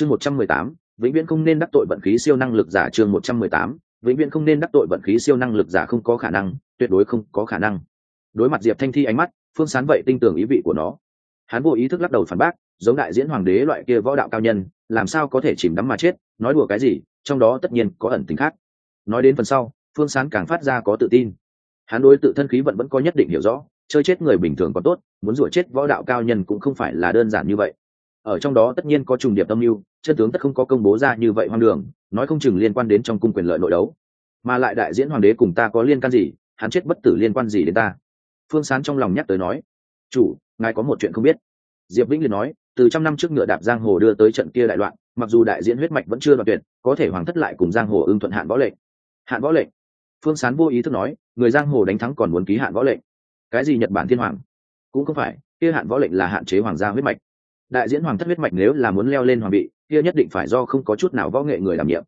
chương một trăm mười tám, vĩnh viễn không nên đắc tội vận khí siêu năng lực giả chương một trăm mười tám, vĩnh viễn không nên đắc tội vận khí siêu năng lực giả không có khả năng, tuyệt đối không có khả năng. Đối mặt diệp thanh thi ánh mắt, phương sán vậy tin tưởng ý vị của nó. Hắn vô ý thức lắc đầu phản bác, giống đại diễn hoàng đế loại kia võ đạo cao nhân, làm sao có thể chìm đắm mà chết, nói đùa cái gì, trong đó tất nhiên có ẩn tính khác. Nói đến phần sau, phương sán càng phát ra có tự tin. Hắn đối tự thân khí vận vẫn có nhất định hiểu rõ, chơi chết người bình thường còn tốt, muốn rủa chết võ đạo cao nhân cũng không phải là đơn giản như vậy ở trong đó tất nhiên có trùng điệp tâm mưu, chân tướng tất không có công bố ra như vậy hoang đường, nói không chừng liên quan đến trong cung quyền lợi nội đấu. Mà lại đại diễn hoàng đế cùng ta có liên can gì, hắn chết bất tử liên quan gì đến ta? Phương sán trong lòng nhắc tới nói, chủ, ngài có một chuyện không biết. Diệp vĩnh liền nói, từ trăm năm trước ngựa đạp giang hồ đưa tới trận kia đại loạn, mặc dù đại diễn huyết mạch vẫn chưa đoạn tuyệt, có thể hoàng thất lại cùng giang hồ ưng thuận hạn võ lệnh. Hạn võ lệnh? Phương sán vô ý thức nói, người giang hồ đánh thắng còn muốn ký hạn võ lệnh. Cái gì nhật bản thiên hoàng? Cũng không phải, kia hạn võ lệnh là hạn chế hoàng gia huyết mạch đại diễn hoàng thất huyết mạch nếu là muốn leo lên hoàng vị, kia nhất định phải do không có chút nào võ nghệ người đảm nhiệm.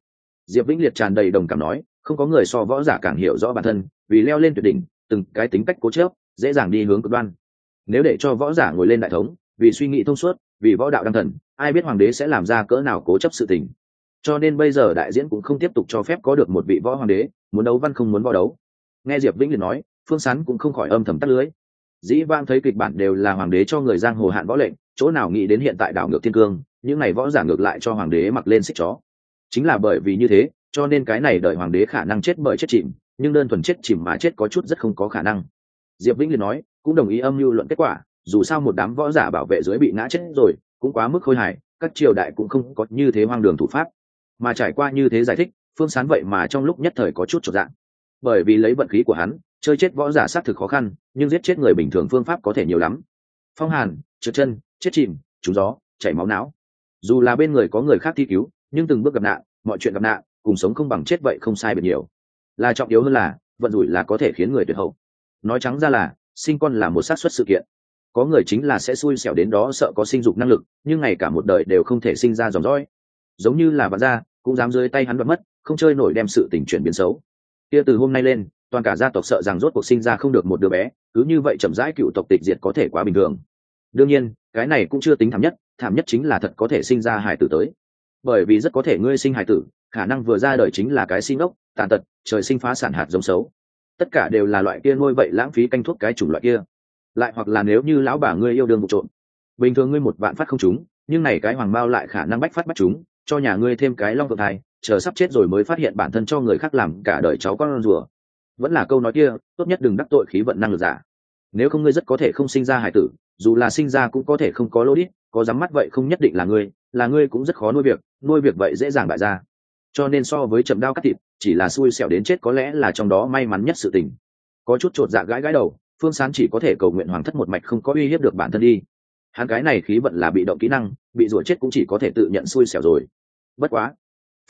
Diệp vĩnh liệt tràn đầy đồng cảm nói, không có người so võ giả càng hiểu rõ bản thân, vì leo lên tuyệt đỉnh, từng cái tính cách cố chớp dễ dàng đi hướng cực đoan. Nếu để cho võ giả ngồi lên đại thống, vì suy nghĩ thông suốt, vì võ đạo đăng thần, ai biết hoàng đế sẽ làm ra cỡ nào cố chấp sự tình. Cho nên bây giờ đại diễn cũng không tiếp tục cho phép có được một vị võ hoàng đế, muốn đấu văn không muốn võ đấu. Nghe diệp vĩnh liệt nói, phương sán cũng không khỏi âm thầm tắt lưới. Dĩ vang thấy kịch bản đều là hoàng đế cho người giang hồ hạn võ lệnh chỗ nào nghĩ đến hiện tại đảo ngược thiên cương, những này võ giả ngược lại cho hoàng đế mặc lên xích chó. Chính là bởi vì như thế, cho nên cái này đợi hoàng đế khả năng chết bởi chết chìm, nhưng đơn thuần chết chìm mà chết có chút rất không có khả năng. Diệp vĩnh liền nói, cũng đồng ý âm mưu luận kết quả, dù sao một đám võ giả bảo vệ dưới bị ngã chết rồi, cũng quá mức khôi hài, các triều đại cũng không có như thế hoang đường thủ pháp. Mà trải qua như thế giải thích, phương sán vậy mà trong lúc nhất thời có chút trọn dạng bởi vì lấy vận khí của hắn, chơi chết võ giả xác thực khó khăn, nhưng giết chết người bình thường phương pháp có thể nhiều lắm. Phong hàn, trượt chân chết chìm, trúng gió, chảy máu não. Dù là bên người có người khác thi cứu, nhưng từng bước gặp nạn, mọi chuyện gặp nạn, cùng sống không bằng chết vậy không sai biệt nhiều. Là trọng yếu hơn là, vận rủi là có thể khiến người tuyệt hậu. Nói trắng ra là, sinh con là một xác suất sự kiện. Có người chính là sẽ xui xẻo đến đó sợ có sinh dục năng lực, nhưng ngày cả một đời đều không thể sinh ra dòng dõi. Giống như là vạn gia cũng dám dưới tay hắn đoạt mất, không chơi nổi đem sự tình chuyển biến xấu. Kia từ hôm nay lên, toàn cả gia tộc sợ rằng rốt cuộc sinh ra không được một đứa bé, cứ như vậy chậm rãi cựu tộc tịch diệt có thể quá bình thường đương nhiên, cái này cũng chưa tính thảm nhất thảm nhất chính là thật có thể sinh ra hải tử tới. Bởi vì rất có thể ngươi sinh hải tử, khả năng vừa ra đời chính là cái sinh ốc, tàn tật, trời sinh phá sản hạt giống xấu. Tất cả đều là loại kia nuôi vậy lãng phí canh thuốc cái chủng loại kia. Lại hoặc là nếu như lão bà ngươi yêu đương vụ trộm, bình thường ngươi một vạn phát không chúng nhưng này cái hoàng bao lại khả năng bách phát bách chúng cho nhà ngươi thêm cái long vượng thai, chờ sắp chết rồi mới phát hiện bản thân cho người khác làm cả đời cháu con rùa. Vẫn là câu nói kia, tốt nhất đừng đắc tội khí vận năng lực giả. Nếu không ngươi rất có thể không sinh ra hải tử dù là sinh ra cũng có thể không có lỗ đít, có dám mắt vậy không nhất định là ngươi là ngươi cũng rất khó nuôi việc nuôi việc vậy dễ dàng bại ra. Cho nên so với chậm đao cắt thịt, chỉ là xui xẻo đến chết có lẽ là trong đó may mắn nhất sự tình. Có chút chột dạ gãi gãi đầu, phương sán chỉ có thể cầu nguyện hoàng thất một mạch không có uy hiếp được bản thân đi. Hắn cái này khí vận là bị động kỹ năng, bị rủa chết cũng chỉ có thể tự nhận xui xẻo rồi. Bất quá,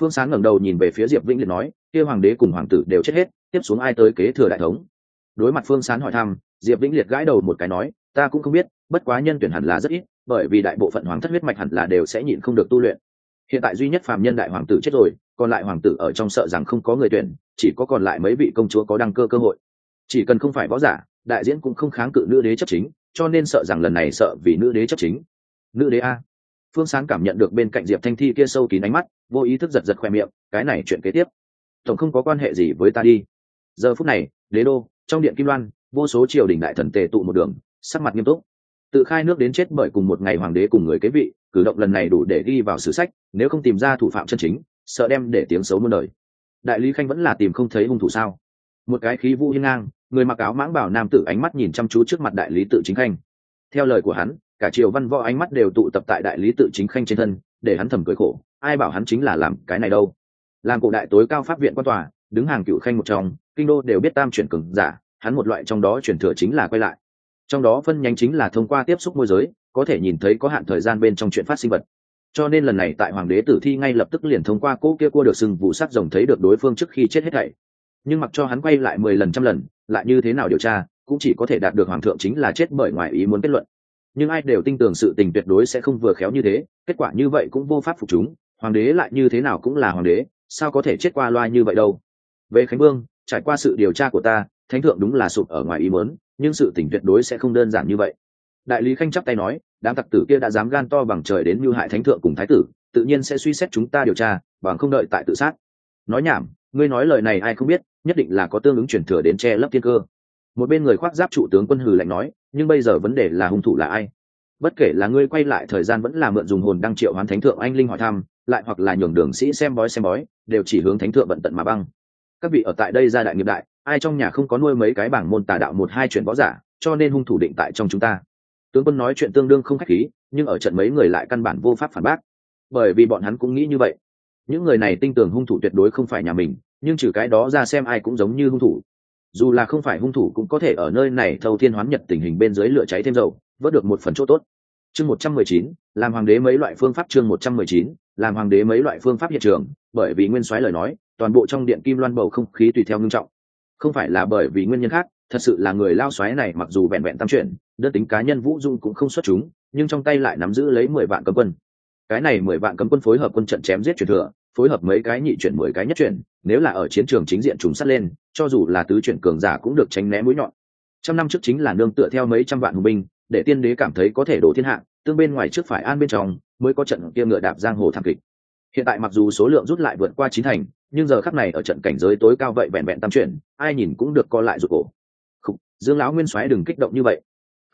phương sán ngẩng đầu nhìn về phía diệp vĩnh liệt nói, kia hoàng đế cùng hoàng tử đều chết hết, tiếp xuống ai tới kế thừa đại thống? Đối mặt phương sán hỏi thăm, diệp vĩnh liệt gãi đầu một cái nói, ta cũng không biết bất quá nhân tuyển hẳn là rất ít, bởi vì đại bộ phận hoàng thất huyết mạch hẳn là đều sẽ nhịn không được tu luyện. Hiện tại duy nhất phàm nhân đại hoàng tử chết rồi, còn lại hoàng tử ở trong sợ rằng không có người tuyển, chỉ có còn lại mấy vị công chúa có đăng cơ cơ hội. Chỉ cần không phải võ giả, đại diễn cũng không kháng cự nữ đế chấp chính, cho nên sợ rằng lần này sợ vì nữ đế chấp chính. Nữ đế a. Phương sáng cảm nhận được bên cạnh diệp thanh thi kia sâu kín ánh mắt, vô ý thức giật giật khoe miệng, cái này chuyện kế tiếp. Tổng không có quan hệ gì với ta đi. Giờ phút này, đế đô, trong điện kim loan, vô số triều đình đại thần tề tụ một đường, sắc mặt nghiêm túc tự khai nước đến chết bởi cùng một ngày hoàng đế cùng người kế vị, cử động lần này đủ để ghi vào sử sách, nếu không tìm ra thủ phạm chân chính, sợ đem để tiếng xấu muôn đời. Đại lý khanh vẫn là tìm không thấy hung thủ sao? Một cái khí vũ hiên ngang, người mặc áo mãng bảo nam tử ánh mắt nhìn chăm chú trước mặt đại lý tự chính khanh. Theo lời của hắn, cả triều văn võ ánh mắt đều tụ tập tại đại lý tự chính khanh trên thân, để hắn thầm cười khổ, ai bảo hắn chính là làm cái này đâu? Làm cổ đại tối cao pháp viện quan tòa, đứng hàng cựu khanh một trong, kinh đô đều biết tam chuyển cường giả, hắn một loại trong đó chuyển thừa chính là quay lại trong đó phân nhánh chính là thông qua tiếp xúc môi giới, có thể nhìn thấy có hạn thời gian bên trong chuyện phát sinh vật. Cho nên lần này tại hoàng đế tử thi ngay lập tức liền thông qua cỗ kia cua được sừng vụ sắc rồng thấy được đối phương trước khi chết hết thảy. Nhưng mặc cho hắn quay lại mười lần trăm lần, lại như thế nào điều tra, cũng chỉ có thể đạt được hoàng thượng chính là chết bởi ngoài ý muốn kết luận. Nhưng ai đều tin tưởng sự tình tuyệt đối sẽ không vừa khéo như thế, kết quả như vậy cũng vô pháp phục chúng, hoàng đế lại như thế nào cũng là hoàng đế, sao có thể chết qua loa như vậy đâu? Về khánh vương, trải qua sự điều tra của ta, thánh thượng đúng là sụp ở ngoài ý muốn nhưng sự tình tuyệt đối sẽ không đơn giản như vậy. Đại lý khanh chắp tay nói, đám tặc tử kia đã dám gan to bằng trời đến mưu hại thánh thượng cùng thái tử, tự nhiên sẽ suy xét chúng ta điều tra, bằng không đợi tại tự sát. Nói nhảm, ngươi nói lời này ai không biết, nhất định là có tương ứng chuyển thừa đến che lấp thiên cơ. Một bên người khoác giáp trụ tướng quân hừ lạnh nói, nhưng bây giờ vấn đề là hung thủ là ai? Bất kể là ngươi quay lại thời gian vẫn là mượn dùng hồn đăng triệu hoán thánh thượng, anh linh hỏi thăm, lại hoặc là nhường đường sĩ xem bói xem bói, đều chỉ hướng thánh thượng vận tận mà băng các vị ở tại đây gia đại nghiệp đại, ai trong nhà không có nuôi mấy cái bảng môn tà đạo một hai chuyện võ giả, cho nên hung thủ định tại trong chúng ta. Tướng quân nói chuyện tương đương không khách khí, nhưng ở trận mấy người lại căn bản vô pháp phản bác. Bởi vì bọn hắn cũng nghĩ như vậy. Những người này tin tưởng hung thủ tuyệt đối không phải nhà mình, nhưng trừ cái đó ra xem ai cũng giống như hung thủ. Dù là không phải hung thủ cũng có thể ở nơi này thâu thiên hoán nhật tình hình bên dưới lửa cháy thêm dầu, vớt được một phần chỗ tốt. Chương một trăm mười chín, làm hoàng đế mấy loại phương pháp chương một trăm mười chín làm hoàng đế mấy loại phương pháp hiện trường, bởi vì nguyên soái lời nói, toàn bộ trong điện kim loan bầu không khí tùy theo ngưng trọng. Không phải là bởi vì nguyên nhân khác, thật sự là người lao xoáy này mặc dù vẹn vẹn tam chuyển, đơn tính cá nhân vũ dung cũng không xuất chúng, nhưng trong tay lại nắm giữ lấy mười vạn cấm quân. Cái này mười vạn cấm quân phối hợp quân trận chém giết truyền thừa, phối hợp mấy cái nhị chuyển mười cái nhất chuyển, nếu là ở chiến trường chính diện trùng sát lên, cho dù là tứ chuyển cường giả cũng được tránh né mũi nhọn. Trăm năm trước chính là nương tựa theo mấy trăm vạn hùng binh, để tiên đế cảm thấy có thể đổ thiên hạ, tương bên ngoài trước phải an bên trong mới có trận kia ngựa đạp giang hồ thảm kịch. Hiện tại mặc dù số lượng rút lại vượt qua chín thành nhưng giờ khắc này ở trận cảnh giới tối cao vậy vẹn vẹn tam chuyển ai nhìn cũng được co lại rụt cổ. Khúc, dương lão nguyên soái đừng kích động như vậy.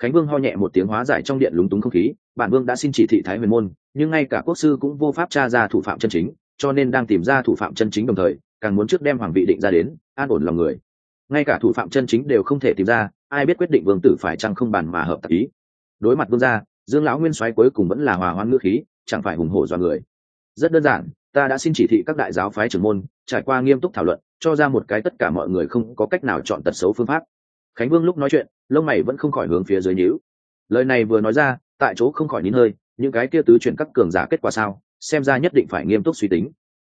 Khánh vương ho nhẹ một tiếng hóa giải trong điện lúng túng không khí bản vương đã xin chỉ thị thái huyền môn nhưng ngay cả quốc sư cũng vô pháp tra ra thủ phạm chân chính cho nên đang tìm ra thủ phạm chân chính đồng thời càng muốn trước đem hoàng vị định ra đến an ổn lòng người. Ngay cả thủ phạm chân chính đều không thể tìm ra ai biết quyết định vương tử phải chăng không bàn mà hợp tác ý. Đối mặt vương gia dương lão nguyên soái cuối cùng vẫn là hòa hoan ngữ khí, chẳng phải hùng hổ do người. Rất đơn giản, ta đã xin chỉ thị các đại giáo phái trưởng môn, trải qua nghiêm túc thảo luận, cho ra một cái tất cả mọi người không có cách nào chọn tật xấu phương pháp. Khánh vương lúc nói chuyện, lông mày vẫn không khỏi hướng phía dưới nhíu. Lời này vừa nói ra, tại chỗ không khỏi nín hơi, những cái kia tứ chuyển các cường giả kết quả sao, xem ra nhất định phải nghiêm túc suy tính.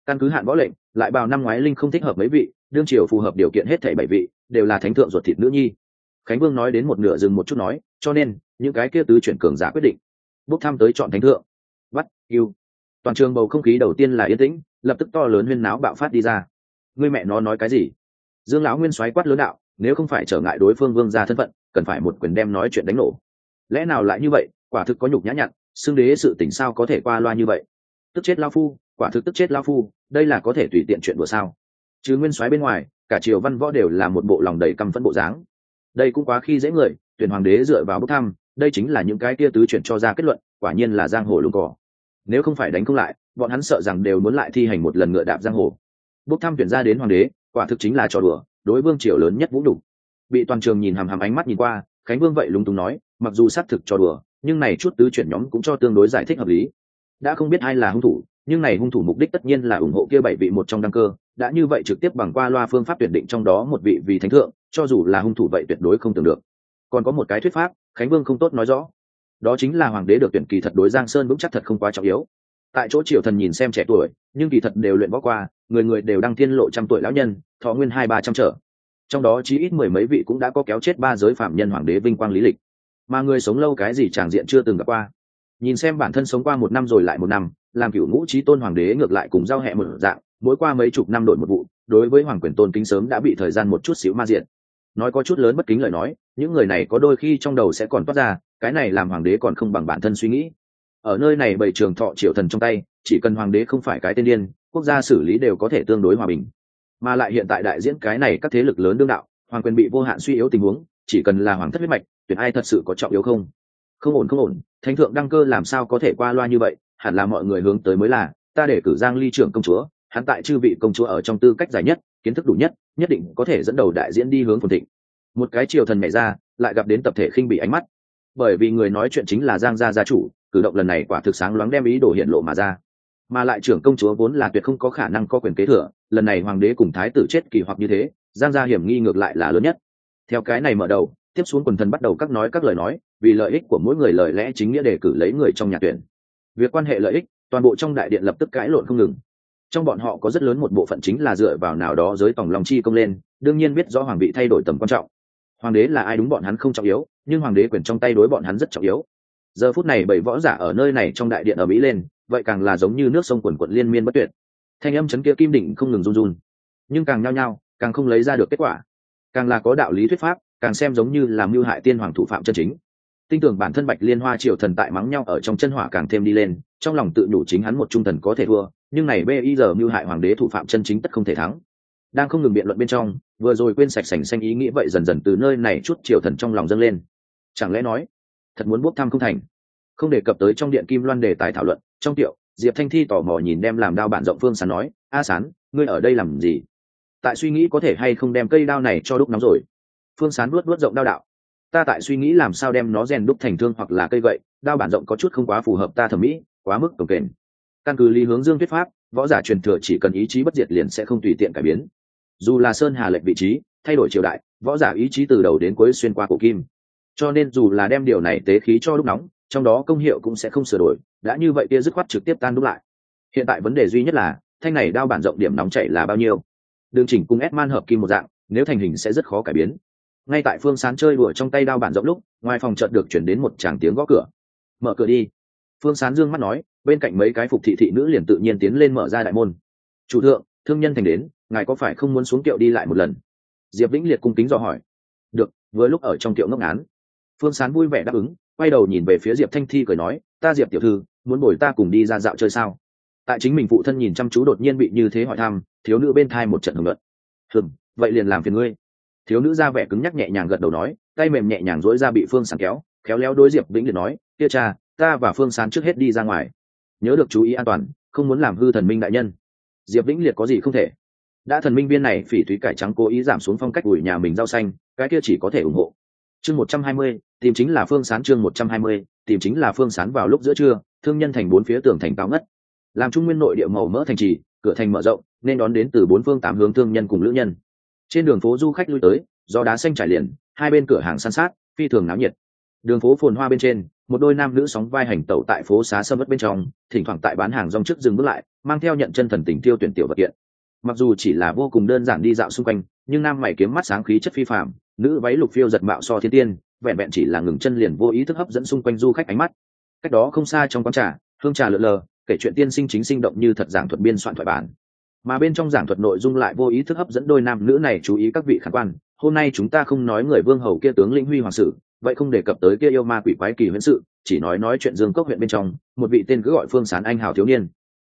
Căn cứ hạn võ lệnh, lại bào năm ngoái linh không thích hợp mấy vị, đương triều phù hợp điều kiện hết thảy bảy vị, đều là thánh thượng ruột thịt nữ nhi. Khánh vương nói đến một nửa dừng một chút nói, cho nên những cái kia tứ chuyển cường giả quyết định. Bốc thăm tới chọn thánh thượng. Bắt, yêu. Toàn trường bầu không khí đầu tiên là yên tĩnh, lập tức to lớn huyên náo bạo phát đi ra. Người mẹ nó nói cái gì? Dương lão nguyên soái quát lớn đạo, nếu không phải trở ngại đối phương vương gia thân phận, cần phải một quyền đem nói chuyện đánh nổ. Lẽ nào lại như vậy? Quả thực có nhục nhã nhặn, xưng đế sự tỉnh sao có thể qua loa như vậy? Tức chết lao phu, quả thực tức chết lao phu, đây là có thể tùy tiện chuyện vừa sao? Chứ nguyên soái bên ngoài, cả triều văn võ đều là một bộ lòng đầy căm phẫn bộ dáng. Đây cũng quá khi dễ người, tuyển hoàng đế dựa vào bốc thăm đây chính là những cái kia tứ chuyển cho ra kết luận, quả nhiên là giang hồ lùng cỏ. Nếu không phải đánh không lại, bọn hắn sợ rằng đều muốn lại thi hành một lần ngựa đạp giang hồ. Bốc thăm tuyển ra đến hoàng đế, quả thực chính là trò đùa, đối vương triều lớn nhất vũ đủ bị toàn trường nhìn hàm hàm ánh mắt nhìn qua, khánh vương vậy lúng túng nói, mặc dù xác thực trò đùa, nhưng này chút tứ chuyển nhóm cũng cho tương đối giải thích hợp lý. Đã không biết ai là hung thủ, nhưng này hung thủ mục đích tất nhiên là ủng hộ kia bảy vị một trong đăng cơ, đã như vậy trực tiếp bằng qua loa phương pháp tuyển định trong đó một vị vì thánh thượng, cho dù là hung thủ vậy tuyệt đối không tưởng được. Còn có một cái thuyết pháp khánh vương không tốt nói rõ. Đó chính là hoàng đế được tuyển kỳ thật đối giang sơn vững chắc thật không quá trọng yếu. Tại chỗ triều thần nhìn xem trẻ tuổi, nhưng kỳ thật đều luyện võ qua, người người đều đang thiên lộ trăm tuổi lão nhân, thọ nguyên hai ba trăm trở. Trong đó chí ít mười mấy vị cũng đã có kéo chết ba giới phạm nhân hoàng đế vinh quang lý lịch. Mà người sống lâu cái gì tràng diện chưa từng gặp qua. Nhìn xem bản thân sống qua một năm rồi lại một năm, làm cựu ngũ trí tôn hoàng đế ngược lại cùng giao hẹ một dạng, mỗi qua mấy chục năm đổi một vụ, đối với hoàng quyền tôn kính sớm đã bị thời gian một chút xíu ma diện. Nói có chút lớn bất kính lời nói những người này có đôi khi trong đầu sẽ còn toát ra, cái này làm hoàng đế còn không bằng bản thân suy nghĩ. Ở nơi này bảy trường thọ triệu thần trong tay, chỉ cần hoàng đế không phải cái tên điên, quốc gia xử lý đều có thể tương đối hòa bình. Mà lại hiện tại đại diễn cái này các thế lực lớn đương đạo, hoàng quyền bị vô hạn suy yếu tình huống, chỉ cần là hoàng thất huyết mạch tuyển ai thật sự có trọng yếu không? Không ổn không ổn, thánh thượng đăng cơ làm sao có thể qua loa như vậy, hẳn là mọi người hướng tới mới là, ta để cử giang ly trưởng công chúa, hắn tại chư vị công chúa ở trong tư cách dài nhất, kiến thức đủ nhất nhất định có thể dẫn đầu đại diễn đi hướng phồn thịnh một cái triều thần nhảy ra, lại gặp đến tập thể khinh bị ánh mắt. Bởi vì người nói chuyện chính là giang gia gia chủ, cử động lần này quả thực sáng loáng đem ý đồ hiện lộ mà ra. Mà lại trưởng công chúa vốn là tuyệt không có khả năng có quyền kế thừa, lần này hoàng đế cùng thái tử chết kỳ hoặc như thế, giang gia hiểm nghi ngược lại là lớn nhất. Theo cái này mở đầu, tiếp xuống quần thần bắt đầu các nói các lời nói, vì lợi ích của mỗi người lời lẽ chính nghĩa đề cử lấy người trong nhà tuyển. Việc quan hệ lợi ích, toàn bộ trong đại điện lập tức cãi lộn không ngừng. Trong bọn họ có rất lớn một bộ phận chính là dựa vào nào đó giới tổng lòng chi công lên, đương nhiên biết rõ hoàng vị thay đổi tầm quan trọng hoàng đế là ai đúng bọn hắn không trọng yếu, nhưng hoàng đế quyền trong tay đối bọn hắn rất trọng yếu. Giờ phút này bảy võ giả ở nơi này trong đại điện ở mỹ lên, vậy càng là giống như nước sông quần quận liên miên bất tuyệt. Thanh âm chấn kia kim đỉnh không ngừng run run. Nhưng càng nhao nhao, càng không lấy ra được kết quả. Càng là có đạo lý thuyết pháp, càng xem giống như làm mưu hại tiên hoàng thủ phạm chân chính. Tin tưởng bản thân bạch liên hoa triều thần tại mắng nhau ở trong chân hỏa càng thêm đi lên, trong lòng tự nhủ chính hắn một trung thần có thể thua, nhưng này bây giờ mưu hại hoàng đế thủ phạm chân chính tất không thể thắng đang không ngừng biện luận bên trong, vừa rồi quên sạch sành xanh ý nghĩ vậy dần dần từ nơi này chút triều thần trong lòng dâng lên. Chẳng lẽ nói, thật muốn bốc thăm không thành? Không đề cập tới trong điện kim loan đề tài thảo luận, trong tiệu, diệp thanh thi tò mò nhìn đem làm đao bản rộng phương sán nói, a sán, ngươi ở đây làm gì? Tại suy nghĩ có thể hay không đem cây đao này cho đúc nóng rồi? Phương sán luốt luốt rộng đao đạo, ta tại suy nghĩ làm sao đem nó rèn đúc thành thương hoặc là cây gậy, đao bản rộng có chút không quá phù hợp ta thẩm mỹ, quá mức cồng kềnh. Căn cứ lý hướng dương thuyết pháp, võ giả truyền thừa chỉ cần ý chí bất diệt liền sẽ không tùy tiện cải biến dù là sơn hà lệnh vị trí, thay đổi triều đại, võ giả ý chí từ đầu đến cuối xuyên qua cổ kim. Cho nên dù là đem điều này tế khí cho lúc nóng, trong đó công hiệu cũng sẽ không sửa đổi, đã như vậy kia dứt khoát trực tiếp tan đúc lại. Hiện tại vấn đề duy nhất là, thanh này đao bản rộng điểm nóng chảy là bao nhiêu? Đường chỉnh cùng Edman hợp kim một dạng, nếu thành hình sẽ rất khó cải biến. Ngay tại phương sán chơi đùa trong tay đao bản rộng lúc, ngoài phòng chợt được chuyển đến một tràng tiếng gõ cửa. Mở cửa đi. Phương sán dương mắt nói, bên cạnh mấy cái phục thị thị nữ liền tự nhiên tiến lên mở ra đại môn. Chủ thượng thương nhân thành đến, ngài có phải không muốn xuống kiệu đi lại một lần? Diệp vĩnh liệt cung kính dò hỏi. Được, vừa lúc ở trong kiệu ngốc án phương sán vui vẻ đáp ứng, quay đầu nhìn về phía diệp thanh thi cười nói, ta diệp tiểu thư, muốn bồi ta cùng đi ra dạo chơi sao? Tại chính mình phụ thân nhìn chăm chú đột nhiên bị như thế hỏi thăm, thiếu nữ bên thai một trận hưởng luận. Hừng vậy liền làm phiền ngươi. Thiếu nữ ra vẻ cứng nhắc nhẹ nhàng gật đầu nói, tay mềm nhẹ nhàng dối ra bị phương sán kéo, khéo léo đối diệp vĩnh liệt nói, kia cha, ta và phương sán trước hết đi ra ngoài. Nhớ được chú ý an toàn, không muốn làm hư thần minh đại nhân diệp vĩnh liệt có gì không thể? Đã thần minh viên này phỉ thúy cải trắng cố ý giảm xuống phong cách ủi nhà mình rau xanh, cái kia chỉ có thể ủng hộ. Chương một trăm hai mươi, tìm chính là phương sán chương một trăm hai mươi, tìm chính là phương sán vào lúc giữa trưa, thương nhân thành bốn phía tường thành cao ngất. Làm trung nguyên nội địa màu mỡ thành trì, cửa thành mở rộng, nên đón đến từ bốn phương tám hướng thương nhân cùng lữ nhân. Trên đường phố du khách lui tới, do đá xanh trải liền, hai bên cửa hàng san sát, phi thường náo nhiệt. Đường phố phồn hoa bên trên, một đôi nam nữ sóng vai hành tẩu tại phố xá sâm mất bên trong, thỉnh thoảng tại bán hàng rong trước dừng bước lại mang theo nhận chân thần tình tiêu tuyển tiểu vật kiện. Mặc dù chỉ là vô cùng đơn giản đi dạo xung quanh, nhưng nam mày kiếm mắt sáng khí chất phi phạm nữ váy lục phiêu giật mạo so thiên tiên, vẹn vẹn chỉ là ngừng chân liền vô ý thức hấp dẫn xung quanh du khách ánh mắt. Cách đó không xa trong quán trà, hương trà lượn lờ, kể chuyện tiên sinh chính sinh động như thật giảng thuật biên soạn thoại bản. Mà bên trong giảng thuật nội dung lại vô ý thức hấp dẫn đôi nam nữ này chú ý các vị khán quan. Hôm nay chúng ta không nói người vương hầu kia tướng lĩnh huy hoàng sử vậy không đề cập tới kia yêu ma quỷ quái kỳ huyễn sự, chỉ nói nói chuyện dương cốc huyện bên trong, một vị tên cứ gọi phương sán anh hào thiếu niên.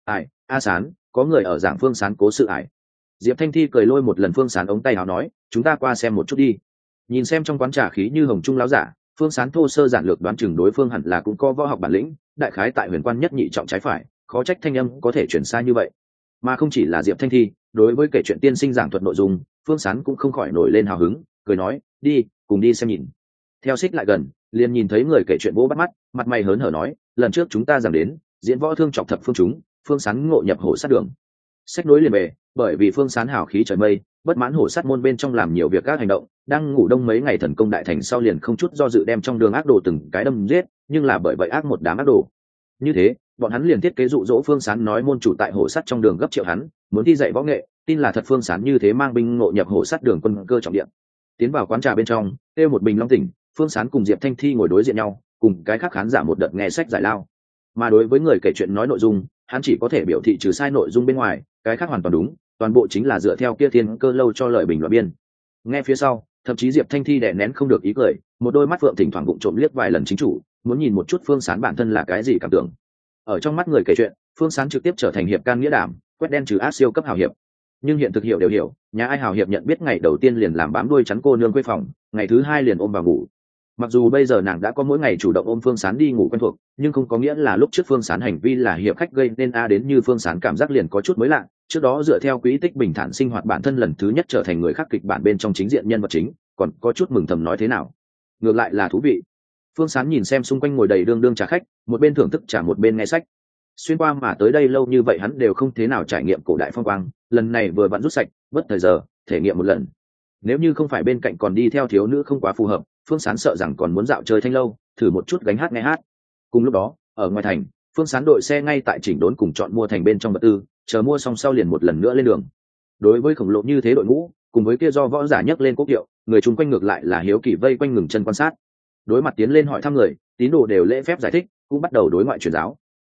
Ải, a sán có người ở giảng phương sán cố sự ải diệp thanh thi cười lôi một lần phương sán ống tay áo nói chúng ta qua xem một chút đi. Nhìn xem trong quán trà khí như hồng trung láo giả phương sán thô sơ giản lược đoán chừng đối phương hẳn là cũng có võ học bản lĩnh đại khái tại huyền quan nhất nhị trọng trái phải khó trách thanh âm có thể chuyển xa như vậy. Mà không chỉ là diệp thanh thi đối với kể chuyện tiên sinh giảng thuật nội dung phương sán cũng không khỏi nổi lên hào hứng cười nói đi cùng đi xem nhìn. Theo xích lại gần liền nhìn thấy người kể chuyện vỗ bắt mắt mặt mày hớn hở nói lần trước chúng ta giảng đến diễn võ thương chọc thập phương chúng phương sán ngộ nhập hổ sát đường. Sách nối liền về, bởi vì phương sán hào khí trời mây, bất mãn hổ sát môn bên trong làm nhiều việc các hành động, đang ngủ đông mấy ngày thần công đại thành sau liền không chút do dự đem trong đường ác đồ từng cái đâm giết, nhưng là bởi vậy ác một đám ác đồ. Như thế, bọn hắn liền thiết kế dụ dỗ phương sán nói môn chủ tại hổ sắt trong đường gấp triệu hắn, muốn thi dạy võ nghệ, tin là thật phương sán như thế mang binh ngộ nhập hổ sắt đường quân cơ trọng điện tiến vào quán trà bên trong, kêu một bình long tỉnh, phương sán cùng diệp thanh thi ngồi đối diện nhau, cùng cái khác khán giả một đợt nghe sách giải lao. Mà đối với người kể chuyện nói nội dung hắn chỉ có thể biểu thị trừ sai nội dung bên ngoài, cái khác hoàn toàn đúng, toàn bộ chính là dựa theo kia thiên cơ lâu cho lời bình luận biên. Nghe phía sau, thậm chí diệp thanh thi đè nén không được ý cười, một đôi mắt phượng thỉnh thoảng bụng trộm liếc vài lần chính chủ, muốn nhìn một chút phương sán bản thân là cái gì cảm tưởng. Ở trong mắt người kể chuyện, phương sán trực tiếp trở thành hiệp can nghĩa đảm, quét đen trừ ác siêu cấp hào hiệp. Nhưng hiện thực hiểu đều hiểu, nhà ai hào hiệp nhận biết ngày đầu tiên liền làm bám đuôi chắn cô nương quê phòng, ngày thứ hai liền ôm vào ngủ mặc dù bây giờ nàng đã có mỗi ngày chủ động ôm phương sán đi ngủ quen thuộc, nhưng không có nghĩa là lúc trước phương sán hành vi là hiệp khách gây nên a đến như phương sán cảm giác liền có chút mới lạ. Trước đó dựa theo quỹ tích bình thản sinh hoạt bản thân lần thứ nhất trở thành người khác kịch bản bên trong chính diện nhân vật chính, còn có chút mừng thầm nói thế nào. Ngược lại là thú vị. Phương sán nhìn xem xung quanh ngồi đầy đương đương trả khách, một bên thưởng thức trả một bên nghe sách. Xuyên qua mà tới đây lâu như vậy hắn đều không thế nào trải nghiệm cổ đại phong quang, lần này vừa vặn rút sạch bất thời giờ, thể nghiệm một lần. Nếu như không phải bên cạnh còn đi theo thiếu nữ không quá phù hợp phương sán sợ rằng còn muốn dạo chơi thanh lâu, thử một chút gánh hát nghe hát. Cùng lúc đó, ở ngoài thành, phương sán đội xe ngay tại chỉnh đốn cùng chọn mua thành bên trong vật tư, chờ mua xong sau liền một lần nữa lên đường. Đối với khổng lồ như thế đội ngũ, cùng với kia do võ giả nhấc lên quốc hiệu người chung quanh ngược lại là hiếu kỳ vây quanh ngừng chân quan sát. Đối mặt tiến lên hỏi thăm người, tín đồ đều lễ phép giải thích, cũng bắt đầu đối ngoại truyền giáo.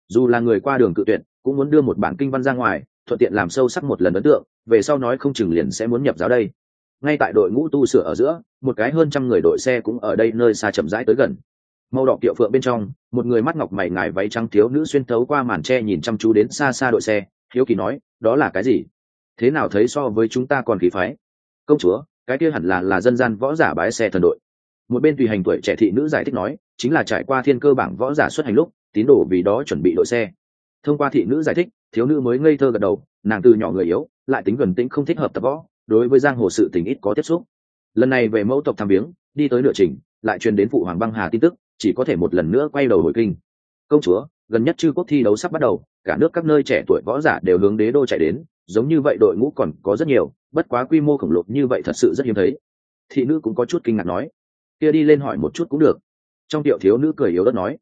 Dù là người qua đường cự tuyệt, cũng muốn đưa một bản kinh văn ra ngoài, thuận tiện làm sâu sắc một lần ấn tượng, về sau nói không chừng liền sẽ muốn nhập giáo đây. Ngay tại đội ngũ tu sửa ở giữa một cái hơn trăm người đội xe cũng ở đây nơi xa chậm rãi tới gần. Màu đỏ kiệu phượng bên trong, một người mắt ngọc mày ngài váy trắng thiếu nữ xuyên thấu qua màn tre nhìn chăm chú đến xa xa đội xe, hiếu kỳ nói, đó là cái gì? Thế nào thấy so với chúng ta còn khí phái? Công chúa, cái kia hẳn là là dân gian võ giả bái xe thần đội. Một bên tùy hành tuổi trẻ thị nữ giải thích nói, chính là trải qua thiên cơ bảng võ giả xuất hành lúc, tín đồ vì đó chuẩn bị đội xe. Thông qua thị nữ giải thích, thiếu nữ mới ngây thơ gật đầu, nàng từ nhỏ người yếu, lại tính gần tĩnh không thích hợp tập võ, đối với giang hồ sự tình ít có tiếp xúc lần này về mẫu tộc tham viếng, đi tới nửa trình, lại truyền đến phụ hoàng băng hà tin tức, chỉ có thể một lần nữa quay đầu hồi kinh. Công chúa, gần nhất chư quốc thi đấu sắp bắt đầu, cả nước các nơi trẻ tuổi võ giả đều hướng đế đô chạy đến, giống như vậy đội ngũ còn có rất nhiều, bất quá quy mô khổng lồ như vậy thật sự rất hiếm thấy. Thị nữ cũng có chút kinh ngạc nói. Kia đi lên hỏi một chút cũng được. Trong tiểu thiếu nữ cười yếu đất nói.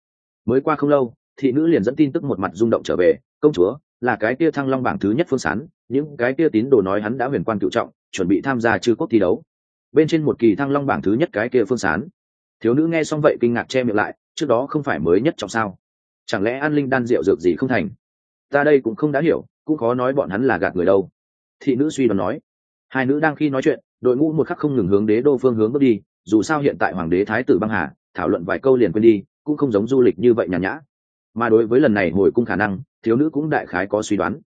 Mới qua không lâu, thị nữ liền dẫn tin tức một mặt rung động trở về. Công chúa, là cái kia thăng long bảng thứ nhất phương sán, những cái kia tín đồ nói hắn đã huyền quan cựu trọng, chuẩn bị tham gia chư quốc thi đấu bên trên một kỳ thăng long bảng thứ nhất cái kia phương sán. Thiếu nữ nghe xong vậy kinh ngạc che miệng lại, trước đó không phải mới nhất trọng sao? Chẳng lẽ an linh đan rượu dược gì không thành? Ta đây cũng không đã hiểu, cũng khó nói bọn hắn là gạt người đâu. Thị nữ suy đoán nói. Hai nữ đang khi nói chuyện, đội ngũ một khắc không ngừng hướng đế đô phương hướng bước đi, dù sao hiện tại hoàng đế thái tử băng hà, thảo luận vài câu liền quên đi, cũng không giống du lịch như vậy nhàn nhã. Mà đối với lần này hồi cung khả năng, thiếu nữ cũng đại khái có suy đoán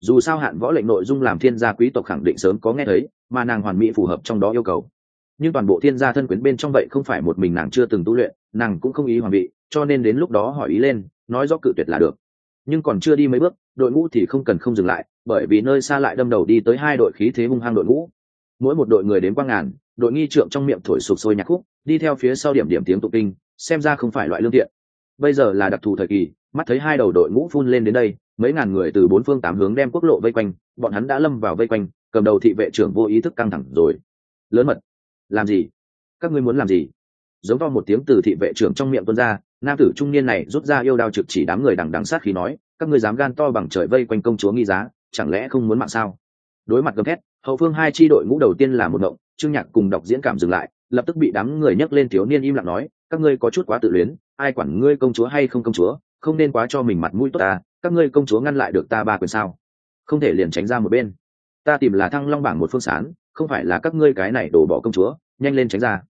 dù sao hạn võ lệnh nội dung làm thiên gia quý tộc khẳng định sớm có nghe thấy, mà nàng hoàn mỹ phù hợp trong đó yêu cầu. Nhưng toàn bộ thiên gia thân quyến bên trong vậy không phải một mình nàng chưa từng tu luyện, nàng cũng không ý hoàn bị, cho nên đến lúc đó hỏi ý lên, nói rõ cự tuyệt là được. Nhưng còn chưa đi mấy bước, đội ngũ thì không cần không dừng lại, bởi vì nơi xa lại đâm đầu đi tới hai đội khí thế hung hăng đội ngũ. Mỗi một đội người đến quang ngàn, đội nghi trượng trong miệng thổi sụp sôi nhạc khúc, đi theo phía sau điểm điểm tiếng tụ kinh, xem ra không phải loại lương thiện. Bây giờ là đặc thù thời kỳ mắt thấy hai đầu đội ngũ phun lên đến đây, mấy ngàn người từ bốn phương tám hướng đem quốc lộ vây quanh, bọn hắn đã lâm vào vây quanh, cầm đầu thị vệ trưởng vô ý thức căng thẳng rồi. Lớn mật, làm gì? Các ngươi muốn làm gì? Giống to một tiếng từ thị vệ trưởng trong miệng tuân ra, nam tử trung niên này rút ra yêu đao trực chỉ đám người đằng đằng sát khí nói, các ngươi dám gan to bằng trời vây quanh công chúa nghi giá, chẳng lẽ không muốn mạng sao? Đối mặt gầm thét, hậu phương hai tri đội ngũ đầu tiên là một động trương nhạc cùng đọc diễn cảm dừng lại, lập tức bị đám người nhấc lên thiếu niên im lặng nói, các ngươi có chút quá tự luyến, ai quản ngươi công chúa hay không công chúa? Không nên quá cho mình mặt mũi tốt ta, các ngươi công chúa ngăn lại được ta ba quyền sao? Không thể liền tránh ra một bên. Ta tìm là thăng long bảng một phương sán, không phải là các ngươi cái này đổ bỏ công chúa, nhanh lên tránh ra.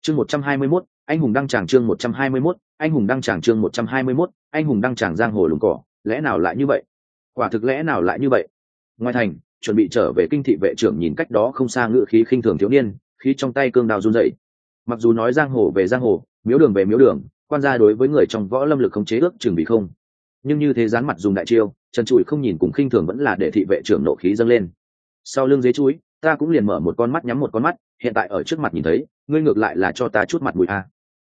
Chương một trăm hai mươi mốt, anh hùng đăng tràng chương một trăm hai mươi mốt, anh hùng đăng tràng chương một trăm hai mươi mốt, anh hùng đăng tràng giang hồ lùng cỏ, lẽ nào lại như vậy? Quả thực lẽ nào lại như vậy? Ngoài thành, chuẩn bị trở về kinh thị vệ trưởng nhìn cách đó không xa ngự khí khinh thường thiếu niên, khí trong tay cương đào run dậy mặc dù nói giang hồ về giang hồ, miếu đường về miếu đường quan gia đối với người trong võ lâm lực khống chế ước chừng bị không. Nhưng như thế dán mặt dùng đại chiêu, trần trụi không nhìn cùng khinh thường vẫn là để thị vệ trưởng nộ khí dâng lên. Sau lưng dế chuối, ta cũng liền mở một con mắt nhắm một con mắt, hiện tại ở trước mặt nhìn thấy, ngươi ngược lại là cho ta chút mặt mũi a.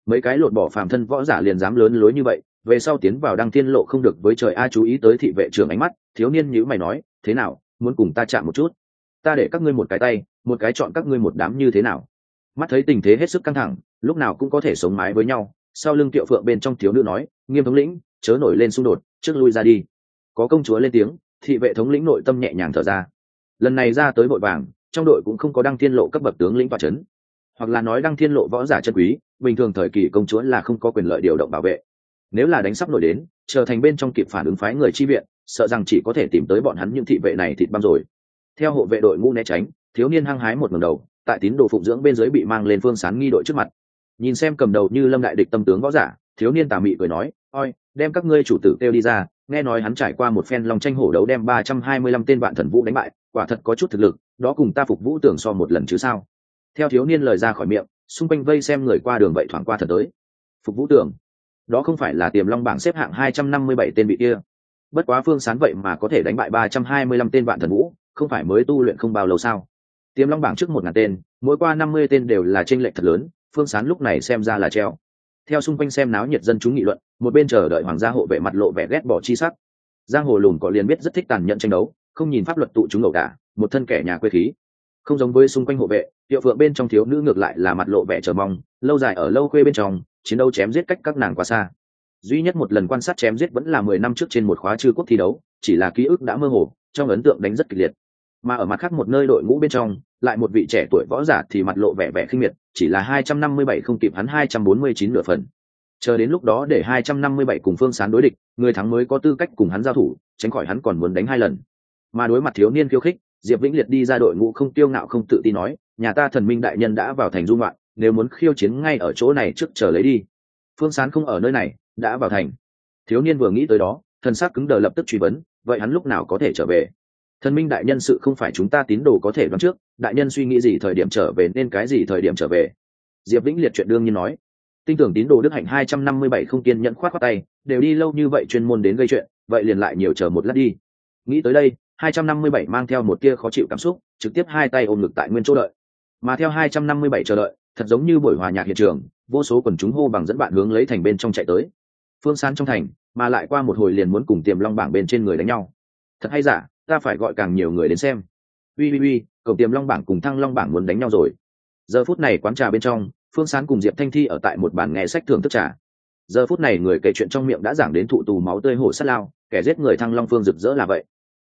Mấy cái lột bỏ phàm thân võ giả liền dám lớn lối như vậy, về sau tiến vào đăng thiên lộ không được với trời a chú ý tới thị vệ trưởng ánh mắt, thiếu niên nhữ mày nói, thế nào, muốn cùng ta chạm một chút? Ta để các ngươi một cái tay, một cái chọn các ngươi một đám như thế nào? Mắt thấy tình thế hết sức căng thẳng, lúc nào cũng có thể sống mái với nhau sau lưng tiệu phượng bên trong thiếu nữ nói, nghiêm thống lĩnh, chớ nổi lên xung đột, trước lui ra đi. Có công chúa lên tiếng, thị vệ thống lĩnh nội tâm nhẹ nhàng thở ra. Lần này ra tới vội vàng, trong đội cũng không có đăng thiên lộ cấp bậc tướng lĩnh và trấn hoặc là nói đăng thiên lộ võ giả chân quý, bình thường thời kỳ công chúa là không có quyền lợi điều động bảo vệ. Nếu là đánh sắp nổi đến, trở thành bên trong kịp phản ứng phái người chi viện, sợ rằng chỉ có thể tìm tới bọn hắn những thị vệ này thịt băm rồi. Theo hộ vệ đội ngũ né tránh, thiếu niên hăng hái một ngầm đầu, tại tín đồ phụng dưỡng bên dưới bị mang lên phương sán nghi đội trước mặt nhìn xem cầm đầu như lâm đại địch tâm tướng võ giả, thiếu niên tà mị cười nói oi đem các ngươi chủ tử kêu đi ra. Nghe nói hắn trải qua một phen lòng tranh hổ đấu đem ba trăm hai mươi lăm tên vạn thần vũ đánh bại, quả thật có chút thực lực, đó cùng ta phục vũ tưởng so một lần chứ sao? Theo thiếu niên lời ra khỏi miệng, xung quanh vây xem người qua đường vậy thoảng qua thật tới. Phục vũ tưởng, đó không phải là tiềm long bảng xếp hạng hai trăm năm mươi bảy tên bị kia. Bất quá phương sán vậy mà có thể đánh bại ba trăm hai mươi lăm tên vạn thần vũ, không phải mới tu luyện không bao lâu sao? Tiềm long bảng trước một ngàn tên, mỗi qua năm mươi tên đều là tranh lệch thật lớn phương sán lúc này xem ra là treo. Theo xung quanh xem náo nhiệt dân chúng nghị luận, một bên chờ đợi hoàng gia hộ vệ mặt lộ vẻ ghét bỏ chi sắc. Giang hồ lùn có liền biết rất thích tàn nhẫn tranh đấu, không nhìn pháp luật tụ chúng ẩu đả, một thân kẻ nhà quê khí. Không giống với xung quanh hộ vệ hiệu phượng bên trong thiếu nữ ngược lại là mặt lộ vẻ chờ mong, lâu dài ở lâu khuê bên trong, chiến đấu chém giết cách các nàng quá xa. Duy nhất một lần quan sát chém giết vẫn là mười năm trước trên một khóa chư quốc thi đấu, chỉ là ký ức đã mơ hồ, trong ấn tượng đánh rất kịch liệt mà ở mặt khác một nơi đội ngũ bên trong, lại một vị trẻ tuổi võ giả thì mặt lộ vẻ vẻ khinh miệt, chỉ là hai trăm năm mươi bảy không kịp hắn hai trăm bốn mươi chín nửa phần. Chờ đến lúc đó để hai trăm năm mươi bảy cùng phương sán đối địch, người thắng mới có tư cách cùng hắn giao thủ, tránh khỏi hắn còn muốn đánh hai lần. Mà đối mặt thiếu niên khiêu khích, diệp vĩnh liệt đi ra đội ngũ không tiêu ngạo không tự tin nói, nhà ta thần minh đại nhân đã vào thành dung loạn nếu muốn khiêu chiến ngay ở chỗ này trước chờ lấy đi. Phương sán không ở nơi này, đã vào thành. Thiếu niên vừa nghĩ tới đó, thần sắc cứng đờ lập tức truy vấn, vậy hắn lúc nào có thể trở về? Thần minh đại nhân sự không phải chúng ta tín đồ có thể đoán trước, đại nhân suy nghĩ gì thời điểm trở về nên cái gì thời điểm trở về. Diệp vĩnh liệt chuyện đương nhiên nói. Tin tưởng tín đồ đức hạnh hai trăm năm mươi bảy không kiên nhẫn khoát khoát tay, đều đi lâu như vậy chuyên môn đến gây chuyện, vậy liền lại nhiều chờ một lát đi. Nghĩ tới đây, hai trăm năm mươi bảy mang theo một tia khó chịu cảm xúc, trực tiếp hai tay ôm ngực tại nguyên chỗ đợi. Mà theo hai trăm năm mươi bảy chờ đợi, thật giống như buổi hòa nhạc hiện trường, vô số quần chúng hô bằng dẫn bạn hướng lấy thành bên trong chạy tới. Phương sán trong thành, mà lại qua một hồi liền muốn cùng tiềm long bảng bên trên người đánh nhau. Thật hay giả? Ta phải gọi càng nhiều người đến xem. Ui ui ui cổng tiềm long bảng cùng thăng long bảng muốn đánh nhau rồi. Giờ phút này quán trà bên trong, phương sán cùng diệp thanh thi ở tại một bàn nghe sách thưởng thức trà. Giờ phút này người kể chuyện trong miệng đã giảng đến thụ tù máu tươi hổ sát lao, kẻ giết người thăng long phương rực rỡ là vậy.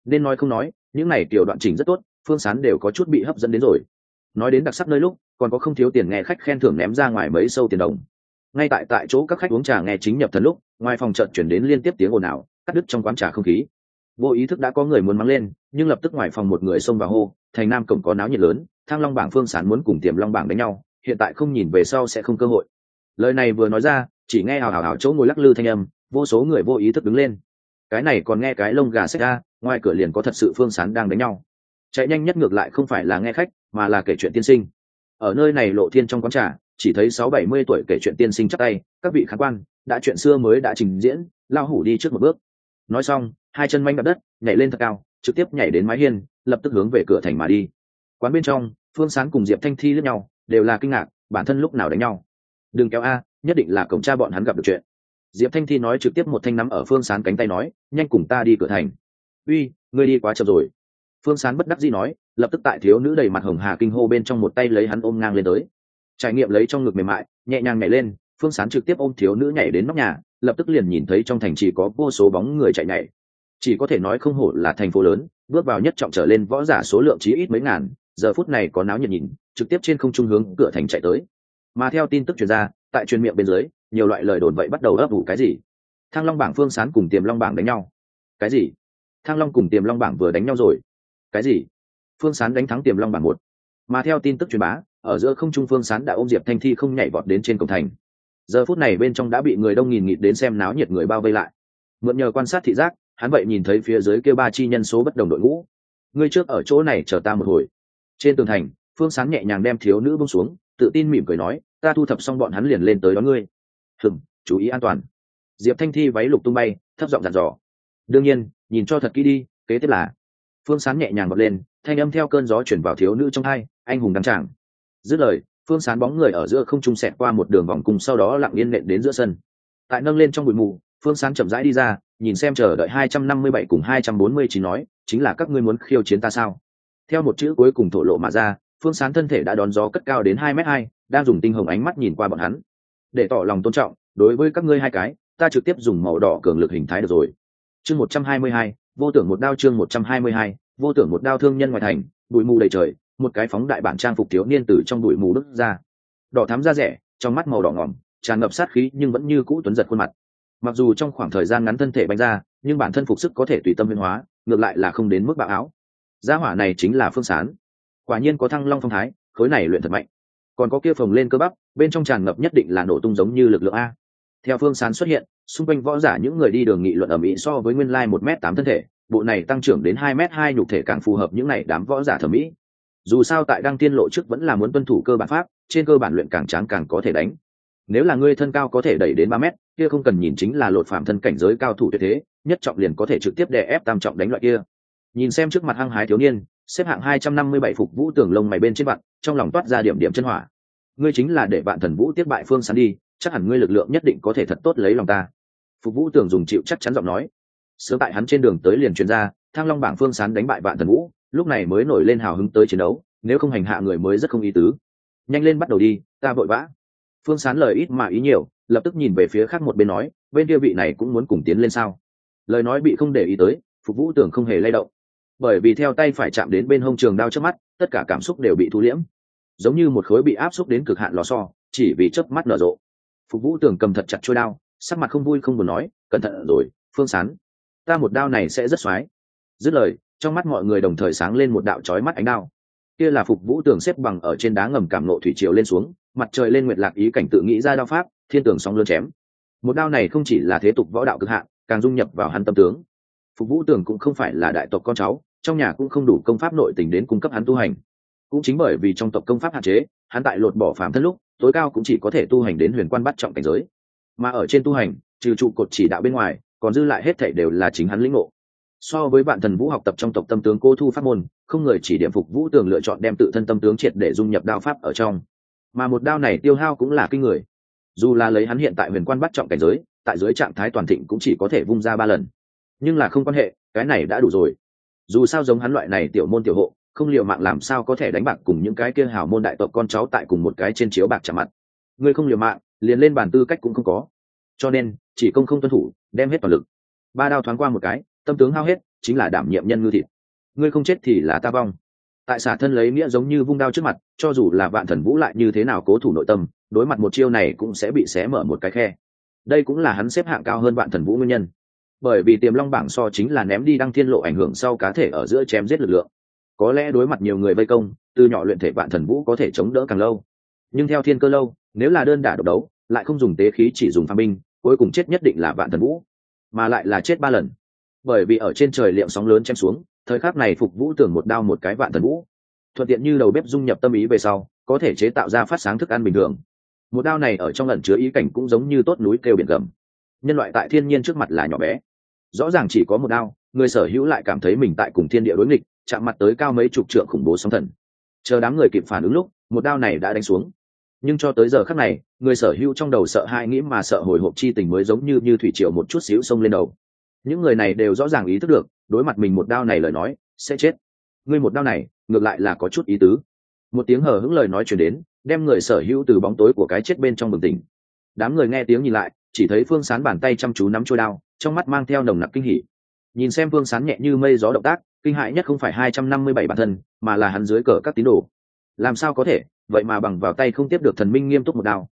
Nên nói không nói, những này tiểu đoạn trình rất tốt, phương sán đều có chút bị hấp dẫn đến rồi. Nói đến đặc sắc nơi lúc, còn có không thiếu tiền nghe khách khen thưởng ném ra ngoài mấy sâu tiền đồng. Ngay tại tại chỗ các khách uống trà nghe chính nhập thần lúc, ngoài phòng trận chuyển đến liên tiếp tiếng ồn ào, cắt đứt trong quán trà không khí vô ý thức đã có người muốn mắng lên, nhưng lập tức ngoài phòng một người xông vào hô, thành nam cổng có náo nhiệt lớn thang long bảng phương sán muốn cùng tiềm long bảng đánh nhau, hiện tại không nhìn về sau sẽ không cơ hội. Lời này vừa nói ra, chỉ nghe hào hào hào chỗ ngồi lắc lư thanh âm, vô số người vô ý thức đứng lên. Cái này còn nghe cái lông gà xách ra, ngoài cửa liền có thật sự phương sán đang đánh nhau. Chạy nhanh nhất ngược lại không phải là nghe khách, mà là kể chuyện tiên sinh. Ở nơi này lộ thiên trong quán trà, chỉ thấy sáu bảy mươi tuổi kể chuyện tiên sinh chắc tay, các vị khán quan, đã chuyện xưa mới đã trình diễn lao hủ đi trước một bước. Nói xong hai chân manh đập đất, nhảy lên thật cao, trực tiếp nhảy đến mái hiên, lập tức hướng về cửa thành mà đi. Quán bên trong, phương sán cùng diệp thanh thi lẫn nhau, đều là kinh ngạc, bản thân lúc nào đánh nhau? Đừng kéo a, nhất định là cổng cha bọn hắn gặp được chuyện. Diệp thanh thi nói trực tiếp một thanh nắm ở phương sán cánh tay nói, nhanh cùng ta đi cửa thành. Uy, ngươi đi quá chậm rồi. Phương sán bất đắc dĩ nói, lập tức tại thiếu nữ đầy mặt hồng hà kinh hô bên trong một tay lấy hắn ôm ngang lên tới. Trải nghiệm lấy trong ngực mềm mại, nhẹ nhàng nhảy lên, phương sán trực tiếp ôm thiếu nữ nhảy đến nóc nhà, lập tức liền nhìn thấy trong thành chỉ có vô số bóng người chạy nhảy chỉ có thể nói không hổ là thành phố lớn, bước vào nhất trọng trở lên võ giả số lượng chí ít mấy ngàn, giờ phút này có náo nhiệt nhìn, trực tiếp trên không trung hướng cửa thành chạy tới. Mà theo tin tức truyền ra, tại truyền miệng bên dưới, nhiều loại lời đồn vậy bắt đầu ấp ủ cái gì? Thăng long bảng phương sán cùng tiềm long bảng đánh nhau. Cái gì? Thăng long cùng tiềm long bảng vừa đánh nhau rồi. Cái gì? Phương sán đánh thắng tiềm long bảng một. Mà theo tin tức truyền bá, ở giữa không trung phương sán đã ôm diệp thanh thi không nhảy vọt đến trên cổng thành. Giờ phút này bên trong đã bị người đông nghìn nghịt đến xem náo nhiệt người bao vây lại. Mượn nhờ quan sát thị giác hắn vậy nhìn thấy phía dưới kêu ba chi nhân số bất đồng đội ngũ. Ngươi trước ở chỗ này chờ ta một hồi. Trên tường thành, phương sán nhẹ nhàng đem thiếu nữ bông xuống, tự tin mỉm cười nói, ta thu thập xong bọn hắn liền lên tới đón ngươi. Hừng chú ý an toàn. Diệp thanh thi váy lục tung bay, thấp giọng dặn dò. Đương nhiên, nhìn cho thật kỹ đi, kế tiếp là phương sán nhẹ nhàng bật lên, thanh âm theo cơn gió chuyển vào thiếu nữ trong hai, anh hùng đăng tràng. Dứt lời, phương sán bóng người ở giữa không trung sẹt qua một đường vòng cùng sau đó lặng yên nện đến giữa sân. Tại nâng lên trong bụi mù phương sán chậm rãi đi ra, nhìn xem chờ đợi hai trăm năm mươi bảy cùng hai trăm bốn mươi chín nói, chính là các ngươi muốn khiêu chiến ta sao? Theo một chữ cuối cùng thổ lộ mà ra, phương sán thân thể đã đón gió cất cao đến hai m hai, đang dùng tinh hồng ánh mắt nhìn qua bọn hắn. Để tỏ lòng tôn trọng, đối với các ngươi hai cái, ta trực tiếp dùng màu đỏ cường lực hình thái được rồi. Chương một trăm hai mươi hai, vô tưởng một đao chương một trăm hai mươi hai, vô tưởng một đao thương nhân ngoài thành, bụi mù đầy trời, một cái phóng đại bản trang phục thiếu niên từ trong bụi mù bước ra. Đỏ thắm da rẻ, trong mắt màu đỏ ngỏm, tràn ngập sát khí nhưng vẫn như cũ tuấn giật khuôn mặt mặc dù trong khoảng thời gian ngắn thân thể bành ra, nhưng bản thân phục sức có thể tùy tâm biến hóa, ngược lại là không đến mức bạo áo. Gia hỏa này chính là phương sán. Quả nhiên có thăng long phong thái, khối này luyện thật mạnh. Còn có kia phồng lên cơ bắp, bên trong tràn ngập nhất định là nổ tung giống như lực lượng a. Theo phương sán xuất hiện, xung quanh võ giả những người đi đường nghị luận ở mỹ so với nguyên lai một m tám thân thể, bộ này tăng trưởng đến hai m hai nhục thể càng phù hợp những này đám võ giả thẩm mỹ. Dù sao tại đăng tiên lộ trước vẫn là muốn tuân thủ cơ bản pháp, trên cơ bản luyện càng tráng càng có thể đánh nếu là ngươi thân cao có thể đẩy đến ba mét, kia không cần nhìn chính là lột phạm thân cảnh giới cao thủ tuyệt thế, nhất trọng liền có thể trực tiếp đè ép tam trọng đánh loại kia. Nhìn xem trước mặt hăng hái thiếu niên, xếp hạng hai trăm năm mươi bảy phục vũ tường lông mày bên trên bạn trong lòng toát ra điểm điểm chân hỏa. Ngươi chính là để bạn thần vũ tiếp bại phương sán đi, chắc hẳn ngươi lực lượng nhất định có thể thật tốt lấy lòng ta. Phục vũ tường dùng chịu chắc chắn giọng nói. Sớm tại hắn trên đường tới liền chuyên gia thang long bảng phương sán đánh bại bạn thần vũ, lúc này mới nổi lên hào hứng tới chiến đấu, nếu không hành hạ người mới rất không ý tứ. Nhanh lên bắt đầu đi, ta vội vã phương sán lời ít mà ý nhiều, lập tức nhìn về phía khác một bên nói, bên kia vị này cũng muốn cùng tiến lên sao? Lời nói bị không để ý tới, phục vũ tưởng không hề lay động. Bởi vì theo tay phải chạm đến bên hông trường đao trước mắt, tất cả cảm xúc đều bị thu liễm. Giống như một khối bị áp xúc đến cực hạn lò so chỉ vì chớp mắt nở rộ. Phục vũ tưởng cầm thật chặt trôi đao, sắc mặt không vui không buồn nói, cẩn thận rồi, phương sán, ta một đao này sẽ rất xoái. Dứt lời, trong mắt mọi người đồng thời sáng lên một đạo trói mắt ánh đao. Kia là phục vũ tường xếp bằng ở trên đá ngầm cảm nộ thủy triều lên xuống mặt trời lên nguyệt lạc ý cảnh tự nghĩ ra đao pháp, thiên tường sóng lớn chém. Một đao này không chỉ là thế tục võ đạo cực hạn, càng dung nhập vào hắn tâm tướng. Phục vũ tường cũng không phải là đại tộc con cháu, trong nhà cũng không đủ công pháp nội tình đến cung cấp hắn tu hành. Cũng chính bởi vì trong tộc công pháp hạn chế, hắn tại lột bỏ phàm thân lúc, tối cao cũng chỉ có thể tu hành đến huyền quan bắt trọng cảnh giới. Mà ở trên tu hành, trừ trụ cột chỉ đạo bên ngoài, còn dư lại hết thảy đều là chính hắn lĩnh ngộ. So với bạn thần vũ học tập trong tộc tâm tướng cô thu pháp môn, không người chỉ điểm phục vũ tường lựa chọn đem tự thân tâm tướng triệt để dung nhập đao pháp ở trong mà một đao này tiêu hao cũng là kinh người. Dù là lấy hắn hiện tại huyền quan bắt trọng cảnh giới, tại dưới trạng thái toàn thịnh cũng chỉ có thể vung ra ba lần. Nhưng là không quan hệ, cái này đã đủ rồi. Dù sao giống hắn loại này tiểu môn tiểu hộ, không liệu mạng làm sao có thể đánh bạc cùng những cái kia hào môn đại tộc con cháu tại cùng một cái trên chiếu bạc chạm mặt. Ngươi không liều mạng, liền lên bàn tư cách cũng không có. Cho nên, chỉ công không tuân thủ, đem hết toàn lực. Ba đao thoáng qua một cái, tâm tướng hao hết, chính là đảm nhiệm nhân ngư thịt. Ngươi không chết thì là ta vong tại xả thân lấy nghĩa giống như vung đao trước mặt, cho dù là vạn thần vũ lại như thế nào cố thủ nội tâm, đối mặt một chiêu này cũng sẽ bị xé mở một cái khe. Đây cũng là hắn xếp hạng cao hơn vạn thần vũ nguyên nhân. Bởi vì tiềm long bảng so chính là ném đi đăng thiên lộ ảnh hưởng sau cá thể ở giữa chém giết lực lượng. Có lẽ đối mặt nhiều người vây công, từ nhỏ luyện thể vạn thần vũ có thể chống đỡ càng lâu. Nhưng theo thiên cơ lâu, nếu là đơn đả độc đấu, lại không dùng tế khí chỉ dùng phá binh, cuối cùng chết nhất định là vạn thần vũ. Mà lại là chết ba lần. Bởi vì ở trên trời liệm sóng lớn chém xuống thời khắc này phục vũ tưởng một đao một cái vạn thần vũ. Thuận tiện như đầu bếp dung nhập tâm ý về sau, có thể chế tạo ra phát sáng thức ăn bình thường. Một đao này ở trong lần chứa ý cảnh cũng giống như tốt núi kêu biển gầm. Nhân loại tại thiên nhiên trước mặt là nhỏ bé. Rõ ràng chỉ có một đao, người sở hữu lại cảm thấy mình tại cùng thiên địa đối nghịch, chạm mặt tới cao mấy chục trượng khủng bố sóng thần. Chờ đám người kịp phản ứng lúc, một đao này đã đánh xuống. Nhưng cho tới giờ khắc này, người sở hữu trong đầu sợ hai nghĩ mà sợ hồi hộp chi tình mới giống như như thủy triều một chút xíu xông lên đầu những người này đều rõ ràng ý thức được, đối mặt mình một đao này lời nói, sẽ chết. Ngươi một đao này, ngược lại là có chút ý tứ. Một tiếng hờ hững lời nói chuyển đến, đem người sở hữu từ bóng tối của cái chết bên trong bừng tỉnh. Đám người nghe tiếng nhìn lại, chỉ thấy phương sán bàn tay chăm chú nắm trôi đao, trong mắt mang theo nồng nặc kinh hỉ. Nhìn xem phương sán nhẹ như mây gió động tác, kinh hại nhất không phải hai trăm năm mươi bảy bản thân, mà là hắn dưới cờ các tín đồ. Làm sao có thể? Vậy mà bằng vào tay không tiếp được thần minh nghiêm túc một đao.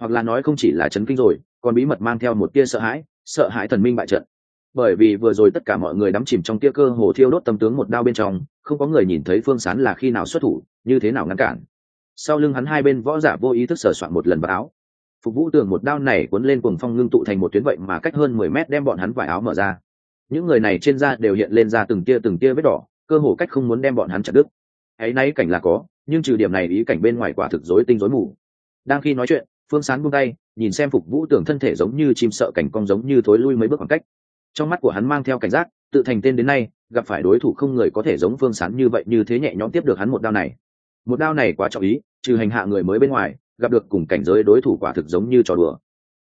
Hoặc là nói không chỉ là chấn kinh rồi, còn bí mật mang theo một tia sợ hãi sợ hãi thần minh bại trận bởi vì vừa rồi tất cả mọi người đắm chìm trong tia cơ hồ thiêu đốt tâm tướng một đao bên trong, không có người nhìn thấy phương sán là khi nào xuất thủ, như thế nào ngăn cản. Sau lưng hắn hai bên võ giả vô ý thức sờ soạn một lần vào áo. Phục vũ tường một đao này cuốn lên cùng phong ngưng tụ thành một tuyến vậy mà cách hơn mười mét đem bọn hắn vải áo mở ra. Những người này trên da đều hiện lên ra từng tia từng tia vết đỏ, cơ hồ cách không muốn đem bọn hắn chặt đứt. Hãy nay cảnh là có, nhưng trừ điểm này ý cảnh bên ngoài quả thực rối tinh rối mù. Đang khi nói chuyện, phương sán buông tay, nhìn xem phục vũ tưởng thân thể giống như chim sợ cảnh cong giống như thối lui mấy bước khoảng cách trong mắt của hắn mang theo cảnh giác, tự thành tên đến nay, gặp phải đối thủ không người có thể giống phương sán như vậy như thế nhẹ nhõm tiếp được hắn một đao này. Một đao này quá trọng ý, trừ hành hạ người mới bên ngoài, gặp được cùng cảnh giới đối thủ quả thực giống như trò đùa.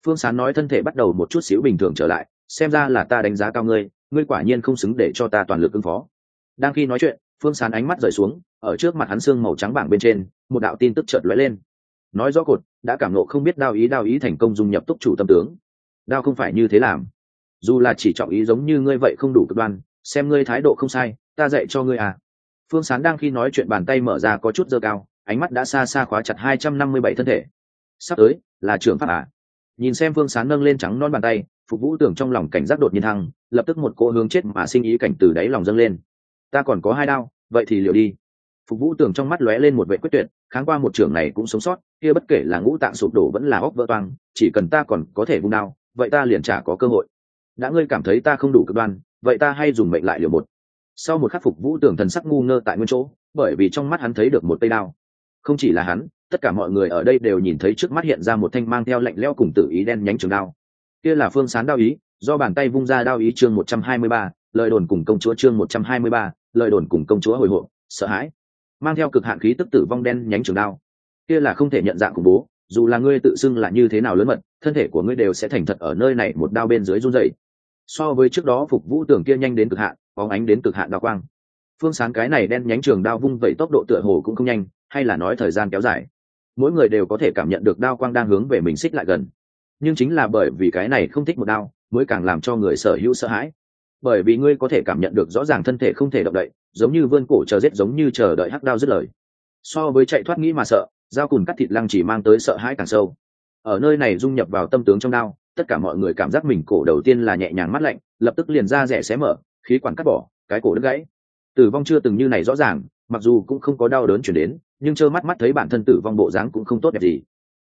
Phương sán nói thân thể bắt đầu một chút xíu bình thường trở lại, xem ra là ta đánh giá cao ngươi ngươi quả nhiên không xứng để cho ta toàn lực ứng phó. Đang khi nói chuyện, phương sán ánh mắt rời xuống, ở trước mặt hắn xương màu trắng bảng bên trên, một đạo tin tức chợt lóe lên. Nói rõ cột, đã cảm nộ không biết đao ý đao ý thành công dung nhập túc chủ tâm tướng. Đao không phải như thế làm dù là chỉ trọng ý giống như ngươi vậy không đủ cực đoan, xem ngươi thái độ không sai, ta dạy cho ngươi à. Phương sán đang khi nói chuyện bàn tay mở ra có chút dơ cao, ánh mắt đã xa xa khóa chặt hai trăm năm mươi bảy thân thể. Sắp tới, là trưởng pháp à. Nhìn xem phương sán nâng lên trắng non bàn tay, phục vũ tưởng trong lòng cảnh giác đột nhiên thăng, lập tức một cỗ hướng chết mà sinh ý cảnh từ đáy lòng dâng lên. Ta còn có hai đao, vậy thì liệu đi. Phục vũ tưởng trong mắt lóe lên một vệ quyết tuyệt, kháng qua một trường này cũng sống sót, kia bất kể là ngũ tạng sụp đổ vẫn là óc vỡ toang, chỉ cần ta còn có thể vung đao, vậy ta liền chả có cơ hội đã ngươi cảm thấy ta không đủ cực đoan, vậy ta hay dùng mệnh lại liều một. Sau một khắc phục vũ tưởng thần sắc ngu ngơ tại nguyên chỗ, bởi vì trong mắt hắn thấy được một tay đao. Không chỉ là hắn, tất cả mọi người ở đây đều nhìn thấy trước mắt hiện ra một thanh mang theo lạnh leo cùng tử ý đen nhánh trường đao. Kia là phương sán đao ý, do bàn tay vung ra đao ý chương một trăm hai mươi ba, lời đồn cùng công chúa chương một trăm hai mươi ba, lời đồn cùng công chúa hồi hộp, sợ hãi. Mang theo cực hạn khí tức tử vong đen nhánh trường đao. Kia là không thể nhận dạng khủng bố, dù là ngươi tự xưng là như thế nào lớn mật, thân thể của ngươi đều sẽ thành thật ở nơi này một đao bên dưới run dày so với trước đó phục vũ tưởng kia nhanh đến cực hạn, bóng ánh đến cực hạn đa quang. Phương sáng cái này đen nhánh trường đao vung vẩy tốc độ tựa hồ cũng không nhanh, hay là nói thời gian kéo dài. Mỗi người đều có thể cảm nhận được đao quang đang hướng về mình xích lại gần. Nhưng chính là bởi vì cái này không thích một đao, mới càng làm cho người sở hữu sợ hãi. Bởi vì ngươi có thể cảm nhận được rõ ràng thân thể không thể động đậy, giống như vươn cổ chờ rết giống như chờ đợi hắc đao dứt lời. So với chạy thoát nghĩ mà sợ, dao cùn cắt thịt lăng chỉ mang tới sợ hãi càng sâu. Ở nơi này dung nhập vào tâm tướng trong đao tất cả mọi người cảm giác mình cổ đầu tiên là nhẹ nhàng mắt lạnh, lập tức liền ra rẻ xé mở, khí quản cắt bỏ, cái cổ đứt gãy. Tử vong chưa từng như này rõ ràng, mặc dù cũng không có đau đớn chuyển đến, nhưng trơ mắt mắt thấy bản thân tử vong bộ dáng cũng không tốt đẹp gì.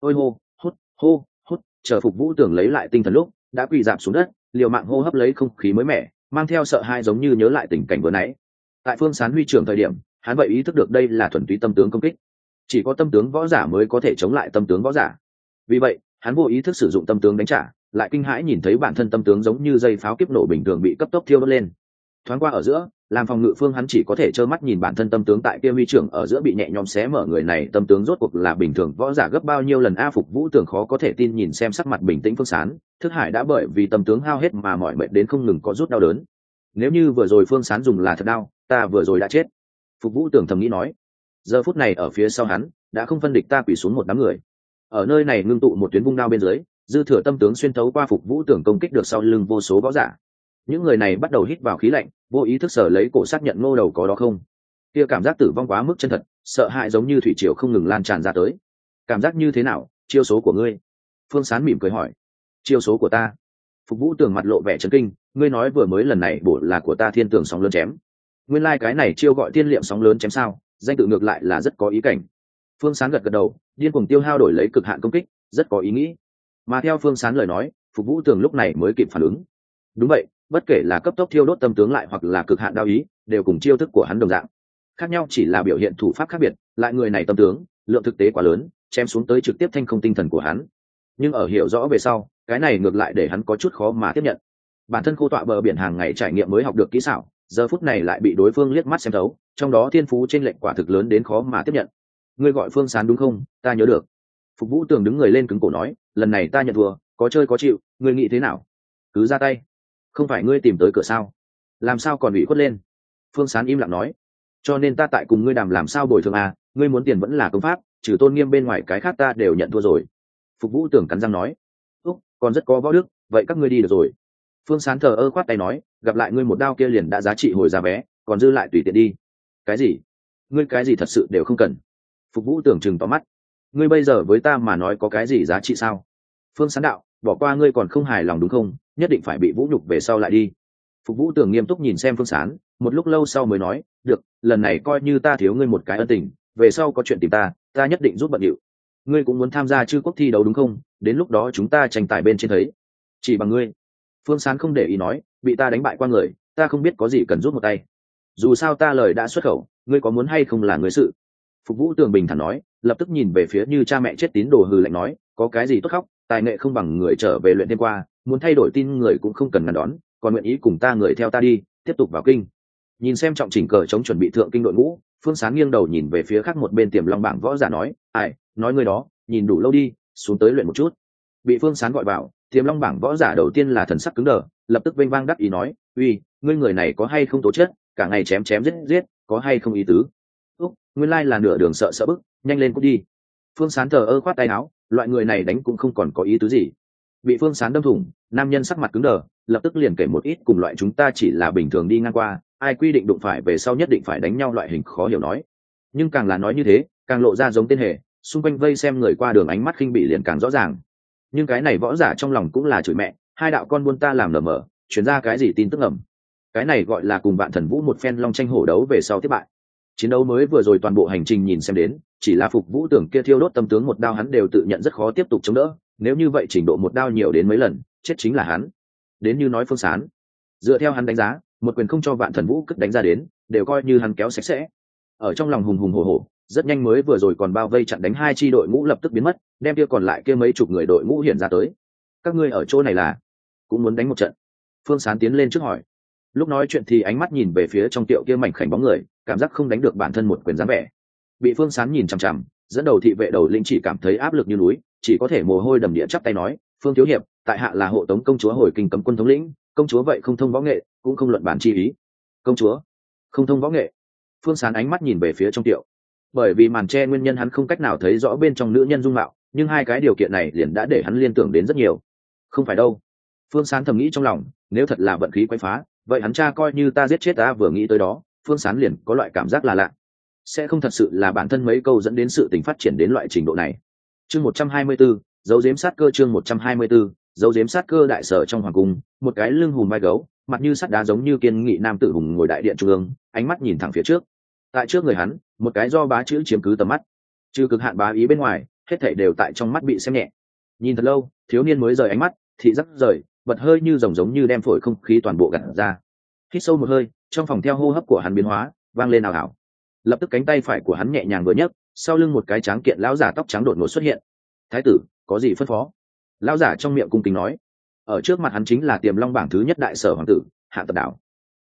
Ôi hô, hút hô, hút, chờ phục vũ tưởng lấy lại tinh thần lúc, đã quỳ dạp xuống đất, liều mạng hô hấp lấy không khí mới mẻ, mang theo sợ hãi giống như nhớ lại tình cảnh vừa nãy. Tại phương sán huy trưởng thời điểm, hắn vậy ý thức được đây là thuần túy tâm tướng công kích. Chỉ có tâm tướng võ giả mới có thể chống lại tâm tướng võ giả. Vì vậy hắn vô ý thức sử dụng tâm tướng đánh trả, lại kinh hãi nhìn thấy bản thân tâm tướng giống như dây pháo kiếp nổ bình thường bị cấp tốc thiêu đốt lên. Thoáng qua ở giữa, làm phòng ngự phương hắn chỉ có thể trơ mắt nhìn bản thân tâm tướng tại kia huy trưởng ở giữa bị nhẹ nhõm xé mở người này, tâm tướng rốt cuộc là bình thường, võ giả gấp bao nhiêu lần a phục vũ tưởng khó có thể tin nhìn xem sắc mặt bình tĩnh phương sán, thức hải đã bởi vì tâm tướng hao hết mà mọi mệnh đến không ngừng có rút đau đớn. Nếu như vừa rồi phương sán dùng là thật đau, ta vừa rồi đã chết. Phục vũ tưởng thầm nghĩ nói. Giờ phút này ở phía sau hắn, đã không phân địch ta quỳ xuống một đám người ở nơi này ngưng tụ một tuyến vung đao bên dưới, dư thừa tâm tướng xuyên thấu qua phục vũ tưởng công kích được sau lưng vô số võ giả. Những người này bắt đầu hít vào khí lạnh, vô ý thức sở lấy cổ xác nhận ngô đầu có đó không. Kia cảm giác tử vong quá mức chân thật, sợ hãi giống như thủy triều không ngừng lan tràn ra tới. Cảm giác như thế nào, chiêu số của ngươi? Phương sán mỉm cười hỏi. Chiêu số của ta. Phục vũ tưởng mặt lộ vẻ trấn kinh, ngươi nói vừa mới lần này bổ là của ta thiên tường sóng lớn chém. Nguyên lai、like、cái này chiêu gọi tiên liệm sóng lớn chém sao, danh tự ngược lại là rất có ý cảnh phương sán gật gật đầu, điên cùng tiêu hao đổi lấy cực hạn công kích, rất có ý nghĩ. Mà theo phương sán lời nói, phục vũ tường lúc này mới kịp phản ứng. Đúng vậy, bất kể là cấp tốc thiêu đốt tâm tướng lại hoặc là cực hạn đao ý, đều cùng chiêu thức của hắn đồng dạng. Khác nhau chỉ là biểu hiện thủ pháp khác biệt, lại người này tâm tướng, lượng thực tế quá lớn, chém xuống tới trực tiếp thanh không tinh thần của hắn. Nhưng ở hiểu rõ về sau, cái này ngược lại để hắn có chút khó mà tiếp nhận. Bản thân khô tọa bờ biển hàng ngày trải nghiệm mới học được kỹ xảo, giờ phút này lại bị đối phương liếc mắt xem thấu, trong đó thiên phú trên lệnh quả thực lớn đến khó mà tiếp nhận ngươi gọi phương sán đúng không? Ta nhớ được. Phục vũ tường đứng người lên cứng cổ nói, lần này ta nhận thua, có chơi có chịu, ngươi nghĩ thế nào? Cứ ra tay. Không phải ngươi tìm tới cửa sao? Làm sao còn ủy khuất lên? Phương sán im lặng nói, cho nên ta tại cùng ngươi đàm làm sao bồi thường à ngươi muốn tiền vẫn là công pháp, trừ tôn nghiêm bên ngoài cái khác ta đều nhận thua rồi. Phục vũ tưởng cắn răng nói, úc, còn rất có võ đức, vậy các ngươi đi được rồi. Phương sán thờ ơ khoát tay nói, gặp lại ngươi một đao kia liền đã giá trị hồi giá vé, còn dư lại tùy tiện đi. Cái gì? Ngươi cái gì thật sự đều không cần phục vũ tưởng chừng tóm mắt. Ngươi bây giờ với ta mà nói có cái gì giá trị sao? Phương sán đạo, bỏ qua ngươi còn không hài lòng đúng không? Nhất định phải bị vũ nhục về sau lại đi. Phục vũ tưởng nghiêm túc nhìn xem phương sán, một lúc lâu sau mới nói, được, lần này coi như ta thiếu ngươi một cái ân tình, về sau có chuyện tìm ta ta nhất định giúp bận điệu. Ngươi cũng muốn tham gia chư quốc thi đấu đúng không? Đến lúc đó chúng ta tranh tài bên trên thấy. Chỉ bằng ngươi. Phương sán không để ý nói, bị ta đánh bại qua người, ta không biết có gì cần rút một tay. Dù sao ta lời đã xuất khẩu, ngươi có muốn hay không là người sự phục vũ tường bình thản nói, lập tức nhìn về phía như cha mẹ chết tín đồ hừ lạnh nói, có cái gì tốt khóc, tài nghệ không bằng người trở về luyện thêm qua, muốn thay đổi tin người cũng không cần ngăn đón, còn nguyện ý cùng ta người theo ta đi, tiếp tục vào kinh. Nhìn xem trọng chỉnh cờ chống chuẩn bị thượng kinh đội ngũ, phương sáng nghiêng đầu nhìn về phía khác một bên tiềm long bảng võ giả nói, ai, nói người đó, nhìn đủ lâu đi, xuống tới luyện một chút. Bị phương sáng gọi vào, tiềm long bảng võ giả đầu tiên là thần sắc cứng đờ, lập tức vênh vang đắc ý nói, uy, ngươi người này có hay không tố chất, cả ngày chém chém giết giết, có hay không ý tứ? Nguyên lai là nửa đường sợ sợ bức, nhanh lên cút đi. Phương sán thờ ơ khoát tay áo, loại người này đánh cũng không còn có ý tứ gì. Bị phương sán đâm thủng, nam nhân sắc mặt cứng đờ, lập tức liền kể một ít cùng loại chúng ta chỉ là bình thường đi ngang qua, ai quy định đụng phải về sau nhất định phải đánh nhau loại hình khó hiểu nói. Nhưng càng là nói như thế, càng lộ ra giống tên hề, xung quanh vây xem người qua đường ánh mắt khinh bị liền càng rõ ràng. Nhưng cái này võ giả trong lòng cũng là chửi mẹ, hai đạo con buôn ta làm lờ mờ, chuyển ra cái gì tin tức ẩm cái này gọi là cùng bạn thần vũ một phen long tranh hổ đấu về sau thất bại chiến đấu mới vừa rồi toàn bộ hành trình nhìn xem đến, chỉ là phục vũ tưởng kia thiêu đốt tâm tướng một đao hắn đều tự nhận rất khó tiếp tục chống đỡ, nếu như vậy trình độ một đao nhiều đến mấy lần, chết chính là hắn. Đến như nói phương sán, dựa theo hắn đánh giá, một quyền không cho vạn thần vũ cất đánh ra đến, đều coi như hắn kéo sạch sẽ. Ở trong lòng hùng hùng hồ hồ rất nhanh mới vừa rồi còn bao vây chặn đánh hai chi đội ngũ lập tức biến mất, đem kia còn lại kia mấy chục người đội ngũ hiện ra tới. Các ngươi ở chỗ này là? Cũng muốn đánh một trận. Phương sán tiến lên trước hỏi lúc nói chuyện thì ánh mắt nhìn về phía trong tiệu kia mảnh khảnh bóng người, cảm giác không đánh được bản thân một quyền dáng vẻ. Bị phương sán nhìn chằm chằm, dẫn đầu thị vệ đầu linh chỉ cảm thấy áp lực như núi, chỉ có thể mồ hôi đầm địa chắp tay nói, phương thiếu hiệp, tại hạ là hộ tống công chúa hồi kinh cấm quân thống lĩnh, công chúa vậy không thông võ nghệ, cũng không luận bản chi ý. Công chúa? Không thông võ nghệ. Phương sán ánh mắt nhìn về phía trong tiệu. Bởi vì màn tre nguyên nhân hắn không cách nào thấy rõ bên trong nữ nhân dung mạo, nhưng hai cái điều kiện này liền đã để hắn liên tưởng đến rất nhiều. Không phải đâu. Phương sán thầm nghĩ trong lòng, nếu thật là vận khí quay phá vậy hắn cha coi như ta giết chết ta vừa nghĩ tới đó, phương sán liền có loại cảm giác là lạ. Sẽ không thật sự là bản thân mấy câu dẫn đến sự tình phát triển đến loại trình độ này. Chương một trăm hai mươi bốn, dấu dếm sát cơ chương một trăm hai mươi bốn, dấu dếm sát cơ đại sở trong hoàng cung, một cái lưng hùm vai gấu, mặt như sắt đá giống như kiên nghị nam tử hùng ngồi đại điện trung ương, ánh mắt nhìn thẳng phía trước. Tại trước người hắn, một cái do bá chữ chiếm cứ tầm mắt. Trừ cực hạn bá ý bên ngoài, hết thảy đều tại trong mắt bị xem nhẹ. Nhìn thật lâu, thiếu niên mới rời ánh mắt, thị giác rời bật hơi như rồng giống như đem phổi không khí toàn bộ gặt ra. Hít sâu một hơi, trong phòng theo hô hấp của hắn biến hóa, vang lên ảo ảo lập tức cánh tay phải của hắn nhẹ nhàng vừa nhấc, sau lưng một cái tráng kiện lão giả tóc trắng đột ngột xuất hiện. Thái tử, có gì phân phó? Lão giả trong miệng cung kính nói. Ở trước mặt hắn chính là tiềm long bảng thứ nhất đại sở hoàng tử, hạ tập đảo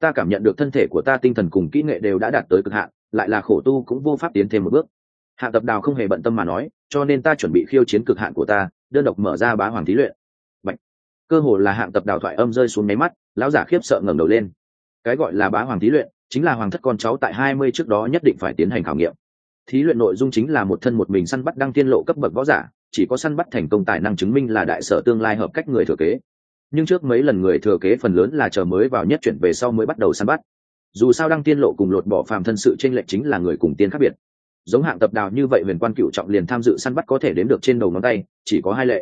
ta cảm nhận được thân thể của ta tinh thần cùng kỹ nghệ đều đã đạt tới cực hạn, lại là khổ tu cũng vô pháp tiến thêm một bước. Hạ tập đào không hề bận tâm mà nói, cho nên ta chuẩn bị khiêu chiến cực hạn của ta, đơn độc mở ra bá hoàng thí luyện cơ hồ là hạng tập đào thoại âm rơi xuống máy mắt, lão giả khiếp sợ ngẩng đầu lên. Cái gọi là bá hoàng thí luyện, chính là hoàng thất con cháu tại hai mươi trước đó nhất định phải tiến hành khảo nghiệm. Thí luyện nội dung chính là một thân một mình săn bắt đăng tiên lộ cấp bậc võ giả, chỉ có săn bắt thành công tài năng chứng minh là đại sở tương lai hợp cách người thừa kế. Nhưng trước mấy lần người thừa kế phần lớn là chờ mới vào nhất chuyển về sau mới bắt đầu săn bắt. Dù sao đăng tiên lộ cùng lột bỏ phàm thân sự t r ê n lệch chính là người cùng tiên khác biệt. Giống hạng tập đào như vậy huyền quan cựu trọng liền tham dự săn bắt có thể đến được trên đầu ngón tay, chỉ có hai lệ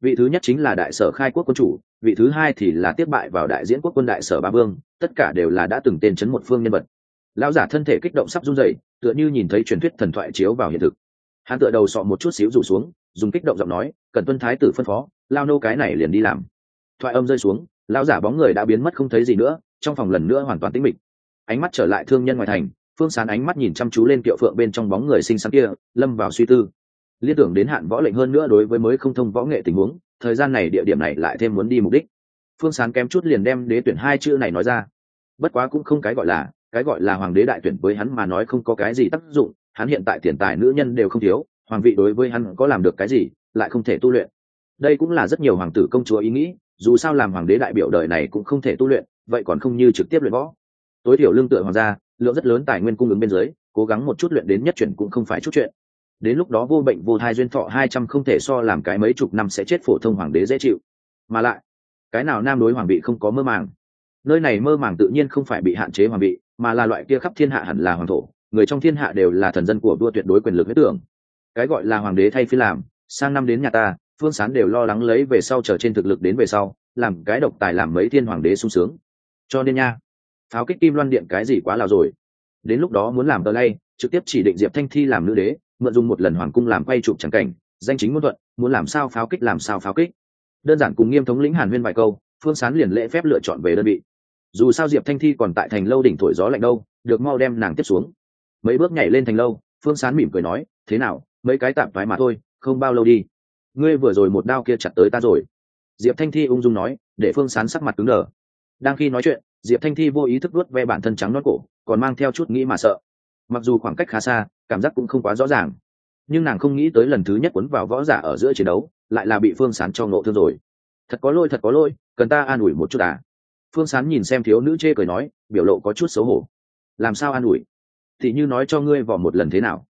vị thứ nhất chính là đại sở khai quốc quân chủ, vị thứ hai thì là tiếp bại vào đại diễn quốc quân đại sở ba vương, tất cả đều là đã từng tên chấn một phương nhân vật. Lão giả thân thể kích động sắp run rẩy, tựa như nhìn thấy truyền thuyết thần thoại chiếu vào hiện thực. Hắn tựa đầu sọ một chút xíu rủ xuống, dùng kích động giọng nói, cần tuân thái tử phân phó, lao nô cái này liền đi làm. Thoại âm rơi xuống, lão giả bóng người đã biến mất không thấy gì nữa, trong phòng lần nữa hoàn toàn tĩnh mịch. Ánh mắt trở lại thương nhân ngoài thành, phương sán ánh mắt nhìn chăm chú lên kiệu phượng bên trong bóng người xinh xắn kia, lâm vào suy tư liên tưởng đến hạn võ lệnh hơn nữa đối với mới không thông võ nghệ tình huống, thời gian này địa điểm này lại thêm muốn đi mục đích. Phương sán kém chút liền đem đế tuyển hai chữ này nói ra. Bất quá cũng không cái gọi là, cái gọi là hoàng đế đại tuyển với hắn mà nói không có cái gì tác dụng, hắn hiện tại tiền tài nữ nhân đều không thiếu, hoàng vị đối với hắn có làm được cái gì, lại không thể tu luyện. Đây cũng là rất nhiều hoàng tử công chúa ý nghĩ, dù sao làm hoàng đế đại biểu đời này cũng không thể tu luyện, vậy còn không như trực tiếp luyện võ. Tối thiểu lương tựa hoàng gia, lượng rất lớn tài nguyên cung ứng bên dưới, cố gắng một chút luyện đến nhất chuyển cũng không phải chút chuyện đến lúc đó vô bệnh vô thai duyên thọ hai trăm không thể so làm cái mấy chục năm sẽ chết phổ thông hoàng đế dễ chịu. Mà lại, cái nào nam đối hoàng vị không có mơ màng? Nơi này mơ màng tự nhiên không phải bị hạn chế hoàng vị, mà là loại kia khắp thiên hạ hẳn là hoàng thổ, người trong thiên hạ đều là thần dân của vua tuyệt đối quyền lực huyết tưởng. Cái gọi là hoàng đế thay phi làm, sang năm đến nhà ta, phương sán đều lo lắng lấy về sau trở trên thực lực đến về sau, làm cái độc tài làm mấy thiên hoàng đế sung sướng. Cho nên nha, pháo kích kim loan điện cái gì quá lào rồi. Đến lúc đó muốn làm tờ lay, trực tiếp chỉ định diệp thanh thi làm nữ đế mượn dùng một lần hoàng cung làm quay chụp trắng cảnh, danh chính ngôn thuận, muốn làm sao pháo kích làm sao pháo kích. Đơn giản cùng nghiêm thống lĩnh hàn huyên vài câu, phương sán liền lễ phép lựa chọn về đơn vị. Dù sao diệp thanh thi còn tại thành lâu đỉnh thổi gió lạnh đâu, được mau đem nàng tiếp xuống. Mấy bước nhảy lên thành lâu, phương sán mỉm cười nói, thế nào, mấy cái tạm thoái mà thôi, không bao lâu đi. Ngươi vừa rồi một đao kia chặt tới ta rồi. Diệp thanh thi ung dung nói, để phương sán sắc mặt cứng đờ. Đang khi nói chuyện, diệp thanh thi vô ý thức đuốt ve bản thân trắng nốt cổ, còn mang theo chút nghĩ mà sợ. Mặc dù khoảng cách khá xa cảm giác cũng không quá rõ ràng. Nhưng nàng không nghĩ tới lần thứ nhất quấn vào võ giả ở giữa chiến đấu, lại là bị phương sán cho ngộ thương rồi. Thật có lỗi, thật có lỗi, cần ta an ủi một chút à? Phương sán nhìn xem thiếu nữ chê cười nói, biểu lộ có chút xấu hổ. Làm sao an ủi? Thì như nói cho ngươi vỏ một lần thế nào?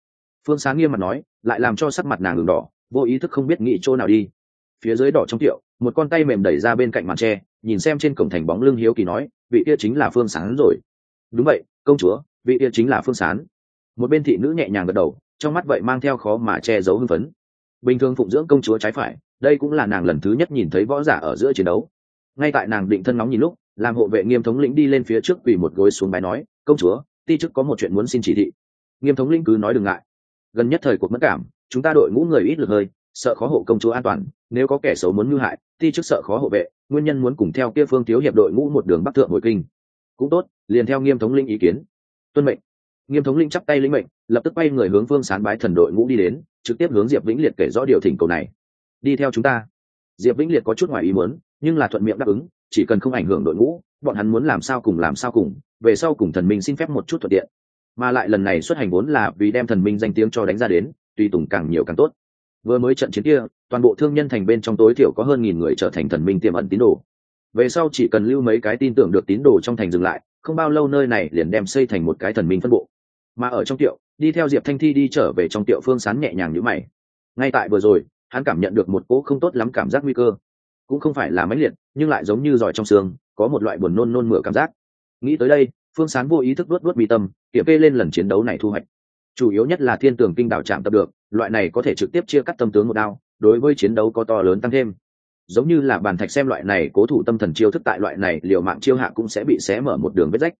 Phương sán nghiêm mặt nói, lại làm cho sắc mặt nàng đường đỏ, vô ý thức không biết nghĩ chỗ nào đi. Phía dưới đỏ trong tiệu, một con tay mềm đẩy ra bên cạnh màn tre, nhìn xem trên cổng thành bóng lưng hiếu kỳ nói, vị kia chính là phương sán rồi. Đúng vậy, công chúa, vị kia chính là phương sán một bên thị nữ nhẹ nhàng gật đầu, trong mắt vậy mang theo khó mà che giấu hưng phấn. Bình thường phụng dưỡng công chúa trái phải, đây cũng là nàng lần thứ nhất nhìn thấy võ giả ở giữa chiến đấu. Ngay tại nàng định thân nóng nhìn lúc, làm hộ vệ nghiêm thống lĩnh đi lên phía trước quỳ một gối xuống bài nói, công chúa, ti chức có một chuyện muốn xin chỉ thị. Nghiêm thống lĩnh cứ nói đừng ngại. Gần nhất thời cuộc mất cảm, chúng ta đội ngũ người ít lực hơi, sợ khó hộ công chúa an toàn, nếu có kẻ xấu muốn ngư hại, ti chức sợ khó hộ vệ, nguyên nhân muốn cùng theo kia phương thiếu hiệp đội ngũ một đường bắc thượng hồi kinh. Cũng tốt, liền theo nghiêm thống lĩnh ý kiến. Tuân mệnh nghiêm thống linh chắp tay lĩnh mệnh, lập tức bay người hướng phương sán bái thần đội ngũ đi đến, trực tiếp hướng diệp vĩnh liệt kể rõ điều thỉnh cầu này. Đi theo chúng ta. Diệp vĩnh liệt có chút ngoài ý muốn, nhưng là thuận miệng đáp ứng, chỉ cần không ảnh hưởng đội ngũ, bọn hắn muốn làm sao cùng làm sao cùng, về sau cùng thần minh xin phép một chút thuận tiện. Mà lại lần này xuất hành vốn là vì đem thần minh danh tiếng cho đánh ra đến tùy tùng càng nhiều càng tốt. Vừa mới trận chiến kia, toàn bộ thương nhân thành bên trong tối thiểu có hơn nghìn người trở thành thần minh tiềm ẩn tín đồ. Về sau chỉ cần lưu mấy cái tin tưởng được tín đồ trong thành dừng lại không bao lâu nơi này liền đem xây thành một cái thần minh phân bộ. Mà ở trong tiệu, đi theo diệp thanh thi đi trở về trong tiệu phương sán nhẹ nhàng như mày. Ngay tại vừa rồi, hắn cảm nhận được một cỗ không tốt lắm cảm giác nguy cơ. Cũng không phải là mãnh liệt, nhưng lại giống như giỏi trong xương, có một loại buồn nôn nôn mửa cảm giác. Nghĩ tới đây, phương sán vô ý thức luốt luốt bi tâm, kiểm kê lên lần chiến đấu này thu hoạch. Chủ yếu nhất là thiên tường kinh đảo chạm tập được, loại này có thể trực tiếp chia cắt tâm tướng một đao, đối với chiến đấu có to lớn tăng thêm giống như là bàn thạch xem loại này cố thủ tâm thần chiêu thức tại loại này liều mạng chiêu hạ cũng sẽ bị xé mở một đường vết rách.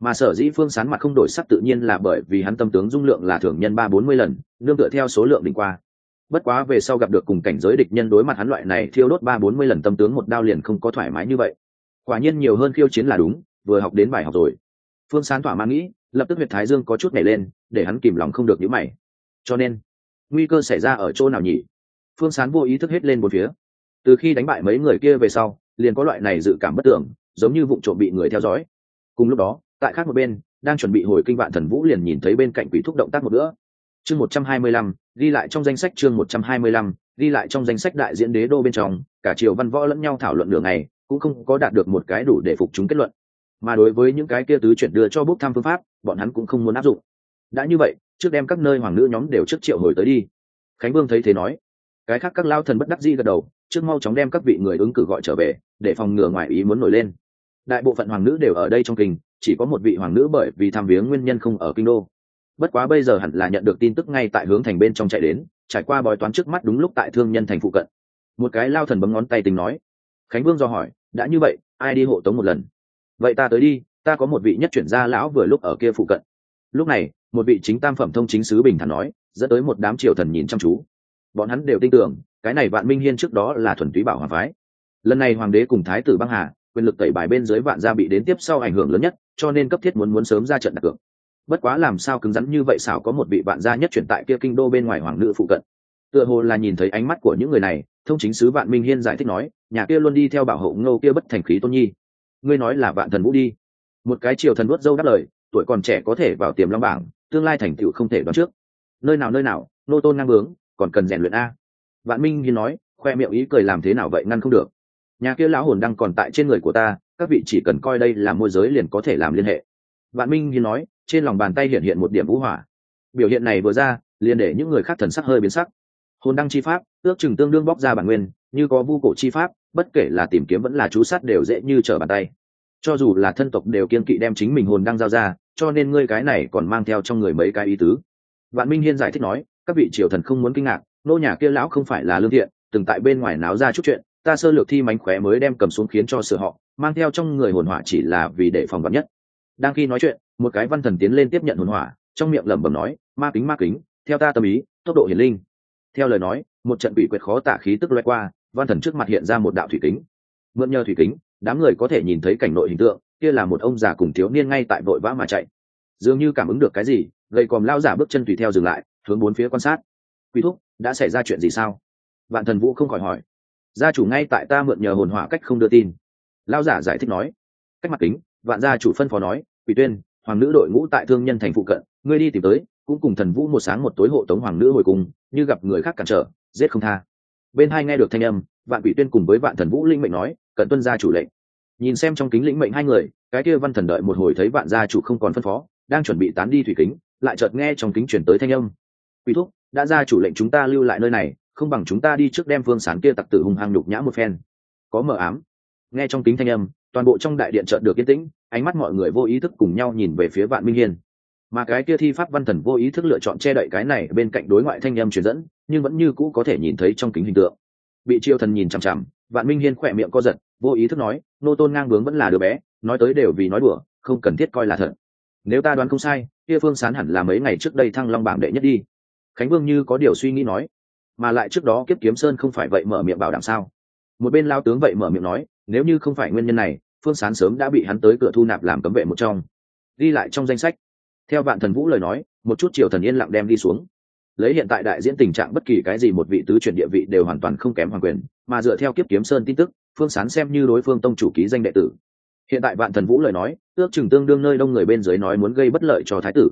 Mà sở dĩ phương sán mặt không đổi sắc tự nhiên là bởi vì hắn tâm tướng dung lượng là thường nhân ba bốn mươi lần, nương tựa theo số lượng đỉnh qua. Bất quá về sau gặp được cùng cảnh giới địch nhân đối mặt hắn loại này thiêu đốt ba bốn mươi lần tâm tướng một đao liền không có thoải mái như vậy. Quả nhiên nhiều hơn khiêu chiến là đúng, vừa học đến bài học rồi. Phương sán thỏa mãn nghĩ, lập tức huyệt thái dương có chút nhảy lên, để hắn kìm lòng không được nhíu mày. Cho nên, nguy cơ xảy ra ở chỗ nào nhỉ? Phương sán vô ý thức hết lên một phía từ khi đánh bại mấy người kia về sau, liền có loại này dự cảm bất tưởng, giống như vụ trộm bị người theo dõi. Cùng lúc đó, tại khác một bên, đang chuẩn bị hồi kinh vạn thần vũ liền nhìn thấy bên cạnh quỷ thúc động tác một nữa chương một trăm hai mươi lăm, ghi lại trong danh sách chương một trăm hai mươi lăm, ghi lại trong danh sách đại diễn đế đô bên trong, cả triều văn võ lẫn nhau thảo luận đường này cũng không có đạt được một cái đủ để phục chúng kết luận. Mà đối với những cái kia tứ chuyển đưa cho bốc thăm phương pháp, bọn hắn cũng không muốn áp dụng. Đã như vậy, trước đem các nơi hoàng nữ nhóm đều trước triệu hồi tới đi. Khánh vương thấy thế nói. Cái khác các lao thần bất đắc di gật đầu trước mau chóng đem các vị người ứng cử gọi trở về, để phòng ngừa ngoại ý muốn nổi lên. Đại bộ phận hoàng nữ đều ở đây trong kinh, chỉ có một vị hoàng nữ bởi vì tham viếng nguyên nhân không ở kinh đô. Bất quá bây giờ hẳn là nhận được tin tức ngay tại hướng thành bên trong chạy đến, trải qua bói toán trước mắt đúng lúc tại thương nhân thành phụ cận. Một cái lao thần bấm ngón tay tính nói. Khánh vương do hỏi, đã như vậy, ai đi hộ tống một lần? Vậy ta tới đi, ta có một vị nhất chuyển gia lão vừa lúc ở kia phụ cận. Lúc này, một vị chính tam phẩm thông chính sứ bình thản nói, dẫn tới một đám triều thần nhìn chăm chú. Bọn hắn đều tin tưởng cái này vạn minh hiên trước đó là thuần túy bảo hòa phái. Lần này hoàng đế cùng thái tử băng hà, quyền lực tẩy bài bên dưới vạn gia bị đến tiếp sau ảnh hưởng lớn nhất, cho nên cấp thiết muốn muốn sớm ra trận đặt cược. Bất quá làm sao cứng rắn như vậy xảo có một vị vạn gia nhất chuyển tại kia kinh đô bên ngoài hoàng nữ phụ cận. Tựa hồ là nhìn thấy ánh mắt của những người này, thông chính sứ vạn minh hiên giải thích nói, nhà kia luôn đi theo bảo hộ ngô kia bất thành khí tôn nhi. Ngươi nói là vạn thần vũ đi. Một cái triều thần vuốt dâu đáp lời, tuổi còn trẻ có thể vào tiềm long bảng, tương lai thành tựu không thể đoán trước. Nơi nào nơi nào, nô tôn ngang bướng, còn cần rèn luyện a vạn minh hiên nói, khoe miệng ý cười làm thế nào vậy ngăn không được. Nhà kia lão hồn đang còn tại trên người của ta, các vị chỉ cần coi đây là môi giới liền có thể làm liên hệ. Vạn minh hiên nói, trên lòng bàn tay hiện hiện một điểm vũ hỏa. Biểu hiện này vừa ra, liền để những người khác thần sắc hơi biến sắc. Hồn đăng chi pháp, ước chừng tương đương bóc ra bản nguyên, như có vu cổ chi pháp, bất kể là tìm kiếm vẫn là chú sát đều dễ như trở bàn tay. Cho dù là thân tộc đều kiên kỵ đem chính mình hồn đăng giao ra, cho nên ngươi cái này còn mang theo trong người mấy cái ý tứ. Vạn minh hiên giải thích nói, các vị triều thần không muốn kinh ngạc nô nhà kia lão không phải là lương thiện, từng tại bên ngoài náo ra chút chuyện, ta sơ lược thi mánh khóe mới đem cầm xuống khiến cho sửa họ, mang theo trong người hồn hỏa chỉ là vì để phòng vật nhất. Đang khi nói chuyện, một cái văn thần tiến lên tiếp nhận hồn hỏa, trong miệng lẩm bẩm nói, ma kính ma kính, theo ta tâm ý, tốc độ hiển linh. Theo lời nói, một trận bị quyệt khó tả khí tức loay qua, văn thần trước mặt hiện ra một đạo thủy kính. Mượn nhờ thủy kính, đám người có thể nhìn thấy cảnh nội hình tượng, kia là một ông già cùng thiếu niên ngay tại vội vã mà chạy. Dường như cảm ứng được cái gì, gầy còm lao giả bước chân tùy theo dừng lại, hướng bốn phía quan sát. Quy thúc đã xảy ra chuyện gì sao? Vạn thần vũ không khỏi hỏi. Gia chủ ngay tại ta mượn nhờ hồn hỏa cách không đưa tin. Lao giả giải thích nói. Cách mặt kính, vạn gia chủ phân phó nói, quỷ tuyên, hoàng nữ đội ngũ tại thương nhân thành phụ cận, ngươi đi tìm tới, cũng cùng thần vũ một sáng một tối hộ tống hoàng nữ hồi cùng, như gặp người khác cản trở, giết không tha. Bên hai nghe được thanh âm, vạn quỷ tuyên cùng với vạn thần vũ linh mệnh nói cận tuân gia chủ lệnh. Nhìn xem trong kính lĩnh mệnh hai người, cái kia văn thần đợi một hồi thấy vạn gia chủ không còn phân phó, đang chuẩn bị tán đi thủy kính, lại chợt nghe trong kính chuyển tới thanh âm. Quỷ thúc đã ra chủ lệnh chúng ta lưu lại nơi này, không bằng chúng ta đi trước đem phương sán kia tặc tử hung hăng nhục nhã một phen. Có mờ ám. Nghe trong kính thanh âm, toàn bộ trong đại điện chợt được yên tĩnh, ánh mắt mọi người vô ý thức cùng nhau nhìn về phía vạn minh hiên. Mà cái kia thi pháp văn thần vô ý thức lựa chọn che đậy cái này bên cạnh đối ngoại thanh âm truyền dẫn, nhưng vẫn như cũ có thể nhìn thấy trong kính hình tượng. Bị triều thần nhìn chằm chằm, vạn minh hiên khỏe miệng co giật, vô ý thức nói, nô tôn ngang bướng vẫn là đứa bé, nói tới đều vì nói đùa, không cần thiết coi là thật. Nếu ta đoán không sai, kia phương sán hẳn là mấy ngày trước đây thăng long bảng đệ nhất đi khánh vương như có điều suy nghĩ nói, mà lại trước đó kiếp kiếm sơn không phải vậy mở miệng bảo đảm sao? Một bên lao tướng vậy mở miệng nói, nếu như không phải nguyên nhân này, phương sán sớm đã bị hắn tới cửa thu nạp làm cấm vệ một trong. Ghi lại trong danh sách. Theo vạn thần vũ lời nói, một chút triều thần yên lặng đem đi xuống. Lấy hiện tại đại diễn tình trạng bất kỳ cái gì một vị tứ chuyển địa vị đều hoàn toàn không kém hoàng quyền, mà dựa theo kiếp kiếm sơn tin tức, phương sán xem như đối phương tông chủ ký danh đệ tử. Hiện tại vạn thần vũ lời nói, ước chừng tương đương nơi đông người bên dưới nói muốn gây bất lợi cho thái tử.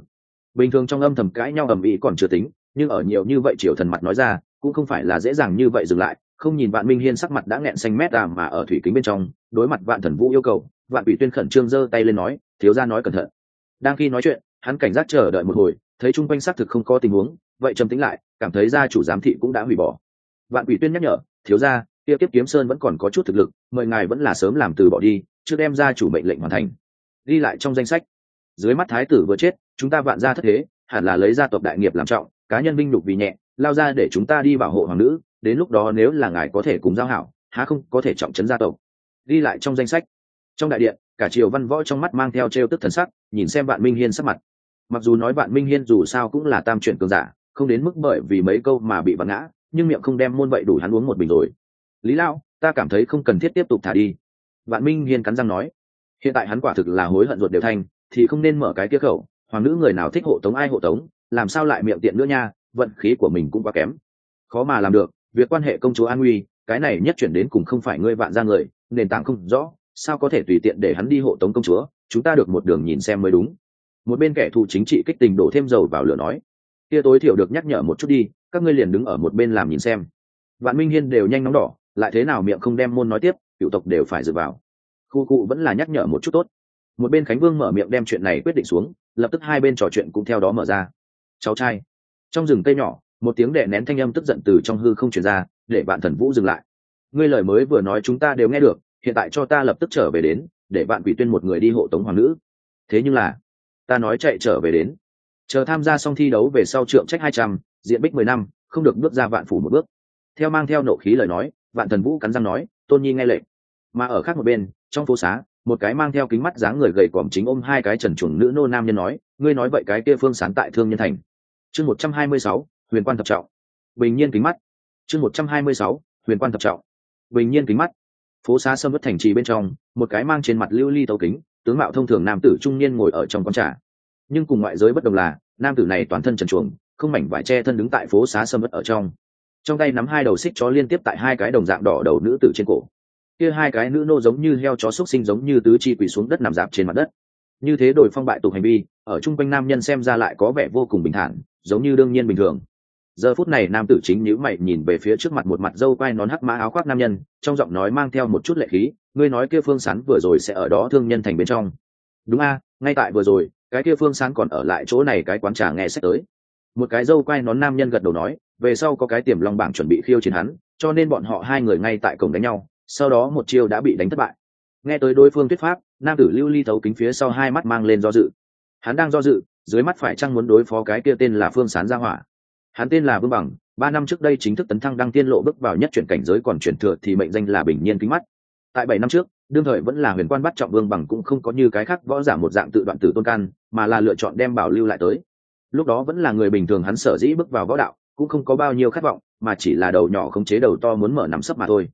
Bình thường trong âm thầm cãi nhau ầm ĩ còn chưa tính nhưng ở nhiều như vậy triều thần mặt nói ra, cũng không phải là dễ dàng như vậy dừng lại. Không nhìn vạn minh hiên sắc mặt đã nghẹn xanh mét à mà ở thủy kính bên trong, đối mặt vạn thần vũ yêu cầu, vạn ủy tuyên khẩn trương giơ tay lên nói, thiếu gia nói cẩn thận. Đang khi nói chuyện, hắn cảnh giác chờ đợi một hồi, thấy chung quanh xác thực không có tình huống, vậy trầm tính lại, cảm thấy gia chủ giám thị cũng đã hủy bỏ. Vạn ủy tuyên nhắc nhở, thiếu gia tiêu tiếp kiếm sơn vẫn còn có chút thực lực, mời ngài vẫn là sớm làm từ bỏ đi chưa đem gia chủ mệnh lệnh hoàn thành. Ghi lại trong danh sách. Dưới mắt thái tử vừa chết, chúng ta vạn gia thất thế, hẳn là lấy gia tộc đại nghiệp làm trọng cá nhân binh nhục vì nhẹ, lao ra để chúng ta đi bảo hộ hoàng nữ, đến lúc đó nếu là ngài có thể cùng giao hảo, há không có thể trọng trấn gia tộc. Ghi lại trong danh sách. Trong đại điện, cả triều văn võ trong mắt mang theo t r e o tức thần sắc, nhìn xem vạn minh hiên sắc mặt. Mặc dù nói vạn minh hiên dù sao cũng là tam chuyển cường giả, không đến mức bởi vì mấy câu mà bị vặn ngã, nhưng miệng không đem môn vậy đủ hắn uống một bình rồi. Lý lao ta cảm thấy không cần thiết tiếp tục thả đi. Vạn minh hiên cắn răng nói. Hiện tại hắn quả thực là hối hận ruột đều thanh thì không nên mở cái kia khẩu, hoàng nữ người nào thích hộ tống ai hộ tống làm sao lại miệng tiện nữa nha, vận khí của mình cũng quá kém. Khó mà làm được, việc quan hệ công chúa an nguy cái này nhất chuyển đến cùng không phải ngươi vạn ra người, nền tảng không rõ, sao có thể tùy tiện để hắn đi hộ tống công chúa, chúng ta được một đường nhìn xem mới đúng. Một bên kẻ thù chính trị kích tình đổ thêm dầu vào lửa nói, kia tối thiểu được nhắc nhở một chút đi, các ngươi liền đứng ở một bên làm nhìn xem. Vạn minh hiên đều nhanh nóng đỏ, lại thế nào miệng không đem môn nói tiếp, cựu tộc đều phải dựa vào. Khu cụ vẫn là nhắc nhở một chút tốt. Một bên khánh vương mở miệng đem chuyện này quyết định xuống, lập tức hai bên trò chuyện cũng theo đó mở ra cháu trai. Trong rừng cây nhỏ, một tiếng đệ nén thanh âm tức giận từ trong hư không chuyển ra, để bạn thần vũ dừng lại. Ngươi lời mới vừa nói chúng ta đều nghe được, hiện tại cho ta lập tức trở về đến, để bạn quỷ tuyên một người đi hộ tống hoàng nữ. Thế nhưng là, ta nói chạy trở về đến. Chờ tham gia xong thi đấu về sau trượng trách hai trăm, diện bích mười năm, không được bước ra vạn phủ một bước. Theo mang theo nộ khí lời nói vạn thần vũ cắn răng nói, tôn nhi nghe lệnh. Mà ở khác một bên, trong phố xá, một cái mang theo kính mắt dáng người gầy còm chính ôm hai cái trần chuồng nữ nô nam nhân nói, ngươi nói vậy cái kia phương sán tại thương nhân thành chương một trăm hai mươi sáu, huyền quan thập trọng. Bình nhiên kính mắt. Chương một trăm hai mươi sáu, huyền quan thập trọng. Bình nhiên kính mắt. Phố xá sâm vất thành trì bên trong, một cái mang trên mặt lưu ly tấu kính, tướng mạo thông thường nam tử trung niên ngồi ở trong quán trà. Nhưng cùng ngoại giới bất đồng là, nam tử này toàn thân trần chuồng không mảnh vải che thân đứng tại phố xá sâm vất ở trong. Trong tay nắm hai đầu xích chó liên tiếp tại hai cái đồng dạng đỏ đầu nữ tử trên cổ. Kia hai cái nữ nô giống như heo chó xúc sinh giống như tứ chi quỳ xuống đất nằm dạp trên mặt đất. Như thế đổi phong bại tục hành vi, ở chung quanh nam nhân xem ra lại có vẻ vô cùng bình thản giống như đương nhiên bình thường. Giờ phút này nam tử chính nhữ mày nhìn về phía trước mặt một mặt dâu quai nón hắc mã áo khoác nam nhân, trong giọng nói mang theo một chút lệ khí, ngươi nói kia phương sán vừa rồi sẽ ở đó thương nhân thành bên trong. Đúng a, ngay tại vừa rồi, cái kia phương sán còn ở lại chỗ này cái quán trà nghe sách tới. Một cái dâu quai nón nam nhân gật đầu nói, về sau có cái tiềm long bảng chuẩn bị khiêu chiến hắn, cho nên bọn họ hai người ngay tại cổng đánh nhau, sau đó một chiêu đã bị đánh thất bại. Nghe tới đối phương thuyết pháp, nam tử lưu ly thấu kính phía sau hai mắt mang lên do dự. Hắn đang do dự dưới mắt phải chăng muốn đối phó cái kia tên là phương sán gia hỏa? Hắn tên là vương bằng, ba năm trước đây chính thức tấn thăng đăng tiên lộ bước vào nhất chuyển cảnh giới còn chuyển thừa thì mệnh danh là bình nhiên kính mắt. Tại bảy năm trước, đương thời vẫn là huyền quan bắt trọng vương bằng cũng không có như cái khác võ giả một dạng tự đoạn tử tôn can, mà là lựa chọn đem bảo lưu lại tới. Lúc đó vẫn là người bình thường hắn sở dĩ bước vào võ đạo, cũng không có bao nhiêu khát vọng, mà chỉ là đầu nhỏ khống chế đầu to muốn mở nắm sấp mà thôi.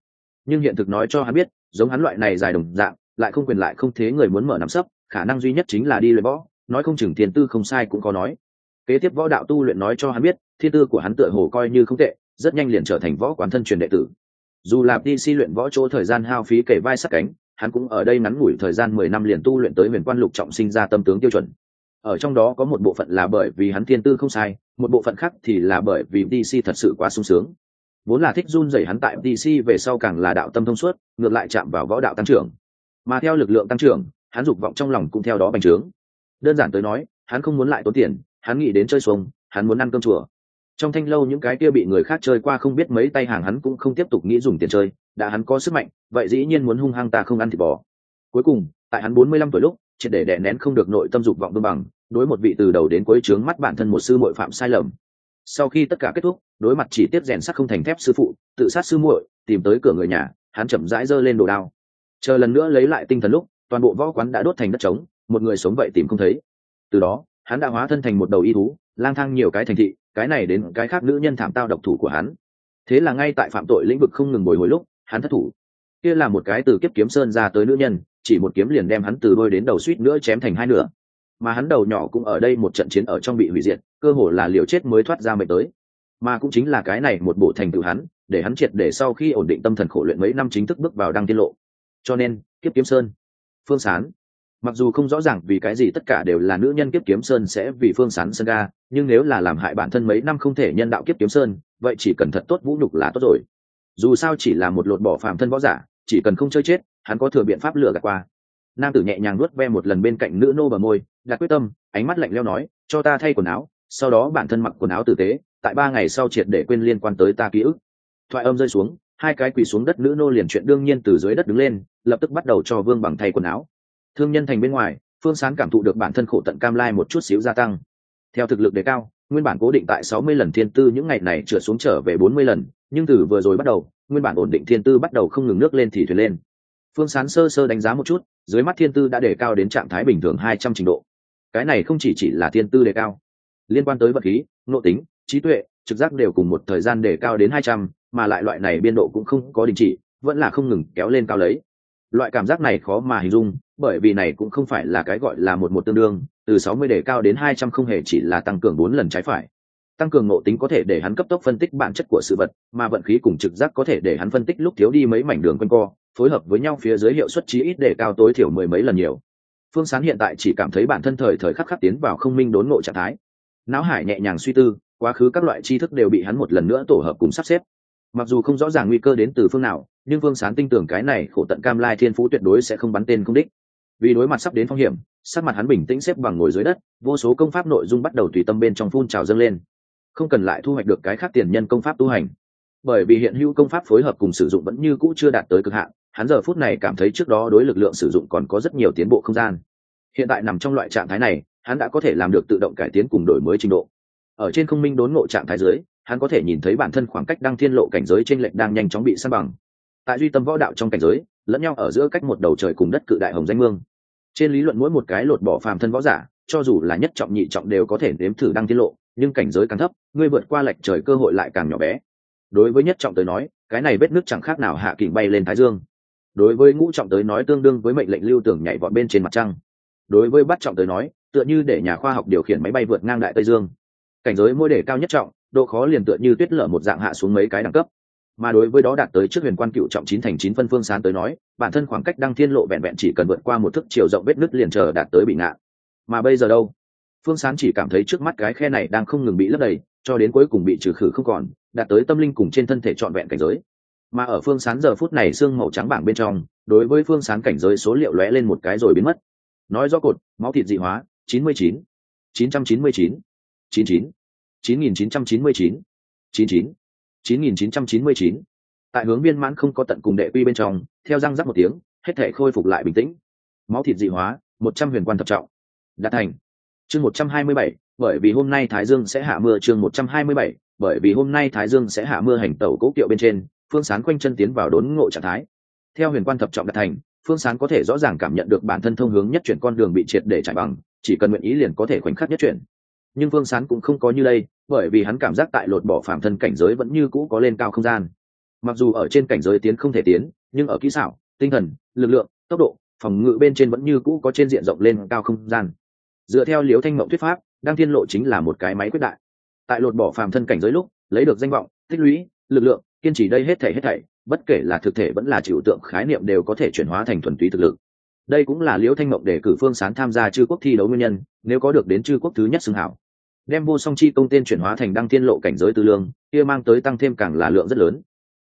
Nhưng hiện thực nói cho hắn biết, giống hắn loại này dài đồng dạng, lại không quyền lại không thế người muốn mở nắm sấp, khả năng duy nhất chính là đi luyện võ nói không chừng thiên tư không sai cũng có nói. Kế tiếp võ đạo tu luyện nói cho hắn biết, thiên tư của hắn tựa hồ coi như không tệ, rất nhanh liền trở thành võ quán thân truyền đệ tử. Dù là đi si luyện võ chỗ thời gian hao phí kể vai sát cánh, hắn cũng ở đây ngắn ngủi thời gian mười năm liền tu luyện tới huyền quan lục trọng sinh ra tâm tướng tiêu chuẩn. Ở trong đó có một bộ phận là bởi vì hắn thiên tư không sai, một bộ phận khác thì là bởi vì dc thật sự quá sung sướng. Vốn là thích run rẩy hắn tại dc về sau càng là đạo tâm thông suốt, ngược lại chạm vào võ đạo tăng trưởng. Mà theo lực lượng tăng trưởng, hắn dục vọng trong lòng cũng theo đó bành trướng đơn giản tới nói, hắn không muốn lại tốn tiền, hắn nghĩ đến chơi xuồng, hắn muốn ăn cơm chùa. Trong thanh lâu những cái kia bị người khác chơi qua không biết mấy tay hàng hắn cũng không tiếp tục nghĩ dùng tiền chơi, đã hắn có sức mạnh, vậy dĩ nhiên muốn hung hăng ta không ăn thịt bò. Cuối cùng, tại hắn bốn mươi lăm tuổi lúc, triệt để đè nén không được nội tâm dục vọng tương bằng, đối một vị từ đầu đến cuối trướng mắt bản thân một sư muội phạm sai lầm. Sau khi tất cả kết thúc, đối mặt chỉ tiếp rèn sắt không thành thép sư phụ, tự sát sư muội, tìm tới cửa người nhà, hắn chậm rãi giơ lên đồ đao. Chờ lần nữa lấy lại tinh thần lúc, toàn bộ võ quán đã đốt thành đất trống một người sống vậy tìm không thấy. Từ đó, hắn đã hóa thân thành một đầu y thú, lang thang nhiều cái thành thị, cái này đến cái khác nữ nhân thảm tao độc thủ của hắn. Thế là ngay tại phạm tội lĩnh vực không ngừng bồi hồi lúc, hắn thất thủ. Kia là một cái từ kiếp kiếm sơn ra tới nữ nhân, chỉ một kiếm liền đem hắn từ đôi đến đầu suýt nữa chém thành hai nửa. Mà hắn đầu nhỏ cũng ở đây một trận chiến ở trong bị hủy diệt, cơ hồ là liều chết mới thoát ra mệnh tới. Mà cũng chính là cái này một bộ thành tựu hắn, để hắn triệt để sau khi ổn định tâm thần khổ luyện mấy năm chính thức bước vào đăng tiết lộ. Cho nên, kiếp kiếm sơn, phương sán mặc dù không rõ ràng vì cái gì tất cả đều là nữ nhân kiếp kiếm sơn sẽ vì phương sán sân ga, nhưng nếu là làm hại bản thân mấy năm không thể nhân đạo kiếp kiếm sơn, vậy chỉ cần thật tốt vũ nhục là tốt rồi. Dù sao chỉ là một lột bỏ phàm thân võ giả, chỉ cần không chơi chết, hắn có thừa biện pháp lừa gạt qua. Nam tử nhẹ nhàng nuốt ve một lần bên cạnh nữ nô bờ môi, đặt quyết tâm, ánh mắt lạnh leo nói, cho ta thay quần áo, sau đó bản thân mặc quần áo tử tế, tại ba ngày sau triệt để quên liên quan tới ta ký ức. Thoại âm rơi xuống, hai cái quỳ xuống đất nữ nô liền chuyện đương nhiên từ dưới đất đứng lên, lập tức bắt đầu cho vương bằng thay quần áo thương nhân thành bên ngoài, phương sán cảm thụ được bản thân khổ tận cam lai một chút xíu gia tăng. Theo thực lực đề cao, nguyên bản cố định tại sáu mươi lần thiên tư những ngày này trượt xuống trở về bốn mươi lần, nhưng từ vừa rồi bắt đầu, nguyên bản ổn định thiên tư bắt đầu không ngừng nước lên thì thuyền lên. Phương sán sơ sơ đánh giá một chút, dưới mắt thiên tư đã đề cao đến trạng thái bình thường hai trăm trình độ. Cái này không chỉ chỉ là thiên tư đề cao. Liên quan tới vật khí nội tính, trí tuệ, trực giác đều cùng một thời gian đề cao đến hai trăm, mà lại loại này biên độ cũng không có đình chỉ, vẫn là không ngừng kéo lên cao lấy. Loại cảm giác này khó mà hình dung bởi vì này cũng không phải là cái gọi là một một tương đương, từ sáu mươi đề cao đến hai trăm không hề chỉ là tăng cường bốn lần trái phải. Tăng cường ngộ tính có thể để hắn cấp tốc phân tích bản chất của sự vật, mà vận khí cùng trực giác có thể để hắn phân tích lúc thiếu đi mấy mảnh đường quanh co, phối hợp với nhau phía dưới hiệu suất chí ít để cao tối thiểu mười mấy lần nhiều. Phương sán hiện tại chỉ cảm thấy bản thân thời thời khắc khắc tiến vào không minh đốn ngộ trạng thái. Não hải nhẹ nhàng suy tư, quá khứ các loại tri thức đều bị hắn một lần nữa tổ hợp cùng sắp xếp. Mặc dù không rõ ràng nguy cơ đến từ phương nào, nhưng phương sán tin tưởng cái này khổ tận cam lai thiên phú tuyệt đối sẽ không bắn tên không đích vì đối mặt sắp đến phong hiểm, sắc mặt hắn bình tĩnh xếp bằng ngồi dưới đất, vô số công pháp nội dung bắt đầu tùy tâm bên trong phun trào dâng lên. Không cần lại thu hoạch được cái khác tiền nhân công pháp tu hành. Bởi vì hiện hữu công pháp phối hợp cùng sử dụng vẫn như cũ chưa đạt tới cực hạn, hắn giờ phút này cảm thấy trước đó đối lực lượng sử dụng còn có rất nhiều tiến bộ không gian. Hiện tại nằm trong loại trạng thái này, hắn đã có thể làm được tự động cải tiến cùng đổi mới trình độ. Ở trên không minh đốn ngộ trạng thái dưới, hắn có thể nhìn thấy bản thân khoảng cách đăng thiên lộ cảnh giới trên lệnh đang nhanh chóng bị san bằng. Tại duy tâm võ đạo trong cảnh giới, lẫn nhau ở giữa cách một đầu trời cùng đất cự đại hồng danh mương trên lý luận mỗi một cái lột bỏ phàm thân võ giả, cho dù là nhất trọng nhị trọng đều có thể nếm thử đăng tiết lộ, nhưng cảnh giới càng thấp, ngươi vượt qua lệch trời cơ hội lại càng nhỏ bé. Đối với nhất trọng tới nói, cái này vết nước chẳng khác nào hạ kình bay lên thái dương. Đối với ngũ trọng tới nói tương đương với mệnh lệnh lưu tưởng nhảy vọt bên trên mặt trăng. Đối với bắt trọng tới nói, tựa như để nhà khoa học điều khiển máy bay vượt ngang đại tây dương. Cảnh giới mỗi đề cao nhất trọng, độ khó liền tựa như tuyết lở một dạng hạ xuống mấy cái đẳng cấp mà đối với đó đạt tới trước huyền quan cựu trọng chín thành chín phân phương sán tới nói, bản thân khoảng cách đăng thiên lộ vẹn vẹn chỉ cần vượt qua một thức chiều rộng vết nứt liền chờ đạt tới bị ngạn mà bây giờ đâu? Phương sán chỉ cảm thấy trước mắt cái khe này đang không ngừng bị lấp đầy, cho đến cuối cùng bị trừ khử không còn, đạt tới tâm linh cùng trên thân thể trọn vẹn cảnh giới. Mà ở phương sán giờ phút này xương màu trắng bảng bên trong, đối với phương sán cảnh giới số liệu lóe lên một cái rồi biến mất. Nói do cột, máu thịt dị hóa, chín mươi chín chín trăm chín mươi chín chín chín chín nghìn chín trăm chín mươi chín chín chín chín nghìn chín trăm chín mươi chín. Tại hướng viên mãn không có tận cùng đệ quy bên trong, theo răng rắc một tiếng, hết thể khôi phục lại bình tĩnh. Máu thịt dị hóa, một trăm huyền quan thập trọng. Đã thành. Chương một trăm hai mươi bảy, bởi vì hôm nay thái dương sẽ hạ mưa. Chương một trăm hai mươi bảy, bởi vì hôm nay thái dương sẽ hạ mưa hành tẩu cố kiệu bên trên, phương sán quanh chân tiến vào đốn ngộ trạng thái. Theo huyền quan thập trọng đạt thành, phương sán có thể rõ ràng cảm nhận được bản thân thông hướng nhất chuyển con đường bị triệt để trải bằng, chỉ cần nguyện ý liền có thể khoảnh khắc nhất chuyển nhưng phương sán cũng không có như đây, bởi vì hắn cảm giác tại lột bỏ phạm thân cảnh giới vẫn như cũ có lên cao không gian. Mặc dù ở trên cảnh giới tiến không thể tiến, nhưng ở kỹ xảo, tinh thần, lực lượng, tốc độ, phòng ngự bên trên vẫn như cũ có trên diện rộng lên cao không gian. Dựa theo liếu thanh mộng thuyết pháp, đăng thiên lộ chính là một cái máy quyết đại. Tại lột bỏ phàm thân cảnh giới lúc, lấy được danh vọng, tích lũy, lực lượng, kiên trì đây hết thể hết thảy, bất kể là thực thể vẫn là chịu tượng khái niệm đều có thể chuyển hóa thành thuần túy thực lực đây cũng là liễu thanh mộng để cử phương sán tham gia chư quốc thi đấu nguyên nhân, nếu có được đến chư quốc thứ nhất xưng hảo. Đem vô song chi công tên chuyển hóa thành đăng thiên lộ cảnh giới tư lương, kia mang tới tăng thêm càng là lượng rất lớn.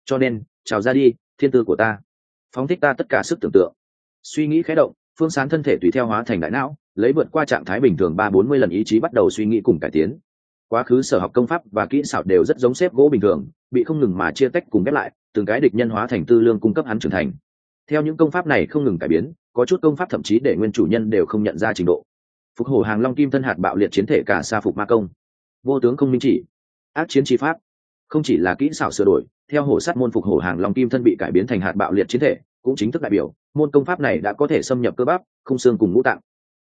Cho nên, chào ra đi, thiên tư của ta. Phóng thích ta tất cả sức tưởng tượng. Suy nghĩ khẽ động, phương sán thân thể tùy theo hóa thành đại não, lấy vượt qua trạng thái bình thường ba bốn mươi lần ý chí bắt đầu suy nghĩ cùng cải tiến. Quá khứ sở học công pháp và kỹ xảo đều rất giống xếp gỗ bình thường, bị không ngừng mà chia tách cùng ghép lại, từng cái địch nhân hóa thành tư lương cung cấp hắn trưởng thành theo những công pháp này không ngừng cải biến, có chút công pháp thậm chí để nguyên chủ nhân đều không nhận ra trình độ. Phục hổ hàng long kim thân hạt bạo liệt chiến thể cả xa phục ma công. Vô tướng không minh chỉ. Ác chiến tri pháp. Không chỉ là kỹ xảo sửa đổi, theo hổ sát môn phục hổ hàng long kim thân bị cải biến thành hạt bạo liệt chiến thể, cũng chính thức đại biểu, môn công pháp này đã có thể xâm nhập cơ bắp, không xương cùng ngũ tạng.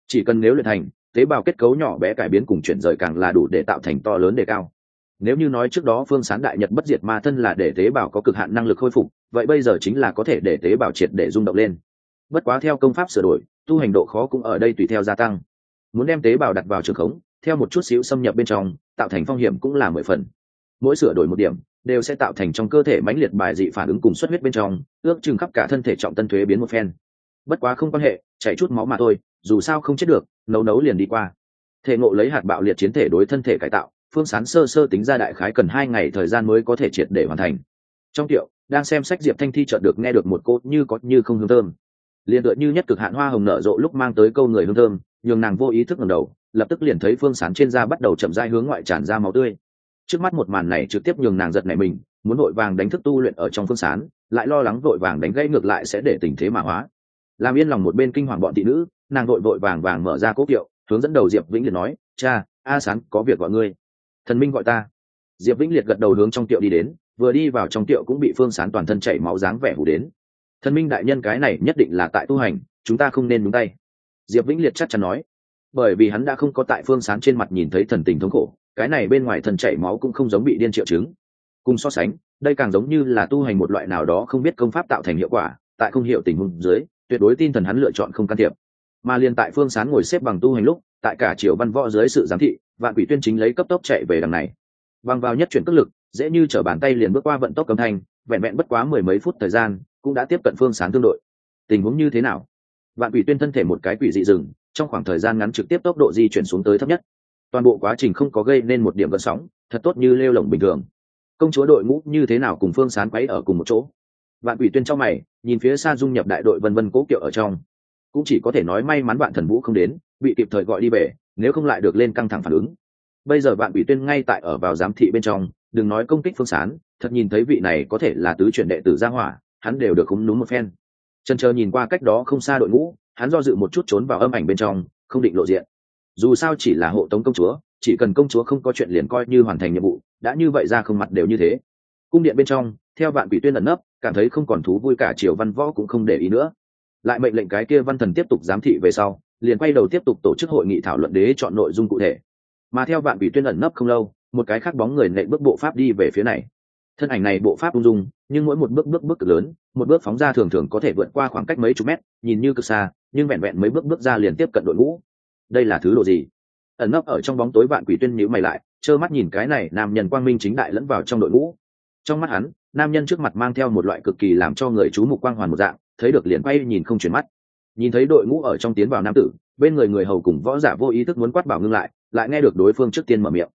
Chỉ cần nếu luyện thành, tế bào kết cấu nhỏ bé cải biến cùng chuyển rời càng là đủ để tạo thành to lớn đề cao nếu như nói trước đó phương sán đại nhật bất diệt ma thân là để tế bào có cực hạn năng lực khôi phục, vậy bây giờ chính là có thể để tế bào triệt để rung động lên. Bất quá theo công pháp sửa đổi, tu hành độ khó cũng ở đây tùy theo gia tăng. Muốn đem tế bào đặt vào trường khống, theo một chút xíu xâm nhập bên trong, tạo thành phong hiểm cũng là mười phần. Mỗi sửa đổi một điểm, đều sẽ tạo thành trong cơ thể mãnh liệt bài dị phản ứng cùng xuất huyết bên trong, ước chừng khắp cả thân thể trọng tân thuế biến một phen. Bất quá không quan hệ chảy chút máu mà thôi, dù sao không chết được, nấu nấu liền đi qua. Thể ngộ lấy hạt bạo liệt chiến thể đối thân thể cải tạo phương sán sơ sơ tính ra đại khái cần hai ngày thời gian mới có thể triệt để hoàn thành. Trong tiệu, đang xem sách diệp thanh thi chợt được nghe được một cô như có như không hương thơm. Liền tựa như nhất cực hạn hoa hồng nở rộ lúc mang tới câu người hương thơm, nhường nàng vô ý thức ngẩng đầu, lập tức liền thấy phương sán trên da bắt đầu chậm rãi hướng ngoại tràn ra máu tươi. Trước mắt một màn này trực tiếp nhường nàng giật nảy mình, muốn vội vàng đánh thức tu luyện ở trong phương sán, lại lo lắng vội vàng đánh gãy ngược lại sẽ để tình thế mà hóa. Làm yên lòng một bên kinh hoàng bọn thị nữ, nàng vội vội vàng vàng mở ra cố kiệu, hướng dẫn đầu diệp vĩnh liệt nói, cha, a sán, có việc gọi ngươi thần minh gọi ta. Diệp vĩnh liệt gật đầu hướng trong tiệu đi đến, vừa đi vào trong tiệu cũng bị phương sán toàn thân chảy máu dáng vẻ hủ đến. Thần minh đại nhân cái này nhất định là tại tu hành, chúng ta không nên đúng tay. Diệp vĩnh liệt chắc chắn nói. Bởi vì hắn đã không có tại phương sán trên mặt nhìn thấy thần tình thống khổ, cái này bên ngoài thần chảy máu cũng không giống bị điên triệu chứng. Cùng so sánh, đây càng giống như là tu hành một loại nào đó không biết công pháp tạo thành hiệu quả, tại không hiểu tình huống dưới, tuyệt đối tin thần hắn lựa chọn không can thiệp. Mà liền tại phương sán ngồi xếp bằng tu hành lúc, tại cả triều văn võ dưới sự giám thị vạn quỷ tuyên chính lấy cấp tốc chạy về đằng này. Bằng vào nhất chuyển tốc lực, dễ như t bàn tay liền bước qua vận tốc cấm thanh, vẹn vẹn bất quá mười mấy phút thời gian, cũng đã tiếp cận phương sán tương đội. Tình huống như thế nào? Vạn quỷ tuyên thân thể một cái quỷ dị rừng trong khoảng thời gian ngắn trực tiếp tốc độ di chuyển xuống tới thấp nhất. Toàn bộ quá trình không có gây nên một điểm gợn sóng, thật tốt như lêu lỏng bình thường. Công chúa đội ngũ như thế nào cùng phương sán quấy ở cùng một chỗ? Vạn quỷ tuyên trong mày, nhìn phía xa dung nhập đại đội vân vân cố kiệu ở trong. Cũng chỉ có thể nói may mắn vạn thần vũ không đến, bị kịp thời gọi đi về nếu không lại được lên căng thẳng phản ứng. Bây giờ vạn bị tuyên ngay tại ở vào giám thị bên trong, đừng nói công kích phương sán, thật nhìn thấy vị này có thể là tứ chuyển đệ tử gia hỏa, hắn đều được cúng núm một phen. Chân chờ nhìn qua cách đó không xa đội ngũ, hắn do dự một chút trốn vào âm ảnh bên trong, không định lộ diện. Dù sao chỉ là hộ tống công chúa, chỉ cần công chúa không có chuyện liền coi như hoàn thành nhiệm vụ, đã như vậy ra không mặt đều như thế. Cung điện bên trong, theo vạn quỷ tuyên ẩn nấp, cảm thấy không còn thú vui cả triều văn võ cũng không để ý nữa. Lại mệnh lệnh cái kia văn thần tiếp tục giám thị về sau liền quay đầu tiếp tục tổ chức hội nghị thảo luận đế chọn nội dung cụ thể. Mà theo vạn bị tuyên ẩn nấp không lâu, một cái khác bóng người nệ bước bộ pháp đi về phía này. Thân ảnh này bộ pháp ung dung, nhưng mỗi một bước bước bước cực lớn, một bước phóng ra thường thường có thể vượt qua khoảng cách mấy chục mét, nhìn như cực xa, nhưng vẹn vẹn mấy bước bước ra liền tiếp cận đội ngũ. Đây là thứ đồ gì? Ẩn nấp ở trong bóng tối vạn quỷ tuyên nhíu mày lại, trơ mắt nhìn cái này nam nhân quang minh chính đại lẫn vào trong đội ngũ. Trong mắt hắn, nam nhân trước mặt mang theo một loại cực kỳ làm cho người chú mục quang hoàn một dạng, thấy được liền quay nhìn không chuyển mắt nhìn thấy đội ngũ ở trong tiến vào nam tử, bên người người hầu cùng võ giả vô ý thức muốn quát bảo ngưng lại lại nghe được đối phương trước tiên mở miệng.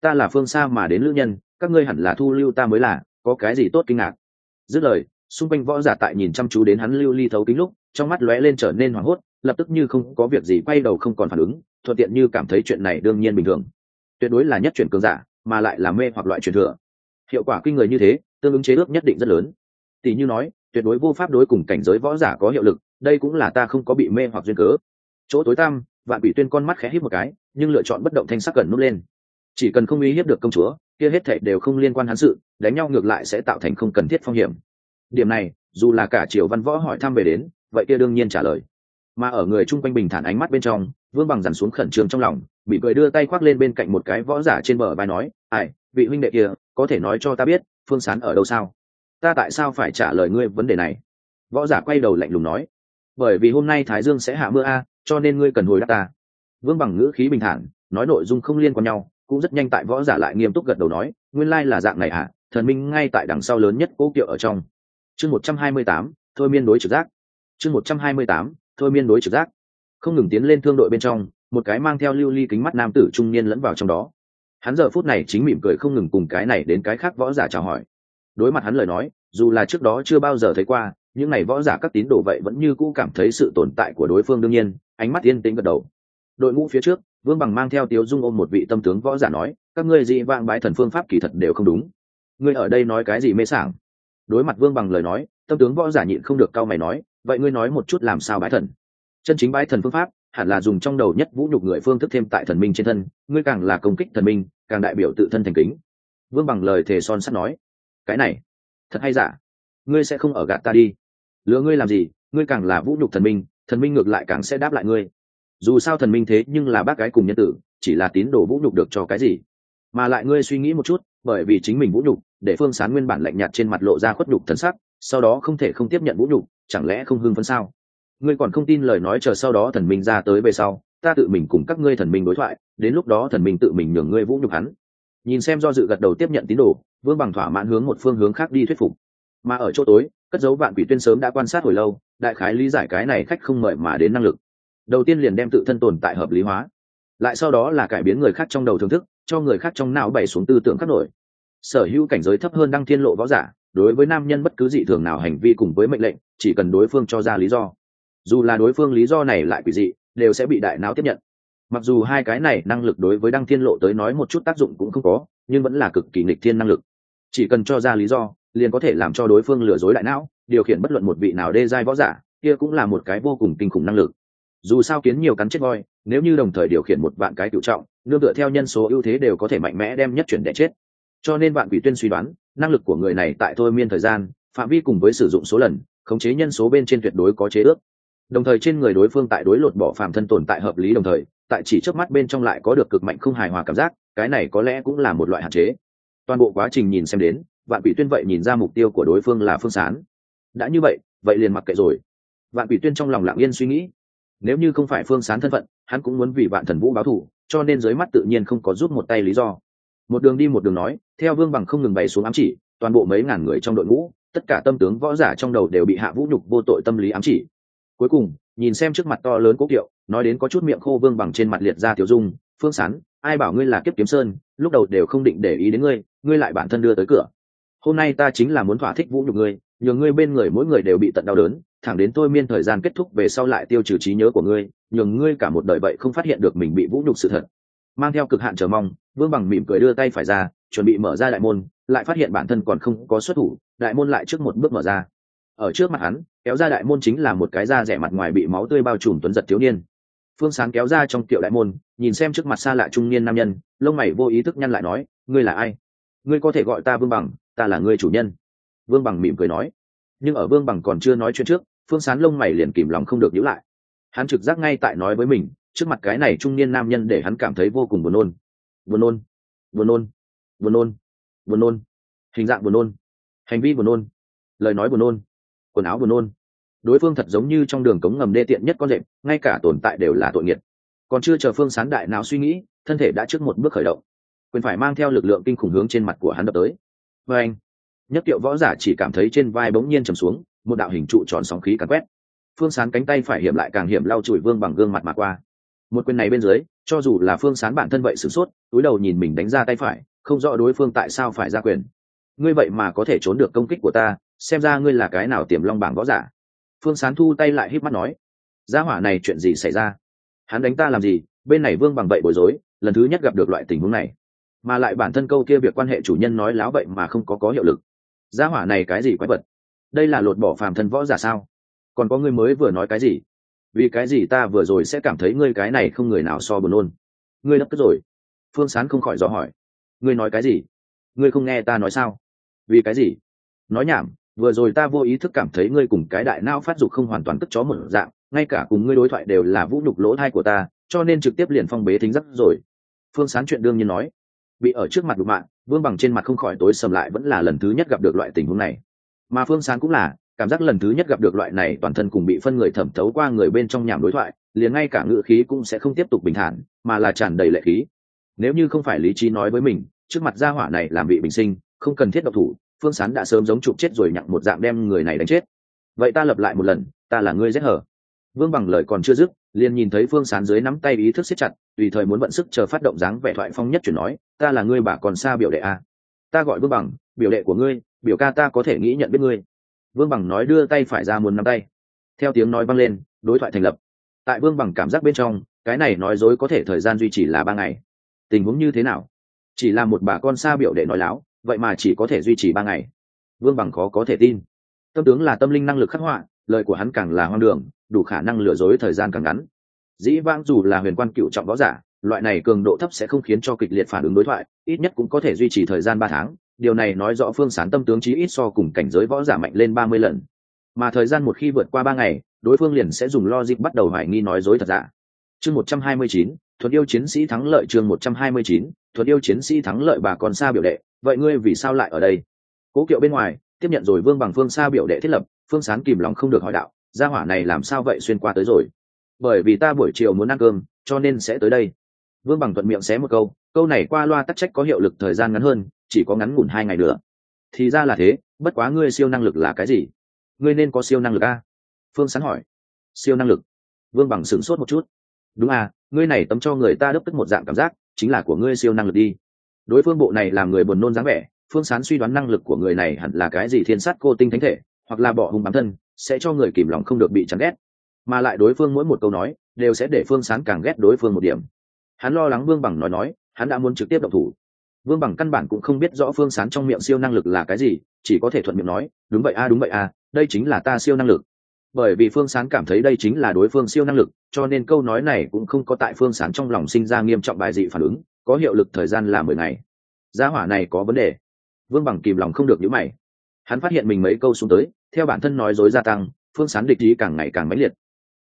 Ta là phương xa mà đến lữ nhân, các ngươi hẳn là thu lưu ta mới là, có cái gì tốt kinh ngạc? Dứt lời, xung quanh võ giả tại nhìn chăm chú đến hắn lưu ly thấu kính lúc, trong mắt lóe lên trở nên hoảng hốt, lập tức như không có việc gì quay đầu không còn phản ứng, thuận tiện như cảm thấy chuyện này đương nhiên bình thường. Tuyệt đối là nhất chuyển cường giả, mà lại là mê hoặc loại truyền thừa. Hiệu quả kinh người như thế, tương ứng chế ước nhất định rất lớn. Tỷ như nói tuyệt đối vô pháp đối cùng cảnh giới võ giả có hiệu lực, đây cũng là ta không có bị mê hoặc duyên cớ. Chỗ tối tăm, vạn bị tuyên con mắt khẽ hít một cái, nhưng lựa chọn bất động thanh sắc gần nút lên. Chỉ cần không uy hiếp được công chúa, kia hết thảy đều không liên quan hắn sự, đánh nhau ngược lại sẽ tạo thành không cần thiết phong hiểm. Điểm này, dù là cả triều văn võ hỏi thăm về đến, vậy kia đương nhiên trả lời. Mà ở người chung quanh bình thản ánh mắt bên trong, vương bằng dằn xuống khẩn trương trong lòng, bị cười đưa tay khoác lên bên cạnh một cái võ giả trên bờ vai nói, ai, vị huynh đệ kia, có thể nói cho ta biết, phương sán ở đâu sao? Ta tại sao phải trả lời ngươi vấn đề này? Võ giả quay đầu lạnh lùng nói. Bởi vì hôm nay thái dương sẽ hạ mưa a, cho nên ngươi cần hồi đáp ta. Vương bằng ngữ khí bình thản, nói nội dung không liên quan nhau, cũng rất nhanh tại võ giả lại nghiêm túc gật đầu nói, nguyên lai là dạng này ạ thần minh ngay tại đằng sau lớn nhất cố kiệu ở trong. Chương một trăm hai mươi tám, thôi miên đối trực giác. Chương một trăm hai mươi tám, thôi miên đối trực giác. Không ngừng tiến lên thương đội bên trong, một cái mang theo lưu ly kính mắt nam tử trung niên lẫn vào trong đó. Hắn giờ phút này chính mỉm cười không ngừng cùng cái này đến cái khác võ giả chào hỏi đối mặt hắn lời nói, dù là trước đó chưa bao giờ thấy qua, những n à y võ giả các tín đồ vậy vẫn như cũ cảm thấy sự tồn tại của đối phương đương nhiên, ánh mắt yên tĩnh gật đầu. Đội ngũ phía trước, vương bằng mang theo tiếu dung ôm một vị tâm tướng võ giả nói, các ngươi dị vang bái thần phương pháp kỳ thật đều không đúng. Ngươi ở đây nói cái gì mê sảng? Đối mặt vương bằng lời nói, tâm tướng võ giả nhịn không được cau mày nói, vậy ngươi nói một chút làm sao bái thần? Chân chính bái thần phương pháp, hẳn là dùng trong đầu nhất vũ nhục người phương thức thêm tại thần minh trên thân, ngươi càng là công kích thần minh, càng đại biểu tự thân thành kính. Vương bằng lời thề son sắt nói cái này, thật hay giả? Ngươi sẽ không ở gạt ta đi. Lừa ngươi làm gì? Ngươi càng là vũ nhục thần minh thần minh ngược lại càng sẽ đáp lại ngươi. Dù sao thần minh thế nhưng là bác gái cùng nhân tử, chỉ là tín đồ vũ nhục được cho cái gì? Mà lại ngươi suy nghĩ một chút, bởi vì chính mình vũ nhục, để phương sán nguyên bản lạnh nhạt trên mặt lộ ra khuất nhục thần sắc, sau đó không thể không tiếp nhận vũ nhục, chẳng lẽ không hưng phấn sao? Ngươi còn không tin lời nói chờ sau đó thần minh ra tới về sau, ta tự mình cùng các ngươi thần minh đối thoại, đến lúc đó thần minh tự mình nhường ngươi vũ nhục hắn. Nhìn xem do dự gật đầu tiếp nhận tín đồ vương bằng thỏa mãn hướng một phương hướng khác đi thuyết phục. Mà ở chỗ tối, cất dấu vạn quỷ tuyên sớm đã quan sát hồi lâu, đại khái lý giải cái này khách không mời mà đến năng lực. Đầu tiên liền đem tự thân tồn tại hợp lý hóa. Lại sau đó là cải biến người khác trong đầu thưởng thức, cho người khác trong não bày xuống tư tưởng khắc nổi. Sở hữu cảnh giới thấp hơn đăng thiên lộ võ giả, đối với nam nhân bất cứ dị thường nào hành vi cùng với mệnh lệnh, chỉ cần đối phương cho ra lý do. Dù là đối phương lý do này lại quỷ dị, đều sẽ bị đại não tiếp nhận. Mặc dù hai cái này năng lực đối với đăng thiên lộ tới nói một chút tác dụng cũng không có, nhưng vẫn là cực kỳ nghịch thiên năng lực chỉ cần cho ra lý do, liền có thể làm cho đối phương lừa dối đại não, điều khiển bất luận một vị nào đê giai võ giả, kia cũng là một cái vô cùng kinh khủng năng lực. Dù sao kiến nhiều cắn chết voi, nếu như đồng thời điều khiển một vạn cái cựu trọng, nương tựa theo nhân số ưu thế đều có thể mạnh mẽ đem nhất chuyển đẻ chết. Cho nên bạn quỷ tuyên suy đoán, năng lực của người này tại thôi miên thời gian, phạm vi cùng với sử dụng số lần, khống chế nhân số bên trên tuyệt đối có chế ước. Đồng thời trên người đối phương tại đối lột bỏ phạm thân tồn tại hợp lý đồng thời, tại chỉ trước mắt bên trong lại có được cực mạnh không hài hòa cảm giác, cái này có lẽ cũng là một loại hạn chế toàn bộ quá trình nhìn xem đến, vạn quỷ tuyên vậy nhìn ra mục tiêu của đối phương là phương sán. Đã như vậy vậy liền mặc kệ rồi. Vạn quỷ tuyên trong lòng lặng yên suy nghĩ. Nếu như không phải phương sán thân phận, hắn cũng muốn vì vạn thần vũ báo thù, cho nên dưới mắt tự nhiên không có rút một tay lý do. Một đường đi một đường nói, theo vương bằng không ngừng bày xuống ám chỉ, toàn bộ mấy ngàn người trong đội ngũ, tất cả tâm tướng võ giả trong đầu đều bị hạ vũ nhục vô tội tâm lý ám chỉ. Cuối cùng, nhìn xem trước mặt to lớn cố kiệu, nói đến có chút miệng khô vương bằng trên mặt liệt ra tiểu dung, phương sán, ai bảo ngươi là kiếp kiếm sơn lúc đầu đều không định để ý đến ngươi ngươi lại bản thân đưa tới cửa. Hôm nay ta chính là muốn thỏa thích vũ nhục ngươi, nhờ ngươi bên người mỗi người đều bị tận đau đớn, thẳng đến tôi miên thời gian kết thúc về sau lại tiêu trừ trí nhớ của ngươi nhường ngươi cả một đời vậy không phát hiện được mình bị vũ nhục sự thật. Mang theo cực hạn chờ mong, vương bằng mỉm cười đưa tay phải ra, chuẩn bị mở ra đại môn, lại phát hiện bản thân còn không có xuất thủ, đại môn lại trước một bước mở ra. Ở trước mặt hắn, kéo ra đại môn chính là một cái da rẻ mặt ngoài bị máu tươi bao trùm tuấn giật thiếu niên phương sáng kéo ra trong tiểu đại môn, nhìn xem trước mặt xa lạ trung niên nam nhân, lông mày vô ý thức nhăn lại nói, ngươi là ai? Ngươi có thể gọi ta vương bằng, ta là ngươi chủ nhân. Vương bằng mỉm cười nói. Nhưng ở vương bằng còn chưa nói chuyện trước, phương sán lông mày liền kìm lòng không được nhữ lại. Hắn trực giác ngay tại nói với mình, trước mặt cái này trung niên nam nhân để hắn cảm thấy vô cùng buồn nôn. Buồn nôn buồn nôn buồn nôn buồn nôn. Hình dạng buồn nôn, hành vi buồn nôn, lời nói buồn nôn, quần áo buồn nôn đối phương thật giống như trong đường cống ngầm đê tiện nhất con rệm ngay cả tồn tại đều là tội nghiệt. Còn chưa chờ phương sán đại nào suy nghĩ, thân thể đã trước một bước khởi động. Quyền phải mang theo lực lượng kinh khủng hướng trên mặt của hắn đập tới. Và anh, nhất tiệu võ giả chỉ cảm thấy trên vai bỗng nhiên trầm xuống, một đạo hình trụ tròn sóng khí cắn quét. Phương sán cánh tay phải hiểm lại càng hiểm lau chùi vương bằng gương mặt mà qua. Một quyền này bên dưới, cho dù là phương sán bản thân vậy sửng sốt, túi đầu nhìn mình đánh ra tay phải, không rõ đối phương tại sao phải ra quyền. Ngươi vậy mà có thể trốn được công kích của ta, xem ra ngươi là cái nào tiềm long bảng võ giả phương sán thu tay lại híp mắt nói, gia hỏa này chuyện gì xảy ra? Hắn đánh ta làm gì? Bên này vương bằng vậy bối rối, lần thứ nhất gặp được loại tình huống này. Mà lại bản thân câu kia việc quan hệ chủ nhân nói láo vậy mà không có có hiệu lực. Gia hỏa này cái gì quái vật? Đây là lột bỏ phàm thân võ giả sao? Còn có ngươi mới vừa nói cái gì? Vì cái gì ta vừa rồi sẽ cảm thấy ngươi cái này không người nào so buồn nôn? Ngươi đắp cất rồi. Phương sán không khỏi dò hỏi. Ngươi nói cái gì? Ngươi không nghe ta nói sao? Vì cái gì? Nói nhảm vừa rồi ta vô ý thức cảm thấy ngươi cùng cái đại não phát dục không hoàn toàn tức chó một dạng, ngay cả cùng ngươi đối thoại đều là vũ nhục lỗ thai của ta, cho nên trực tiếp liền phong bế thính rất rồi. Phương sán chuyện đương nhiên nói. Bị ở trước mặt đục mạng, vương bằng trên mặt không khỏi tối sầm lại vẫn là lần thứ nhất gặp được loại tình huống này. Mà phương sán cũng là, cảm giác lần thứ nhất gặp được loại này toàn thân cùng bị phân người thẩm thấu qua người bên trong nhảm đối thoại, liền ngay cả ngự khí cũng sẽ không tiếp tục bình thản, mà là tràn đầy lệ khí. Nếu như không phải lý trí nói với mình, trước mặt gia hỏa này làm bị bình sinh, không cần thiết độc thủ phương sán đã sớm giống chụp chết rồi nhặng một dạng đem người này đánh chết. Vậy ta lập lại một lần, ta là ngươi rét hở. Vương bằng lời còn chưa dứt, liền nhìn thấy phương sán dưới nắm tay ý thức siết chặt, tùy thời muốn vận sức chờ phát động dáng vẻ thoại phong nhất chuyển nói, ta là ngươi bà còn xa biểu đệ a ta gọi vương bằng, biểu đệ của ngươi, biểu ca ta có thể nghĩ nhận biết ngươi. Vương bằng nói đưa tay phải ra muốn nắm tay. Theo tiếng nói vang lên, đối thoại thành lập. Tại vương bằng cảm giác bên trong, cái này nói dối có thể thời gian duy trì là ba ngày. Tình huống như thế nào? Chỉ là một bà con xa biểu đệ nói láo vậy mà chỉ có thể duy trì ba ngày. Vương bằng khó có thể tin. Tâm tướng là tâm linh năng lực khắc họa, lời của hắn càng là hoang đường, đủ khả năng lừa dối thời gian càng ngắn. Dĩ vãng dù là huyền quan cựu trọng võ giả, loại này cường độ thấp sẽ không khiến cho kịch liệt phản ứng đối thoại, ít nhất cũng có thể duy trì thời gian ba tháng. Điều này nói rõ phương sán tâm tướng chí ít so cùng cảnh giới võ giả mạnh lên ba mươi lần. Mà thời gian một khi vượt qua ba ngày, đối phương liền sẽ dùng logic bắt đầu hoài nghi nói dối thật giả. Chương một trăm hai mươi chín thuật yêu chiến sĩ thắng lợi chương một trăm hai mươi chín thuật yêu chiến sĩ thắng lợi bà còn xa biểu đệ, vậy ngươi vì sao lại ở đây? Cố kiệu bên ngoài, tiếp nhận rồi vương bằng phương xa biểu đệ thiết lập, phương sán kìm lòng không được hỏi đạo, gia hỏa này làm sao vậy xuyên qua tới rồi? Bởi vì ta buổi chiều muốn ăn cơm, cho nên sẽ tới đây. Vương bằng thuận miệng xé một câu câu này qua loa tắc trách có hiệu lực thời gian ngắn hơn, chỉ có ngắn ngủn hai ngày nữa. Thì ra là thế, bất quá ngươi siêu năng lực là cái gì? Ngươi nên có siêu năng lực a? Phương sán hỏi. Siêu năng lực. Vương bằng sửng sốt một chút đúng à ngươi này tấm cho người ta đấp tức một dạng cảm giác, chính là của ngươi siêu năng lực đi. Đối phương bộ này làm người buồn nôn dáng vẻ, phương sán suy đoán năng lực của người này hẳn là cái gì thiên sát cô tinh thánh thể, hoặc là bỏ hung bám thân, sẽ cho người kìm lòng không được bị chắn ghét. Mà lại đối phương mỗi một câu nói, đều sẽ để phương sán càng ghét đối phương một điểm. Hắn lo lắng vương bằng nói nói, hắn đã muốn trực tiếp độc thủ. Vương bằng căn bản cũng không biết rõ phương sán trong miệng siêu năng lực là cái gì, chỉ có thể thuận miệng nói, đúng vậy a, đúng vậy a, đây chính là ta siêu năng lực bởi vì phương sán cảm thấy đây chính là đối phương siêu năng lực, cho nên câu nói này cũng không có tại phương sán trong lòng sinh ra nghiêm trọng bài dị phản ứng, có hiệu lực thời gian là mười ngày. Giá hỏa này có vấn đề. Vương bằng kìm lòng không được nhữ mày. Hắn phát hiện mình mấy câu xuống tới, theo bản thân nói dối gia tăng, phương sán địch ý càng ngày càng mãnh liệt.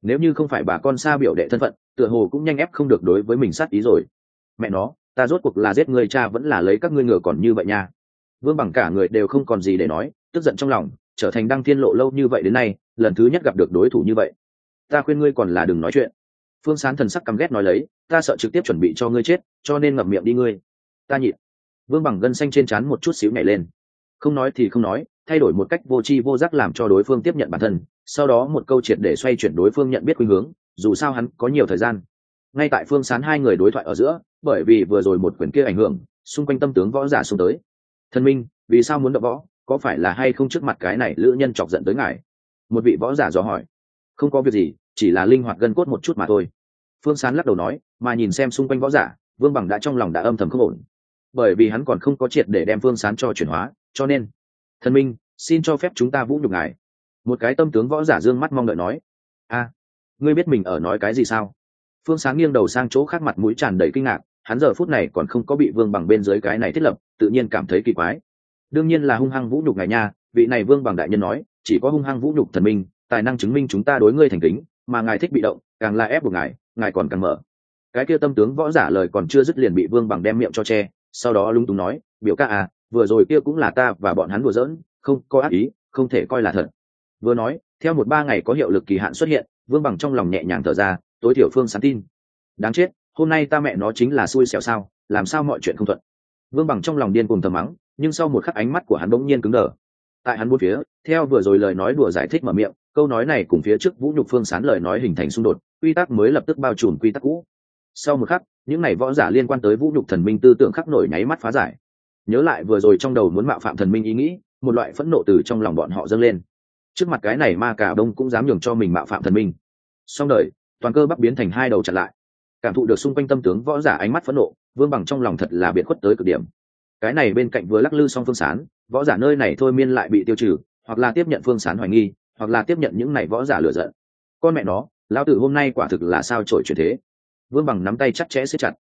Nếu như không phải bà con xa biểu đệ thân phận, tựa hồ cũng nhanh ép không được đối với mình sát ý rồi. Mẹ nó, ta rốt cuộc là giết người cha vẫn là lấy các ngươi ngựa còn như vậy nha. Vương bằng cả người đều không còn gì để nói, tức giận trong lòng trở thành đăng thiên lộ lâu như vậy đến nay, lần thứ nhất gặp được đối thủ như vậy. Ta khuyên ngươi còn là đừng nói chuyện. Phương sán thần sắc căm ghét nói lấy, ta sợ trực tiếp chuẩn bị cho ngươi chết, cho nên ngậm miệng đi ngươi. Ta nhịn. Vương bằng gân xanh trên trán một chút xíu nhảy lên. Không nói thì không nói, thay đổi một cách vô tri vô giác làm cho đối phương tiếp nhận bản thân, sau đó một câu triệt để xoay chuyển đối phương nhận biết khuynh hướng, dù sao hắn có nhiều thời gian. Ngay tại phương sán hai người đối thoại ở giữa, bởi vì vừa rồi một quyển kia ảnh hưởng, xung quanh tâm tướng võ giả xuống tới. Thần minh, vì sao muốn đập võ? Có phải là hay không trước mặt cái này lữ nhân chọc giận tới ngài? Một vị võ giả dò hỏi. Không có việc gì, chỉ là linh hoạt gân cốt một chút mà thôi. Phương sán lắc đầu nói, mà nhìn xem xung quanh võ giả, vương bằng đã trong lòng đã âm thầm không ổn. Bởi vì hắn còn không có triệt để đem phương sán cho chuyển hóa, cho nên, thần minh, xin cho phép chúng ta vũ nhục ngài. Một cái tâm tướng võ giả dương mắt mong đợi nói, a, ngươi biết mình ở nói cái gì sao? Phương sáng nghiêng đầu sang chỗ khác mặt mũi tràn đầy kinh ngạc, hắn giờ phút này còn không có bị vương bằng bên dưới cái này thiết lập, tự nhiên cảm thấy kỳ quái đương nhiên là hung hăng vũ nhục ngài nha, vị này vương bằng đại nhân nói, chỉ có hung hăng vũ nhục thần minh, tài năng chứng minh chúng ta đối ngươi thành kính, mà ngài thích bị động, càng là ép buộc ngài ngài còn càng mở. Cái kia tâm tướng võ giả lời còn chưa dứt liền bị vương bằng đem miệng cho che, sau đó lung túng nói, biểu ca à vừa rồi kia cũng là ta và bọn hắn đùa giỡn, không có ác ý, không thể coi là thật. Vừa nói, theo một ba ngày có hiệu lực kỳ hạn xuất hiện, vương bằng trong lòng nhẹ nhàng thở ra, tối thiểu phương sáng tin. Đáng chết, hôm nay ta mẹ nó chính là xui xẻo sao, làm sao mọi chuyện không thuận. Vương bằng trong lòng điên cùng thầm mắng nhưng sau một khắc ánh mắt của hắn bỗng nhiên cứng đờ. Tại hắn bốn phía, theo vừa rồi lời nói đùa giải thích mở miệng, câu nói này cùng phía trước vũ nhục phương sán lời nói hình thành xung đột, quy tắc mới lập tức bao trùm quy tắc cũ. Sau một khắc, những này võ giả liên quan tới vũ nhục thần minh tư tưởng khắc nổi nháy mắt phá giải. Nhớ lại vừa rồi trong đầu muốn mạo phạm thần minh ý nghĩ, một loại phẫn nộ từ trong lòng bọn họ dâng lên. Trước mặt cái này ma cả đông cũng dám nhường cho mình mạo phạm thần minh. Xong đời, toàn cơ bắc biến thành hai đầu chặn lại. Cảm thụ được xung quanh tâm tướng võ giả ánh mắt phẫn nộ, vương bằng trong lòng thật là biệt khuất tới cực điểm cái này bên cạnh vừa lắc lư xong phương sán, võ giả nơi này thôi miên lại bị tiêu trừ, hoặc là tiếp nhận phương sán hoài nghi, hoặc là tiếp nhận những này võ giả lựa giận. Con mẹ nó, lão tử hôm nay quả thực là sao trổi chuyển thế? Vương bằng nắm tay chắc chẽ xếp chặt.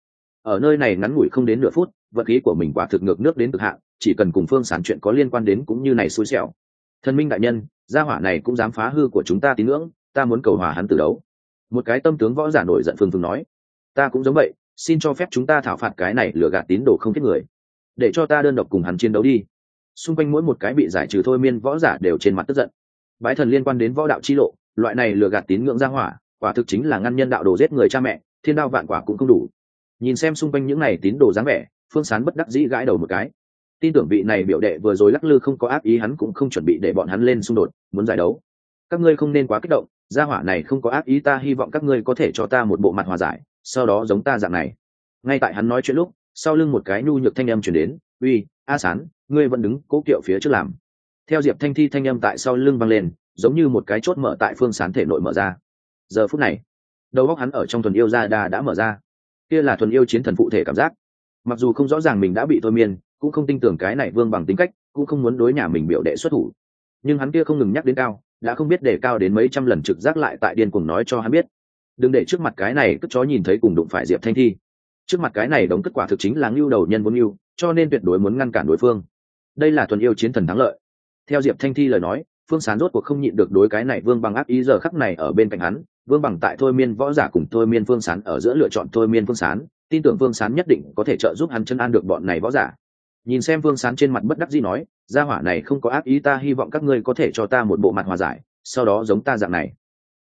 Ở nơi này ngắn ngủi không đến nửa phút vật khí của mình quả thực ngược nước đến cực hạn, chỉ cần cùng phương sán chuyện có liên quan đến cũng như này xui xẻo. Thần minh đại nhân, gia hỏa này cũng dám phá hư của chúng ta tín ngưỡng, ta muốn cầu hòa hắn từ đấu. Một cái tâm tướng võ giả nổi giận phương phương nói. Ta cũng giống vậy, xin cho phép chúng ta thảo phạt cái này lừa gạt tín đồ không thích người để cho ta đơn độc cùng hắn chiến đấu đi. Xung quanh mỗi một cái bị giải trừ thôi miên võ giả đều trên mặt tức giận. Bái thần liên quan đến võ đạo chi lộ, loại này lừa gạt tín ngưỡng gia hỏa, quả thực chính là ngăn nhân đạo đồ giết người cha mẹ, thiên đao vạn quả cũng không đủ. Nhìn xem xung quanh những này tín đồ dáng vẻ, phương sán bất đắc dĩ gãi đầu một cái. Tin tưởng vị này biểu đệ vừa rồi lắc lư không có ác ý, hắn cũng không chuẩn bị để bọn hắn lên xung đột, muốn giải đấu. Các ngươi không nên quá kích động, gia hỏa này không có ác ý, ta hy vọng các ngươi có thể cho ta một bộ mặt hòa giải, sau đó giống ta dạng này. Ngay tại hắn nói chuyện lúc sau lưng một cái nhu nhược thanh âm chuyển đến, uy, a sán, ngươi vẫn đứng cố kiệu phía trước làm. Theo diệp thanh thi thanh âm tại sau lưng văng lên, giống như một cái chốt mở tại phương sán thể nội mở ra. Giờ phút này, đầu góc hắn ở trong thuần yêu gia đà đã mở ra. Kia là thuần yêu chiến thần phụ thể cảm giác. Mặc dù không rõ ràng mình đã bị thôi miên, cũng không tin tưởng cái này vương bằng tính cách, cũng không muốn đối nhà mình biểu đệ xuất thủ. Nhưng hắn kia không ngừng nhắc đến cao, đã không biết để cao đến mấy trăm lần trực giác lại tại điên cuồng nói cho hắn biết. Đừng để trước mặt cái này cất chó nhìn thấy cùng đụng phải diệp thanh thi trước mặt cái này đống kết quả thực chính là ngưu đầu nhân vốn ngưu, cho nên tuyệt đối muốn ngăn cản đối phương. Đây là thuần yêu chiến thần thắng lợi. Theo diệp thanh thi lời nói, phương sán rốt cuộc không nhịn được đối cái này vương bằng ác ý giờ khắc này ở bên cạnh hắn. Vương bằng tại thôi miên võ giả cùng thôi miên phương sán ở giữa lựa chọn thôi miên phương sán, tin tưởng phương sán nhất định có thể trợ giúp hắn chân an được bọn này võ giả. Nhìn xem phương sán trên mặt bất đắc dĩ nói, gia hỏa này không có ác ý, ta hy vọng các ngươi có thể cho ta một bộ mặt hòa giải, sau đó giống ta dạng này.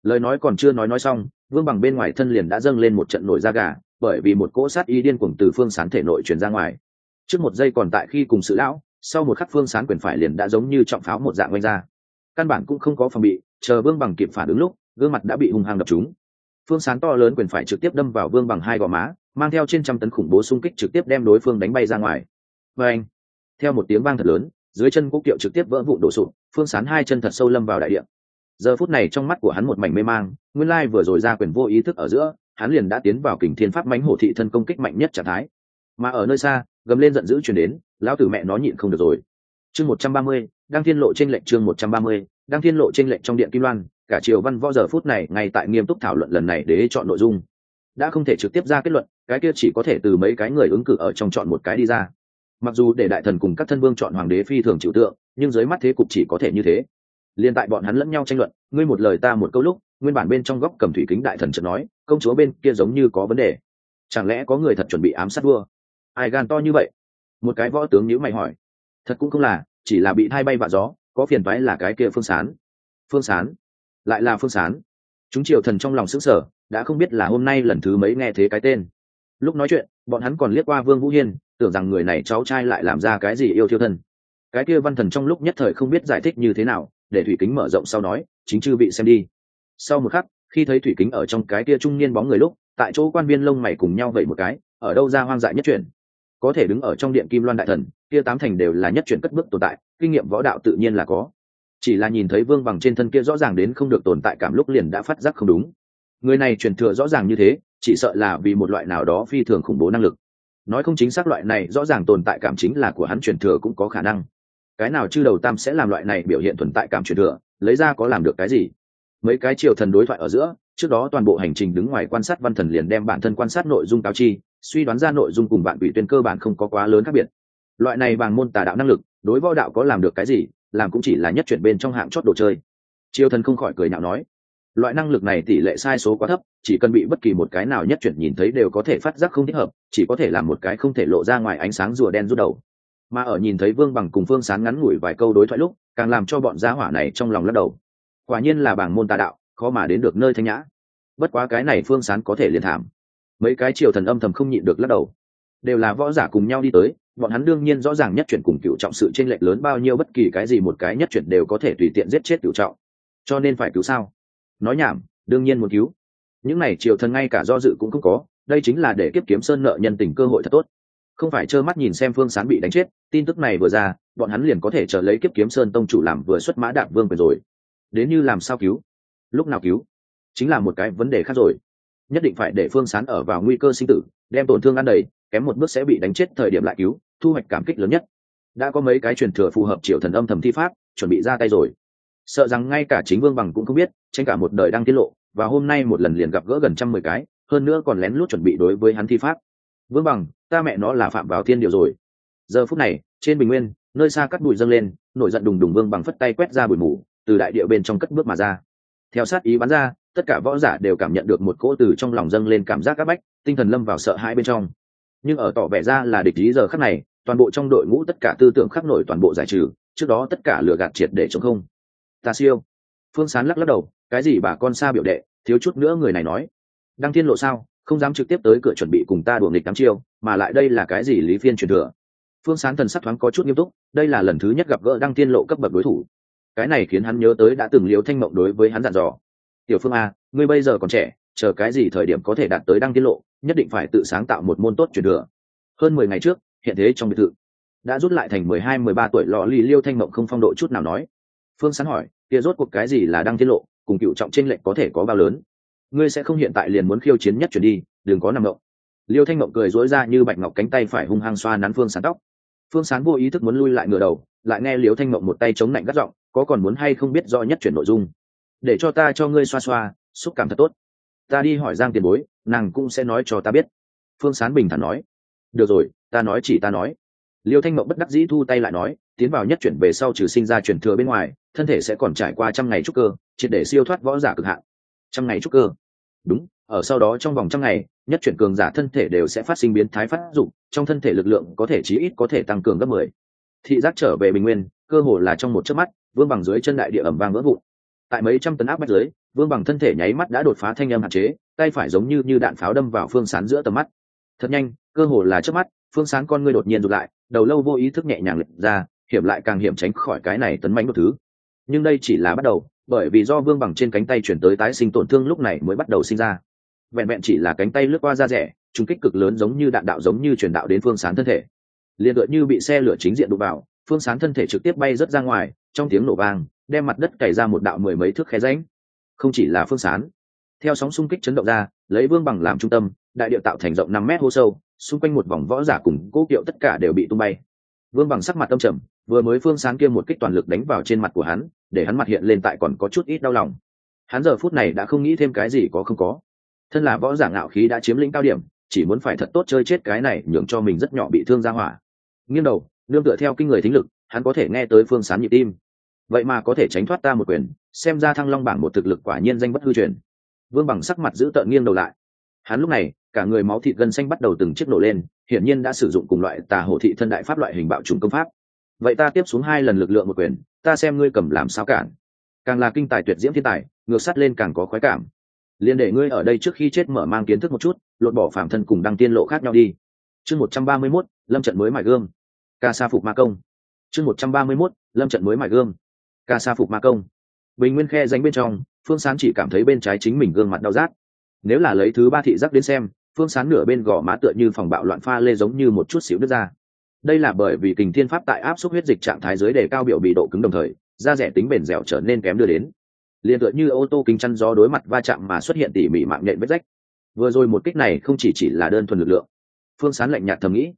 Lời nói còn chưa nói nói xong, vương bằng bên ngoài thân liền đã dâng lên một trận nổi da gà bởi vì một cỗ sát y điên cuồng từ phương sán thể nội truyền ra ngoài. Trước một giây còn tại khi cùng sự lão, sau một khắc phương sán quyền phải liền đã giống như trọng pháo một dạng oanh ra. Căn bản cũng không có phòng bị, chờ vương bằng kịp phản ứng lúc, gương mặt đã bị hung hăng đập trúng. Phương sán to lớn quyền phải trực tiếp đâm vào vương bằng hai gò má, mang theo trên trăm tấn khủng bố xung kích trực tiếp đem đối phương đánh bay ra ngoài. Và anh theo một tiếng vang thật lớn, dưới chân quốc kiệu trực tiếp vỡ vụn đổ sụp, phương sán hai chân thật sâu lâm vào đại điện giờ phút này trong mắt của hắn một mảnh mê mang, nguyên lai vừa rồi ra quyền vô ý thức ở giữa hắn liền đã tiến vào kình thiên pháp mánh hổ thị thân công kích mạnh nhất trạng thái. Mà ở nơi xa, gầm lên giận dữ chuyển đến, lão tử mẹ nó nhịn không được rồi. Chương một trăm ba mươi đang thiên lộ trên lệnh chương một trăm ba mươi đang thiên lộ trên lệnh trong điện kim loan, cả triều văn võ giờ phút này ngay tại nghiêm túc thảo luận lần này để chọn nội dung. Đã không thể trực tiếp ra kết luận, cái kia chỉ có thể từ mấy cái người ứng cử ở trong chọn một cái đi ra. Mặc dù để đại thần cùng các thân vương chọn hoàng đế phi thường chịu tượng, nhưng dưới mắt thế cục chỉ có thể như thế. Liên tại bọn hắn lẫn nhau tranh luận, ngươi một lời ta một câu lúc, nguyên bản bên trong góc cầm thủy kính đại thần chợt nói công chúa bên kia giống như có vấn đề. Chẳng lẽ có người thật chuẩn bị ám sát vua? Ai gan to như vậy? Một cái võ tướng nhữ mày hỏi. Thật cũng không là, chỉ là bị thay bay vạ gió, có phiền toái là cái kia phương sán. Phương sán? Lại là phương sán? Chúng triều thần trong lòng sững sờ, đã không biết là hôm nay lần thứ mấy nghe thế cái tên. Lúc nói chuyện, bọn hắn còn liếc qua vương vũ hiên, tưởng rằng người này cháu trai lại làm ra cái gì yêu thiêu thân. Cái kia văn thần trong lúc nhất thời không biết giải thích như thế nào, để thủy kính mở rộng sau nói, chính chư bị xem đi. Sau một khắc khi thấy thủy kính ở trong cái kia trung niên bóng người lúc, tại chỗ quan viên lông mày cùng nhau vậy một cái, ở đâu ra hoang dại nhất chuyển có thể đứng ở trong điện kim loan đại thần, kia tám thành đều là nhất chuyển cất bước tồn tại, kinh nghiệm võ đạo tự nhiên là có. Chỉ là nhìn thấy vương bằng trên thân kia rõ ràng đến không được tồn tại cảm lúc liền đã phát giác không đúng. Người này truyền thừa rõ ràng như thế, chỉ sợ là vì một loại nào đó phi thường khủng bố năng lực. Nói không chính xác loại này rõ ràng tồn tại cảm chính là của hắn truyền thừa cũng có khả năng. Cái nào chư đầu tam sẽ làm loại này biểu hiện tồn tại cảm truyền thừa, lấy ra có làm được cái gì? Mấy cái triều thần đối thoại ở giữa, trước đó toàn bộ hành trình đứng ngoài quan sát văn thần liền đem bản thân quan sát nội dung cáo chi, suy đoán ra nội dung cùng bạn bị tuyên cơ bản không có quá lớn khác biệt. Loại này bằng môn tà đạo năng lực, đối võ đạo có làm được cái gì, làm cũng chỉ là nhất chuyển bên trong hạng chót đồ chơi. Triều thần không khỏi cười nhạo nói, loại năng lực này tỷ lệ sai số quá thấp, chỉ cần bị bất kỳ một cái nào nhất chuyển nhìn thấy đều có thể phát giác không thích hợp, chỉ có thể làm một cái không thể lộ ra ngoài ánh sáng rùa đen rút đầu. Mà ở nhìn thấy vương bằng cùng phương sán ngắn ngủi vài câu đối thoại lúc, càng làm cho bọn gia hỏa này trong lòng lắc đầu quả nhiên là bảng môn tà đạo, khó mà đến được nơi thanh nhã. Bất quá cái này phương sán có thể liên thảm. Mấy cái triều thần âm thầm không nhịn được lắc đầu. Đều là võ giả cùng nhau đi tới, bọn hắn đương nhiên rõ ràng nhất chuyển cùng cựu trọng sự tranh lệch lớn bao nhiêu bất kỳ cái gì một cái nhất chuyển đều có thể tùy tiện giết chết cựu trọng. Cho nên phải cứu sao? Nói nhảm, đương nhiên muốn cứu. Những này triều thần ngay cả do dự cũng không có, đây chính là để kiếp kiếm sơn nợ nhân tình cơ hội thật tốt. Không phải trơ mắt nhìn xem phương sán bị đánh chết, tin tức này vừa ra, bọn hắn liền có thể chờ lấy kiếp kiếm sơn tông chủ làm vừa xuất mã đạp vương về rồi đến như làm sao cứu? Lúc nào cứu? Chính là một cái vấn đề khác rồi. Nhất định phải để phương sán ở vào nguy cơ sinh tử, đem tổn thương ăn đầy, kém một bước sẽ bị đánh chết thời điểm lại cứu, thu hoạch cảm kích lớn nhất. Đã có mấy cái truyền thừa phù hợp triệu thần âm thầm thi pháp, chuẩn bị ra tay rồi. Sợ rằng ngay cả chính vương bằng cũng không biết, tranh cả một đời đang tiết lộ, và hôm nay một lần liền gặp gỡ gần trăm mười cái, hơn nữa còn lén lút chuẩn bị đối với hắn thi pháp. Vương bằng, ta mẹ nó là phạm vào thiên điều rồi. Giờ phút này, trên bình nguyên, nơi xa cắt bụi dâng lên, nổi giận đùng đùng vương bằng phất tay quét ra bụi mù từ đại địa bên trong cất bước mà ra. Theo sát ý bắn ra, tất cả võ giả đều cảm nhận được một cỗ từ trong lòng dâng lên cảm giác áp bách, tinh thần lâm vào sợ hãi bên trong. Nhưng ở tỏ vẻ ra là địch lý giờ khắc này, toàn bộ trong đội ngũ tất cả tư tưởng khắc nổi toàn bộ giải trừ, trước đó tất cả lừa gạt triệt để chống không. Ta siêu. Phương sán lắc lắc đầu, cái gì bà con xa biểu đệ, thiếu chút nữa người này nói. Đăng thiên lộ sao, không dám trực tiếp tới cửa chuẩn bị cùng ta đuổi nghịch tám chiêu, mà lại đây là cái gì lý phiên truyền thừa? Phương sán thần sắc thoáng có chút nghiêm túc, đây là lần thứ nhất gặp gỡ đăng thiên lộ cấp bậc đối thủ cái này khiến hắn nhớ tới đã từng liếu thanh mộng đối với hắn dặn dò. Tiểu phương a, ngươi bây giờ còn trẻ, chờ cái gì thời điểm có thể đạt tới đăng tiết lộ, nhất định phải tự sáng tạo một môn tốt chuyển đựa hơn mười ngày trước, hiện thế trong biệt thự, đã rút lại thành mười hai, mười ba tuổi lò lì liêu thanh mộng không phong độ chút nào nói. Phương sán hỏi, kia rốt cuộc cái gì là đăng tiết lộ, cùng cựu trọng trên lệnh có thể có bao lớn? Ngươi sẽ không hiện tại liền muốn khiêu chiến nhất chuyển đi, đừng có nằm mộng liêu thanh mộng cười dối ra như bạch ngọc cánh tay phải hung hăng xoa nắn phương sán tóc. Phương sán vô ý thức muốn lui lại ngửa đầu, lại nghe liêu thanh mộng một tay chống lạnh gắt giọng có còn muốn hay không biết rõ nhất chuyển nội dung. Để cho ta cho ngươi xoa xoa, xúc cảm thật tốt. Ta đi hỏi giang tiền bối, nàng cũng sẽ nói cho ta biết. Phương sán bình thản nói. Được rồi, ta nói chỉ ta nói. Liêu thanh mộng bất đắc dĩ thu tay lại nói, tiến vào nhất chuyển về sau trừ sinh ra chuyển thừa bên ngoài, thân thể sẽ còn trải qua trăm ngày trúc cơ, triệt để siêu thoát võ giả cực hạn. Trăm ngày trúc cơ. Đúng, ở sau đó trong vòng trăm ngày, nhất chuyển cường giả thân thể đều sẽ phát sinh biến thái phát dụng trong thân thể lực lượng có thể chí ít có thể tăng cường gấp mười. Thị giác trở về bình nguyên, cơ hồ là trong một chớp mắt vương bằng dưới chân đại địa ẩm vang vỡ vụn. Tại mấy trăm tấn áp bách dưới, vương bằng thân thể nháy mắt đã đột phá thanh âm hạn chế, tay phải giống như như đạn pháo đâm vào phương sán giữa tầm mắt. Thật nhanh, cơ hồ là trước mắt, phương sán con ngươi đột nhiên rụt lại, đầu lâu vô ý thức nhẹ nhàng lệch ra, hiểm lại càng hiểm tránh khỏi cái này tấn mánh một thứ. Nhưng đây chỉ là bắt đầu, bởi vì do vương bằng trên cánh tay chuyển tới tái sinh tổn thương lúc này mới bắt đầu sinh ra. Vẹn vẹn chỉ là cánh tay lướt qua da rẻ trung kích cực lớn giống như đạn đạo giống như truyền đạo đến phương sán thân thể. Liền tựa như bị xe lửa chính diện đụng vào phương sán thân thể trực tiếp bay rớt ra ngoài, trong tiếng nổ vang, đem mặt đất cày ra một đạo mười mấy thước khe ránh không chỉ là phương sán. Theo sóng xung kích chấn động ra, lấy vương bằng làm trung tâm, đại điệu tạo thành rộng năm mét hô sâu, xung quanh một vòng võ giả cùng cố kiệu tất cả đều bị tung bay. Vương bằng sắc mặt tâm trầm, vừa mới phương sán kia một kích toàn lực đánh vào trên mặt của hắn, để hắn mặt hiện lên tại còn có chút ít đau lòng. Hắn giờ phút này đã không nghĩ thêm cái gì có không có. Thân là võ giả ngạo khí đã chiếm lĩnh cao điểm, chỉ muốn phải thật tốt chơi chết cái này, nhường cho mình rất nhỏ bị thương ra hỏa. Nghiêng đầu nương tựa theo kinh người thính lực, hắn có thể nghe tới phương sán nhịp tim. Vậy mà có thể tránh thoát ta một quyền, xem ra thăng long bảng một thực lực quả nhiên danh bất hư truyền. Vương bằng sắc mặt giữ tợn nghiêng đầu lại. Hắn lúc này, cả người máu thịt gân xanh bắt đầu từng chiếc nổ lên, hiển nhiên đã sử dụng cùng loại tà hộ thị thân đại pháp loại hình bạo trùng công pháp. Vậy ta tiếp xuống hai lần lực lượng một quyền, ta xem ngươi cầm làm sao cản. Càng là kinh tài tuyệt diễm thiên tài, ngược sắt lên càng có khoái cảm. Liền để ngươi ở đây trước khi chết mở mang kiến thức một chút, lột bỏ phạm thân cùng đăng tiên lộ khác nhau đi. Chương một trăm ba mươi mốt, lâm trận mới mải gương ca sa phục ma công. Chương một trăm ba mươi mốt, lâm trận mới mải gương. Ca sa phục ma công. Bình nguyên khe danh bên trong, phương sán chỉ cảm thấy bên trái chính mình gương mặt đau rát. Nếu là lấy thứ ba thị giác đến xem, phương sán nửa bên gò má tựa như phòng bạo loạn pha lê giống như một chút xíu nước ra. Đây là bởi vì kình thiên pháp tại áp suất huyết dịch trạng thái dưới để cao biểu bị độ cứng đồng thời, da rẻ tính bền dẻo trở nên kém đưa đến. Liền tựa như ô tô kính chăn gió đối mặt va chạm mà xuất hiện tỉ mỉ mạng nhện vết rách. Vừa rồi một kích này không chỉ chỉ là đơn thuần lực lượng. Phương sán lạnh nhạt thầm nghĩ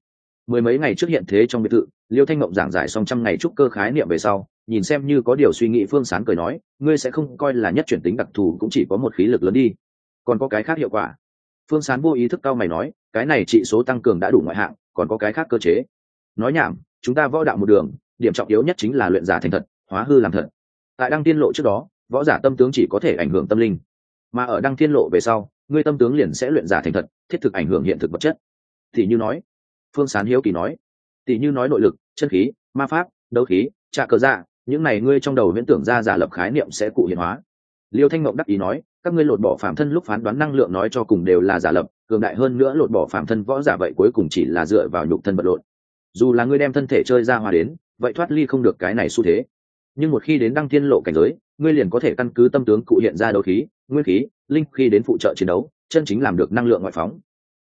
mười mấy ngày trước hiện thế trong biệt thự, liêu thanh mộng giảng giải xong trăm ngày trúc cơ khái niệm về sau, nhìn xem như có điều suy nghĩ, phương sán cười nói, ngươi sẽ không coi là nhất chuyển tính đặc thù cũng chỉ có một khí lực lớn đi. Còn có cái khác hiệu quả. Phương sán vô ý thức cao mày nói, cái này trị số tăng cường đã đủ ngoại hạng, còn có cái khác cơ chế. Nói nhảm, chúng ta võ đạo một đường, điểm trọng yếu nhất chính là luyện giả thành thật, hóa hư làm thật. Tại đăng tiên lộ trước đó, võ giả tâm tướng chỉ có thể ảnh hưởng tâm linh. Mà ở đăng thiên lộ về sau, ngươi tâm tướng liền sẽ luyện giả thành thật, thiết thực ảnh hưởng hiện thực vật chất. Thì như nói phương sán hiếu kỳ nói, tỷ như nói nội lực, chân khí, ma pháp, đấu khí, trạ cờ dạ những này ngươi trong đầu viễn tưởng ra giả lập khái niệm sẽ cụ hiện hóa. Liêu thanh mộng đắc ý nói, các ngươi lột bỏ phạm thân lúc phán đoán năng lượng nói cho cùng đều là giả lập, cường đại hơn nữa lột bỏ phạm thân võ giả vậy cuối cùng chỉ là dựa vào nhục thân bật lộn dù là ngươi đem thân thể chơi ra hòa đến, vậy thoát ly không được cái này xu thế. Nhưng một khi đến đăng thiên lộ cảnh giới, ngươi liền có thể căn cứ tâm tướng cụ hiện ra đấu khí, nguyên khí, linh khi đến phụ trợ chiến đấu, chân chính làm được năng lượng ngoại phóng.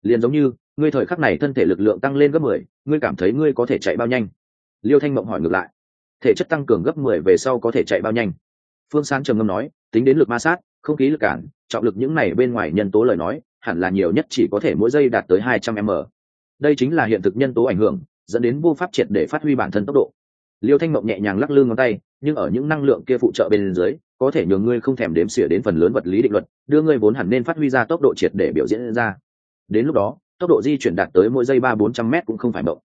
Liền giống như ngươi thời khắc này thân thể lực lượng tăng lên gấp mười, ngươi cảm thấy ngươi có thể chạy bao nhanh? Liêu thanh mộng hỏi ngược lại. Thể chất tăng cường gấp mười về sau có thể chạy bao nhanh? Phương sán trầm ngâm nói, tính đến lực ma sát, không khí lực cản, trọng lực những này bên ngoài nhân tố lời nói, hẳn là nhiều nhất chỉ có thể mỗi giây đạt tới hai trăm m. Đây chính là hiện thực nhân tố ảnh hưởng, dẫn đến vô pháp triệt để phát huy bản thân tốc độ. Liêu thanh mộng nhẹ nhàng lắc lư ngón tay, nhưng ở những năng lượng kia phụ trợ bên dưới, có thể nhường ngươi không thèm đếm xỉa đến phần lớn vật lý định luật, đưa ngươi vốn hẳn nên phát huy ra tốc độ triệt để biểu diễn ra. Đến lúc đó tốc độ di chuyển đạt tới mỗi giây ba bốn trăm m cũng không phải mộng.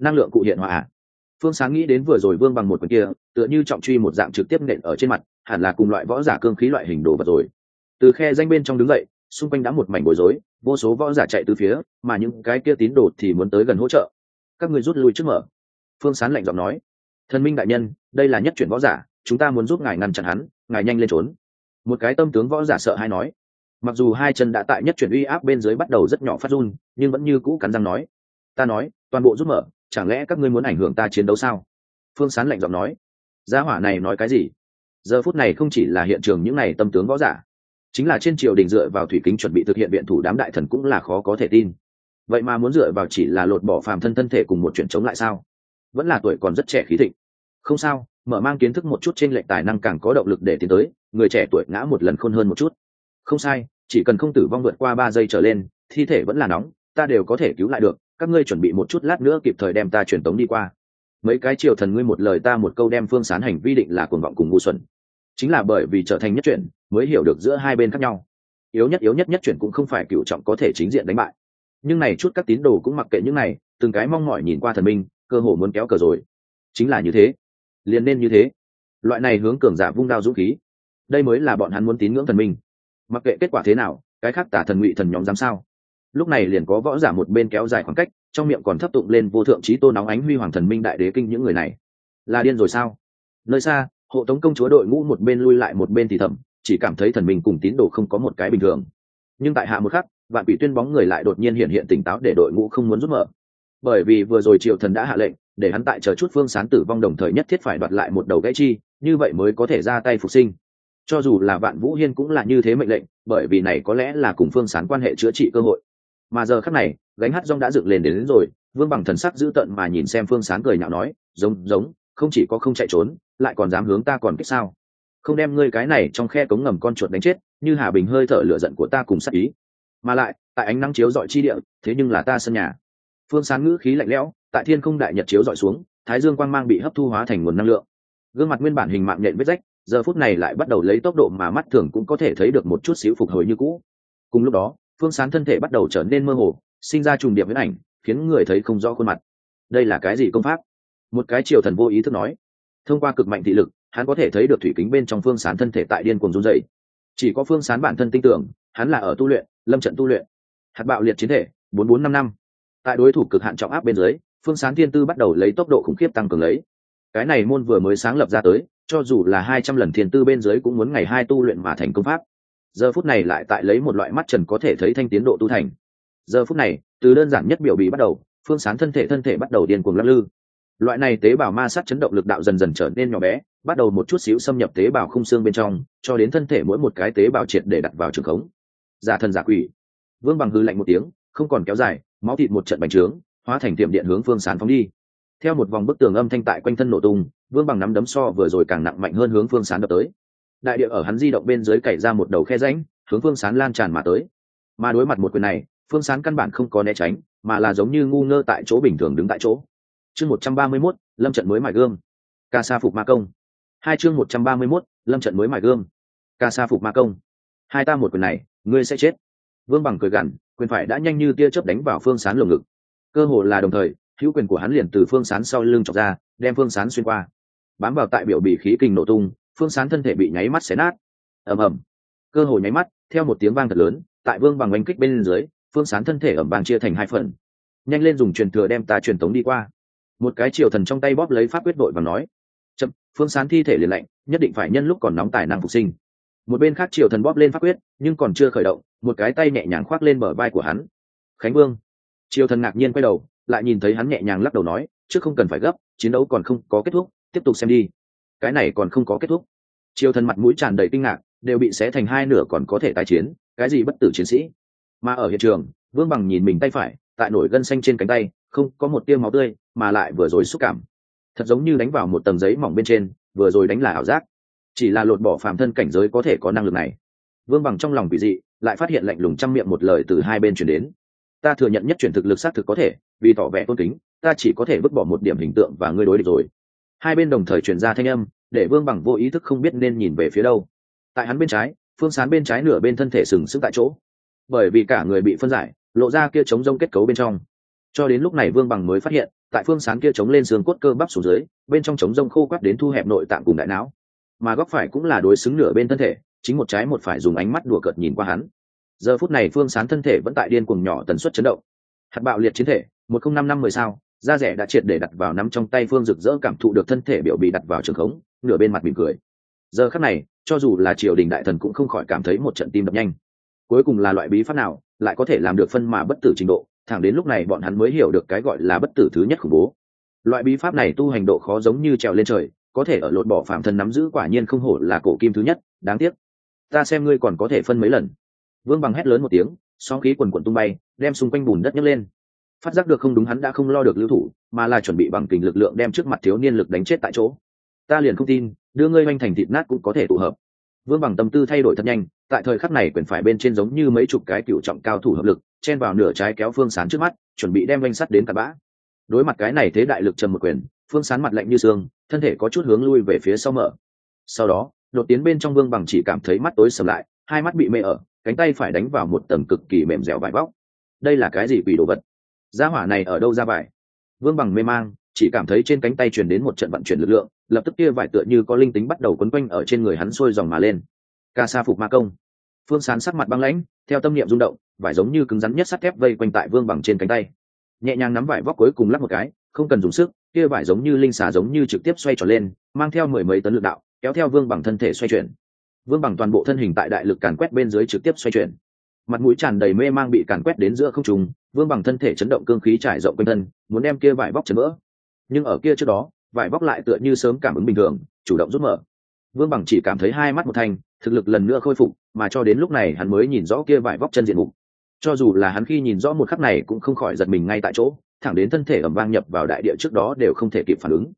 Năng lượng cụ hiện hòa à? phương sáng nghĩ đến vừa rồi vương bằng một phần kia, tựa như trọng truy một dạng trực tiếp nện ở trên mặt, hẳn là cùng loại võ giả cương khí loại hình đồ vật rồi. Từ khe danh bên trong đứng dậy, xung quanh đã một mảnh bối rối, vô số võ giả chạy từ phía, mà những cái kia tín đồ thì muốn tới gần hỗ trợ. Các người rút lui trước mở. Phương sán lạnh giọng nói. Thần minh đại nhân, đây là nhất chuyển võ giả, chúng ta muốn giúp ngài ngăn chặn hắn, ngài nhanh lên trốn. Một cái tâm tướng võ giả sợ hay nói mặc dù hai chân đã tại nhất chuyển uy áp bên dưới bắt đầu rất nhỏ phát run, nhưng vẫn như cũ cắn răng nói, ta nói, toàn bộ rút mở, chẳng lẽ các ngươi muốn ảnh hưởng ta chiến đấu sao? Phương sán lạnh giọng nói, gia hỏa này nói cái gì? Giờ phút này không chỉ là hiện trường những n à y tâm tướng võ giả, chính là trên triều đình dựa vào thủy kính chuẩn bị thực hiện biện thủ đám đại thần cũng là khó có thể tin. Vậy mà muốn dựa vào chỉ là lột bỏ phàm thân thân thể cùng một chuyện chống lại sao? Vẫn là tuổi còn rất trẻ khí thịnh. Không sao, mở mang kiến thức một chút trên lệnh tài năng càng có động lực để tiến tới, người trẻ tuổi ngã một lần khôn hơn một chút không sai, chỉ cần không tử vong vượt qua ba giây trở lên, thi thể vẫn là nóng, ta đều có thể cứu lại được, các ngươi chuẩn bị một chút lát nữa kịp thời đem ta truyền tống đi qua. Mấy cái triều thần ngươi một lời ta một câu đem phương sán hành vi định là cuồng vọng cùng ngu xuẩn. Chính là bởi vì trở thành nhất chuyển mới hiểu được giữa hai bên khác nhau. Yếu nhất yếu nhất nhất chuyển cũng không phải cựu trọng có thể chính diện đánh bại. Nhưng này chút các tín đồ cũng mặc kệ những này, từng cái mong mỏi nhìn qua thần minh, cơ hồ muốn kéo cờ rồi. Chính là như thế. Liền nên như thế. Loại này hướng cường giả vung đao dũng khí. Đây mới là bọn hắn muốn tín ngưỡng thần minh mặc kệ kết quả thế nào, cái khác tả thần ngụy thần nhóm dám sao? Lúc này liền có võ giả một bên kéo dài khoảng cách, trong miệng còn thấp tụng lên vô thượng trí tôn nóng ánh huy hoàng thần minh đại đế kinh những người này. Là điên rồi sao? Nơi xa, hộ tống công chúa đội ngũ một bên lui lại một bên thì thầm, chỉ cảm thấy thần minh cùng tín đồ không có một cái bình thường. Nhưng tại hạ một khắc, vạn bị tuyên bóng người lại đột nhiên hiện hiện tỉnh táo để đội ngũ không muốn rút mở. Bởi vì vừa rồi triều thần đã hạ lệnh, để hắn tại chờ chút phương sán tử vong đồng thời nhất thiết phải đoạt lại một đầu gãy chi, như vậy mới có thể ra tay phục sinh cho dù là vạn vũ hiên cũng là như thế mệnh lệnh bởi vì này có lẽ là cùng phương sán quan hệ chữa trị cơ hội. Mà giờ khắc này gánh hát rong đã dựng lên đến, đến rồi vương bằng thần sắc dữ tợn mà nhìn xem phương sán cười nhạo nói giống giống không chỉ có không chạy trốn lại còn dám hướng ta còn cách sao? Không đem ngươi cái này trong khe cống ngầm con chuột đánh chết như hà bình hơi thở lửa giận của ta cùng sắc ý. Mà lại tại ánh nắng chiếu dọi chi địa thế nhưng là ta sân nhà. Phương sán ngữ khí lạnh lẽo tại thiên không đại nhật chiếu dọi xuống thái dương quang mang bị hấp thu hóa thành nguồn năng lượng. Gương mặt nguyên bản hình mạng nhện vết rách giờ phút này lại bắt đầu lấy tốc độ mà mắt thường cũng có thể thấy được một chút xíu phục hồi như cũ. Cùng lúc đó, phương sán thân thể bắt đầu trở nên mơ hồ, sinh ra trùng điệp với ảnh, khiến người thấy không rõ khuôn mặt. Đây là cái gì công pháp? Một cái triều thần vô ý thức nói. Thông qua cực mạnh thị lực, hắn có thể thấy được thủy kính bên trong phương sán thân thể tại điên cuồng run dày chỉ có phương sán bản thân tin tưởng, hắn là ở tu luyện, lâm trận tu luyện. Hạt bạo liệt chiến thể, bốn bốn năm năm. Tại đối thủ cực hạn trọng áp bên dưới, phương sán thiên tư bắt đầu lấy tốc độ khủng khiếp tăng cường lấy cái này môn vừa mới sáng lập ra tới, cho dù là hai trăm lần thiền tư bên dưới cũng muốn ngày hai tu luyện mà thành công pháp. Giờ phút này lại tại lấy một loại mắt trần có thể thấy thanh tiến độ tu thành. Giờ phút này, từ đơn giản nhất biểu bì bắt đầu, phương sán thân thể thân thể bắt đầu điên cuồng lắc lư. Loại này tế bào ma sát chấn động lực đạo dần dần trở nên nhỏ bé, bắt đầu một chút xíu xâm nhập tế bào khung xương bên trong, cho đến thân thể mỗi một cái tế bào triệt để đặt vào trường khống. Giả thần giả quỷ. Vương bằng hư lạnh một tiếng, không còn kéo dài, máu thịt một trận bành trướng, hóa thành tiệm điện hướng phương sán phóng đi theo một vòng bức tường âm thanh tại quanh thân nổ tung, vương bằng nắm đấm so vừa rồi càng nặng mạnh hơn hướng phương sán đập tới. Đại địa ở hắn di động bên dưới cày ra một đầu khe rãnh, hướng phương sán lan tràn mà tới. Mà đối mặt một quyền này, phương sán căn bản không có né tránh, mà là giống như ngu ngơ tại chỗ bình thường đứng tại chỗ. Chương một trăm ba mươi mốt, lâm trận mới mài gương ca sa phục ma công. Hai chương một trăm ba mươi mốt, lâm trận mới mài gương ca sa phục ma công. Hai ta một quyền này, ngươi sẽ chết. Vương bằng cười gằn, quyền phải đã nhanh như tia chớp đánh vào phương sán lồng ngực. Cơ hồ là đồng thời hữu quyền của hắn liền từ phương sán sau lưng chọc ra, đem phương sán xuyên qua. Bám vào tại biểu bị khí kình nổ tung, phương sán thân thể bị nháy mắt xé nát. Ầm ầm. Cơ hội nháy mắt, theo một tiếng vang thật lớn, tại vương bằng oanh kích bên dưới, phương sán thân thể ẩm vàng chia thành hai phần. Nhanh lên dùng truyền thừa đem ta truyền tống đi qua. Một cái triều thần trong tay bóp lấy pháp quyết đội và nói, chậm, phương sán thi thể liền lạnh, nhất định phải nhân lúc còn nóng tài năng phục sinh. Một bên khác triều thần bóp lên pháp quyết, nhưng còn chưa khởi động, một cái tay nhẹ nhàng khoác lên bờ vai của hắn. Khánh vương. Triều thần ngạc nhiên quay đầu lại nhìn thấy hắn nhẹ nhàng lắc đầu nói chứ không cần phải gấp, chiến đấu còn không có kết thúc, tiếp tục xem đi. Cái này còn không có kết thúc. Triều thần mặt mũi tràn đầy kinh ngạc, đều bị xé thành hai nửa còn có thể tái chiến, cái gì bất tử chiến sĩ. Mà ở hiện trường, vương bằng nhìn mình tay phải, tại nổi gân xanh trên cánh tay, không có một tiêu máu tươi, mà lại vừa rồi xúc cảm. Thật giống như đánh vào một tầng giấy mỏng bên trên, vừa rồi đánh là ảo giác. Chỉ là lột bỏ phàm thân cảnh giới có thể có năng lực này. Vương bằng trong lòng bị dị, lại phát hiện lạnh lùng chăm miệng một lời từ hai bên chuyển đến. Ta thừa nhận nhất chuyển thực lực xác thực có thể vì tỏ vẻ tôn kính, ta chỉ có thể vứt bỏ một điểm hình tượng và ngươi đối địch rồi. Hai bên đồng thời truyền ra thanh âm, để vương bằng vô ý thức không biết nên nhìn về phía đâu. Tại hắn bên trái, phương sán bên trái nửa bên thân thể sừng sững tại chỗ. Bởi vì cả người bị phân giải, lộ ra kia chống rông kết cấu bên trong. Cho đến lúc này vương bằng mới phát hiện, tại phương sán kia chống lên xương cốt cơ bắp xuống dưới, bên trong chống rông khô quắt đến thu hẹp nội tạng cùng đại não. Mà góc phải cũng là đối xứng nửa bên thân thể, chính một trái một phải dùng ánh mắt đùa cợt nhìn qua hắn. Giờ phút này phương sán thân thể vẫn tại điên cuồng nhỏ tần suất chấn động. Hạt bạo liệt chiến thể một không năm năm mười sao, da rẻ đã triệt để đặt vào nắm trong tay phương rực rỡ cảm thụ được thân thể biểu bị đặt vào trường khống, nửa bên mặt mỉm cười. Giờ khắc này, cho dù là triều đình đại thần cũng không khỏi cảm thấy một trận tim đập nhanh. Cuối cùng là loại bí pháp nào, lại có thể làm được phân mà bất tử trình độ, thẳng đến lúc này bọn hắn mới hiểu được cái gọi là bất tử thứ nhất khủng bố. Loại bí pháp này tu hành độ khó giống như trèo lên trời, có thể ở lột bỏ phạm thân nắm giữ quả nhiên không hổ là cổ kim thứ nhất, đáng tiếc. Ta xem ngươi còn có thể phân mấy lần. Vương bằng hét lớn một tiếng song khí quần quần tung bay, đem xung quanh bùn đất nhấc lên phát giác được không đúng hắn đã không lo được lưu thủ, mà là chuẩn bị bằng kình lực lượng đem trước mặt thiếu niên lực đánh chết tại chỗ. Ta liền không tin, đưa ngươi oanh thành thịt nát cũng có thể tụ hợp. Vương bằng tâm tư thay đổi thật nhanh, tại thời khắc này quyền phải bên trên giống như mấy chục cái cựu trọng cao thủ hợp lực, chen vào nửa trái kéo phương sán trước mắt, chuẩn bị đem oanh sắt đến tạt bã. Đối mặt cái này thế đại lực trầm một quyền, phương sán mặt lạnh như xương, thân thể có chút hướng lui về phía sau mở. Sau đó, đột tiến bên trong vương bằng chỉ cảm thấy mắt tối sầm lại, hai mắt bị mê ở, cánh tay phải đánh vào một tầng cực kỳ mềm dẻo vải vóc đây là cái gì quỷ đồ vật? Gia hỏa này ở đâu ra vải? Vương bằng mê mang, chỉ cảm thấy trên cánh tay truyền đến một trận vận chuyển lực lượng, lập tức kia vải tựa như có linh tính bắt đầu quấn quanh ở trên người hắn sôi dòng mà lên. Ca sa phục ma công. Phương sán sắc mặt băng lãnh, theo tâm niệm rung động, vải giống như cứng rắn nhất sắt thép vây quanh tại vương bằng trên cánh tay. Nhẹ nhàng nắm vải vóc cuối cùng lắp một cái, không cần dùng sức, kia vải giống như linh xà giống như trực tiếp xoay tròn lên, mang theo mười mấy tấn lực đạo, kéo theo vương bằng thân thể xoay chuyển. Vương bằng toàn bộ thân hình tại đại lực càn quét bên dưới trực tiếp xoay chuyển. Mặt mũi tràn đầy mê mang bị càn quét đến giữa không trùng vương bằng thân thể chấn động cương khí trải rộng quanh thân, muốn đem kia vải vóc chấn vỡ. Nhưng ở kia trước đó, vải vóc lại tựa như sớm cảm ứng bình thường, chủ động rút mở. Vương bằng chỉ cảm thấy hai mắt một thanh, thực lực lần nữa khôi phục, mà cho đến lúc này hắn mới nhìn rõ kia vải vóc chân diện mục. Cho dù là hắn khi nhìn rõ một khắc này cũng không khỏi giật mình ngay tại chỗ, thẳng đến thân thể ẩm vang nhập vào đại địa trước đó đều không thể kịp phản ứng.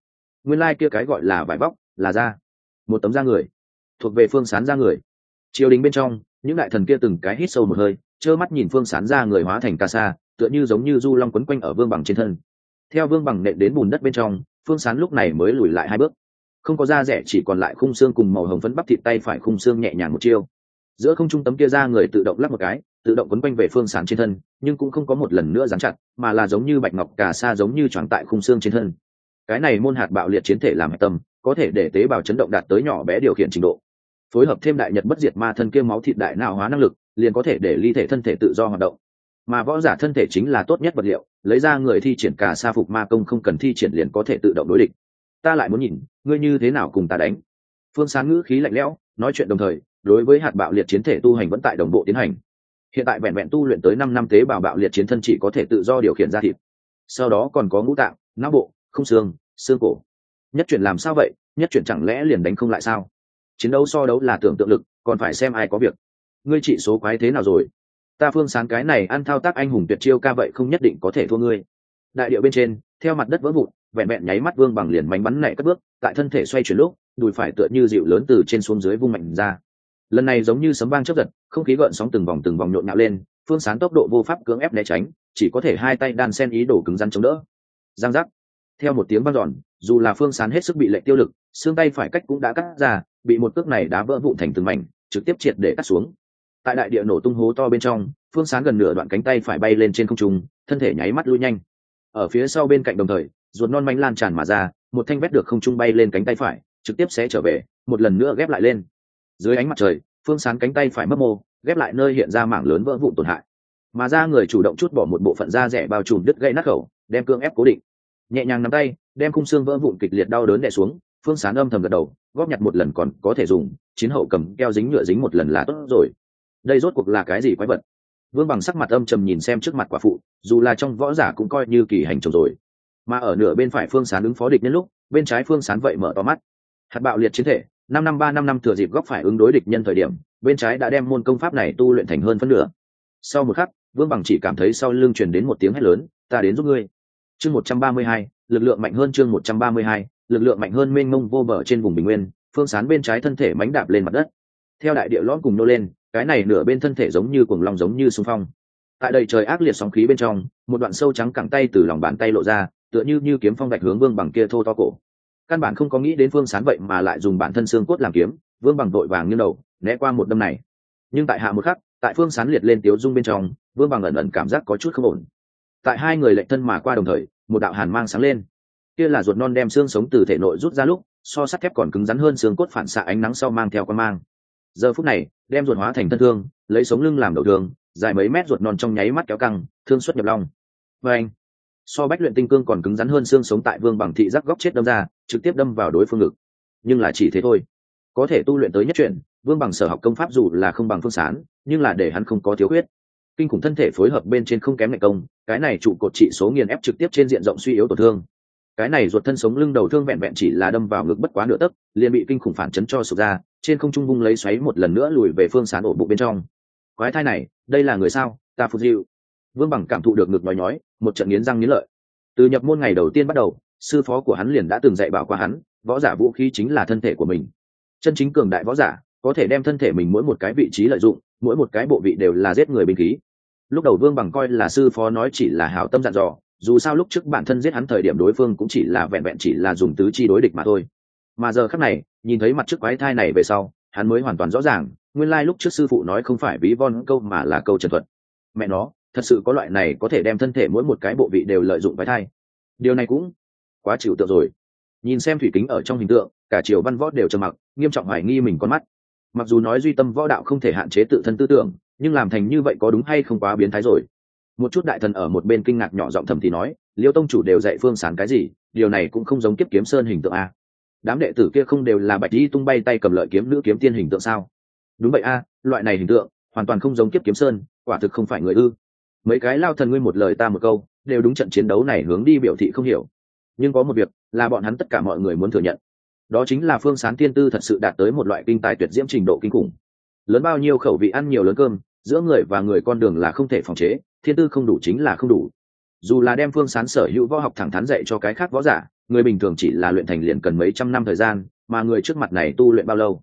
Nguyên lai、like、kia cái gọi là vải vóc là da. Một tấm da người. Thuộc về phương sán da người. Triều đình bên trong, những đại thần kia từng cái hít sâu một hơi, trơ mắt nhìn phương sán ra người hóa thành ca sa tựa như giống như du long quấn quanh ở vương bằng trên thân. Theo vương bằng nện đến bùn đất bên trong, phương sán lúc này mới lùi lại hai bước. Không có da rẻ, chỉ còn lại khung xương cùng màu hồng phấn bắp thịt tay phải khung xương nhẹ nhàng một chiêu. Giữa không trung tấm kia ra người tự động lắp một cái, tự động quấn quanh về phương sán trên thân, nhưng cũng không có một lần nữa dán chặt, mà là giống như bạch ngọc cà sa giống như choáng tại khung xương trên thân. Cái này môn hạt bạo liệt chiến thể làm hạch tâm, có thể để tế bào chấn động đạt tới nhỏ bé điều khiển trình độ. Phối hợp thêm đại nhật bất diệt ma thân kia máu thịt đại nào hóa năng lực, liền có thể để ly thể thân thể tự do hoạt động mà võ giả thân thể chính là tốt nhất vật liệu, lấy ra người thi triển cả sa phục ma công không cần thi triển liền có thể tự động đối địch. Ta lại muốn nhìn, ngươi như thế nào cùng ta đánh. Phương sáng ngữ khí lạnh lẽo, nói chuyện đồng thời, đối với hạt bạo liệt chiến thể tu hành vẫn tại đồng bộ tiến hành. Hiện tại vẹn vẹn tu luyện tới năm năm tế bào bạo liệt chiến thân chỉ có thể tự do điều khiển ra thịt. Sau đó còn có ngũ tạng, não bộ, không xương xương cổ. Nhất chuyển làm sao vậy? Nhất chuyển chẳng lẽ liền đánh không lại sao? Chiến đấu so đấu là tưởng tượng lực, còn phải xem ai có việc. Ngươi trị số quái thế nào rồi? Ta phương sáng cái này ăn thao tác anh hùng tuyệt chiêu ca vậy không nhất định có thể thua ngươi. Đại điệu bên trên theo mặt đất vỡ vụn vẹn vẹn nháy mắt vương bằng liền mánh bắn nảy cất bước tại thân thể xoay chuyển lúc đùi phải tựa như dịu lớn từ trên xuống dưới vung mạnh ra. Lần này giống như sấm vang chớp giật không khí gợn sóng từng vòng từng vòng nhộn nhạo lên phương sáng tốc độ vô pháp cưỡng ép né tránh chỉ có thể hai tay đan sen ý đổ cứng rắn chống đỡ. Giang giác. Theo một tiếng vang giòn, dù là phương sán hết sức bị lệnh tiêu lực xương tay phải cách cũng đã cắt ra bị một cước này đá vỡ vụn thành từng mảnh trực tiếp triệt để cắt xuống tại đại địa nổ tung hố to bên trong, phương sán gần nửa đoạn cánh tay phải bay lên trên không trung, thân thể nháy mắt lui nhanh. Ở phía sau bên cạnh đồng thời, ruột non manh lan tràn mà ra, một thanh vét được không trung bay lên cánh tay phải, trực tiếp sẽ trở về, một lần nữa ghép lại lên. Dưới ánh mặt trời, phương sán cánh tay phải mất mô, ghép lại nơi hiện ra mảng lớn vỡ vụn tổn hại. Mà ra người chủ động chút bỏ một bộ phận da rẻ bao trùm đứt gây nát khẩu, đem cương ép cố định. Nhẹ nhàng nắm tay, đem khung xương vỡ vụn kịch liệt đau đớn đè xuống, phương sán âm thầm gật đầu, góp nhặt một lần còn có thể dùng, chiến hậu cầm keo dính nhựa dính một lần là tốt rồi đây rốt cuộc là cái gì quái vật? Vương bằng sắc mặt âm trầm nhìn xem trước mặt quả phụ, dù là trong võ giả cũng coi như kỳ hành trồng rồi. Mà ở nửa bên phải phương sán ứng phó địch nhân lúc, bên trái phương sán vậy mở to mắt. Hạt bạo liệt chiến thể, năm năm ba năm năm thừa dịp góc phải ứng đối địch nhân thời điểm, bên trái đã đem môn công pháp này tu luyện thành hơn phân nửa. Sau một khắc, vương bằng chỉ cảm thấy sau lưng truyền đến một tiếng hét lớn, ta đến giúp ngươi. Chương một trăm ba mươi hai, lực lượng mạnh hơn chương một trăm ba mươi hai, lực lượng mạnh hơn mênh mông vô bờ trên vùng bình nguyên, phương sán bên trái thân thể mánh đạp lên mặt đất. Theo đại địa lõm cùng nô lên cái này nửa bên thân thể giống như cuồng long giống như xung phong. Tại đầy trời ác liệt sóng khí bên trong, một đoạn sâu trắng cẳng tay từ lòng bàn tay lộ ra, tựa như như kiếm phong đạch hướng vương bằng kia thô to cổ. Căn bản không có nghĩ đến phương sán vậy mà lại dùng bản thân xương cốt làm kiếm, vương bằng đội vàng như đầu, né qua một đâm này. Nhưng tại hạ một khắc, tại phương sán liệt lên tiếu dung bên trong, vương bằng ẩn ẩn cảm giác có chút không ổn. Tại hai người lệnh thân mà qua đồng thời, một đạo hàn mang sáng lên. Kia là ruột non đem xương sống từ thể nội rút ra lúc, so sắt thép còn cứng rắn hơn xương cốt phản xạ ánh nắng sau mang theo con mang giờ phút này, đem ruột hóa thành thân thương, lấy sống lưng làm đầu thương dài mấy mét ruột non trong nháy mắt kéo căng, thương xuất nhập long. Và anh, so bách luyện tinh cương còn cứng rắn hơn xương sống tại vương bằng thị giác góc chết đâm ra, trực tiếp đâm vào đối phương ngực. Nhưng là chỉ thế thôi. Có thể tu luyện tới nhất chuyện vương bằng sở học công pháp dù là không bằng phương sán, nhưng là để hắn không có thiếu khuyết. Kinh khủng thân thể phối hợp bên trên không kém ngày công, cái này trụ cột trị số nghiền ép trực tiếp trên diện rộng suy yếu tổn thương cái này ruột thân sống lưng đầu thương vẹn vẹn chỉ là đâm vào ngực bất quá nửa tấc, liền bị kinh khủng phản chấn cho sụp ra, trên không trung vung lấy xoáy một lần nữa lùi về phương sán ổ bụng bên trong. Quái thai này, đây là người sao? Ta phục diệu vương bằng cảm thụ được ngực nói nhói, một trận nghiến răng nghiến lợi. Từ nhập môn ngày đầu tiên bắt đầu, sư phó của hắn liền đã từng dạy bảo qua hắn, võ giả vũ khí chính là thân thể của mình. Chân chính cường đại võ giả, có thể đem thân thể mình mỗi một cái vị trí lợi dụng, mỗi một cái bộ vị đều là giết người binh khí. Lúc đầu vương bằng coi là sư phó nói chỉ là hảo tâm dặn dò dù sao lúc trước bản thân giết hắn thời điểm đối phương cũng chỉ là vẹn vẹn chỉ là dùng tứ chi đối địch mà thôi. Mà giờ khắc này, nhìn thấy mặt trước quái thai này về sau, hắn mới hoàn toàn rõ ràng, nguyên lai lúc trước sư phụ nói không phải ví von câu mà là câu trần thuật. Mẹ nó, thật sự có loại này có thể đem thân thể mỗi một cái bộ vị đều lợi dụng quái thai. Điều này cũng quá chịu tượng rồi. Nhìn xem thủy kính ở trong hình tượng, cả triều văn võ đều trầm mặc, nghiêm trọng hoài nghi mình con mắt. Mặc dù nói duy tâm võ đạo không thể hạn chế tự thân tư tưởng, nhưng làm thành như vậy có đúng hay không quá biến thái rồi một chút đại thần ở một bên kinh ngạc nhỏ giọng thầm thì nói, liêu tông chủ đều dạy phương sán cái gì? Điều này cũng không giống kiếp kiếm sơn hình tượng a. Đám đệ tử kia không đều là bạch di tung bay tay cầm lợi kiếm nữ kiếm tiên hình tượng sao? Đúng vậy a, loại này hình tượng hoàn toàn không giống kiếp kiếm sơn, quả thực không phải người ư. Mấy cái lao thần ngươi một lời ta một câu, đều đúng trận chiến đấu này hướng đi biểu thị không hiểu. Nhưng có một việc là bọn hắn tất cả mọi người muốn thừa nhận. Đó chính là phương sán tiên tư thật sự đạt tới một loại kinh tài tuyệt diễm trình độ kinh khủng. Lớn bao nhiêu khẩu vị ăn nhiều lớn cơm giữa người và người con đường là không thể phòng chế, thiên tư không đủ chính là không đủ. Dù là đem phương sán sở hữu võ học thẳng thắn dạy cho cái khác võ giả, người bình thường chỉ là luyện thành liền cần mấy trăm năm thời gian, mà người trước mặt này tu luyện bao lâu?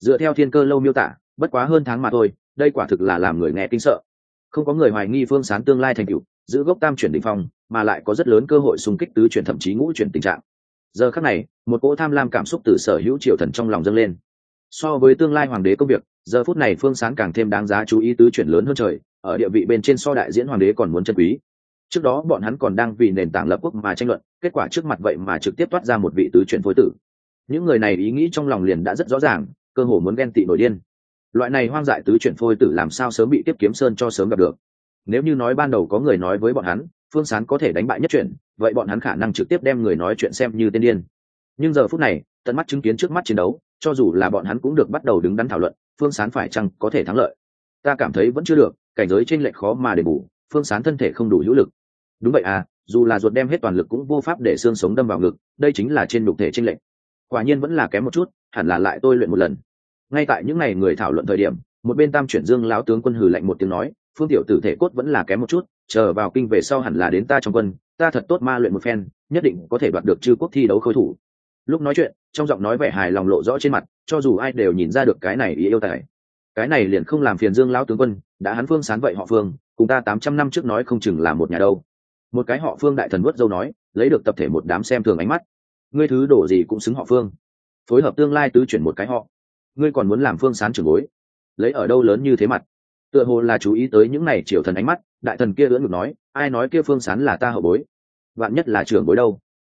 Dựa theo thiên cơ lâu miêu tả, bất quá hơn tháng mà thôi, đây quả thực là làm người nghe kinh sợ. Không có người hoài nghi phương sán tương lai thành cựu giữ gốc tam chuyển định phong, mà lại có rất lớn cơ hội xung kích tứ chuyển thậm chí ngũ chuyển tình trạng. Giờ khắc này, một cỗ tham lam cảm xúc từ sở hữu triều thần trong lòng dâng lên. So với tương lai hoàng đế công việc giờ phút này phương sán càng thêm đáng giá chú ý tứ chuyển lớn hơn trời, ở địa vị bên trên so đại diễn hoàng đế còn muốn chân quý. Trước đó bọn hắn còn đang vì nền tảng lập quốc mà tranh luận, kết quả trước mặt vậy mà trực tiếp toát ra một vị tứ chuyển phối tử. Những người này ý nghĩ trong lòng liền đã rất rõ ràng, cơ hồ muốn ghen tị nổi điên. Loại này hoang dại tứ chuyển phôi tử làm sao sớm bị tiếp kiếm sơn cho sớm gặp được? Nếu như nói ban đầu có người nói với bọn hắn, phương sán có thể đánh bại nhất chuyển, vậy bọn hắn khả năng trực tiếp đem người nói chuyện xem như tên điên. Nhưng giờ phút này, tận mắt chứng kiến trước mắt chiến đấu, cho dù là bọn hắn cũng được bắt đầu đứng đắn thảo luận phương sán phải chăng có thể thắng lợi? Ta cảm thấy vẫn chưa được, cảnh giới trên lệch khó mà để bù, phương sán thân thể không đủ hữu lực. Đúng vậy à dù là ruột đem hết toàn lực cũng vô pháp để xương sống đâm vào ngực, đây chính là trên đục thể trên lệch. Quả nhiên vẫn là kém một chút, hẳn là lại tôi luyện một lần. Ngay tại những ngày người thảo luận thời điểm, một bên tam chuyển dương lão tướng quân hừ lạnh một tiếng nói, phương tiểu tử thể cốt vẫn là kém một chút, chờ vào kinh về sau hẳn là đến ta trong quân, ta thật tốt ma luyện một phen, nhất định có thể đoạt được chư quốc thi đấu khối thủ. Lúc nói chuyện, trong giọng nói vẻ hài lòng lộ rõ trên mặt cho dù ai đều nhìn ra được cái này ý yêu tài. Cái này liền không làm phiền dương lão tướng quân, đã hắn phương sán vậy họ phương, cùng ta tám trăm năm trước nói không chừng là một nhà đâu. Một cái họ phương đại thần vớt dâu nói, lấy được tập thể một đám xem thường ánh mắt. Ngươi thứ đổ gì cũng xứng họ phương. Phối hợp tương lai tứ chuyển một cái họ. Ngươi còn muốn làm phương sán trưởng bối. Lấy ở đâu lớn như thế mặt? Tựa hồ là chú ý tới những này triều thần ánh mắt, đại thần kia lưỡng ngược nói, ai nói kia phương sán là ta hậu bối? Vạn nhất là trưởng bối đâu?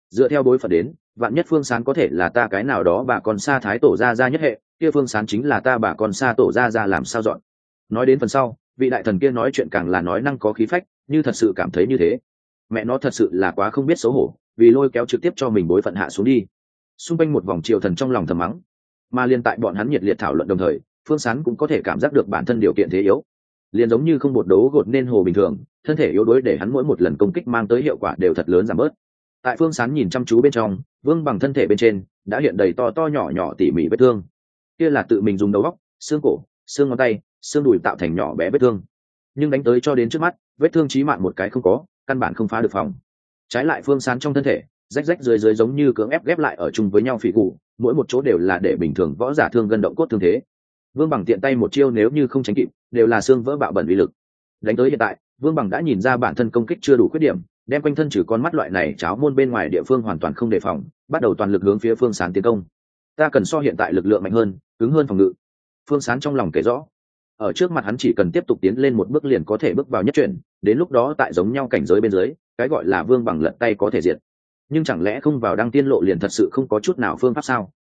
Dựa theo bối phận đến vạn nhất phương sán có thể là ta cái nào đó bà con xa thái tổ ra ra nhất hệ, kia phương sán chính là ta bà con xa tổ ra ra làm sao dọn. Nói đến phần sau, vị đại thần kia nói chuyện càng là nói năng có khí phách, như thật sự cảm thấy như thế. Mẹ nó thật sự là quá không biết xấu hổ, vì lôi kéo trực tiếp cho mình bối phận hạ xuống đi. Xung quanh một vòng triều thần trong lòng thầm mắng. Mà liên tại bọn hắn nhiệt liệt thảo luận đồng thời, phương sán cũng có thể cảm giác được bản thân điều kiện thế yếu. Liền giống như không bột đấu gột nên hồ bình thường, thân thể yếu đuối để hắn mỗi một lần công kích mang tới hiệu quả đều thật lớn giảm bớt tại phương sán nhìn chăm chú bên trong, vương bằng thân thể bên trên đã hiện đầy to to nhỏ nhỏ tỉ mỉ vết thương. Kia là tự mình dùng đầu góc xương cổ, xương ngón tay, xương đùi tạo thành nhỏ bé vết thương. Nhưng đánh tới cho đến trước mắt, vết thương trí mạng một cái không có, căn bản không phá được phòng. Trái lại phương sán trong thân thể, rách rách dưới dưới giống như cưỡng ép ghép lại ở chung với nhau phỉ cụ, mỗi một chỗ đều là để bình thường võ giả thương gân động cốt thương thế. Vương bằng tiện tay một chiêu nếu như không tránh kịp, đều là xương vỡ bạo bẩn uy lực. Đánh tới hiện tại, vương bằng đã nhìn ra bản thân công kích chưa đủ khuyết điểm đem quanh thân trừ con mắt loại này cháo môn bên ngoài địa phương hoàn toàn không đề phòng, bắt đầu toàn lực hướng phía phương sán tiến công. Ta cần so hiện tại lực lượng mạnh hơn, cứng hơn phòng ngự. Phương sán trong lòng kể rõ. Ở trước mặt hắn chỉ cần tiếp tục tiến lên một bước liền có thể bước vào nhất chuyển, đến lúc đó tại giống nhau cảnh giới bên dưới, cái gọi là vương bằng lật tay có thể diệt. Nhưng chẳng lẽ không vào đăng tiên lộ liền thật sự không có chút nào phương pháp sao?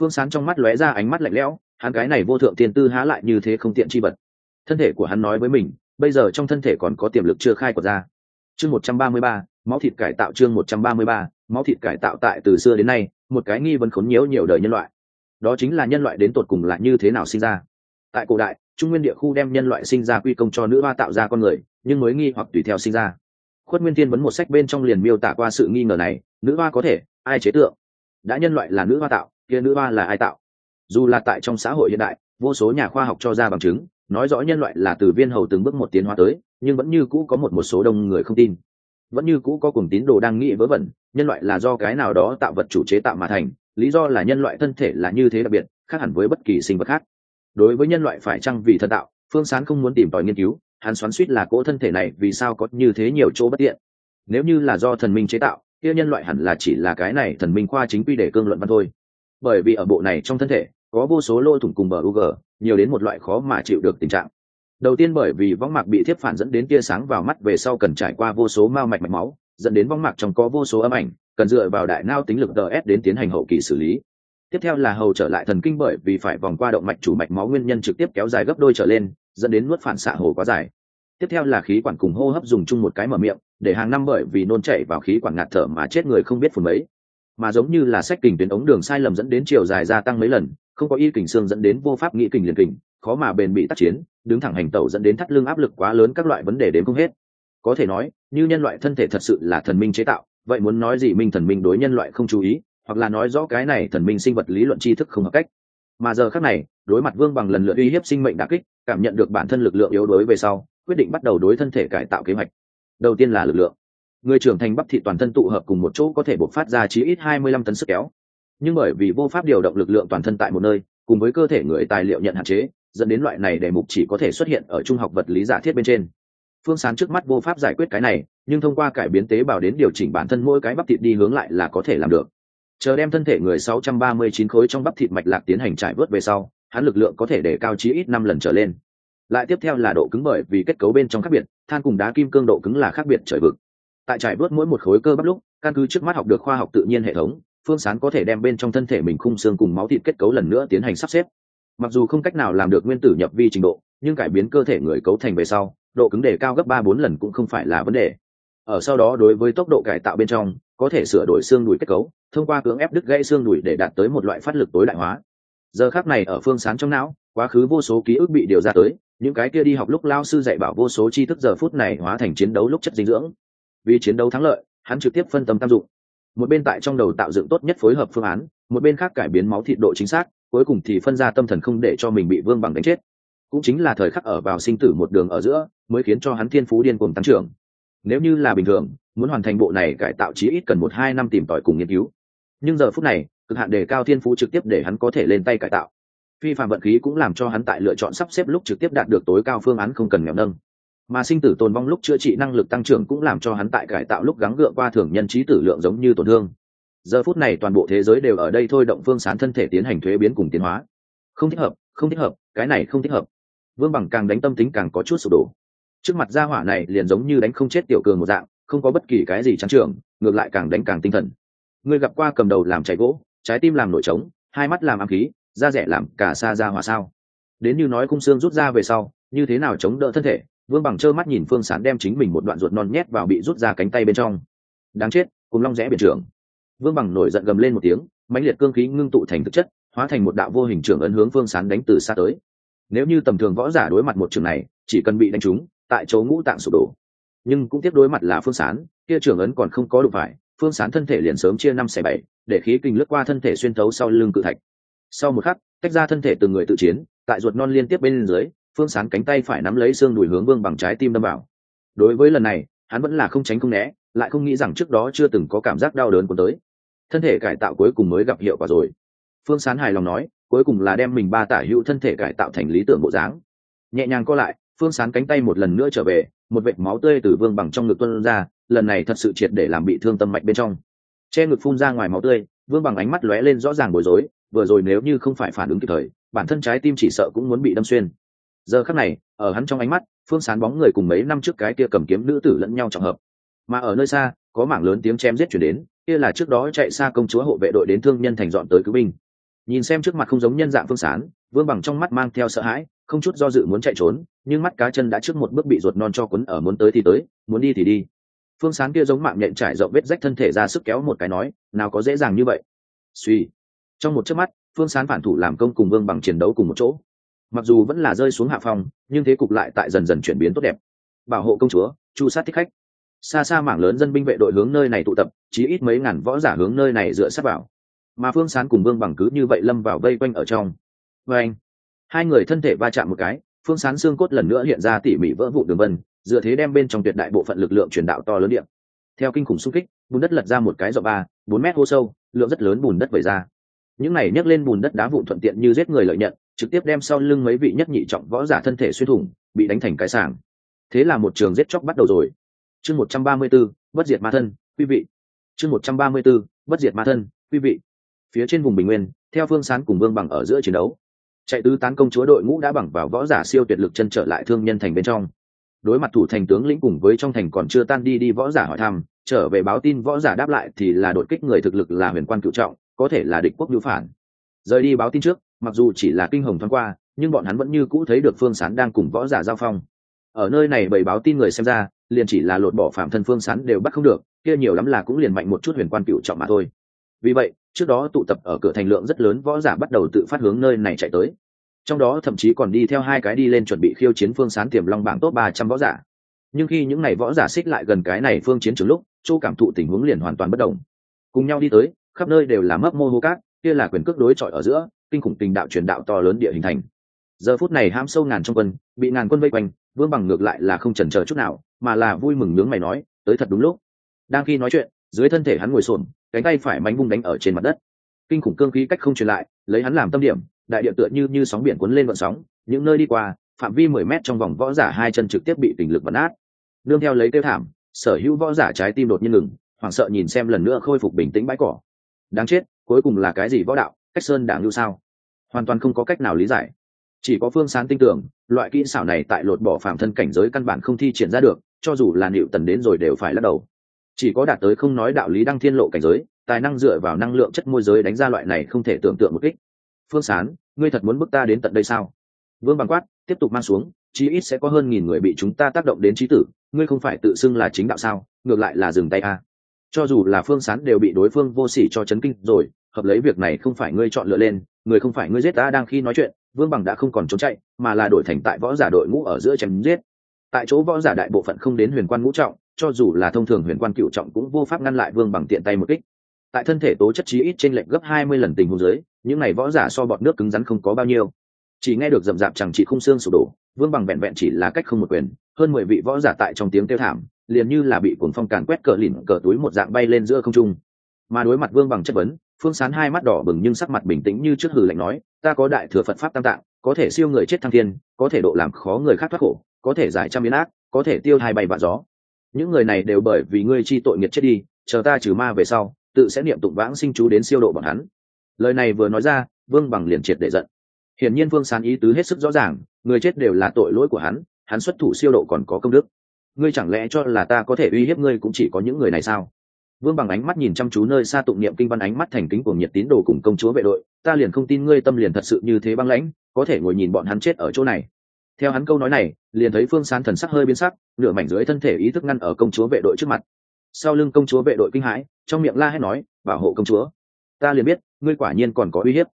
Phương sán trong mắt lóe ra ánh mắt lạnh lẽo, hắn cái này vô thượng tiền tư há lại như thế không tiện chi vật. Thân thể của hắn nói với mình, bây giờ trong thân thể còn có tiềm lực chưa khai của ra chương một trăm ba mươi ba, máu thịt cải tạo chương một trăm ba mươi ba, máu thịt cải tạo tại từ xưa đến nay, một cái nghi vấn khốn nhiễu nhiều đời nhân loại. Đó chính là nhân loại đến tột cùng là như thế nào sinh ra. Tại cổ đại, trung nguyên địa khu đem nhân loại sinh ra quy công cho nữ hoa tạo ra con người, nhưng mới nghi hoặc tùy theo sinh ra. Khuất nguyên tiên vấn một sách bên trong liền miêu tả qua sự nghi ngờ này, nữ hoa có thể, ai chế tượng? Đã nhân loại là nữ hoa tạo, kia nữ hoa là ai tạo? Dù là tại trong xã hội hiện đại, vô số nhà khoa học cho ra bằng chứng, nói rõ nhân loại là từ viên hầu từng bước một tiến hóa tới nhưng vẫn như cũ có một một số đông người không tin. Vẫn như cũ có cùng tín đồ đang nghĩ vớ vẩn, nhân loại là do cái nào đó tạo vật chủ chế tạo mà thành, lý do là nhân loại thân thể là như thế đặc biệt, khác hẳn với bất kỳ sinh vật khác. Đối với nhân loại phải chăng vì thân tạo phương sán không muốn tìm tòi nghiên cứu, hắn xoắn suýt là cỗ thân thể này vì sao có như thế nhiều chỗ bất tiện. Nếu như là do thần minh chế tạo, kia nhân loại hẳn là chỉ là cái này thần minh khoa chính quy để cương luận văn thôi. Bởi vì ở bộ này trong thân thể, có vô số lỗ thủng cùng bờ u g nhiều đến một loại khó mà chịu được tình trạng đầu tiên bởi vì võng mạc bị thiếp phản dẫn đến tia sáng vào mắt về sau cần trải qua vô số mao mạch mạch máu, dẫn đến võng mạc trong có vô số âm ảnh, cần dựa vào đại nao tính lực ts đến tiến hành hậu kỳ xử lý. Tiếp theo là hầu trở lại thần kinh bởi vì phải vòng qua động mạch chủ mạch máu nguyên nhân trực tiếp kéo dài gấp đôi trở lên, dẫn đến nuốt phản xạ hồ quá dài. Tiếp theo là khí quản cùng hô hấp dùng chung một cái mở miệng, để hàng năm bởi vì nôn chảy vào khí quản ngạt thở mà chết người không biết phun mấy. Mà giống như là sách kình tuyến ống đường sai lầm dẫn đến chiều dài gia tăng mấy lần, không có y kình xương dẫn đến vô pháp nghĩ kình liền kình khó mà bền bị tác chiến, đứng thẳng hành tẩu dẫn đến thắt lưng áp lực quá lớn các loại vấn đề đến không hết. Có thể nói, như nhân loại thân thể thật sự là thần minh chế tạo, vậy muốn nói gì minh thần minh đối nhân loại không chú ý, hoặc là nói rõ cái này thần minh sinh vật lý luận tri thức không hợp cách. Mà giờ khác này, đối mặt vương bằng lần lượt uy hiếp sinh mệnh đã kích, cảm nhận được bản thân lực lượng yếu đuối về sau, quyết định bắt đầu đối thân thể cải tạo kế hoạch. Đầu tiên là lực lượng. Người trưởng thành bắp thị toàn thân tụ hợp cùng một chỗ có thể bộc phát ra chí ít hai mươi lăm tấn sức kéo. Nhưng bởi vì vô pháp điều động lực lượng toàn thân tại một nơi, cùng với cơ thể người tài liệu nhận hạn chế dẫn đến loại này đề mục chỉ có thể xuất hiện ở trung học vật lý giả thiết bên trên. Phương sán trước mắt vô pháp giải quyết cái này, nhưng thông qua cải biến tế bào đến điều chỉnh bản thân mỗi cái bắp thịt đi hướng lại là có thể làm được. Chờ đem thân thể người 639 khối trong bắp thịt mạch lạc tiến hành trải vớt về sau, hắn lực lượng có thể để cao chí ít năm lần trở lên. Lại tiếp theo là độ cứng bởi vì kết cấu bên trong khác biệt, than cùng đá kim cương độ cứng là khác biệt trời vực. Tại trải vớt mỗi một khối cơ bắp lúc, căn cứ trước mắt học được khoa học tự nhiên hệ thống, phương sán có thể đem bên trong thân thể mình khung xương cùng máu thịt kết cấu lần nữa tiến hành sắp xếp mặc dù không cách nào làm được nguyên tử nhập vi trình độ, nhưng cải biến cơ thể người cấu thành về sau, độ cứng đề cao gấp ba bốn lần cũng không phải là vấn đề. Ở sau đó đối với tốc độ cải tạo bên trong, có thể sửa đổi xương đùi kết cấu, thông qua cưỡng ép đứt gãy xương đùi để đạt tới một loại phát lực tối đại hóa. Giờ khác này ở phương sán trong não, quá khứ vô số ký ức bị điều ra tới, những cái kia đi học lúc lao sư dạy bảo vô số tri thức giờ phút này hóa thành chiến đấu lúc chất dinh dưỡng. Vì chiến đấu thắng lợi, hắn trực tiếp phân tâm tam dụng. Một bên tại trong đầu tạo dựng tốt nhất phối hợp phương án, một bên khác cải biến máu thịt độ chính xác cuối cùng thì phân ra tâm thần không để cho mình bị vương bằng đánh chết. Cũng chính là thời khắc ở vào sinh tử một đường ở giữa, mới khiến cho hắn thiên phú điên cuồng tăng trưởng. Nếu như là bình thường, muốn hoàn thành bộ này cải tạo chí ít cần một hai năm tìm tòi cùng nghiên cứu. Nhưng giờ phút này, cực hạn đề cao thiên phú trực tiếp để hắn có thể lên tay cải tạo. Phi phạm vận khí cũng làm cho hắn tại lựa chọn sắp xếp lúc trực tiếp đạt được tối cao phương án không cần nghèo nâng. Mà sinh tử tồn vong lúc chữa trị năng lực tăng trưởng cũng làm cho hắn tại cải tạo lúc gắng gượng qua thường nhân trí tử lượng giống như tổn thương giờ phút này toàn bộ thế giới đều ở đây thôi động phương sán thân thể tiến hành thuế biến cùng tiến hóa. Không thích hợp không thích hợp cái này không thích hợp. Vương bằng càng đánh tâm tính càng có chút sụp đổ. Trước mặt gia hỏa này liền giống như đánh không chết tiểu cường một dạng không có bất kỳ cái gì trắng trường, ngược lại càng đánh càng tinh thần. Người gặp qua cầm đầu làm cháy gỗ trái tim làm nổi trống hai mắt làm ám khí da rẻ làm cả xa ra hỏa sao? Đến như nói cung xương rút ra về sau như thế nào chống đỡ thân thể vương bằng trơ mắt nhìn phương sán đem chính mình một đoạn ruột non nhét vào bị rút ra cánh tay bên trong. Đáng chết cùng long rẽ biển trưởng vương bằng nổi giận gầm lên một tiếng, mãnh liệt cương khí ngưng tụ thành thực chất, hóa thành một đạo vô hình trưởng ấn hướng phương sán đánh từ xa tới. Nếu như tầm thường võ giả đối mặt một trường này, chỉ cần bị đánh trúng, tại chỗ ngũ tạng sụp đổ. Nhưng cũng tiếp đối mặt là phương sán, kia trưởng ấn còn không có đủ phải, phương sán thân thể liền sớm chia năm xẻ bảy, để khí kinh lướt qua thân thể xuyên thấu sau lưng cự thạch. Sau một khắc, tách ra thân thể từng người tự chiến, tại ruột non liên tiếp bên dưới, phương sán cánh tay phải nắm lấy xương đùi hướng vương bằng trái tim đâm vào. Đối với lần này, hắn vẫn là không tránh không né, lại không nghĩ rằng trước đó chưa từng có cảm giác đau đớn của tới thân thể cải tạo cuối cùng mới gặp hiệu quả rồi. Phương sán hài lòng nói, cuối cùng là đem mình ba tả hữu thân thể cải tạo thành lý tưởng bộ dáng. Nhẹ nhàng co lại, phương sán cánh tay một lần nữa trở về, một vệt máu tươi từ vương bằng trong ngực tuân ra, lần này thật sự triệt để làm bị thương tâm mạch bên trong. Che ngực phun ra ngoài máu tươi, vương bằng ánh mắt lóe lên rõ ràng bối rối, vừa rồi nếu như không phải phản ứng kịp thời, bản thân trái tim chỉ sợ cũng muốn bị đâm xuyên. Giờ khắc này, ở hắn trong ánh mắt, phương sán bóng người cùng mấy năm trước cái kia cầm kiếm nữ tử lẫn nhau trọng hợp. Mà ở nơi xa, có mảng lớn tiếng chém giết chuyển đến kia là trước đó chạy xa công chúa hộ vệ đội đến thương nhân thành dọn tới cứu binh. Nhìn xem trước mặt không giống nhân dạng phương sán, vương bằng trong mắt mang theo sợ hãi, không chút do dự muốn chạy trốn, nhưng mắt cá chân đã trước một bước bị ruột non cho quấn ở muốn tới thì tới, muốn đi thì đi. Phương sán kia giống mạng nhện trải rộng vết rách thân thể ra sức kéo một cái nói, nào có dễ dàng như vậy. Suy. Trong một chớp mắt, phương sán phản thủ làm công cùng vương bằng chiến đấu cùng một chỗ. Mặc dù vẫn là rơi xuống hạ phòng nhưng thế cục lại tại dần dần chuyển biến tốt đẹp. Bảo hộ công chúa, chu sát thích khách xa xa mảng lớn dân binh vệ đội hướng nơi này tụ tập, chí ít mấy ngàn võ giả hướng nơi này dựa sát vào. Mà phương sán cùng vương bằng cứ như vậy lâm vào vây quanh ở trong. Vê anh, hai người thân thể va chạm một cái, phương sán xương cốt lần nữa hiện ra tỉ mỉ vỡ vụ đường vân, dựa thế đem bên trong tuyệt đại bộ phận lực lượng truyền đạo to lớn điện theo kinh khủng xung kích, bùn đất lật ra một cái dọ ba, bốn mét hô sâu, lượng rất lớn bùn đất vẩy ra. Những này nhấc lên bùn đất đá vụn thuận tiện như giết người lợi nhận, trực tiếp đem sau lưng mấy vị nhất nhị trọng võ giả thân thể xuyên thủng, bị đánh thành cái sàng thế là một trường giết chóc bắt đầu rồi chương một trăm ba mươi 134, bất diệt ma thân quý vị. Chương một trăm ba mươi 134, bất diệt ma thân quý vị. Phía trên vùng bình nguyên theo phương sán cùng vương bằng ở giữa chiến đấu. Chạy tứ tán công chúa đội ngũ đã bằng vào võ giả siêu tuyệt lực chân trở lại thương nhân thành bên trong. Đối mặt thủ thành tướng lĩnh cùng với trong thành còn chưa tan đi đi võ giả hỏi thăm trở về báo tin võ giả đáp lại thì là đột kích người thực lực là huyền quan cựu trọng có thể là địch quốc lưu phản. Rời đi báo tin trước mặc dù chỉ là kinh hồng thoáng qua nhưng bọn hắn vẫn như cũ thấy được phương sán đang cùng võ giả giao phong. Ở nơi này bảy báo tin người xem ra liền chỉ là lột bỏ phạm thân phương sán đều bắt không được, kia nhiều lắm là cũng liền mạnh một chút huyền quan cựu trọng mà thôi. Vì vậy, trước đó tụ tập ở cửa thành lượng rất lớn võ giả bắt đầu tự phát hướng nơi này chạy tới. Trong đó thậm chí còn đi theo hai cái đi lên chuẩn bị khiêu chiến phương sán tiềm long bảng top ba trăm võ giả. Nhưng khi những n à y võ giả xích lại gần cái này phương chiến trường lúc chu cảm thụ tình huống liền hoàn toàn bất đồng. Cùng nhau đi tới, khắp nơi đều là mấp mô hô cát, kia là quyền cước đối chọi ở giữa, kinh khủng tình đạo truyền đạo to lớn địa hình thành. Giờ phút này ham sâu ngàn trong quân, bị ngàn quân vây quanh, vương bằng ngược lại là không chần chờ chút nào mà là vui mừng nướng mày nói, tới thật đúng lúc. Đang khi nói chuyện, dưới thân thể hắn ngồi xổm, cánh tay phải mánh vung đánh ở trên mặt đất. Kinh khủng cương khí cách không truyền lại, lấy hắn làm tâm điểm, đại địa tựa như như sóng biển cuốn lên vận sóng, những nơi đi qua, phạm vi mười mét trong vòng võ giả hai chân trực tiếp bị tình lực bắn át nương theo lấy tiêu thảm, sở hữu võ giả trái tim đột nhiên ngừng, hoảng sợ nhìn xem lần nữa khôi phục bình tĩnh bãi cỏ. Đáng chết, cuối cùng là cái gì võ đạo, cách sơn đảng lưu sao? Hoàn toàn không có cách nào lý giải. Chỉ có phương sán tin tưởng loại kỹ xảo này tại lột bỏ phạm thân cảnh giới căn bản không thi triển ra được cho dù là liệu tần đến rồi đều phải lắc đầu. Chỉ có đạt tới không nói đạo lý đăng thiên lộ cảnh giới, tài năng dựa vào năng lượng chất môi giới đánh ra loại này không thể tưởng tượng một kích. Phương sán, ngươi thật muốn bước ta đến tận đây sao? Vương bằng quát, tiếp tục mang xuống, chí ít sẽ có hơn nghìn người bị chúng ta tác động đến trí tử, ngươi không phải tự xưng là chính đạo sao, ngược lại là dừng tay a. Cho dù là phương sán đều bị đối phương vô sỉ cho chấn kinh rồi, hợp lấy việc này không phải ngươi chọn lựa lên, người không phải ngươi giết ta đang khi nói chuyện, vương bằng đã không còn trốn chạy, mà là đổi thành tại võ giả đội ngũ ở giữa chém giết tại chỗ võ giả đại bộ phận không đến huyền quan ngũ trọng, cho dù là thông thường huyền quan cựu trọng cũng vô pháp ngăn lại vương bằng tiện tay một kích. Tại thân thể tố chất trí ít trên lệnh gấp hai mươi lần tình huống dưới, những này võ giả so bọt nước cứng rắn không có bao nhiêu. Chỉ nghe được rậm rạp chẳng chỉ không xương sụp đổ, vương bằng vẹn vẹn chỉ là cách không một quyền, hơn mười vị võ giả tại trong tiếng kêu thảm, liền như là bị cuồng phong càn quét cờ lìn cờ túi một dạng bay lên giữa không trung. Mà đối mặt vương bằng chất vấn, phương sán hai mắt đỏ bừng nhưng sắc mặt bình tĩnh như trước hử lạnh nói, ta có đại thừa phật pháp tam tạng, có thể siêu người chết thăng thiên, có thể độ làm khó người khác thoát khổ có thể giải trăm biến ác, có thể tiêu hai bay vạ gió. Những người này đều bởi vì ngươi chi tội nghiệt chết đi, chờ ta trừ ma về sau, tự sẽ niệm tụng vãng sinh chú đến siêu độ bọn hắn. Lời này vừa nói ra, vương bằng liền triệt để giận. Hiển nhiên vương sán ý tứ hết sức rõ ràng, người chết đều là tội lỗi của hắn hắn xuất thủ siêu độ còn có công đức. Ngươi chẳng lẽ cho là ta có thể uy hiếp ngươi cũng chỉ có những người này sao? Vương bằng ánh mắt nhìn chăm chú nơi xa tụng niệm kinh văn ánh mắt thành kính của nhiệt tín đồ cùng công chúa vệ đội, ta liền không tin ngươi tâm liền thật sự như thế băng lãnh, có thể ngồi nhìn bọn hắn chết ở chỗ này theo hắn câu nói này, liền thấy phương sán thần sắc hơi biến sắc, nửa mảnh dưới thân thể ý thức ngăn ở công chúa vệ đội trước mặt. Sau lưng công chúa vệ đội kinh hãi, trong miệng la hét nói, bảo hộ công chúa, ta liền biết, ngươi quả nhiên còn có uy hiếp.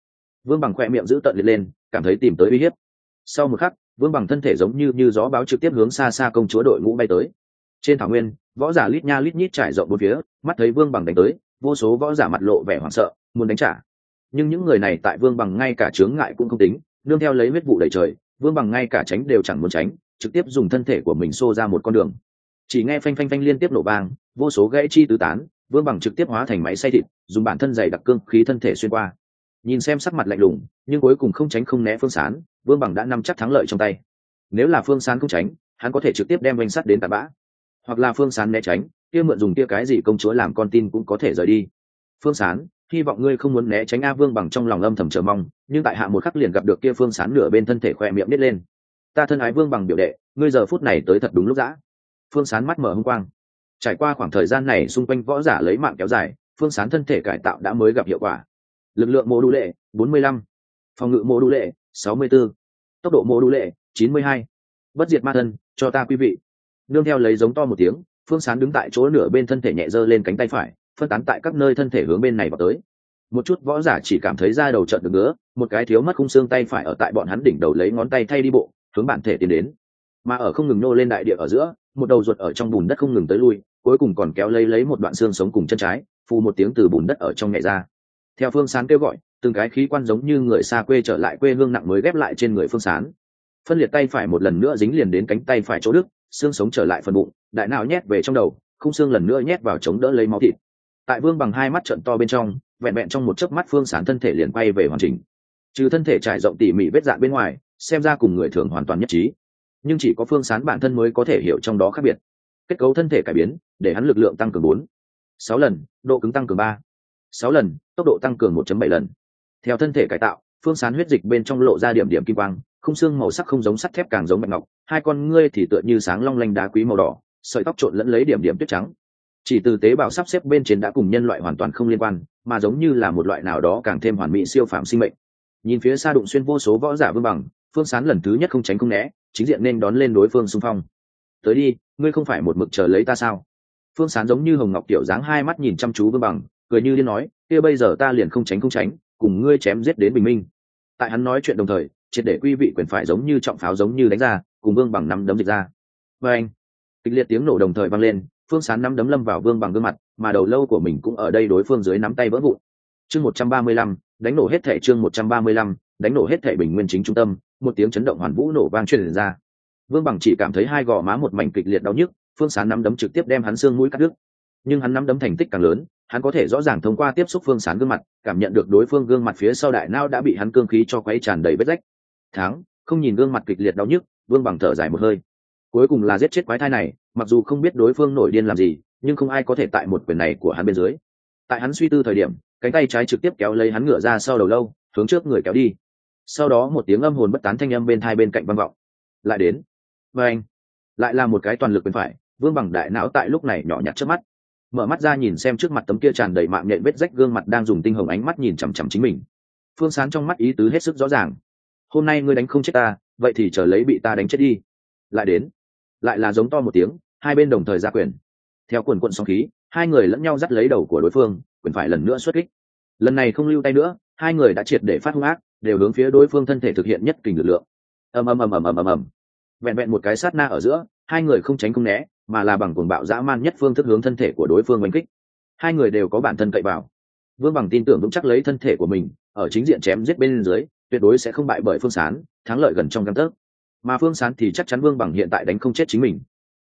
Vương bằng khoe miệng giữ tận liệt lên, cảm thấy tìm tới uy hiếp. Sau một khắc, vương bằng thân thể giống như như gió báo trực tiếp hướng xa xa công chúa đội ngũ bay tới. Trên thảo nguyên, võ giả lít nha lít nhít trải rộng bốn phía, mắt thấy vương bằng đánh tới, vô số võ giả mặt lộ vẻ hoảng sợ, muốn đánh trả. Nhưng những người này tại vương bằng ngay cả chướng ngại cũng không tính, nương theo lấy huyết vụ đầy trời vương bằng ngay cả tránh đều chẳng muốn tránh, trực tiếp dùng thân thể của mình xô ra một con đường. Chỉ nghe phanh phanh phanh liên tiếp nổ vang, vô số gãy chi tứ tán, vương bằng trực tiếp hóa thành máy xay thịt, dùng bản thân dày đặc cương khí thân thể xuyên qua. Nhìn xem sắc mặt lạnh lùng, nhưng cuối cùng không tránh không né phương sán, vương bằng đã nắm chắc thắng lợi trong tay. Nếu là phương sán không tránh, hắn có thể trực tiếp đem oanh sắt đến tạt bã. Hoặc là phương sán né tránh, kia mượn dùng kia cái gì công chúa làm con tin cũng có thể rời đi. Phương sán hy vọng ngươi không muốn né tránh a vương bằng trong lòng âm thầm chờ mong, nhưng tại hạ một khắc liền gặp được kia phương sán nửa bên thân thể khoe miệng nít lên ta thân ái vương bằng biểu đệ, ngươi giờ phút này tới thật đúng lúc dã phương sán mắt mở hung quang trải qua khoảng thời gian này xung quanh võ giả lấy mạng kéo dài, phương sán thân thể cải tạo đã mới gặp hiệu quả lực lượng mô đu lệ 45. phòng ngự mô đu lệ 64. tốc độ mô đu lệ 92. bất diệt ma thân, cho ta quý vị nương theo lấy giống to một tiếng, phương sán đứng tại chỗ nửa bên thân thể nhẹ dơ lên cánh tay phải phân tán tại các nơi thân thể hướng bên này vào tới. Một chút võ giả chỉ cảm thấy da đầu trận được nữa một cái thiếu mất khung xương tay phải ở tại bọn hắn đỉnh đầu lấy ngón tay thay đi bộ, hướng bản thể tiến đến. Mà ở không ngừng nô lên đại địa ở giữa, một đầu ruột ở trong bùn đất không ngừng tới lui, cuối cùng còn kéo lấy lấy một đoạn xương sống cùng chân trái, phù một tiếng từ bùn đất ở trong nhảy ra. Theo phương sán kêu gọi, từng cái khí quan giống như người xa quê trở lại quê hương nặng mới ghép lại trên người phương sán. Phân liệt tay phải một lần nữa dính liền đến cánh tay phải chỗ đức xương sống trở lại phần bụng, đại não nhét về trong đầu, khung xương lần nữa nhét vào chống đỡ lấy máu thịt tại vương bằng hai mắt trận to bên trong, vẹn vẹn trong một chớp mắt phương sán thân thể liền quay về hoàn chỉnh. Trừ thân thể trải rộng tỉ mỉ vết dạn bên ngoài, xem ra cùng người thường hoàn toàn nhất trí. Nhưng chỉ có phương sán bản thân mới có thể hiểu trong đó khác biệt. Kết cấu thân thể cải biến, để hắn lực lượng tăng cường bốn, sáu lần, độ cứng tăng cường ba, sáu lần, tốc độ tăng cường 1 bảy lần. Theo thân thể cải tạo, phương sán huyết dịch bên trong lộ ra điểm điểm kim quang không xương màu sắc không giống sắt thép càng giống bạch ngọc, hai con ngươi thì tựa như sáng long lanh đá quý màu đỏ, sợi tóc trộn lẫn lấy điểm điểm tuyết trắng chỉ từ tế bào sắp xếp bên trên đã cùng nhân loại hoàn toàn không liên quan, mà giống như là một loại nào đó càng thêm hoàn mỹ siêu phạm sinh mệnh. Nhìn phía xa đụng xuyên vô số võ giả vương bằng, phương sán lần thứ nhất không tránh không né, chính diện nên đón lên đối phương xung phong. Tới đi, ngươi không phải một mực chờ lấy ta sao? Phương sán giống như hồng ngọc tiểu dáng hai mắt nhìn chăm chú vương bằng, cười như liên nói, kia bây giờ ta liền không tránh không tránh, cùng ngươi chém giết đến bình minh. Tại hắn nói chuyện đồng thời, triệt để quy vị quyền phải giống như trọng pháo giống như đánh ra, cùng vương bằng nắm đấm dịch ra. Và anh kịch liệt tiếng nổ đồng thời vang lên phương sán nắm đấm lâm vào vương bằng gương mặt, mà đầu lâu của mình cũng ở đây đối phương dưới nắm tay vỡ vụn. Chương một trăm ba mươi lăm, đánh nổ hết thẻ chương một trăm ba mươi lăm, đánh nổ hết thẻ bình nguyên chính trung tâm, một tiếng chấn động hoàn vũ nổ vang truyền ra. Vương bằng chỉ cảm thấy hai gò má một mảnh kịch liệt đau nhức, phương sán nắm đấm trực tiếp đem hắn xương mũi cắt đứt. Nhưng hắn nắm đấm thành tích càng lớn, hắn có thể rõ ràng thông qua tiếp xúc phương sán gương mặt, cảm nhận được đối phương gương mặt phía sau đại nao đã bị hắn cương khí cho quấy tràn đầy vết rách. Tháng không nhìn gương mặt kịch liệt đau nhức, vương bằng thở dài một hơi. Cuối cùng là giết chết quái thai này mặc dù không biết đối phương nổi điên làm gì, nhưng không ai có thể tại một quyền này của hắn bên dưới. Tại hắn suy tư thời điểm, cánh tay trái trực tiếp kéo lấy hắn ngựa ra sau đầu lâu, hướng trước người kéo đi. Sau đó một tiếng âm hồn bất tán thanh âm bên thai bên cạnh vang vọng. Lại đến. Và anh. Lại là một cái toàn lực bên phải, vương bằng đại não tại lúc này nhỏ nhặt trước mắt. Mở mắt ra nhìn xem trước mặt tấm kia tràn đầy mạng nhện vết rách gương mặt đang dùng tinh hồng ánh mắt nhìn chằm chằm chính mình. Phương sán trong mắt ý tứ hết sức rõ ràng. Hôm nay ngươi đánh không chết ta, vậy thì chờ lấy bị ta đánh chết đi. Lại đến lại là giống to một tiếng, hai bên đồng thời ra quyền. Theo quần quận sóng khí, hai người lẫn nhau dắt lấy đầu của đối phương, quyền phải lần nữa xuất kích. Lần này không lưu tay nữa, hai người đã triệt để phát hung ác, đều hướng phía đối phương thân thể thực hiện nhất kình lực lượng. Ầm ầm ầm ầm ầm ầm ầm. Vẹn vẹn một cái sát na ở giữa, hai người không tránh không né, mà là bằng cuồng bạo dã man nhất phương thức hướng thân thể của đối phương đánh kích. Hai người đều có bản thân cậy vào. Vương bằng tin tưởng vững chắc lấy thân thể của mình, ở chính diện chém giết bên dưới, tuyệt đối sẽ không bại bởi phương sán, thắng lợi gần trong găng tấc mà phương sán thì chắc chắn vương bằng hiện tại đánh không chết chính mình.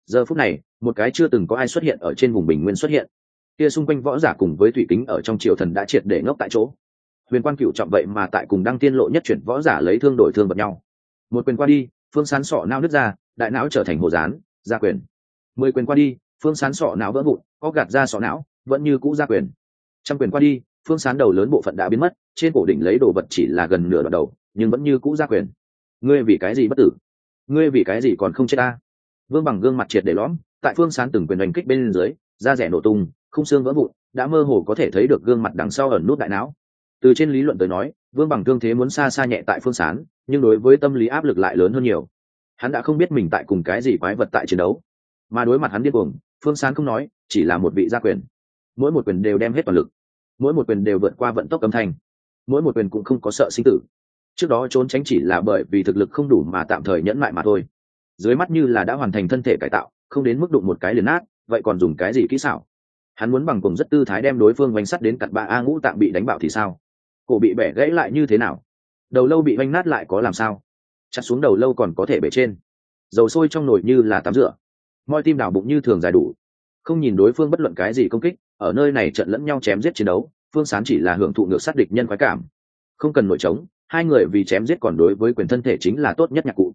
Giờ phút này, một cái chưa từng có ai xuất hiện ở trên vùng bình nguyên xuất hiện. Kia xung quanh võ giả cùng với thủy kính ở trong triều thần đã triệt để ngốc tại chỗ. Huyền quan cựu trọng vậy mà tại cùng đăng tiên lộ nhất chuyển võ giả lấy thương đổi thương vật nhau. Một quyền qua đi, phương sán sọ nao nứt ra, đại não trở thành hồ rán gia quyền. Mười quyền qua đi, phương sán sọ não vỡ vụn, có gạt ra sọ não, vẫn như cũ gia quyền. Trăm quyền qua đi, phương sán đầu lớn bộ phận đã biến mất, trên cổ đỉnh lấy đồ vật chỉ là gần nửa đoạn đầu, nhưng vẫn như cũ gia quyền. Ngươi vì cái gì bất tử? Ngươi vì cái gì còn không chết ta? Vương bằng gương mặt triệt để lõm, tại phương sán từng quyền đánh kích bên dưới, da rẻ nổ tung khung xương vỡ vụn, đã mơ hồ có thể thấy được gương mặt đằng sau ẩn nút đại não. Từ trên lý luận tới nói, vương bằng thương thế muốn xa xa nhẹ tại phương sán, nhưng đối với tâm lý áp lực lại lớn hơn nhiều. Hắn đã không biết mình tại cùng cái gì quái vật tại chiến đấu. Mà đối mặt hắn điên cuồng, phương sán không nói, chỉ là một vị gia quyền. Mỗi một quyền đều đem hết toàn lực. Mỗi một quyền đều vượt qua vận tốc âm thanh. Mỗi một quyền cũng không có sợ sinh tử trước đó trốn tránh chỉ là bởi vì thực lực không đủ mà tạm thời nhẫn lại mà thôi. Dưới mắt như là đã hoàn thành thân thể cải tạo, không đến mức đụng một cái liền nát, vậy còn dùng cái gì kỹ xảo? Hắn muốn bằng cùng rất tư thái đem đối phương oanh sắt đến cặn bạ a ngũ tạm bị đánh bạo thì sao? Cổ bị bẻ gãy lại như thế nào? Đầu lâu bị oanh nát lại có làm sao? Chặt xuống đầu lâu còn có thể bể trên. Dầu sôi trong nồi như là tắm rửa. Mọi tim đảo bụng như thường dài đủ. Không nhìn đối phương bất luận cái gì công kích, ở nơi này trận lẫn nhau chém giết chiến đấu, phương sán chỉ là hưởng thụ ngược sát địch nhân khoái cảm. Không cần nội trống hai người vì chém giết còn đối với quyền thân thể chính là tốt nhất nhạc cụ.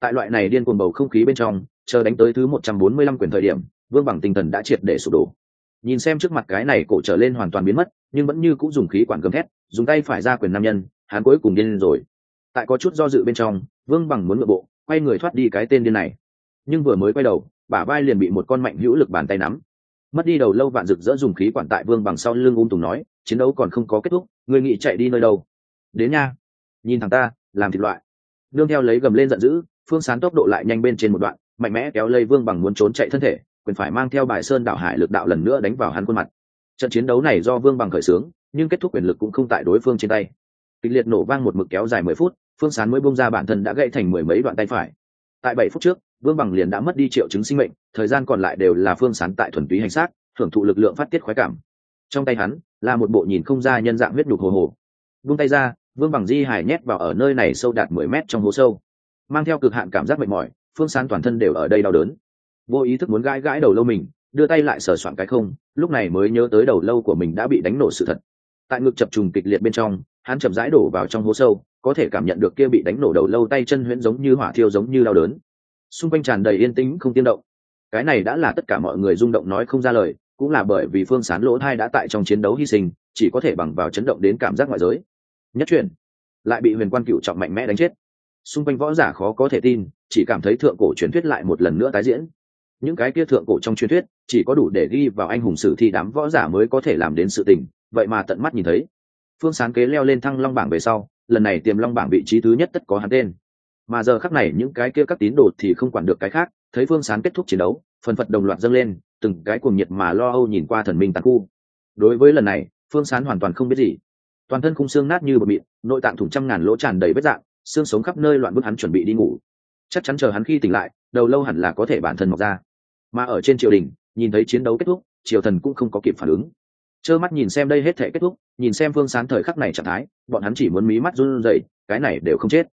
Tại loại này điên cuồng bầu không khí bên trong, chờ đánh tới thứ một trăm bốn mươi lăm quyền thời điểm, vương bằng tinh thần đã triệt để sụp đổ. Nhìn xem trước mặt cái này cổ trở lên hoàn toàn biến mất, nhưng vẫn như cũng dùng khí quản gầm thét, dùng tay phải ra quyền nam nhân, hắn cuối cùng điên lên rồi. Tại có chút do dự bên trong, vương bằng muốn ngựa bộ, quay người thoát đi cái tên điên này. Nhưng vừa mới quay đầu, bả vai liền bị một con mạnh hữu lực bàn tay nắm. Mất đi đầu lâu vạn rực rỡ dùng khí quản tại vương bằng sau lưng ung tùng nói, chiến đấu còn không có kết thúc người nghị chạy đi nơi đâu? Đến nha nhìn thằng ta, làm thịt loại. Nương theo lấy gầm lên giận dữ, phương sán tốc độ lại nhanh bên trên một đoạn, mạnh mẽ kéo lây vương bằng muốn trốn chạy thân thể, quyền phải mang theo bài sơn đạo hải lực đạo lần nữa đánh vào hắn khuôn mặt. Trận chiến đấu này do vương bằng khởi xướng, nhưng kết thúc quyền lực cũng không tại đối phương trên tay. Kịch liệt nổ vang một mực kéo dài mười phút, phương sán mới bung ra bản thân đã gãy thành mười mấy đoạn tay phải. Tại bảy phút trước, vương bằng liền đã mất đi triệu chứng sinh mệnh, thời gian còn lại đều là phương sán tại thuần túy hành xác thưởng thụ lực lượng phát tiết khoái cảm. Trong tay hắn, là một bộ nhìn không ra nhân dạng huyết nhục hồ hồ. Vung tay ra vương bằng di hải nhét vào ở nơi này sâu đạt mười mét trong hố sâu. Mang theo cực hạn cảm giác mệt mỏi, phương sán toàn thân đều ở đây đau đớn. Vô ý thức muốn gãi gãi đầu lâu mình, đưa tay lại sờ soạn cái không, lúc này mới nhớ tới đầu lâu của mình đã bị đánh nổ sự thật. Tại ngực chập trùng kịch liệt bên trong, hắn chậm rãi đổ vào trong hố sâu, có thể cảm nhận được kia bị đánh nổ đầu lâu tay chân huyễn giống như hỏa thiêu giống như đau đớn. Xung quanh tràn đầy yên tĩnh không tiên động. Cái này đã là tất cả mọi người rung động nói không ra lời, cũng là bởi vì phương sán lỗ thai đã tại trong chiến đấu hy sinh, chỉ có thể bằng vào chấn động đến cảm giác ngoại giới nhất truyền lại bị huyền quan cựu trọng mạnh mẽ đánh chết. Xung quanh võ giả khó có thể tin, chỉ cảm thấy thượng cổ truyền thuyết lại một lần nữa tái diễn. Những cái kia thượng cổ trong truyền thuyết, chỉ có đủ để ghi vào anh hùng sử thi đám võ giả mới có thể làm đến sự tình, vậy mà tận mắt nhìn thấy. Phương sán kế leo lên thăng long bảng về sau, lần này tiềm long bảng vị trí thứ nhất tất có hắn tên. Mà giờ khắc này những cái kia các tín đồ thì không quản được cái khác, thấy phương sán kết thúc chiến đấu, phần phật đồng loạt dâng lên, từng cái cuồng nhiệt mà lo âu nhìn qua thần minh tàn khu. Đối với lần này, phương sán hoàn toàn không biết gì toàn thân khung xương nát như bột mịn, nội tạng thủng trăm ngàn lỗ tràn đầy vết dạng, xương sống khắp nơi loạn bức hắn chuẩn bị đi ngủ. Chắc chắn chờ hắn khi tỉnh lại, đầu lâu hẳn là có thể bản thân mọc ra. Mà ở trên triều đình, nhìn thấy chiến đấu kết thúc, triều thần cũng không có kịp phản ứng. Trơ mắt nhìn xem đây hết thể kết thúc, nhìn xem phương sán thời khắc này trạng thái, bọn hắn chỉ muốn mí mắt run rẩy, cái này đều không chết.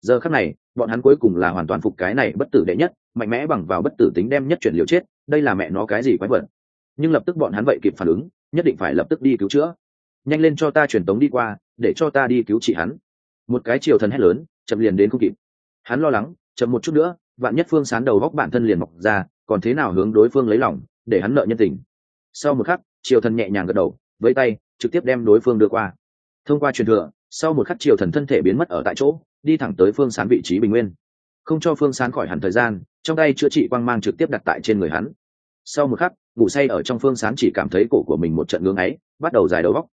Giờ khắc này, bọn hắn cuối cùng là hoàn toàn phục cái này bất tử đệ nhất, mạnh mẽ bằng vào bất tử tính đem nhất chuyển liều chết, đây là mẹ nó cái gì quái vật. Nhưng lập tức bọn hắn vậy kịp phản ứng, nhất định phải lập tức đi cứu chữa nhanh lên cho ta truyền tống đi qua, để cho ta đi cứu trị hắn. Một cái triều thần hét lớn, chậm liền đến không kịp. Hắn lo lắng, chậm một chút nữa, vạn nhất phương sán đầu góc bản thân liền mọc ra, còn thế nào hướng đối phương lấy lòng, để hắn nợ nhân tình. Sau một khắc, triều thần nhẹ nhàng gật đầu, với tay, trực tiếp đem đối phương đưa qua. Thông qua truyền thừa, sau một khắc triều thần thân thể biến mất ở tại chỗ, đi thẳng tới phương sán vị trí bình nguyên. Không cho phương sán khỏi hẳn thời gian, trong tay chữa trị quang mang trực tiếp đặt tại trên người hắn. Sau một khắc, ngủ say ở trong phương sán chỉ cảm thấy cổ của mình một trận ngưỡng ấy bắt đầu dài đầu bóc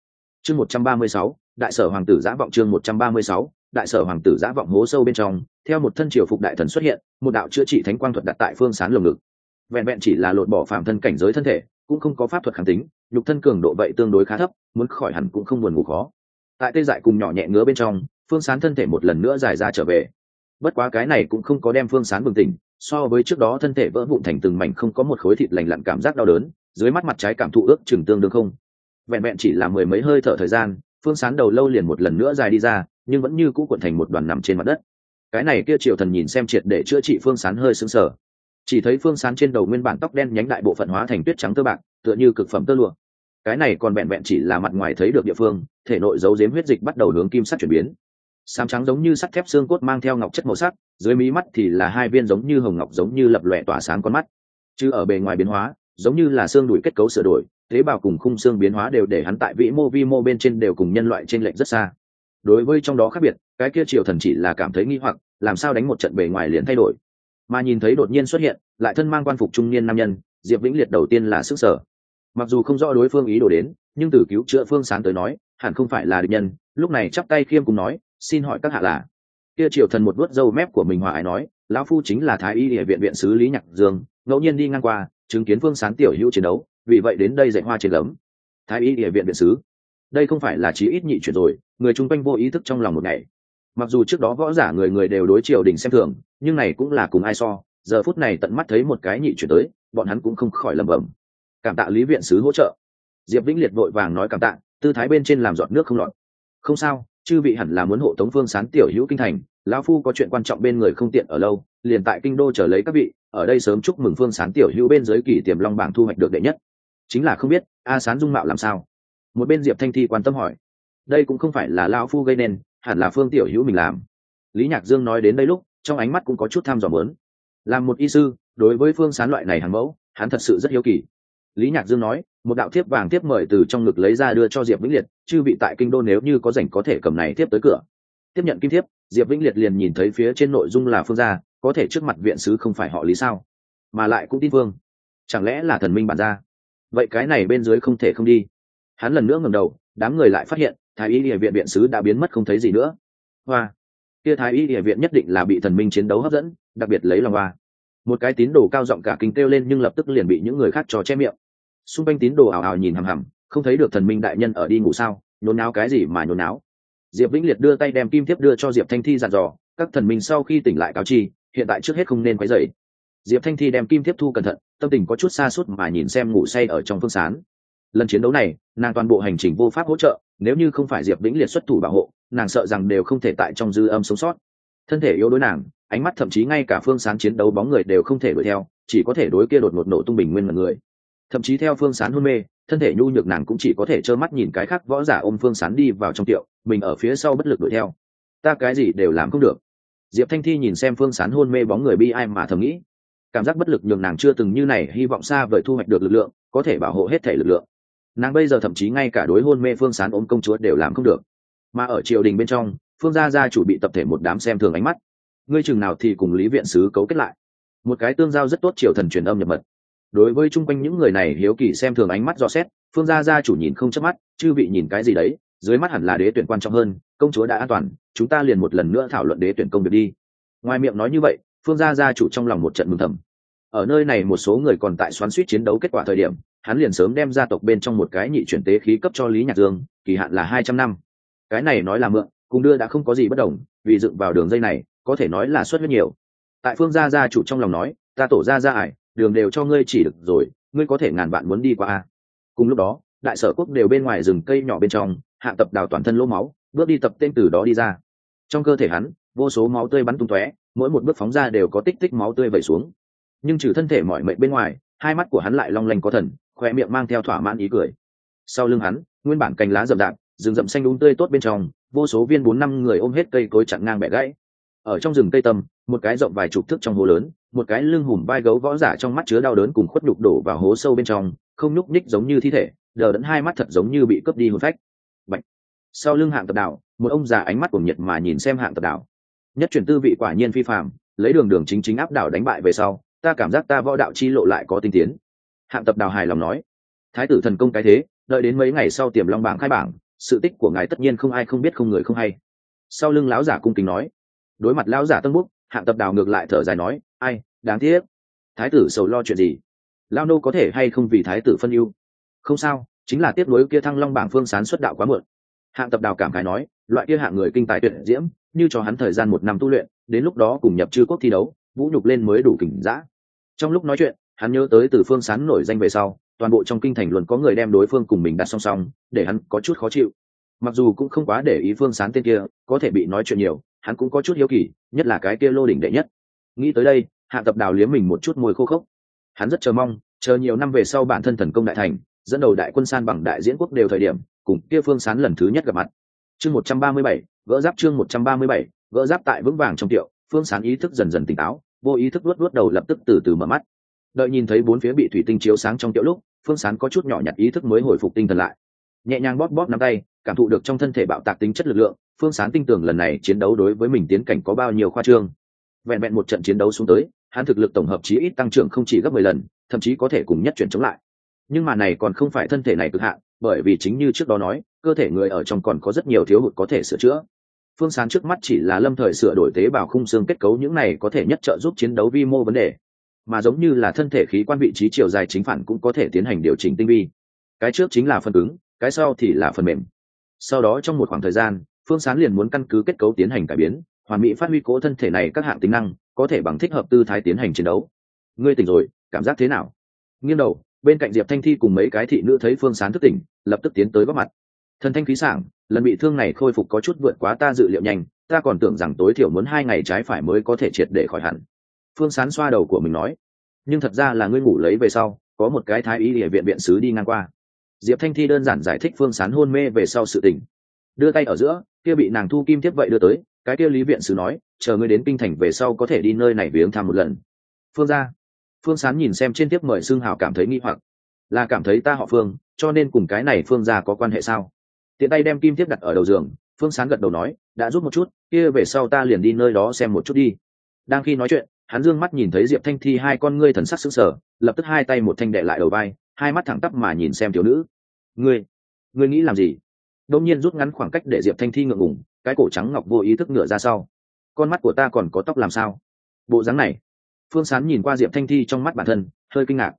chương một trăm ba mươi sáu, đại sở hoàng tử giã vọng chương một trăm ba mươi sáu, đại sở hoàng tử giã vọng hố sâu bên trong, theo một thân triều phục đại thần xuất hiện, một đạo chữa trị thánh quang thuật đặt tại phương sán lồng ngực. Vẹn vẹn chỉ là lột bỏ phạm thân cảnh giới thân thể, cũng không có pháp thuật kháng tính, nhục thân cường độ vậy tương đối khá thấp, muốn khỏi hẳn cũng không buồn ngủ khó. Tại tê dại cùng nhỏ nhẹ ngứa bên trong, phương sán thân thể một lần nữa dài ra trở về. Bất quá cái này cũng không có đem phương sán bừng tỉnh, so với trước đó thân thể vỡ vụn thành từng mảnh không có một khối thịt lành lặn cảm giác đau đớn, dưới mắt mặt trái cảm thụ ước chừng tương đương không vẹn vẹn chỉ là mười mấy hơi thở thời gian, phương sán đầu lâu liền một lần nữa dài đi ra, nhưng vẫn như cũ cuộn thành một đoàn nằm trên mặt đất. Cái này kia triệu thần nhìn xem triệt để chữa trị phương sán hơi sững sờ. Chỉ thấy phương sán trên đầu nguyên bản tóc đen nhánh đại bộ phận hóa thành tuyết trắng tơ bạc, tựa như cực phẩm tơ lụa. Cái này còn vẹn vẹn chỉ là mặt ngoài thấy được địa phương, thể nội dấu dếm huyết dịch bắt đầu hướng kim sắc chuyển biến. Sám trắng giống như sắt thép xương cốt mang theo ngọc chất màu sắc, dưới mí mắt thì là hai viên giống như hồng ngọc giống như lập lòe tỏa sáng con mắt. Chứ ở bề ngoài biến hóa, giống như là xương đùi kết cấu sửa đổi tế bào cùng khung xương biến hóa đều để hắn tại vĩ mô vi mô bên trên đều cùng nhân loại trên lệch rất xa. Đối với trong đó khác biệt, cái kia triều thần chỉ là cảm thấy nghi hoặc, làm sao đánh một trận bề ngoài liền thay đổi. Mà nhìn thấy đột nhiên xuất hiện, lại thân mang quan phục trung niên nam nhân, diệp vĩnh liệt đầu tiên là sức sở mặc dù không rõ đối phương ý đồ đến, nhưng từ cứu chữa phương sán tới nói, hẳn không phải là địch nhân, lúc này chắp tay khiêm cùng nói, xin hỏi các hạ là? Kia triều thần một vớt râu mép của mình hòa ái nói, lão phu chính là thái y địa viện viện sứ lý nhạc dương, ngẫu nhiên đi ngang qua, chứng kiến phương sán tiểu hữu chiến đấu vì vậy đến đây dạy hoa trên lấm thái y địa viện viện sứ. Đây không phải là chí ít nhị chuyện rồi, người chung quanh vô ý thức trong lòng một ngày. Mặc dù trước đó võ giả người người đều đối triều đình xem thường, nhưng này cũng là cùng ai so, giờ phút này tận mắt thấy một cái nhị chuyển tới, bọn hắn cũng không khỏi lẩm bẩm. Cảm tạ lý viện sứ hỗ trợ. Diệp vĩnh liệt vội vàng nói cảm tạ, tư thái bên trên làm giọt nước không lọt. Không sao, chư vị hẳn là muốn hộ tống phương sán tiểu hữu kinh thành, lão phu có chuyện quan trọng bên người không tiện ở lâu, liền tại kinh đô chờ lấy các vị, ở đây sớm chúc mừng phương sán tiểu hữu bên dưới kỳ tiềm long bảng thu hoạch được đệ nhất chính là không biết, a sán dung mạo làm sao? Một bên diệp thanh thi quan tâm hỏi. Đây cũng không phải là lao phu gây nên, hẳn là phương tiểu hữu mình làm. Lý nhạc dương nói đến đây lúc, trong ánh mắt cũng có chút tham dò mớn. Làm một y sư, đối với phương sán loại này hàng mẫu, hắn thật sự rất hiếu kỳ. Lý nhạc dương nói, một đạo thiếp vàng tiếp mời từ trong ngực lấy ra đưa cho diệp vĩnh liệt, chư vị tại kinh đô nếu như có rảnh có thể cầm này tiếp tới cửa. Tiếp nhận kim thiếp, diệp vĩnh liệt liền nhìn thấy phía trên nội dung là phương gia, có thể trước mặt viện sứ không phải họ lý sao? Mà lại cũng tin phương. Chẳng lẽ là thần minh bản gia? Vậy cái này bên dưới không thể không đi. Hắn lần nữa ngầm đầu, đám người lại phát hiện, thái y địa viện viện sứ đã biến mất không thấy gì nữa. Hoa! Kia thái y địa viện nhất định là bị thần minh chiến đấu hấp dẫn, đặc biệt lấy lòng hoa. Một cái tín đồ cao giọng cả kinh kêu lên nhưng lập tức liền bị những người khác trò che miệng. Xung quanh tín đồ ảo ảo nhìn hằm hằm, không thấy được thần minh đại nhân ở đi ngủ sao, nhốn náo cái gì mà nhốn náo diệp vĩnh liệt đưa tay đem kim tiếp đưa cho diệp thanh thi dặn dò, các thần minh sau khi tỉnh lại cáo chi, hiện tại trước hết không nên quấy dậy diệp thanh thi đem kim tiếp thu cẩn thận tâm tình có chút xa suốt mà nhìn xem ngủ say ở trong phương sán. Lần chiến đấu này, nàng toàn bộ hành trình vô pháp hỗ trợ, nếu như không phải diệp vĩnh liệt xuất thủ bảo hộ, nàng sợ rằng đều không thể tại trong dư âm sống sót. Thân thể yếu đối nàng, ánh mắt thậm chí ngay cả phương sán chiến đấu bóng người đều không thể đuổi theo, chỉ có thể đối kia đột ngột nổ tung bình nguyên mật người. Thậm chí theo phương sán hôn mê, thân thể nhu nhược nàng cũng chỉ có thể trơ mắt nhìn cái khác võ giả ôm phương sán đi vào trong tiệu, mình ở phía sau bất lực đuổi theo. Ta cái gì đều làm không được. Diệp thanh thi nhìn xem phương sán hôn mê bóng người bi ai mà thầm nghĩ cảm giác bất lực nhường nàng chưa từng như này, hy vọng xa vời thu hoạch được lực lượng, có thể bảo hộ hết thể lực lượng. Nàng bây giờ thậm chí ngay cả đối hôn mê phương sán ôm công chúa đều làm không được. Mà ở triều đình bên trong, phương gia gia chủ bị tập thể một đám xem thường ánh mắt. Ngươi chừng nào thì cùng lý viện sứ cấu kết lại. Một cái tương giao rất tốt triều thần truyền âm nhập mật. Đối với chung quanh những người này hiếu kỳ xem thường ánh mắt dò xét, phương gia gia chủ nhìn không chớp mắt, chư vị nhìn cái gì đấy, dưới mắt hẳn là đế tuyển quan trọng hơn, công chúa đã an toàn, chúng ta liền một lần nữa thảo luận đế tuyển công việc đi. Ngoài miệng nói như vậy phương gia gia chủ trong lòng một trận mừng thầm. Ở nơi này một số người còn tại xoắn suýt chiến đấu kết quả thời điểm, hắn liền sớm đem gia tộc bên trong một cái nhị chuyển tế khí cấp cho lý nhạc dương, kỳ hạn là hai trăm năm. Cái này nói là mượn, cùng đưa đã không có gì bất đồng, vì dựng vào đường dây này, có thể nói là suất rất nhiều. Tại phương gia gia chủ trong lòng nói, ta tổ ra ra ải, đường đều cho ngươi chỉ được rồi, ngươi có thể ngàn bạn muốn đi qua cùng lúc đó, đại sở quốc đều bên ngoài rừng cây nhỏ bên trong, hạ tập đào toàn thân lỗ máu, bước đi tập tên từ đó đi ra. Trong cơ thể hắn, vô số máu tươi bắn tung tóe mỗi một bước phóng ra đều có tích tích máu tươi vẩy xuống. Nhưng trừ thân thể mọi mệnh bên ngoài, hai mắt của hắn lại long lanh có thần khoe miệng mang theo thỏa mãn ý cười. Sau lưng hắn, nguyên bản cành lá rậm rạp, rừng rậm xanh đúng tươi tốt bên trong, vô số viên bốn năm người ôm hết cây cối chặn ngang bẻ gãy. Ở trong rừng cây tâm, một cái rộng vài chục thước trong hố lớn, một cái lưng hùm vai gấu võ giả trong mắt chứa đau đớn cùng khuất nhục đổ vào hố sâu bên trong, không nhúc nhích giống như thi thể, đờ đẫn hai mắt thật giống như bị cướp đi hồn phách. Bạch. sau lưng hạng tập đạo, một ông già ánh mắt của nhiệt mà nhìn xem hạng tập đạo nhất chuyển tư vị quả nhiên phi phạm lấy đường đường chính chính áp đảo đánh bại về sau, ta cảm giác ta võ đạo chi lộ lại có tinh tiến. Hạng tập đào hài lòng nói. Thái tử thần công cái thế, đợi đến mấy ngày sau tiềm long bảng khai bảng, sự tích của ngài tất nhiên không ai không biết không người không hay. Sau lưng lão giả cung kính nói. Đối mặt lão giả tân búc hạng tập đào ngược lại thở dài nói, ai, đáng tiếc. Thái tử sầu lo chuyện gì? Lao nô có thể hay không vì thái tử phân ưu? Không sao, chính là tiếp nối kia thăng long bảng phương sán xuất đạo quá muộn. Hạng tập đào cảm khái nói, loại kia hạng người kinh tài tuyệt diễm như cho hắn thời gian một năm tu luyện, đến lúc đó cùng nhập chư quốc thi đấu, vũ nhục lên mới đủ kỉnh giã trong lúc nói chuyện, hắn nhớ tới từ phương sán nổi danh về sau, toàn bộ trong kinh thành luôn có người đem đối phương cùng mình đặt song song, để hắn có chút khó chịu. Mặc dù cũng không quá để ý phương sán tên kia, có thể bị nói chuyện nhiều, hắn cũng có chút hiếu kỳ, nhất là cái kia lô đỉnh đệ nhất. Nghĩ tới đây, hạ tập đào liếm mình một chút môi khô khốc. Hắn rất chờ mong, chờ nhiều năm về sau bản thân thần công đại thành, dẫn đầu đại quân san bằng đại diễn quốc đều thời điểm, cùng kia phương sán lần thứ nhất gặp mặt. Chương một trăm ba mươi bảy gỡ giáp chương một trăm ba mươi bảy, gỡ giáp tại vững vàng trong tiệu, phương sán ý thức dần dần tỉnh táo, vô ý thức luốt luốt đầu lập tức từ từ mở mắt. Đợi nhìn thấy bốn phía bị thủy tinh chiếu sáng trong tiệu lúc, phương sán có chút nhỏ nhặt ý thức mới hồi phục tinh thần lại. Nhẹ nhàng bóp bóp nắm tay, cảm thụ được trong thân thể bạo tạc tính chất lực lượng, phương sán tin tưởng lần này chiến đấu đối với mình tiến cảnh có bao nhiêu khoa trương. Vẹn vẹn một trận chiến đấu xuống tới, hắn thực lực tổng hợp chí ít tăng trưởng không chỉ gấp mười lần, thậm chí có thể cùng nhất chuyển chống lại. Nhưng mà này còn không phải thân thể này cực hạn, bởi vì chính như trước đó nói, cơ thể người ở trong còn có rất nhiều thiếu hụt có thể sửa chữa phương sán trước mắt chỉ là lâm thời sửa đổi tế bào khung xương kết cấu những này có thể nhất trợ giúp chiến đấu vi mô vấn đề, mà giống như là thân thể khí quan vị trí chiều dài chính phản cũng có thể tiến hành điều chỉnh tinh vi. Cái trước chính là phần cứng, cái sau thì là phần mềm. Sau đó trong một khoảng thời gian, phương sán liền muốn căn cứ kết cấu tiến hành cải biến, hoàn mỹ phát huy cố thân thể này các hạng tính năng, có thể bằng thích hợp tư thái tiến hành chiến đấu. Ngươi tỉnh rồi, cảm giác thế nào? Nghiêng đầu, bên cạnh diệp thanh thi cùng mấy cái thị nữ thấy phương sán thức tỉnh, lập tức tiến tới góp mặt thần thanh khí sảng, lần bị thương này khôi phục có chút vượt quá ta dự liệu nhanh, ta còn tưởng rằng tối thiểu muốn hai ngày trái phải mới có thể triệt để khỏi hẳn. Phương sán xoa đầu của mình nói, nhưng thật ra là ngươi ngủ lấy về sau, có một cái thái y địa viện viện sứ đi ngang qua. Diệp thanh thi đơn giản giải thích phương sán hôn mê về sau sự tình. Đưa tay ở giữa, kia bị nàng thu kim tiếp vậy đưa tới, cái kia lý viện sứ nói, chờ ngươi đến kinh thành về sau có thể đi nơi này viếng thăm một lần. Phương ra. Phương sán nhìn xem trên tiếp mời xương hào cảm thấy nghi hoặc. Là cảm thấy ta họ phương, cho nên cùng cái này phương ra có quan hệ sao? Tiện tay đem kim tiếp đặt ở đầu giường, phương sán gật đầu nói, đã rút một chút, kia về sau ta liền đi nơi đó xem một chút đi. Đang khi nói chuyện, hắn dương mắt nhìn thấy diệp thanh thi hai con ngươi thần sắc sững sờ, lập tức hai tay một thanh đệ lại đầu vai, hai mắt thẳng tắp mà nhìn xem thiếu nữ. Ngươi ngươi nghĩ làm gì? Đông nhiên rút ngắn khoảng cách để diệp thanh thi ngượng ngùng, cái cổ trắng ngọc vô ý thức ngựa ra sau. Con mắt của ta còn có tóc làm sao? Bộ dáng này, phương sán nhìn qua diệp thanh thi trong mắt bản thân, hơi kinh ngạc.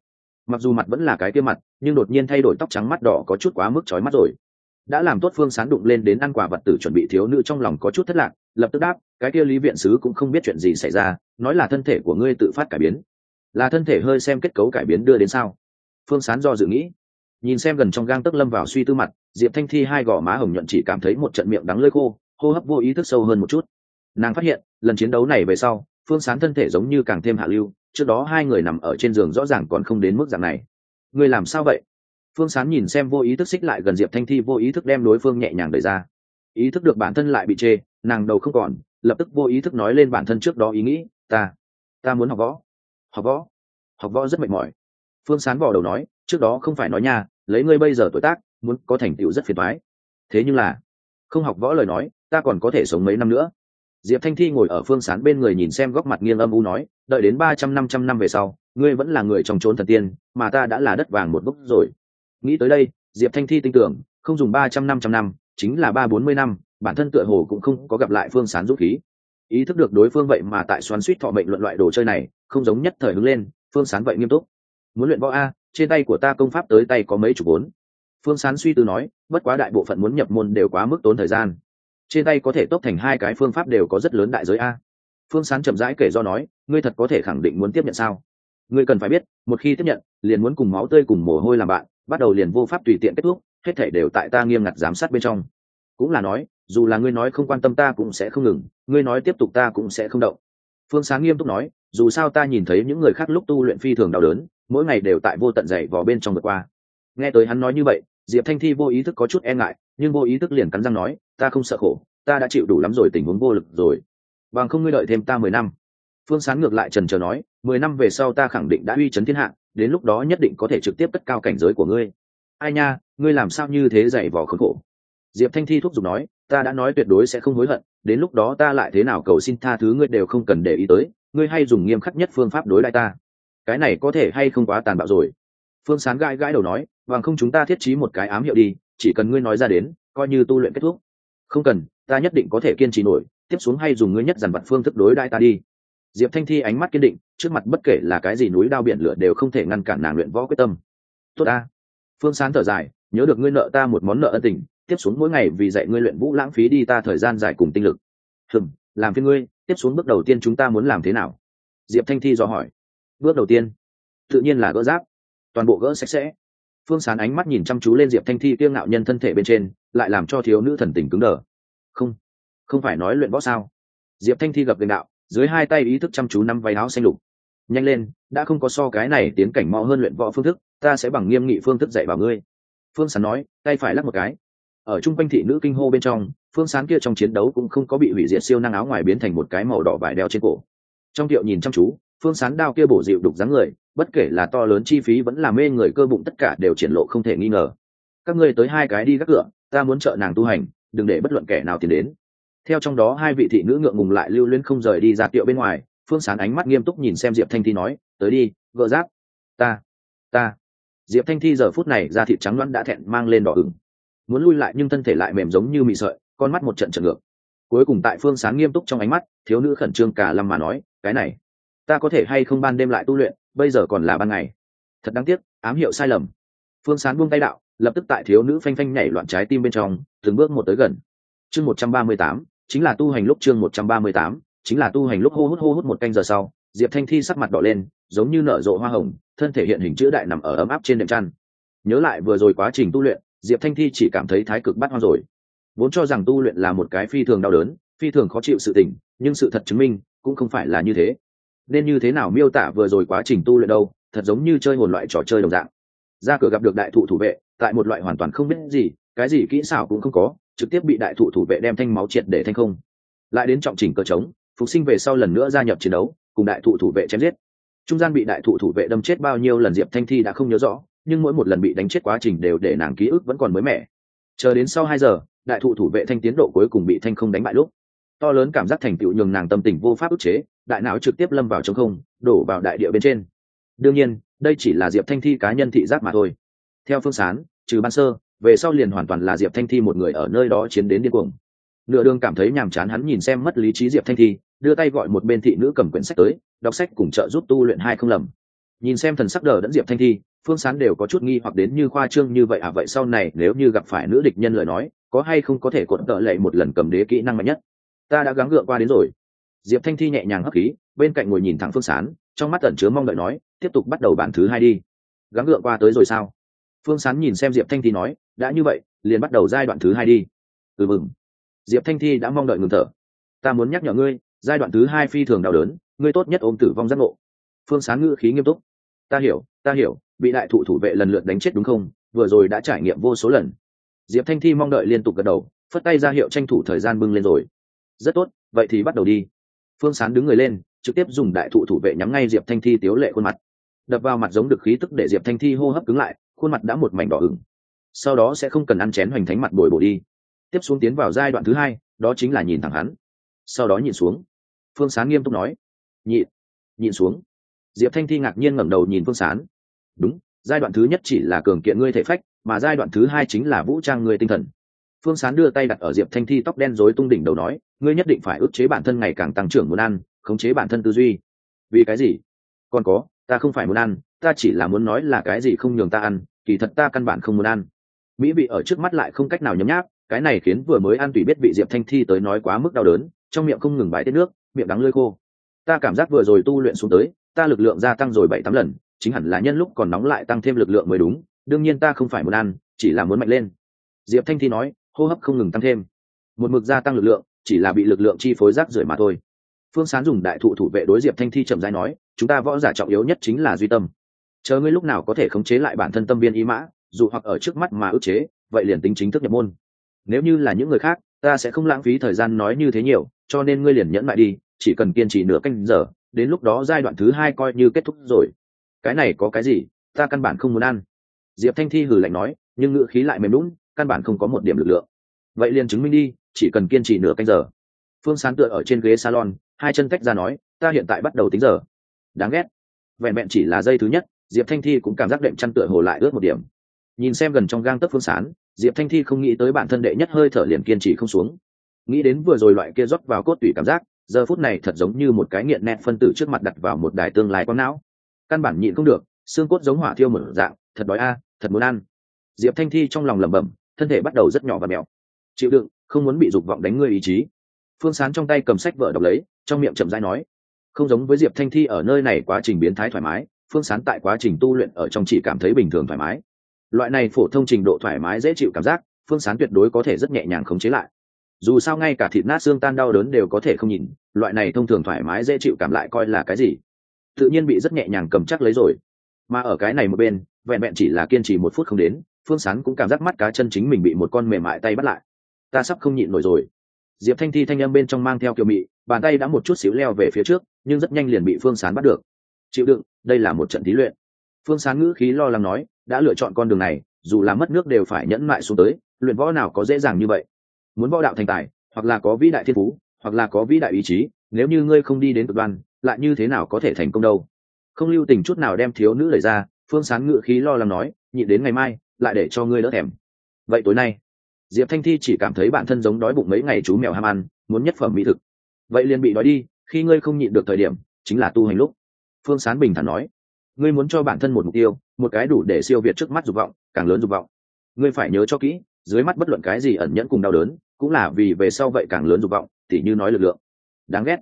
Mặc dù mặt vẫn là cái kia mặt, nhưng đột nhiên thay đổi tóc trắng mắt đỏ có chút quá mức trói mắt rồi đã làm tốt phương sán đụng lên đến ăn quả vật tử chuẩn bị thiếu nữ trong lòng có chút thất lạc, lập tức đáp, cái kia lý viện sứ cũng không biết chuyện gì xảy ra, nói là thân thể của ngươi tự phát cải biến. Là thân thể hơi xem kết cấu cải biến đưa đến sao? Phương sán do dự nghĩ. Nhìn xem gần trong gang tấc lâm vào suy tư mặt, diệp thanh thi hai gò má hồng nhuận chỉ cảm thấy một trận miệng đắng lơi khô, hô hấp vô ý thức sâu hơn một chút. Nàng phát hiện, lần chiến đấu này về sau, phương sán thân thể giống như càng thêm hạ lưu, trước đó hai người nằm ở trên giường rõ ràng còn không đến mức dạng này. Người làm sao vậy? Phương sán nhìn xem vô ý thức xích lại gần diệp thanh thi, vô ý thức đem đối phương nhẹ nhàng đẩy ra. Ý thức được bản thân lại bị chê, nàng đầu không còn, lập tức vô ý thức nói lên bản thân trước đó ý nghĩ, ta ta muốn học võ học võ học võ rất mệt mỏi. Phương sán bỏ đầu nói, trước đó không phải nói nha, lấy ngươi bây giờ tuổi tác, muốn có thành tựu rất phiền thoái thế nhưng là, không học võ lời nói, ta còn có thể sống mấy năm nữa. Diệp thanh thi ngồi ở phương sán bên người nhìn xem góc mặt nghiêng âm u nói, đợi đến ba trăm năm trăm năm về sau, ngươi vẫn là người trong trốn thần tiên, mà ta đã là đất vàng một bức rồi nghĩ tới đây, diệp thanh thi tin tưởng, không dùng ba trăm năm trăm năm, chính là ba bốn mươi năm, bản thân tựa hồ cũng không có gặp lại phương sán rút khí. Ý thức được đối phương vậy mà tại xoắn suýt thọ mệnh luận loại đồ chơi này, không giống nhất thời hứng lên, phương sán vậy nghiêm túc. Muốn luyện võ a, trên tay của ta công pháp tới tay có mấy chục vốn. Phương sán suy tư nói, bất quá đại bộ phận muốn nhập môn đều quá mức tốn thời gian. Trên tay có thể tốt thành hai cái phương pháp đều có rất lớn đại giới a. Phương sán chậm rãi kể do nói, ngươi thật có thể khẳng định muốn tiếp nhận sao? Ngươi cần phải biết, một khi tiếp nhận, liền muốn cùng máu tươi cùng mồ hôi làm bạn bắt đầu liền vô pháp tùy tiện kết thúc, hết thể đều tại ta nghiêm ngặt giám sát bên trong. Cũng là nói, dù là ngươi nói không quan tâm ta cũng sẽ không ngừng, ngươi nói tiếp tục ta cũng sẽ không động. Phương sáng nghiêm túc nói, dù sao ta nhìn thấy những người khác lúc tu luyện phi thường đau đớn, mỗi ngày đều tại vô tận dày vò bên trong vượt qua. Nghe tới hắn nói như vậy, diệp thanh thi vô ý thức có chút e ngại, nhưng vô ý thức liền cắn răng nói, ta không sợ khổ, ta đã chịu đủ lắm rồi, tình huống vô lực rồi. Bằng không ngươi đợi thêm ta mười năm. Phương Sáng ngược lại trần trờ nói, mười năm về sau ta khẳng định đã uy chấn thiên hạ đến lúc đó nhất định có thể trực tiếp cất cao cảnh giới của ngươi. Ai nha, ngươi làm sao như thế dày vò khốn khổ? Diệp thanh thi thúc giục nói, ta đã nói tuyệt đối sẽ không hối hận, đến lúc đó ta lại thế nào cầu xin tha thứ ngươi đều không cần để ý tới, ngươi hay dùng nghiêm khắc nhất phương pháp đối lại ta. Cái này có thể hay không quá tàn bạo rồi? Phương sán gãi gãi đầu nói, bằng không chúng ta thiết trí một cái ám hiệu đi, chỉ cần ngươi nói ra đến, coi như tu luyện kết thúc. Không cần, ta nhất định có thể kiên trì nổi, tiếp xuống hay dùng ngươi nhất dàn vật phương thức đối đãi ta đi diệp thanh thi ánh mắt kiên định, trước mặt bất kể là cái gì núi đao biển lửa đều không thể ngăn cản nàng luyện võ quyết tâm. Tốt ta. Phương sán thở dài, nhớ được ngươi nợ ta một món nợ ân tình, tiếp xuống mỗi ngày vì dạy ngươi luyện vũ lãng phí đi ta thời gian dài cùng tinh lực. Hừm, làm phiên ngươi, tiếp xuống bước đầu tiên chúng ta muốn làm thế nào? Diệp thanh thi dò hỏi. Bước đầu tiên, tự nhiên là gỡ giáp, toàn bộ gỡ sạch sẽ. Phương sán ánh mắt nhìn chăm chú lên diệp thanh thi kiêng ngạo nhân thân thể bên trên, lại làm cho thiếu nữ thần tình cứng đờ. Không không phải nói luyện võ sao? Diệp thanh thi gặp gành đạo dưới hai tay ý thức chăm chú năm váy áo xanh lục. Nhanh lên, đã không có so cái này tiến cảnh mau hơn luyện võ phương thức, ta sẽ bằng nghiêm nghị phương thức dạy bảo ngươi. Phương sán nói, tay phải lắc một cái. Ở chung quanh thị nữ kinh hô bên trong, phương sán kia trong chiến đấu cũng không có bị hủy diệt siêu năng áo ngoài biến thành một cái màu đỏ vải đeo trên cổ. Trong điệu nhìn chăm chú, phương sán đao kia bổ dịu đục dáng người, bất kể là to lớn chi phí vẫn là mê người cơ bụng tất cả đều triển lộ không thể nghi ngờ. Các ngươi tới hai cái đi gác cửa, ta muốn trợ nàng tu hành, đừng để bất luận kẻ nào tiến đến theo trong đó hai vị thị nữ ngượng ngùng lại lưu luyến không rời đi ra tiệu bên ngoài, phương sán ánh mắt nghiêm túc nhìn xem diệp thanh thi nói, tới đi, gỡ giáp ta ta. Diệp thanh thi giờ phút này da thịt trắng loãng đã thẹn mang lên đỏ ửng. Muốn lui lại nhưng thân thể lại mềm giống như mị sợi, con mắt một trận trận ngược. Cuối cùng tại phương sáng nghiêm túc trong ánh mắt, thiếu nữ khẩn trương cả lâm mà nói, cái này, ta có thể hay không ban đêm lại tu luyện, bây giờ còn là ban ngày. Thật đáng tiếc, ám hiệu sai lầm. Phương sán buông tay đạo, lập tức tại thiếu nữ phanh phanh nhảy loạn trái tim bên trong, từng bước một tới gần. Chương một trăm ba mươi tám chính là tu hành lúc chương một trăm ba mươi tám, chính là tu hành lúc hô hút hô hút một canh giờ sau, diệp thanh thi sắc mặt đỏ lên, giống như nở rộ hoa hồng, thân thể hiện hình chữ đại nằm ở ấm áp trên đệm chăn. Nhớ lại vừa rồi quá trình tu luyện, diệp thanh thi chỉ cảm thấy thái cực bắt hoang rồi. Vốn cho rằng tu luyện là một cái phi thường đau đớn, phi thường khó chịu sự tình, nhưng sự thật chứng minh, cũng không phải là như thế. Nên như thế nào miêu tả vừa rồi quá trình tu luyện đâu, thật giống như chơi một loại trò chơi đồng dạng. Ra cửa gặp được đại thụ thủ vệ, tại một loại hoàn toàn không biết gì, cái gì kỹ xảo cũng không có trực tiếp bị đại thụ thủ vệ đem thanh máu triệt để thanh không. Lại đến trọng trình cơ trống phục sinh về sau lần nữa gia nhập chiến đấu, cùng đại thụ thủ vệ chém giết. Trung gian bị đại thụ thủ vệ đâm chết bao nhiêu lần diệp thanh thi đã không nhớ rõ, nhưng mỗi một lần bị đánh chết quá trình đều để nàng ký ức vẫn còn mới mẻ. Chờ đến sau hai giờ, đại thụ thủ vệ thanh tiến độ cuối cùng bị thanh không đánh bại lúc. To lớn cảm giác thành tựu nhường nàng tâm tình vô pháp ức chế, đại não trực tiếp lâm vào trống không, đổ vào đại địa bên trên. Đương nhiên, đây chỉ là diệp thanh thi cá nhân thị giác mà thôi. Theo phương sán, trừ ban sơ về sau liền hoàn toàn là diệp thanh thi một người ở nơi đó chiến đến điên cuồng. Nửa đường cảm thấy nhàm chán hắn nhìn xem mất lý trí diệp thanh thi, đưa tay gọi một bên thị nữ cầm quyển sách tới, đọc sách cùng trợ giúp tu luyện hai không lầm. Nhìn xem thần sắc đờ đẫn diệp thanh thi, phương sán đều có chút nghi hoặc đến như khoa trương như vậy à vậy sau này nếu như gặp phải nữ địch nhân lời nói, có hay không có thể cuộn tợ lệ một lần cầm đế kỹ năng mạnh nhất? Ta đã gắng gượng qua đến rồi. Diệp thanh thi nhẹ nhàng hấp khí, bên cạnh ngồi nhìn thẳng phương sán, trong mắt tẩn chứa mong đợi nói, tiếp tục bắt đầu bản thứ hai đi. Gắng gượng qua tới rồi sao? Phương sán nhìn xem diệp thanh thi nói đã như vậy, liền bắt đầu giai đoạn thứ hai đi. Ừ mừng. Diệp thanh thi đã mong đợi ngừng thở. Ta muốn nhắc nhở ngươi, giai đoạn thứ hai phi thường đau đớn, ngươi tốt nhất ôm tử vong giác ngộ. Phương Sáng ngữ khí nghiêm túc. Ta hiểu ta hiểu, bị đại thụ thủ vệ lần lượt đánh chết đúng không? Vừa rồi đã trải nghiệm vô số lần. Diệp thanh thi mong đợi liên tục gật đầu, phất tay ra hiệu tranh thủ thời gian bưng lên rồi. Rất tốt, vậy thì bắt đầu đi. Phương sán đứng người lên, trực tiếp dùng đại thụ thủ vệ nhắm ngay diệp thanh thi tiếu lệ khuôn mặt. Đập vào mặt giống được khí tức để diệp thanh thi hô hấp cứng lại, khuôn mặt đã một mảnh đỏ ửng sau đó sẽ không cần ăn chén hoành thánh mặt bồi bổ đi. Tiếp xuống tiến vào giai đoạn thứ hai, đó chính là nhìn thẳng hắn. Sau đó nhìn xuống. Phương sán nghiêm túc nói. Nhịn nhịn xuống. Diệp thanh thi ngạc nhiên ngẩng đầu nhìn phương sán. Đúng, giai đoạn thứ nhất chỉ là cường kiện ngươi thể phách, mà giai đoạn thứ hai chính là vũ trang ngươi tinh thần. Phương sán đưa tay đặt ở diệp thanh thi tóc đen rối tung đỉnh đầu nói, ngươi nhất định phải ức chế bản thân ngày càng tăng trưởng muốn ăn, khống chế bản thân tư duy. Vì cái gì? Còn có, ta không phải muốn ăn, ta chỉ là muốn nói là cái gì không nhường ta ăn, kỳ thật ta căn bản không muốn ăn mỹ vị ở trước mắt lại không cách nào nhấm nháp, cái này khiến vừa mới ăn tùy biết bị diệp thanh thi tới nói quá mức đau đớn, trong miệng không ngừng bãi tiết nước, miệng đắng lơi khô. Ta cảm giác vừa rồi tu luyện xuống tới, ta lực lượng gia tăng rồi bảy tám lần, chính hẳn là nhân lúc còn nóng lại tăng thêm lực lượng mới đúng, đương nhiên ta không phải muốn ăn, chỉ là muốn mạnh lên. Diệp thanh thi nói, hô hấp không ngừng tăng thêm. Một mực gia tăng lực lượng, chỉ là bị lực lượng chi phối rác rưởi mà thôi. Phương sán dùng đại thụ thủ vệ đối diệp thanh thi chậm dãi nói, chúng ta võ giả trọng yếu nhất chính là duy tâm. Chờ ngươi lúc nào có thể khống chế lại bản thân tâm viên ý mã dù hoặc ở trước mắt mà ức chế, vậy liền tính chính thức nhập môn. Nếu như là những người khác, ta sẽ không lãng phí thời gian nói như thế nhiều, cho nên ngươi liền nhẫn lại đi, chỉ cần kiên trì nửa canh giờ, đến lúc đó giai đoạn thứ hai coi như kết thúc rồi. Cái này có cái gì? Ta căn bản không muốn ăn. Diệp thanh thi hử lạnh nói, nhưng ngữ khí lại mềm lún căn bản không có một điểm lực lượng. Vậy liền chứng minh đi, chỉ cần kiên trì nửa canh giờ. Phương sán tựa ở trên ghế salon, hai chân tách ra nói, ta hiện tại bắt đầu tính giờ. Đáng ghét. Vẹn vẹn chỉ là giây thứ nhất, diệp thanh thi cũng cảm giác đệm chăn tựa hồ lại ướt một điểm nhìn xem gần trong gang tấc phương sán, diệp thanh thi không nghĩ tới bản thân đệ nhất hơi thở liền kiên trì không xuống. Nghĩ đến vừa rồi loại kia rót vào cốt tủy cảm giác, giờ phút này thật giống như một cái nghiện nẹt phân tử trước mặt đặt vào một đài tương lai quang não. Căn bản nhịn không được, xương cốt giống hỏa thiêu một dạng, thật đói a, thật muốn ăn. Diệp thanh thi trong lòng lẩm bẩm, thân thể bắt đầu rất nhỏ và mèo chịu đựng, không muốn bị dục vọng đánh ngươi ý chí. Phương sán trong tay cầm sách vợ đọc lấy, trong miệng chậm rãi nói, không giống với diệp thanh thi ở nơi này quá trình biến thái thoải mái, phương sán tại quá trình tu luyện ở trong chỉ cảm thấy bình thường thoải mái loại này phổ thông trình độ thoải mái, dễ chịu cảm giác, phương sán tuyệt đối có thể rất nhẹ nhàng khống chế lại. Dù sao ngay cả thịt nát xương tan đau đớn đều có thể không nhìn, loại này thông thường thoải mái, dễ chịu cảm lại coi là cái gì? Tự nhiên bị rất nhẹ nhàng cầm chắc lấy rồi. Mà ở cái này một bên, vẹn vẹn chỉ là kiên trì một phút không đến, phương sán cũng cảm giác mắt cá chân chính mình bị một con mềm mại tay bắt lại. Ta sắp không nhịn nổi rồi. Diệp thanh thi thanh âm bên trong mang theo kiểu mị, bàn tay đã một chút xíu leo về phía trước, nhưng rất nhanh liền bị phương sán bắt được. Chịu đựng, đây là một trận thí luyện. Phương sán ngữ khí lo lắng nói đã lựa chọn con đường này, dù là mất nước đều phải nhẫn mại xuống tới, luyện võ nào có dễ dàng như vậy. Muốn võ đạo thành tài, hoặc là có vĩ đại thiên phú, hoặc là có vĩ đại ý chí, nếu như ngươi không đi đến cực đoan, lại như thế nào có thể thành công đâu? Không lưu tình chút nào đem thiếu nữ lời ra, phương sán ngự khí lo lắng nói nhịn đến ngày mai, lại để cho ngươi đỡ thèm. Vậy tối nay, diệp thanh thi chỉ cảm thấy bản thân giống đói bụng mấy ngày chú mèo ham ăn, muốn nhất phẩm mỹ thực. Vậy liền bị đói đi, khi ngươi không nhịn được thời điểm, chính là tu hành lúc. Phương sán bình thản nói ngươi muốn cho bản thân một mục tiêu, một cái đủ để siêu việt trước mắt dục vọng, càng lớn dục vọng. Ngươi phải nhớ cho kỹ, dưới mắt bất luận cái gì ẩn nhẫn cùng đau đớn, cũng là vì về sau vậy càng lớn dục vọng, tỉ như nói lực lượng. Đáng ghét.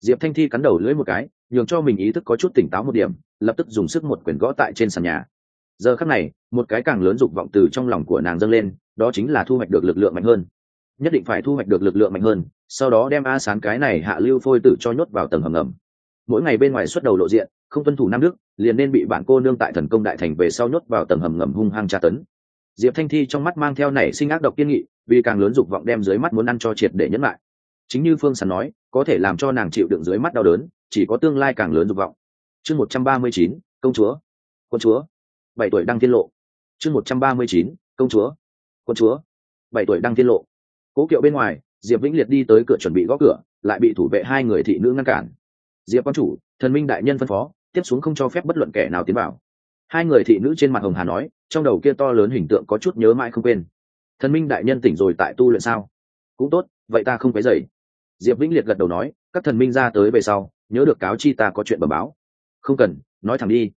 Diệp thanh thi cắn đầu lưỡi một cái, nhường cho mình ý thức có chút tỉnh táo một điểm, lập tức dùng sức một quyển gõ tại trên sàn nhà. Giờ khắc này, một cái càng lớn dục vọng từ trong lòng của nàng dâng lên, đó chính là thu hoạch được lực lượng mạnh hơn. Nhất định phải thu hoạch được lực lượng mạnh hơn, sau đó đem a sán cái này hạ lưu phôi tử cho nhốt vào tầng hầm ngầm. Mỗi ngày bên ngoài xuất đầu lộ diện không tuân thủ nam đức, liền nên bị bản cô nương tại thần công đại thành về sau nhốt vào tầng hầm ngầm hung hăng tra tấn. Diệp thanh thi trong mắt mang theo nảy sinh ác độc kiên nghị, vì càng lớn dục vọng đem dưới mắt muốn ăn cho triệt để nhẫn lại. Chính như phương sán nói, có thể làm cho nàng chịu đựng dưới mắt đau đớn, chỉ có tương lai càng lớn dục vọng. Chương một trăm ba mươi chín, công chúa, quân chúa. Bảy tuổi đăng tiết lộ. Chương một trăm ba mươi chín, công chúa, quân chúa. Bảy tuổi đăng tiết lộ. Cố kiệu bên ngoài, diệp vĩnh liệt đi tới cửa chuẩn bị gõ cửa, lại bị thủ vệ hai người thị nữ ngăn cản. Diệp quan chủ, thần minh đại nhân phân phó tiếp xuống không cho phép bất luận kẻ nào tiến vào. Hai người thị nữ trên mặt hồng hà nói, trong đầu kia to lớn hình tượng có chút nhớ mãi không quên. Thần minh đại nhân tỉnh rồi tại tu luyện sao? Cũng tốt, vậy ta không phải dậy diệp vĩnh liệt gật đầu nói, các thần minh ra tới về sau, nhớ được cáo chi ta có chuyện bẩm báo. Không cần, nói thẳng đi.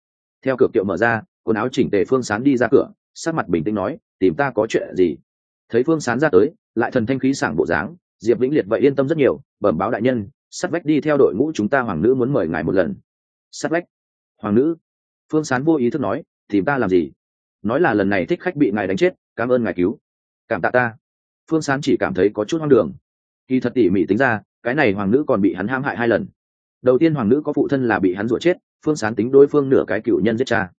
Theo cửa kiệu mở ra, quần áo chỉnh tề phương sán đi ra cửa sát mặt bình tĩnh nói, tìm ta có chuyện gì? Thấy phương sán ra tới, lại thần thanh khí sảng bộ dáng, diệp vĩnh liệt vậy yên tâm rất nhiều, bẩm báo đại nhân, sắt vách đi theo đội ngũ chúng ta hoàng nữ muốn mời ngài một lần. Sát vách. Hoàng nữ. Phương sán vô ý thức nói, tìm ta làm gì? Nói là lần này thích khách bị ngài đánh chết, cảm ơn ngài cứu. Cảm tạ ta. Phương sán chỉ cảm thấy có chút hoang đường. Khi thật tỉ mỉ tính ra, cái này hoàng nữ còn bị hắn hãm hại hai lần. Đầu tiên hoàng nữ có phụ thân là bị hắn rủa chết, phương sán tính đối phương nửa cái cựu nhân giết cha.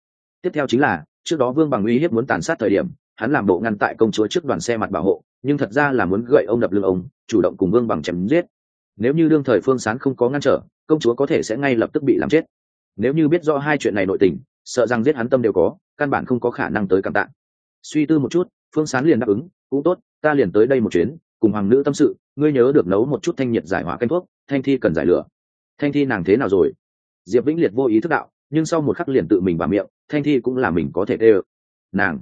Tiếp theo chính là, trước đó vương bằng uy hiếp muốn tàn sát thời điểm, hắn làm bộ ngăn tại công chúa trước đoàn xe mặt bảo hộ, nhưng thật ra là muốn gậy ông đập lưng ông, chủ động cùng vương bằng chém giết. Nếu như đương thời phương sán không có ngăn trở, công chúa có thể sẽ ngay lập tức bị làm chết nếu như biết rõ hai chuyện này nội tình, sợ rằng giết hắn tâm đều có, căn bản không có khả năng tới cảm tạ. Suy tư một chút, phương sán liền đáp ứng, cũng tốt, ta liền tới đây một chuyến, cùng hoàng nữ tâm sự, ngươi nhớ được nấu một chút thanh nhiệt giải hỏa canh thuốc, thanh thi cần giải lửa. Thanh thi nàng thế nào rồi? Diệp vĩnh liệt vô ý thức đạo, nhưng sau một khắc liền tự mình vào miệng, thanh thi cũng là mình có thể tê ơ. Nàng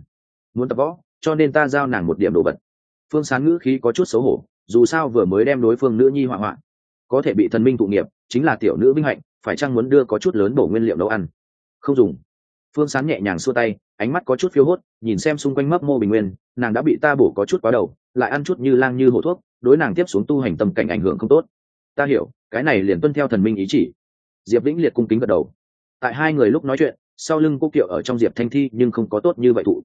muốn tập võ, cho nên ta giao nàng một điểm đồ vật. Phương sán ngữ khí có chút xấu hổ, dù sao vừa mới đem đối phương nữ nhi hỏa hoạn, có thể bị thần minh tụ nghiệp, chính là tiểu nữ vinh hạnh phải chăng muốn đưa có chút lớn bổ nguyên liệu nấu ăn? Không dùng. Phương sán nhẹ nhàng xua tay, ánh mắt có chút phiêu hốt, nhìn xem xung quanh mấp mô bình nguyên, nàng đã bị ta bổ có chút quá đầu, lại ăn chút như lang như hổ thuốc, đối nàng tiếp xuống tu hành tâm cảnh ảnh hưởng không tốt. Ta hiểu, cái này liền tuân theo thần minh ý chỉ. Diệp vĩnh liệt cung kính gật đầu. Tại hai người lúc nói chuyện, sau lưng cô kiệu ở trong diệp thanh thi nhưng không có tốt như vậy thụ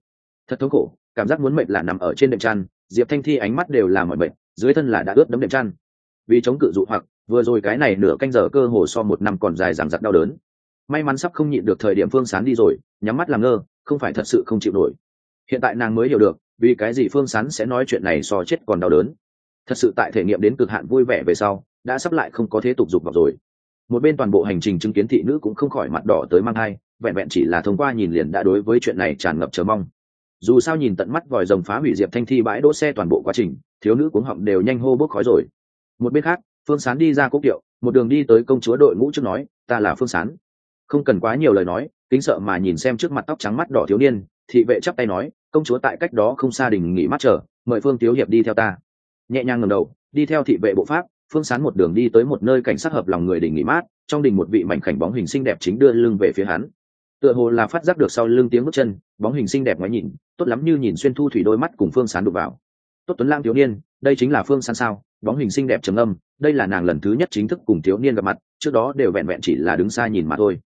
thật thống khổ, cảm giác muốn mệnh là nằm ở trên đệm chăn, diệp thanh thi ánh mắt đều là mọi bệnh dưới thân là đã ướt đấm đệm chăn. Vì chống cự dụ hoặc vừa rồi cái này nửa canh giờ cơ hồ so một năm còn dài dằng dặc đau đớn. May mắn sắp không nhịn được thời điểm phương sán đi rồi, nhắm mắt làm ngơ, không phải thật sự không chịu nổi. Hiện tại nàng mới hiểu được, vì cái gì phương sán sẽ nói chuyện này so chết còn đau đớn. Thật sự tại thể nghiệm đến cực hạn vui vẻ về sau, đã sắp lại không có thế tục dục vào rồi. Một bên toàn bộ hành trình chứng kiến thị nữ cũng không khỏi mặt đỏ tới mang thai, vẹn vẹn chỉ là thông qua nhìn liền đã đối với chuyện này tràn ngập chờ mong. Dù sao nhìn tận mắt vòi rồng phá hủy diệp thanh thi bãi đỗ xe toàn bộ quá trình, thiếu nữ cuống họng đều nhanh hô bốc khói rồi. Một bên khác phương sán đi ra cốc kiệu, một đường đi tới công chúa đội ngũ trước nói, ta là phương sán. Không cần quá nhiều lời nói, kính sợ mà nhìn xem trước mặt tóc trắng mắt đỏ thiếu niên, thị vệ chắp tay nói, công chúa tại cách đó không xa đình nghỉ mắt chờ, mời phương thiếu hiệp đi theo ta. Nhẹ nhàng ngầm đầu, đi theo thị vệ bộ pháp, phương sán một đường đi tới một nơi cảnh sát hợp lòng người đình nghỉ mát, trong đình một vị mảnh khảnh bóng hình xinh đẹp chính đưa lưng về phía hắn. Tựa hồ là phát giác được sau lưng tiếng bước chân, bóng hình xinh đẹp ngoái nhìn, tốt lắm như nhìn xuyên thu thủy đôi mắt cùng phương sán đục vào. Tốt tuấn lang thiếu niên đây chính là phương San sao, bóng hình xinh đẹp trầm âm đây là nàng lần thứ nhất chính thức cùng thiếu niên gặp mặt, trước đó đều vẹn vẹn chỉ là đứng xa nhìn mà thôi.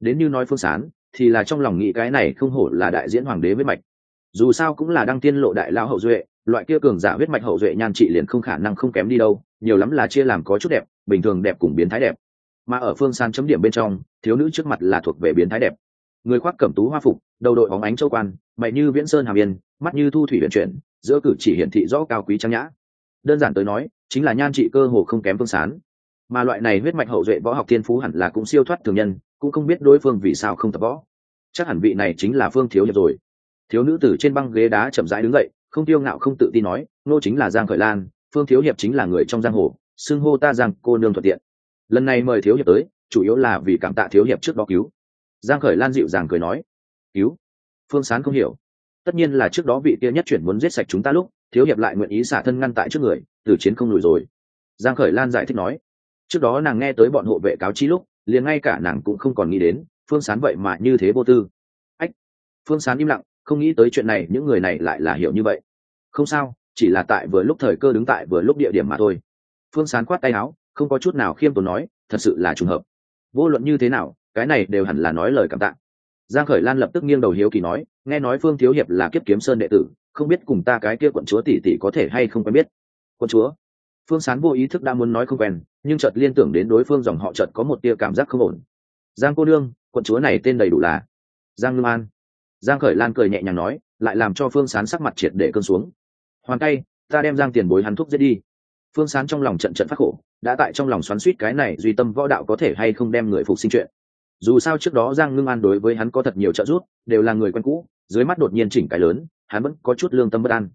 Đến như nói phương sán, thì là trong lòng nghĩ cái này không hổ là đại diễn hoàng đế với mạch. Dù sao cũng là đăng tiên lộ đại lao hậu duệ, loại kia cường giả huyết mạch hậu duệ nhan trị liền không khả năng không kém đi đâu, nhiều lắm là chia làm có chút đẹp, bình thường đẹp cùng biến thái đẹp. Mà ở phương san chấm điểm bên trong, thiếu nữ trước mặt là thuộc về biến thái đẹp. Người khoác cẩm tú hoa phục, đầu đội bóng ánh châu quan, mày như viễn sơn hàm yên, mắt như thu thủy vận chuyển, giữa cử chỉ hiển thị rõ cao quý trang nhã đơn giản tới nói, chính là nhan trị cơ hồ không kém phương sán. Mà loại này huyết mạch hậu duệ võ học thiên phú hẳn là cũng siêu thoát thường nhân, cũng không biết đối phương vì sao không tập võ. Chắc hẳn vị này chính là phương thiếu hiệp rồi. Thiếu nữ từ trên băng ghế đá chậm rãi đứng dậy, không tiêu ngạo không tự tin nói, nô chính là giang khởi lan, phương thiếu hiệp chính là người trong giang hồ, xưng hô ta giang, cô nương thuận tiện. Lần này mời thiếu hiệp tới, chủ yếu là vì cảm tạ thiếu hiệp trước đó cứu. Giang khởi lan dịu dàng cười nói, cứu? Phương sán không hiểu. Tất nhiên là trước đó vị kia nhất chuyển muốn giết sạch chúng ta lúc thiếu hiệp lại nguyện ý xả thân ngăn tại trước người từ chiến không lùi rồi. Giang khởi lan giải thích nói, trước đó nàng nghe tới bọn hộ vệ cáo chi lúc, liền ngay cả nàng cũng không còn nghĩ đến, phương sán vậy mà như thế vô tư. Ách, phương sán im lặng, không nghĩ tới chuyện này, những người này lại là hiểu như vậy. Không sao, chỉ là tại vừa lúc thời cơ đứng tại vừa lúc địa điểm mà thôi. Phương sán quát tay áo, không có chút nào khiêm tốn nói, thật sự là trùng hợp. Vô luận như thế nào, cái này đều hẳn là nói lời cảm tạ. Giang khởi lan lập tức nghiêng đầu hiếu kỳ nói, nghe nói phương thiếu hiệp là kiếp kiếm sơn đệ tử không biết cùng ta cái kia quận chúa tỷ tỷ có thể hay không quen biết. Quận chúa? Phương sán vô ý thức đã muốn nói không quen, nhưng chợt liên tưởng đến đối phương dòng họ chợt có một tia cảm giác không ổn. Giang cô đương quận chúa này tên đầy đủ là giang ngưng an. Giang khởi lan cười nhẹ nhàng nói, lại làm cho phương sán sắc mặt triệt để cơn xuống. Hoàn tay, ta đem giang tiền bối hắn thuốc giết đi. Phương sán trong lòng trận trận phát khổ, đã tại trong lòng xoắn suýt cái này duy tâm võ đạo có thể hay không đem người phục sinh chuyện. Dù sao trước đó giang ngưng an đối với hắn có thật nhiều trợ giúp, đều là người quen cũ, dưới mắt đột nhiên chỉnh cái lớn hắn vẫn có chút lương tâm bất an.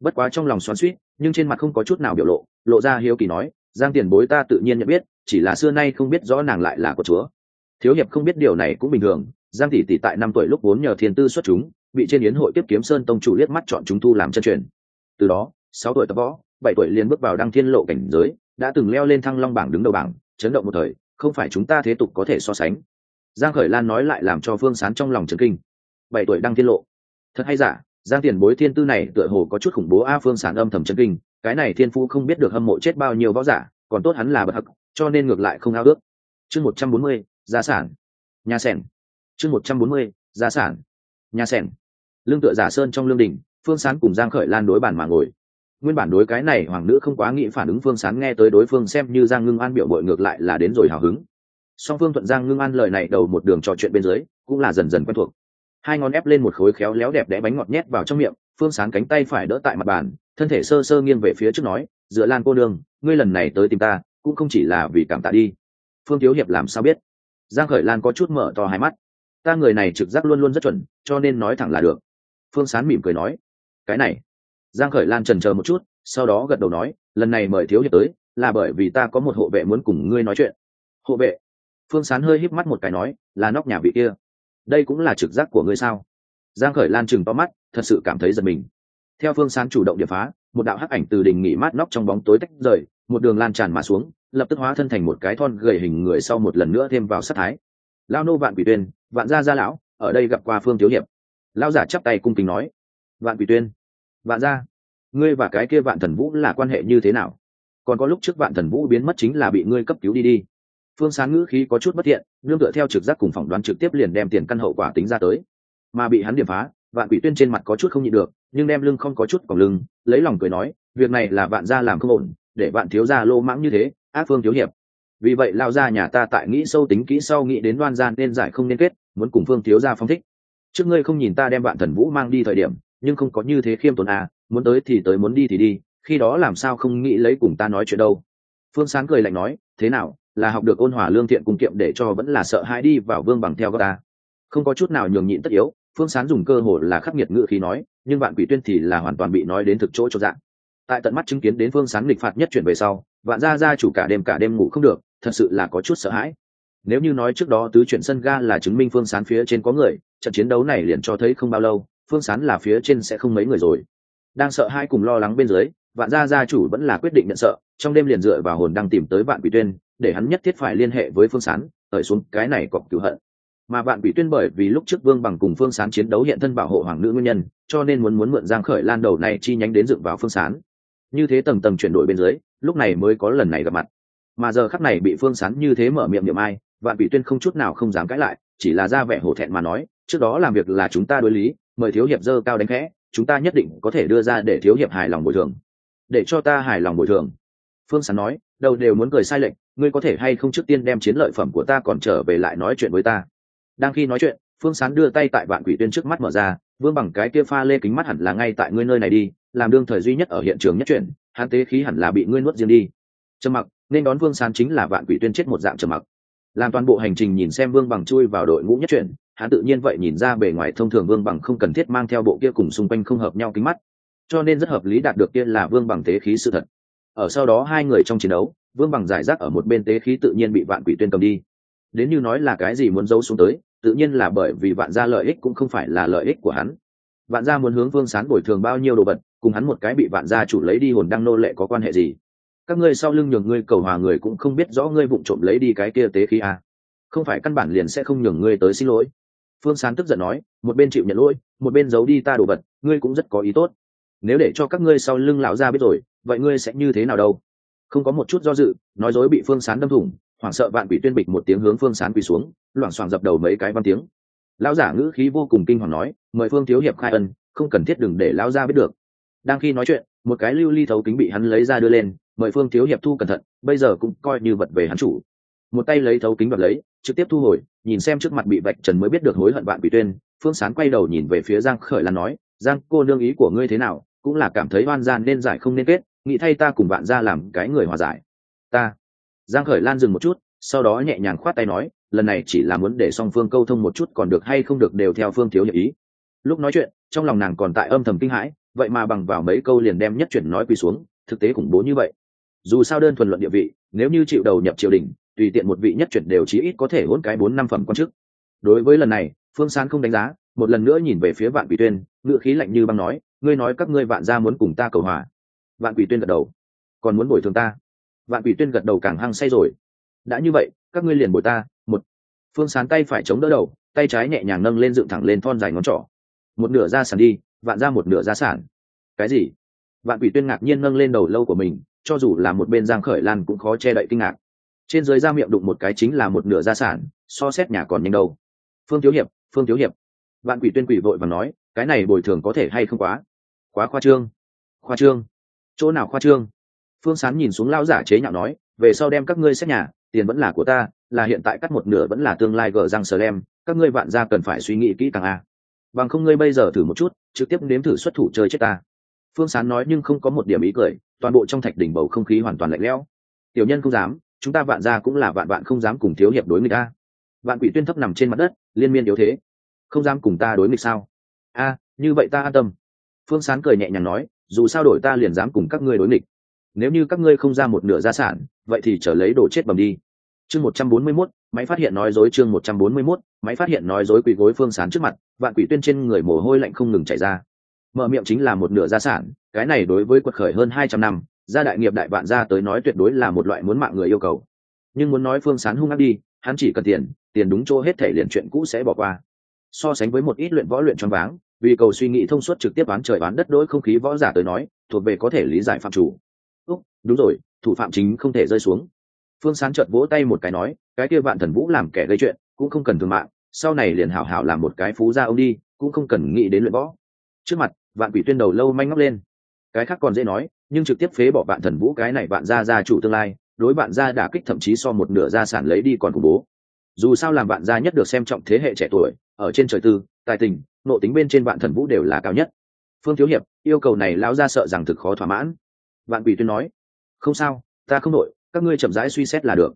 Bất quá trong lòng xoắn suýt nhưng trên mặt không có chút nào biểu lộ lộ ra hiếu kỳ nói, giang tiền bối ta tự nhiên nhận biết, chỉ là xưa nay không biết rõ nàng lại là của chúa. Thiếu hiệp không biết điều này cũng bình thường, giang tỷ tỷ tại năm tuổi lúc vốn nhờ thiên tư xuất chúng, bị trên yến hội tiếp kiếm sơn tông chủ liếc mắt chọn chúng thu làm chân truyền. Từ đó, sáu tuổi tập võ, bảy tuổi liền bước vào đăng thiên lộ cảnh giới, đã từng leo lên thăng long bảng đứng đầu bảng, chấn động một thời, không phải chúng ta thế tục có thể so sánh. Giang khởi lan nói lại làm cho phương sán trong lòng chấn kinh. Bảy tuổi đăng thiên lộ. Thật hay giả? Giang tiền bối thiên tư này tựa hồ có chút khủng bố a phương sản âm thầm chấn kinh, cái này thiên phú không biết được hâm mộ chết bao nhiêu võ giả, còn tốt hắn là bậc hắc, cho nên ngược lại không ao ước. Chương một trăm bốn mươi, gia sản. Nhà sẻn. Chương một trăm bốn mươi, gia sản. Nhà sẻn. Lương tựa giả sơn trong lương đình, phương sán cùng giang khởi lan đối bàn mà ngồi. Nguyên bản đối cái này hoàng nữ không quá nghĩ phản ứng phương sán nghe tới đối phương xem như giang ngưng an biểu bội ngược lại là đến rồi hào hứng. Song phương thuận giang ngưng an lời này đầu một đường trò chuyện bên dưới, cũng là dần dần quen thuộc hai ngón ép lên một khối khéo léo đẹp đẽ bánh ngọt nhét vào trong miệng, phương sán cánh tay phải đỡ tại mặt bàn, thân thể sơ sơ nghiêng về phía trước nói, dựa lan cô đường ngươi lần này tới tìm ta, cũng không chỉ là vì cảm tạ đi. Phương thiếu hiệp làm sao biết? Giang khởi lan có chút mở to hai mắt. Ta người này trực giác luôn luôn rất chuẩn, cho nên nói thẳng là được. Phương sán mỉm cười nói. Cái này. Giang khởi lan trần chờ một chút, sau đó gật đầu nói, lần này mời thiếu hiệp tới, là bởi vì ta có một hộ vệ muốn cùng ngươi nói chuyện. Hộ vệ? Phương sán hơi híp mắt một cái nói, là nóc nhà vị kia đây cũng là trực giác của ngươi sao? Giang khởi lan chừng to mắt, thật sự cảm thấy giật mình. Theo phương sán chủ động điệp phá, một đạo hắc ảnh từ đỉnh nghỉ mát nóc trong bóng tối tách rời, một đường lan tràn mà xuống, lập tức hóa thân thành một cái thon gầy hình người sau một lần nữa thêm vào sát thái. Lao nô vạn quỷ tuyên, vạn gia gia lão, ở đây gặp qua phương thiếu hiệp. Lao giả chắp tay cung kính nói, vạn quỷ tuyên, vạn gia, ngươi và cái kia vạn thần vũ là quan hệ như thế nào? Còn có lúc trước vạn thần vũ biến mất chính là bị ngươi cấp cứu đi đi phương sáng ngữ khí có chút bất thiện, nương tựa theo trực giác cùng phỏng đoán trực tiếp liền đem tiền căn hậu quả tính ra tới. Mà bị hắn điểm phá, vạn quỷ tuyên trên mặt có chút không nhịn được, nhưng đem lưng không có chút còn lưng, lấy lòng cười nói, việc này là vạn gia làm không ổn, để vạn thiếu gia lô mãng như thế, ác phương thiếu hiệp. Vì vậy lao ra nhà ta tại nghĩ sâu tính kỹ sau nghĩ đến đoan gian nên giải không nên kết, muốn cùng phương thiếu gia phong thích. Trước ngươi không nhìn ta đem vạn thần vũ mang đi thời điểm, nhưng không có như thế khiêm tốn à muốn tới thì tới, muốn đi thì đi, khi đó làm sao không nghĩ lấy cùng ta nói chuyện đâu. Phương sáng cười lạnh nói, thế nào là học được ôn hòa lương thiện cung kiệm để cho vẫn là sợ hãi đi vào vương bằng theo ta. Không có chút nào nhường nhịn tất yếu, phương sán dùng cơ hội là khắc nghiệt ngự khi nói, nhưng Vạn quỷ tuyên thì là hoàn toàn bị nói đến thực chỗ cho dạng. Tại tận mắt chứng kiến đến phương sán lịch phạt nhất chuyển về sau, vạn gia gia chủ cả đêm cả đêm ngủ không được, thật sự là có chút sợ hãi. Nếu như nói trước đó tứ chuyển sân ga là chứng minh phương sán phía trên có người, trận chiến đấu này liền cho thấy không bao lâu, phương sán là phía trên sẽ không mấy người rồi. Đang sợ hai cùng lo lắng bên dưới, vạn gia gia chủ vẫn là quyết định nhận sợ, trong đêm liền dựa vào hồn đang tìm tới vạn quỷ tuyên để hắn nhất thiết phải liên hệ với phương sán, ở xuống cái này cọc cửu hận. Mà bạn bị tuyên bởi vì lúc trước vương bằng cùng phương sán chiến đấu hiện thân bảo hộ hoàng nữ nguyên nhân, cho nên muốn muốn mượn giang khởi lan đầu này chi nhánh đến dựng vào phương sán. Như thế tầng tầng chuyển đổi bên dưới, lúc này mới có lần này gặp mặt. Mà giờ khắc này bị phương sán như thế mở miệng niệm ai vạn bị tuyên không chút nào không dám cãi lại, chỉ là ra vẻ hổ thẹn mà nói, trước đó làm việc là chúng ta đối lý, mời thiếu hiệp dơ cao đánh khẽ, chúng ta nhất định có thể đưa ra để thiếu hiệp hài lòng bồi thường. Để cho ta hài lòng bồi thường. Phương sán nói, đầu đều muốn cười sai lệnh ngươi có thể hay không trước tiên đem chiến lợi phẩm của ta còn trở về lại nói chuyện với ta? Đang khi nói chuyện, phương sán đưa tay tại vạn quỷ tuyên trước mắt mở ra, vương bằng cái kia pha lê kính mắt hẳn là ngay tại ngươi nơi này đi, làm đương thời duy nhất ở hiện trường nhất chuyển hán tế khí hẳn là bị ngươi nuốt riêng đi. Trầm mặc, nên đón vương sán chính là vạn quỷ tuyên chết một dạng trầm mặc. Làm toàn bộ hành trình nhìn xem vương bằng chui vào đội ngũ nhất chuyển hắn tự nhiên vậy nhìn ra bề ngoài thông thường vương bằng không cần thiết mang theo bộ kia cùng xung quanh không hợp nhau kính mắt. Cho nên rất hợp lý đạt được kia là vương bằng tế khí sự thật. Ở sau đó hai người trong chiến đấu vương bằng giải rác ở một bên tế khí tự nhiên bị vạn quỷ tuyên cầm đi. Đến như nói là cái gì muốn giấu xuống tới, tự nhiên là bởi vì vạn gia lợi ích cũng không phải là lợi ích của hắn. Vạn gia muốn hướng vương sán bồi thường bao nhiêu đồ vật, cùng hắn một cái bị vạn gia chủ lấy đi hồn đăng nô lệ có quan hệ gì? Các ngươi sau lưng nhường ngươi cầu hòa người cũng không biết rõ ngươi vụng trộm lấy đi cái kia tế khí à. không phải căn bản liền sẽ không nhường ngươi tới xin lỗi. Phương sán tức giận nói, một bên chịu nhận lỗi, một bên giấu đi ta đồ vật, ngươi cũng rất có ý tốt. Nếu để cho các ngươi sau lưng lão gia biết rồi, vậy ngươi sẽ như thế nào đâu? Không có một chút do dự, nói dối bị phương sán đâm thủng, hoảng sợ vạn quỷ tuyên bịch một tiếng hướng phương sán quỳ xuống, loảng xoảng dập đầu mấy cái văn tiếng. Lão giả ngữ khí vô cùng kinh hoàng nói, mời phương thiếu hiệp khai ân, không cần thiết đừng để lão gia biết được. Đang khi nói chuyện, một cái lưu ly thấu kính bị hắn lấy ra đưa lên, mời phương thiếu hiệp thu cẩn thận, bây giờ cũng coi như vật về hắn chủ. Một tay lấy thấu kính vật lấy, trực tiếp thu hồi, nhìn xem trước mặt bị vạch trần mới biết được hối hận vạn quỷ tuyên. Phương sán quay đầu nhìn về phía giang khởi lan nói, giang, cô nương ý của ngươi thế nào? Cũng là cảm thấy oan gian nên giải không nên kết nghĩ thay ta cùng bạn ra làm cái người hòa giải. Ta. Giang khởi lan dừng một chút, sau đó nhẹ nhàng khoát tay nói, lần này chỉ là muốn để song phương câu thông một chút còn được hay không được đều theo phương thiếu hiệp ý. Lúc nói chuyện, trong lòng nàng còn tại âm thầm kinh hãi, vậy mà bằng vào mấy câu liền đem nhất chuyển nói quỳ xuống, thực tế khủng bố như vậy. Dù sao đơn thuần luận địa vị, nếu như chịu đầu nhập triều đình, tùy tiện một vị nhất chuyển đều chí ít có thể hôn cái bốn năm phẩm quan chức. Đối với lần này, phương sán không đánh giá, một lần nữa nhìn về phía vạn quỷ tuyên ngựa khí lạnh như băng nói, ngươi nói các ngươi vạn gia muốn cùng ta cầu hòa vạn quỷ tuyên gật đầu. Còn muốn bồi thường ta? Vạn quỷ tuyên gật đầu càng hăng say rồi. Đã như vậy, các ngươi liền bồi ta, một. Phương sán tay phải chống đỡ đầu, tay trái nhẹ nhàng nâng lên dựng thẳng lên thon dài ngón trỏ. Một nửa ra sản đi, vạn ra một nửa ra sản cái gì? Vạn quỷ tuyên ngạc nhiên nâng lên đầu lâu của mình, cho dù là một bên giang khởi lan cũng khó che đậy kinh ngạc. Trên dưới ra miệng đụng một cái chính là một nửa gia sản so xét nhà còn nhanh đâu. Phương thiếu hiệp, phương thiếu hiệp. Vạn quỷ tuyên quỷ vội và nói, cái này bồi thường có thể hay không quá? Quá khoa trương. Khoa trương chỗ nào khoa trương? Phương sán nhìn xuống lao giả chế nhạo nói, về sau đem các ngươi xét nhà, tiền vẫn là của ta, là hiện tại cắt một nửa vẫn là tương lai gờ răng sờ lem các ngươi vạn ra cần phải suy nghĩ kỹ càng a. Bằng không ngươi bây giờ thử một chút, trực tiếp nếm thử xuất thủ chơi chết ta. Phương sán nói nhưng không có một điểm ý cười, toàn bộ trong thạch đỉnh bầu không khí hoàn toàn lạnh lẽo. Tiểu nhân không dám, chúng ta vạn ra cũng là vạn vạn không dám cùng thiếu hiệp đối người ta vạn quỷ tuyên thấp nằm trên mặt đất, liên miên yếu thế. Không dám cùng ta đối nghịch sao? A, như vậy ta an tâm. Phương sán cười nhẹ nhàng nói dù sao đổi ta liền dám cùng các ngươi đối nghịch. Nếu như các ngươi không ra một nửa gia sản, vậy thì trở lấy đồ chết bầm đi. Chương một trăm bốn mươi mốt, máy phát hiện nói dối chương một trăm bốn mươi mốt, máy phát hiện nói dối quỷ gối phương sán trước mặt, vạn quỷ tuyên trên người mồ hôi lạnh không ngừng chảy ra. Mở miệng chính là một nửa gia sản, cái này đối với quật khởi hơn hai trăm năm, gia đại nghiệp đại vạn gia tới nói tuyệt đối là một loại muốn mạng người yêu cầu. Nhưng muốn nói phương sán hung ác đi, hắn chỉ cần tiền tiền đúng chỗ hết thể liền chuyện cũ sẽ bỏ qua. So sánh với một ít luyện võ luyện choáng váng vì cầu suy nghĩ thông suốt trực tiếp bán trời bán đất đối không khí võ giả tới nói, thuộc về có thể lý giải phạm chủ. Úc, đúng rồi, thủ phạm chính không thể rơi xuống. Phương sán chợt vỗ tay một cái nói, cái kia vạn thần vũ làm kẻ gây chuyện, cũng không cần thương mạng, sau này liền hảo hảo làm một cái phú gia ông đi, cũng không cần nghĩ đến luyện võ. Trước mặt, vạn quỷ tuyên đầu lâu manh ngóc lên. Cái khác còn dễ nói, nhưng trực tiếp phế bỏ vạn thần vũ cái này vạn gia gia chủ tương lai, đối bạn gia đả kích thậm chí so một nửa gia sản lấy đi còn khủng bố. Dù sao làm bạn gia nhất được xem trọng thế hệ trẻ tuổi, ở trên trời tư, tài tình nộ tính bên trên vạn thần vũ đều là cao nhất. Phương thiếu hiệp, yêu cầu này lão gia sợ rằng thực khó thỏa mãn. Vạn quỷ tuyên nói, không sao, ta không nội các ngươi chậm rãi suy xét là được.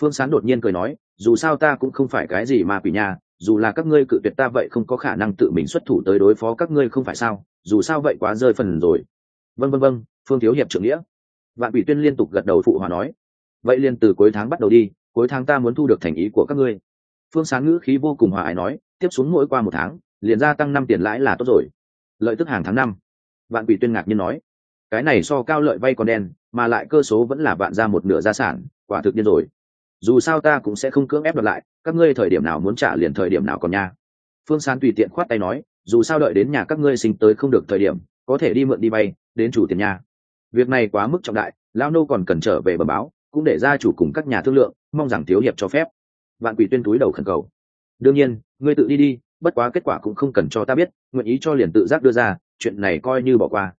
Phương sán đột nhiên cười nói, dù sao ta cũng không phải cái gì mà quỷ nhà dù là các ngươi cự tuyệt ta vậy không có khả năng tự mình xuất thủ tới đối phó các ngươi không phải sao? Dù sao vậy quá rơi phần rồi. Vân vân vân phương thiếu hiệp trưởng nghĩa. Vạn quỷ tuyên liên tục gật đầu phụ hòa nói, vậy liền từ cuối tháng bắt đầu đi, cuối tháng ta muốn thu được thành ý của các ngươi. Phương sán ngữ khí vô cùng hòa ái nói, tiếp xuống mỗi qua một tháng liền gia tăng năm tiền lãi là tốt rồi. Lợi tức hàng tháng năm. Vạn quỷ tuyên ngạc nhiên nói, cái này so cao lợi vay còn đen, mà lại cơ số vẫn là bạn ra một nửa gia sản, quả thực điên rồi. Dù sao ta cũng sẽ không cưỡng ép đoạt lại, các ngươi thời điểm nào muốn trả liền thời điểm nào còn nha. Phương sán tùy tiện khoát tay nói, dù sao đợi đến nhà các ngươi sinh tới không được thời điểm, có thể đi mượn đi vay, đến chủ tiền nhà việc này quá mức trọng đại lao nô còn cần trở về bờ báo, cũng để gia chủ cùng các nhà thương lượng, mong rằng thiếu hiệp cho phép. Vạn quỷ tuyên túi đầu khẩn cầu. Đương nhiên, ngươi tự đi đi bất quá kết quả cũng không cần cho ta biết, nguyện ý cho liền tự giác đưa ra, chuyện này coi như bỏ qua.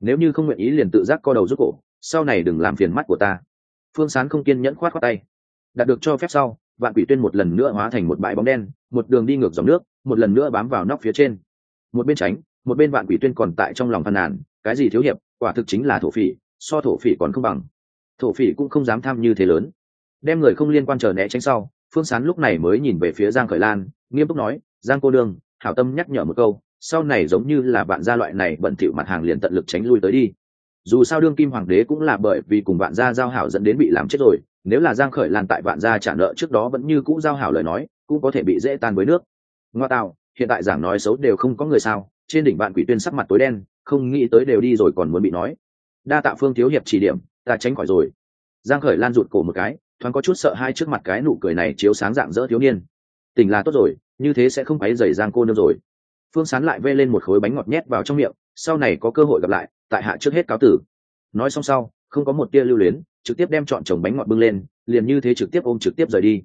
Nếu như không nguyện ý liền tự giác co đầu rút cổ, sau này đừng làm phiền mắt của ta. Phương sán không kiên nhẫn khoát khoát tay. Đạt được cho phép sau, vạn quỷ tuyên một lần nữa hóa thành một bãi bóng đen, một đường đi ngược dòng nước, một lần nữa bám vào nóc phía trên. Một bên tránh, một bên vạn quỷ tuyên còn tại trong lòng phàn nàn, cái gì thiếu hiệp, quả thực chính là thổ phỉ, so thổ phỉ còn không bằng. Thổ phỉ cũng không dám tham như thế lớn. Đem người không liên quan chờ né tránh sau, phương sán lúc này mới nhìn về phía giang khởi lan nghiêm túc nói, giang cô đương hảo tâm nhắc nhở một câu, sau này giống như là bạn gia loại này bận thỉu mặt hàng liền tận lực tránh lui tới đi. Dù sao đương kim hoàng đế cũng là bởi vì cùng bạn gia giao hảo dẫn đến bị làm chết rồi, nếu là giang khởi lan tại bạn gia trả nợ trước đó vẫn như cũ giao hảo lời nói, cũng có thể bị dễ tan với nước. Ngoa tạo, hiện tại giảng nói xấu đều không có người sao, trên đỉnh bạn quỷ tuyên sắc mặt tối đen, không nghĩ tới đều đi rồi còn muốn bị nói. Đa tạ phương thiếu hiệp chỉ điểm, ta tránh khỏi rồi. Giang khởi lan rụt cổ một cái, thoáng có chút sợ hai trước mặt cái nụ cười này chiếu sáng dạng dỡ thiếu niên tình là tốt rồi, như thế sẽ không phải dày giang cô nương rồi. Phương sán lại vê lên một khối bánh ngọt nhét vào trong miệng, sau này có cơ hội gặp lại, tại hạ trước hết cáo tử. Nói xong sau, không có một tia lưu luyến, trực tiếp đem chọn chồng bánh ngọt bưng lên, liền như thế trực tiếp ôm trực tiếp rời đi.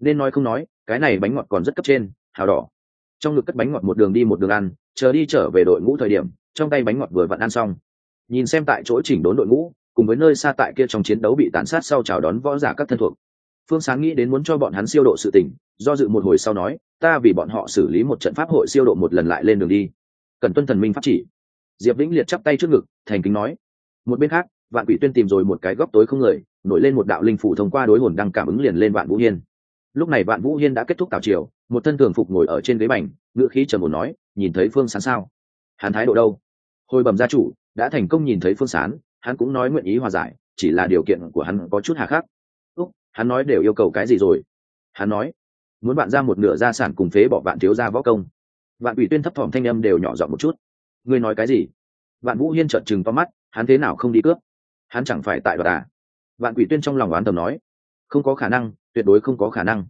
Nên nói không nói, cái này bánh ngọt còn rất cấp trên, hào đỏ. Trong ngực cất bánh ngọt một đường đi một đường ăn, chờ đi trở về đội ngũ thời điểm, trong tay bánh ngọt vừa vặn ăn xong. Nhìn xem tại chỗ chỉnh đốn đội ngũ, cùng với nơi xa tại kia trong chiến đấu bị tàn sát sau chào đón võ giả các thân thuộc. Phương sáng nghĩ đến muốn cho bọn hắn siêu độ sự tỉnh do dự một hồi sau nói, ta vì bọn họ xử lý một trận pháp hội siêu độ một lần lại lên đường đi. Cần tuân thần minh pháp chỉ. Diệp vĩnh liệt chắp tay trước ngực, thành kính nói, một bên khác, vạn quỷ tuyên tìm rồi một cái góc tối không người, nổi lên một đạo linh phủ thông qua đối hồn đang cảm ứng liền lên vạn vũ hiên. Lúc này vạn vũ hiên đã kết thúc tào triều, một thân thường phục ngồi ở trên ghế bành ngựa khí trầm ổn nói, nhìn thấy phương sán sao? Hắn thái độ đâu? Hồi bẩm gia chủ, đã thành công nhìn thấy phương sán hắn cũng nói nguyện ý hòa giải, chỉ là điều kiện của hắn có chút hà khắc. Úc, hắn nói đều yêu cầu cái gì rồi? Hắn nói muốn bạn ra một nửa gia sản cùng phế bỏ bạn thiếu gia võ công. Bạn ủy tuyên thấp thỏm thanh âm đều nhỏ giọng một chút. Ngươi nói cái gì? Bạn vũ hiên trợn chừng to mắt, hắn thế nào không đi cướp? Hắn chẳng phải tại đoạt à? Bạn quỷ tuyên trong lòng oán tầm nói. Không có khả năng, tuyệt đối không có khả năng.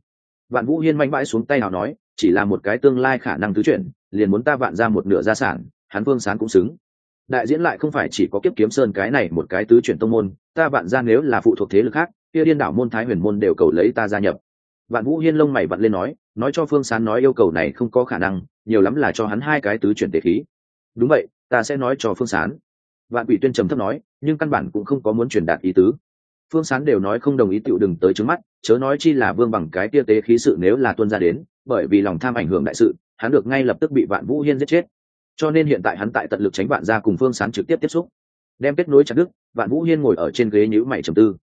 Bạn vũ hiên manh bãi xuống tay nào nói, chỉ là một cái tương lai khả năng tứ chuyển, liền muốn ta vạn ra một nửa gia sản, hắn vương sán cũng xứng. Đại diễn lại không phải chỉ có kiếp kiếm sơn cái này một cái tứ chuyển tông môn, ta vạn ra nếu là phụ thuộc thế lực khác, kia điên đảo môn thái huyền môn đều cầu lấy ta gia nhập vạn vũ hiên lông mày vặn lên nói nói cho phương sán nói yêu cầu này không có khả năng, nhiều lắm là cho hắn hai cái tứ chuyển tề khí. Đúng vậy, ta sẽ nói cho phương sán. Vạn quỷ tuyên trầm thấp nói, nhưng căn bản cũng không có muốn truyền đạt ý tứ. Phương sán đều nói không đồng ý tựu đừng tới trước mắt, chớ nói chi là vương bằng cái tia tế khí sự nếu là tuân ra đến, bởi vì lòng tham ảnh hưởng đại sự, hắn được ngay lập tức bị vạn vũ hiên giết chết. Cho nên hiện tại hắn tại tận lực tránh vạn ra cùng phương sán trực tiếp tiếp xúc. Đem kết nối chặt đức vạn vũ hiên ngồi ở trên ghế nhữ mày trầm tư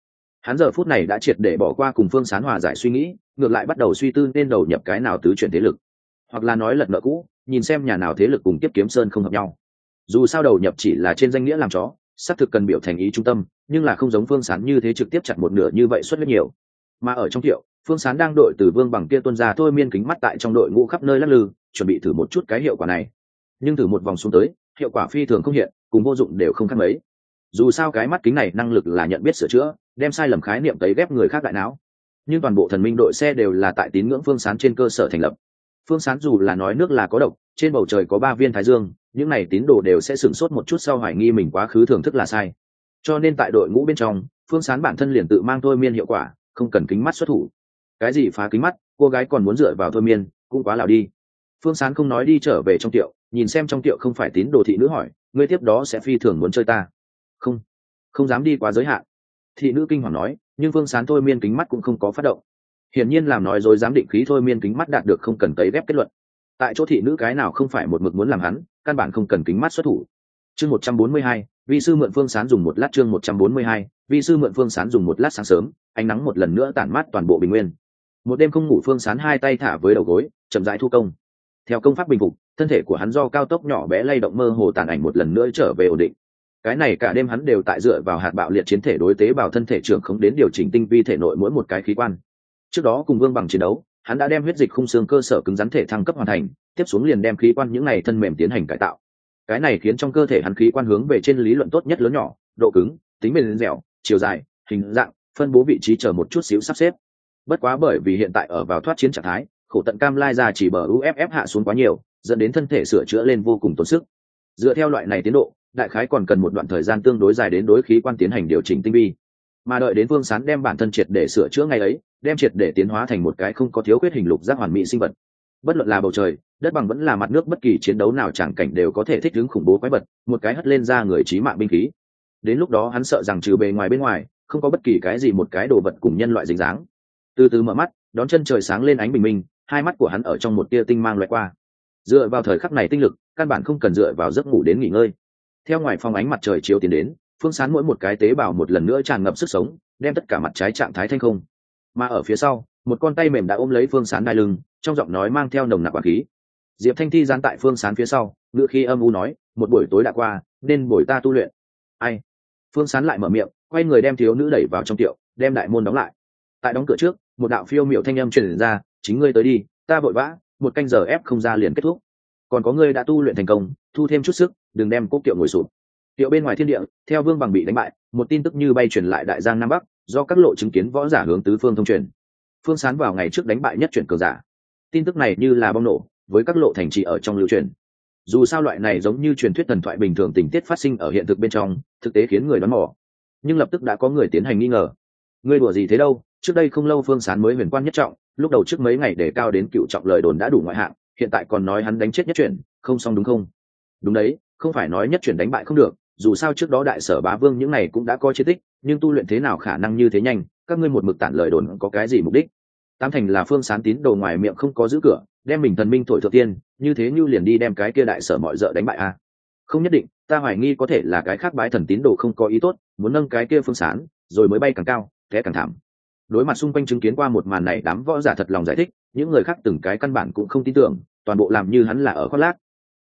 hắn giờ phút này đã triệt để bỏ qua cùng phương sán hòa giải suy nghĩ ngược lại bắt đầu suy tư nên đầu nhập cái nào tứ chuyển thế lực. Hoặc là nói lật nợ cũ nhìn xem nhà nào thế lực cùng tiếp kiếm sơn không hợp nhau. Dù sao đầu nhập chỉ là trên danh nghĩa làm chó xác thực cần biểu thành ý trung tâm nhưng là không giống phương sán như thế trực tiếp chặt một nửa như vậy xuất rất nhiều. Mà ở trong thiệu, phương sán đang đội từ vương bằng kia tuân ra thôi miên kính mắt tại trong đội ngũ khắp nơi lắc lư chuẩn bị thử một chút cái hiệu quả này. Nhưng thử một vòng xuống tới hiệu quả phi thường không hiện cùng vô dụng đều không khác mấy. Dù sao cái mắt kính này năng lực là nhận biết sửa chữa đem sai lầm khái niệm tấy ghép người khác đại não. Nhưng toàn bộ thần minh đội xe đều là tại tín ngưỡng phương sán trên cơ sở thành lập. Phương sán dù là nói nước là có độc, trên bầu trời có ba viên thái dương, những này tín đồ đều sẽ sửng sốt một chút sau hoài nghi mình quá khứ thưởng thức là sai. Cho nên tại đội ngũ bên trong, phương sán bản thân liền tự mang thôi miên hiệu quả, không cần kính mắt xuất thủ. Cái gì phá kính mắt, cô gái còn muốn dựa vào thôi miên, cũng quá lào đi. Phương sán không nói đi trở về trong tiệu, nhìn xem trong tiệu không phải tín đồ thị nữ hỏi, ngươi tiếp đó sẽ phi thường muốn chơi ta? Không không dám đi quá giới hạn thị nữ kinh hoàng nói, nhưng phương sán thôi miên kính mắt cũng không có phát động. Hiển nhiên làm nói rồi dám định khí thôi miên kính mắt đạt được không cần tấy ghép kết luận. Tại chỗ thị nữ cái nào không phải một mực muốn làm hắn, căn bản không cần kính mắt xuất thủ. Chương một trăm bốn mươi hai, vi sư mượn phương sán dùng một lát chương một trăm bốn mươi hai, vi sư mượn phương sán dùng một lát sáng sớm, ánh nắng một lần nữa tản mát toàn bộ bình nguyên. Một đêm không ngủ phương sán hai tay thả với đầu gối, chậm rãi thu công. Theo công pháp bình phục, thân thể của hắn do cao tốc nhỏ bé lay động mơ hồ tàn ảnh một lần nữa trở về ổn định cái này cả đêm hắn đều tại dựa vào hạt bạo liệt chiến thể đối tế bào thân thể trưởng không đến điều chỉnh tinh vi thể nội mỗi một cái khí quan. Trước đó cùng vương bằng chiến đấu, hắn đã đem huyết dịch khung xương cơ sở cứng rắn thể thăng cấp hoàn thành, tiếp xuống liền đem khí quan những này thân mềm tiến hành cải tạo. Cái này khiến trong cơ thể hắn khí quan hướng về trên lý luận tốt nhất lớn nhỏ, độ cứng, tính bền dẻo, chiều dài, hình dạng, phân bố vị trí chờ một chút xíu sắp xếp. Bất quá bởi vì hiện tại ở vào thoát chiến trạng thái, khổ tận cam lai ra chỉ bờ uff hạ xuống quá nhiều, dẫn đến thân thể sửa chữa lên vô cùng tốn sức. Dựa theo loại này tiến độ đại khái còn cần một đoạn thời gian tương đối dài đến đối khí quan tiến hành điều chỉnh tinh vi. Mà đợi đến vương sán đem bản thân triệt để sửa chữa ngày ấy, đem triệt để tiến hóa thành một cái không có thiếu khuyết hình lục giác hoàn mỹ sinh vật. Bất luận là bầu trời, đất bằng vẫn là mặt nước bất kỳ chiến đấu nào chẳng cảnh đều có thể thích ứng khủng bố quái vật, một cái hất lên ra người trí mạng binh khí. Đến lúc đó hắn sợ rằng trừ bề ngoài bên ngoài, không có bất kỳ cái gì một cái đồ vật cùng nhân loại dính dáng. Từ từ mở mắt, đón chân trời sáng lên ánh bình minh, hai mắt của hắn ở trong một tia tinh mang loại qua. Dựa vào thời khắc này tinh lực, căn bản không cần dựa vào giấc ngủ đến nghỉ ngơi theo ngoài phong ánh mặt trời chiếu tiến đến, phương sán mỗi một cái tế bào một lần nữa tràn ngập sức sống, đem tất cả mặt trái trạng thái thanh không. Mà ở phía sau, một con tay mềm đã ôm lấy phương sán đai lưng, trong giọng nói mang theo nồng nặc quả khí. Diệp thanh thi gián tại phương sán phía sau ngự khi âm u nói, một buổi tối đã qua, nên buổi ta tu luyện. Ai? Phương sán lại mở miệng, quay người đem thiếu nữ đẩy vào trong tiệu, đem đại môn đóng lại. Tại đóng cửa trước, một đạo phiêu miệu thanh âm truyền ra, chính ngươi tới đi, ta vội vã, một canh giờ ép không ra liền kết thúc còn có ngươi đã tu luyện thành công, thu thêm chút sức, đừng đem cốc kiệu ngồi sụp. Tiệu bên ngoài thiên địa, theo vương bằng bị đánh bại, một tin tức như bay truyền lại đại giang nam bắc, do các lộ chứng kiến võ giả hướng tứ phương thông truyền. Phương sán vào ngày trước đánh bại nhất chuyển cường giả. Tin tức này như là bom nổ, với các lộ thành trì ở trong lưu truyền. Dù sao loại này giống như truyền thuyết thần thoại bình thường tình tiết phát sinh ở hiện thực bên trong, thực tế khiến người đoán mò. Nhưng lập tức đã có người tiến hành nghi ngờ. Ngươi đùa gì thế đâu? Trước đây không lâu phương sán mới huyền quan nhất trọng, lúc đầu trước mấy ngày để cao đến cựu trọng lời đồn đã đủ ngoại hạng hiện tại còn nói hắn đánh chết nhất chuyển, không xong đúng không? Đúng đấy, không phải nói nhất chuyển đánh bại không được, dù sao trước đó đại sở bá vương những này cũng đã có chiến tích, nhưng tu luyện thế nào khả năng như thế nhanh, các ngươi một mực tản lời đồn có cái gì mục đích? Tam thành là phương sán tín đồ ngoài miệng không có giữ cửa, đem mình thần minh thổi thượng tiên, như thế như liền đi đem cái kia đại sở mọi d đánh bại a à? không nhất định, ta hoài nghi có thể là cái khác bái thần tín đồ không có ý tốt, muốn nâng cái kia phương sán, rồi mới bay càng cao, té càng thảm. Đối mặt xung quanh chứng kiến qua một màn này, đám võ giả thật lòng giải thích, những người khác từng cái căn bản cũng không tin tưởng toàn bộ làm như hắn là ở khoác lác.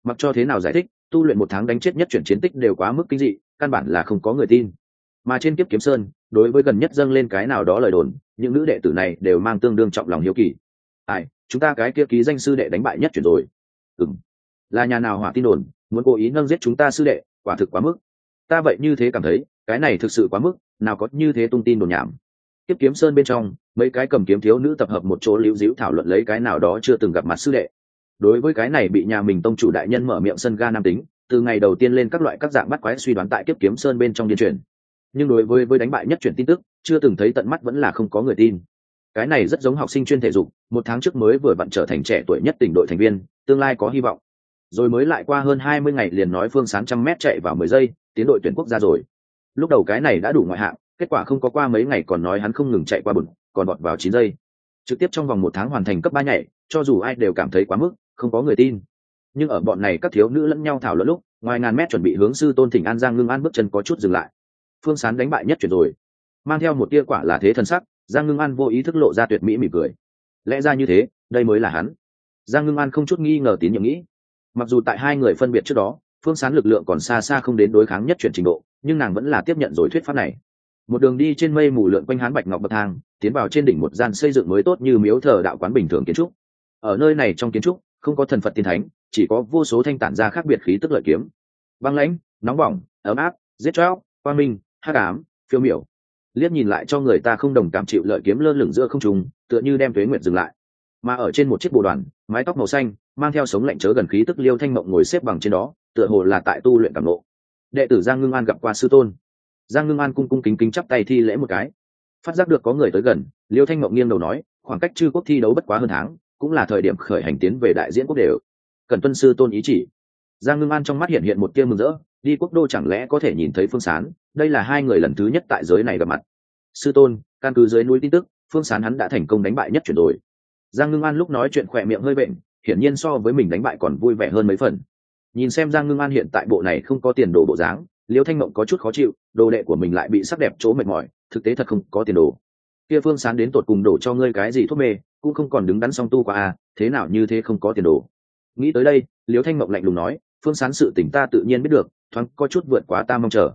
Mặc cho thế nào giải thích, tu luyện một tháng đánh chết nhất chuyển chiến tích đều quá mức kinh dị, căn bản là không có người tin. Mà trên kiếp kiếm sơn, đối với gần nhất dâng lên cái nào đó lời đồn, những nữ đệ tử này đều mang tương đương trọng lòng hiếu kỳ. Ai, chúng ta cái kia ký danh sư đệ đánh bại nhất chuyển rồi. Ừng là nhà nào hỏa tin đồn, muốn cố ý nâng giết chúng ta sư đệ, quả thực quá mức. Ta vậy như thế cảm thấy, cái này thực sự quá mức, nào có như thế tung tin đồn nhảm. Tiếp kiếm sơn bên trong, mấy cái cầm kiếm thiếu nữ tập hợp một chỗ liễu diễu thảo luận lấy cái nào đó chưa từng gặp mặt sư đệ đối với cái này bị nhà mình tông chủ đại nhân mở miệng sân ga nam tính, từ ngày đầu tiên lên các loại các dạng bắt quái suy đoán tại kiếp kiếm sơn bên trong điên truyền. Nhưng đối với với đánh bại nhất chuyển tin tức, chưa từng thấy tận mắt vẫn là không có người tin. Cái này rất giống học sinh chuyên thể dục, một tháng trước mới vừa vặn trở thành trẻ tuổi nhất tỉnh đội thành viên, tương lai có hy vọng. Rồi mới lại qua hơn hai mươi ngày liền nói phương sán trăm mét chạy vào mười giây, tiến đội tuyển quốc gia rồi. Lúc đầu cái này đã đủ ngoại hạng, kết quả không có qua mấy ngày còn nói hắn không ngừng chạy qua bùn, còn bọt vào chín giây. Trực tiếp trong vòng một tháng hoàn thành cấp ba nhảy, cho dù ai đều cảm thấy quá mức không có người tin. Nhưng ở bọn này các thiếu nữ lẫn nhau thảo luận lúc, ngoài ngàn mét chuẩn bị hướng sư tôn thỉnh an giang ngưng an bước chân có chút dừng lại. Phương sán đánh bại nhất chuyển rồi. Mang theo một tia quả là thế thần sắc, giang ngưng an vô ý thức lộ ra tuyệt mỹ mỉm cười. Lẽ ra như thế, đây mới là hắn. Giang ngưng an không chút nghi ngờ tín nhiệm nghĩ. Mặc dù tại hai người phân biệt trước đó, phương sán lực lượng còn xa xa không đến đối kháng nhất chuyển trình độ, nhưng nàng vẫn là tiếp nhận rồi thuyết pháp này. Một đường đi trên mây mù lượn quanh hán bạch ngọc bậc thang, tiến vào trên đỉnh một gian xây dựng mới tốt như miếu thờ đạo quán bình thường kiến trúc. Ở nơi này trong kiến trúc không có thần phật tiên thánh, chỉ có vô số thanh tản ra khác biệt khí tức lợi kiếm. Băng lãnh, nóng bỏng, ấm áp, giết chóc, quang minh, hắc ám, phiêu miểu. Liếc nhìn lại cho người ta không đồng cảm chịu lợi kiếm lơ lửng giữa không trùng tựa như đem tuế nguyệt dừng lại. Mà ở trên một chiếc bồ đoàn, mái tóc màu xanh, mang theo sống lạnh chớ gần khí tức liêu thanh mộng ngồi xếp bằng trên đó, tựa hồ là tại tu luyện cảm lộ đệ tử giang ngưng an gặp qua sư tôn. Giang ngưng an cung cung kính kính chắp tay thi lễ một cái. Phát giác được có người tới gần, liêu thanh mộng nghiêng đầu nói, khoảng cách chư quốc thi đấu bất quá hơn tháng cũng là thời điểm khởi hành tiến về đại diễn quốc đều. Cần tuân sư tôn ý chỉ. Giang ngưng an trong mắt hiện hiện một tia mừng rỡ, đi quốc đô chẳng lẽ có thể nhìn thấy phương sán? Đây là hai người lần thứ nhất tại giới này gặp mặt. Sư tôn, căn cứ dưới núi tin tức, phương sán hắn đã thành công đánh bại nhất chuyển đổi giang ngưng an lúc nói chuyện khỏe miệng hơi bệnh, hiển nhiên so với mình đánh bại còn vui vẻ hơn mấy phần. Nhìn xem giang ngưng an hiện tại bộ này không có tiền đồ bộ dáng, liêu thanh mộng có chút khó chịu, đồ đệ của mình lại bị sắc đẹp chỗ mệt mỏi, thực tế thật không có tiền đồ kia phương sán đến tột cùng đổ cho ngươi cái gì thuốc mê, cũng không còn đứng đắn song tu qua à thế nào như thế không có tiền đồ. Nghĩ tới đây, liễu thanh mộng lạnh lùng nói, phương sán sự tỉnh ta tự nhiên biết được, thoáng có chút vượt quá ta mong chờ.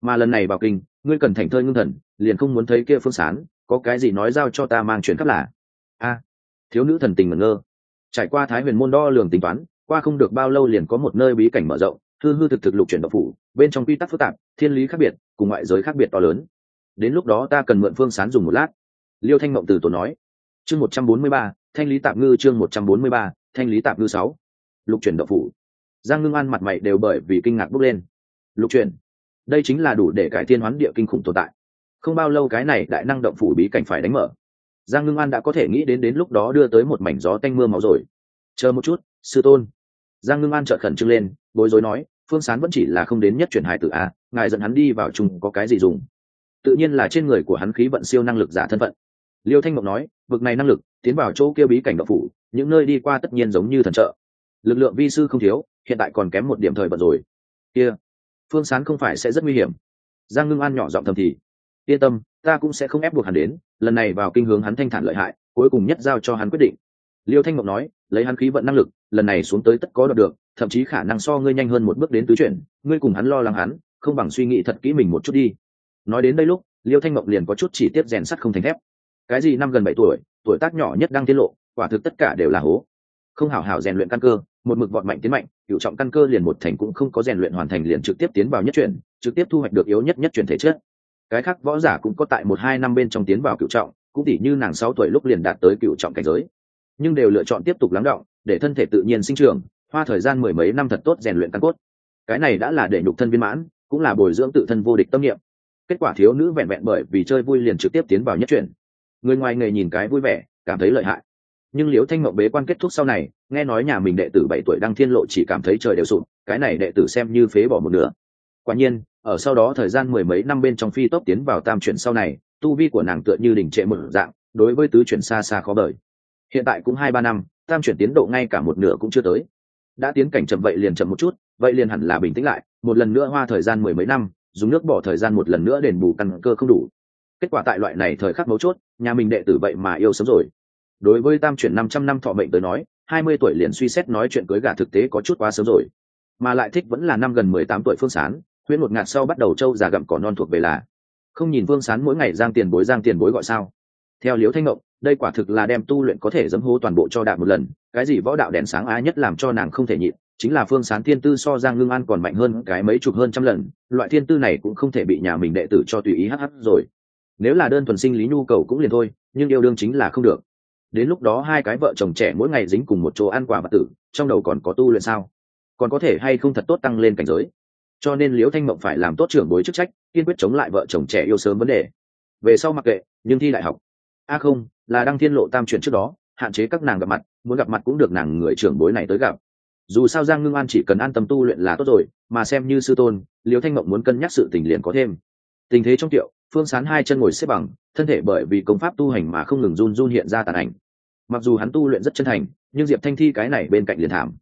Mà lần này vào kinh, ngươi cần thành thơi ngưng thần, liền không muốn thấy kia phương sán, có cái gì nói giao cho ta mang chuyển khắp là a, thiếu nữ thần tình ngẩn ngơ. Trải qua thái huyền môn đo lường tính toán, qua không được bao lâu liền có một nơi bí cảnh mở rộng, hư hư thực thực lục chuyển độc phủ, bên trong quy tắc phức tạp, thiên lý khác biệt, cùng ngoại giới khác biệt to lớn đến lúc đó ta cần mượn phương sán dùng một lát. Liêu thanh mộng từ tổ nói. Chương một trăm bốn mươi ba, thanh lý tạm ngư chương một trăm bốn mươi ba, thanh lý tạm ngư sáu. Lục chuyển đậu phủ. Giang ngưng an mặt mày đều bởi vì kinh ngạc bốc lên. Lục chuyển, đây chính là đủ để cải thiên hoán địa kinh khủng tồn tại. Không bao lâu cái này đại năng động phủ bí cảnh phải đánh mở. Giang ngưng an đã có thể nghĩ đến đến lúc đó đưa tới một mảnh gió tanh mưa máu rồi. Chờ một chút, sư tôn. Giang ngưng an trợt khẩn trương lên, bối rối nói, phương sán vẫn chỉ là không đến nhất chuyển hải tử a ngài dẫn hắn đi vào chung có cái gì dùng? Tự nhiên là trên người của hắn khí vận siêu năng lực giả thân phận. Liêu thanh Mộng nói vực này năng lực, tiến vào chỗ kia bí cảnh độc phủ, những nơi đi qua tất nhiên giống như thần trợ. Lực lượng vi sư không thiếu, hiện tại còn kém một điểm thời bận rồi. Kia, phương sán không phải sẽ rất nguy hiểm. Giang ngưng an nhỏ giọng thầm thì, yên tâm, ta cũng sẽ không ép buộc hắn đến, lần này vào kinh hướng hắn thanh thản lợi hại, cuối cùng nhất giao cho hắn quyết định. Liêu thanh Mộng nói, lấy hắn khí vận năng lực, lần này xuống tới tất có đọc được, thậm chí khả năng so ngươi nhanh hơn một bước đến tứ chuyển, ngươi cùng hắn lo lắng hắn, không bằng suy nghĩ thật kỹ mình một chút đi nói đến đây lúc, liêu thanh ngọc liền có chút chỉ tiết rèn sắt không thành thép. Cái gì năm gần bảy tuổi tuổi tác nhỏ nhất đang tiết lộ, quả thực tất cả đều là hố. Không hảo hảo rèn luyện căn cơ, một mực vọt mạnh tiến mạnh cựu trọng căn cơ liền một thành cũng không có rèn luyện hoàn thành liền trực tiếp tiến vào nhất chuyển, trực tiếp thu hoạch được yếu nhất nhất chuyển thể chất. Cái khác võ giả cũng có tại một hai năm bên trong tiến vào cựu trọng, cũng tỉ như nàng sáu tuổi lúc liền đạt tới cựu trọng cảnh giới. Nhưng đều lựa chọn tiếp tục lắng động để thân thể tự nhiên sinh trưởng, hoa thời gian mười mấy năm thật tốt rèn luyện căn cốt. Cái này đã là để nhục thân viên mãn, cũng là bồi dưỡng tự thân vô địch tâm niệm kết quả thiếu nữ vẹn vẹn bởi vì chơi vui liền trực tiếp tiến vào nhất chuyển người ngoài nghề nhìn cái vui vẻ, cảm thấy lợi hại. Nhưng liễu thanh mộng bế quan kết thúc sau này, nghe nói nhà mình đệ tử bảy tuổi đang thiên lộ chỉ cảm thấy trời đều sụp, cái này đệ tử xem như phế bỏ một nửa. Quả nhiên, ở sau đó thời gian mười mấy năm bên trong phi tốc tiến vào tam chuyển sau này, tu vi của nàng tựa như đỉnh trệ một dạng, đối với tứ chuyển xa xa khó bời hiện tại cũng hai ba năm, tam chuyển tiến độ ngay cả một nửa cũng chưa tới. Đã tiến cảnh chậm vậy liền chậm một chút, vậy liền hẳn là bình tĩnh lại, một lần nữa hoa thời gian mười mấy năm dùng nước bỏ thời gian một lần nữa đền bù căn cơ không đủ. Kết quả tại loại này thời khắc mấu chốt, nhà mình đệ tử vậy mà yêu sớm rồi. Đối với tam chuyển năm trăm năm thọ mệnh tới nói, hai mươi tuổi liền suy xét nói chuyện cưới gà thực tế có chút quá sớm rồi. Mà lại thích vẫn là năm gần mười tám tuổi phương sán huyễn một ngạt sau bắt đầu trâu già gặm cỏ non thuộc về là. Không nhìn phương sán mỗi ngày giang tiền bối giang tiền bối gọi sao. Theo liễu thanh ngộng, đây quả thực là đem tu luyện có thể dấm hố toàn bộ cho đạn một lần, cái gì võ đạo đèn sáng á nhất làm cho nàng không thể nhịn chính là phương sán thiên tư so giang ngưng an còn mạnh hơn cái mấy chục hơn trăm lần, loại thiên tư này cũng không thể bị nhà mình đệ tử cho tùy ý hh rồi. Nếu là đơn thuần sinh lý nhu cầu cũng liền thôi, nhưng yêu đương chính là không được. Đến lúc đó hai cái vợ chồng trẻ mỗi ngày dính cùng một chỗ ăn quả bạc tử, trong đầu còn có tu luyện sao? Còn có thể hay không thật tốt tăng lên cảnh giới? Cho nên liễu thanh mộng phải làm tốt trưởng bối chức trách, kiên quyết chống lại vợ chồng trẻ yêu sớm vấn đề. Về sau mặc kệ, nhưng thi đại học. A không, là đăng thiên lộ tam chuyển trước đó, hạn chế các nàng gặp mặt, muốn gặp mặt cũng được nàng người trưởng bối này tới gặp dù sao giang ngưng an chỉ cần an tâm tu luyện là tốt rồi, mà xem như sư tôn liễu thanh mộng muốn cân nhắc sự tình liền có thêm. Tình thế trong tiệu, phương sán hai chân ngồi xếp bằng, thân thể bởi vì công pháp tu hành mà không ngừng run run hiện ra tàn ảnh. Mặc dù hắn tu luyện rất chân thành, nhưng diệp thanh thi cái này bên cạnh liền thảm.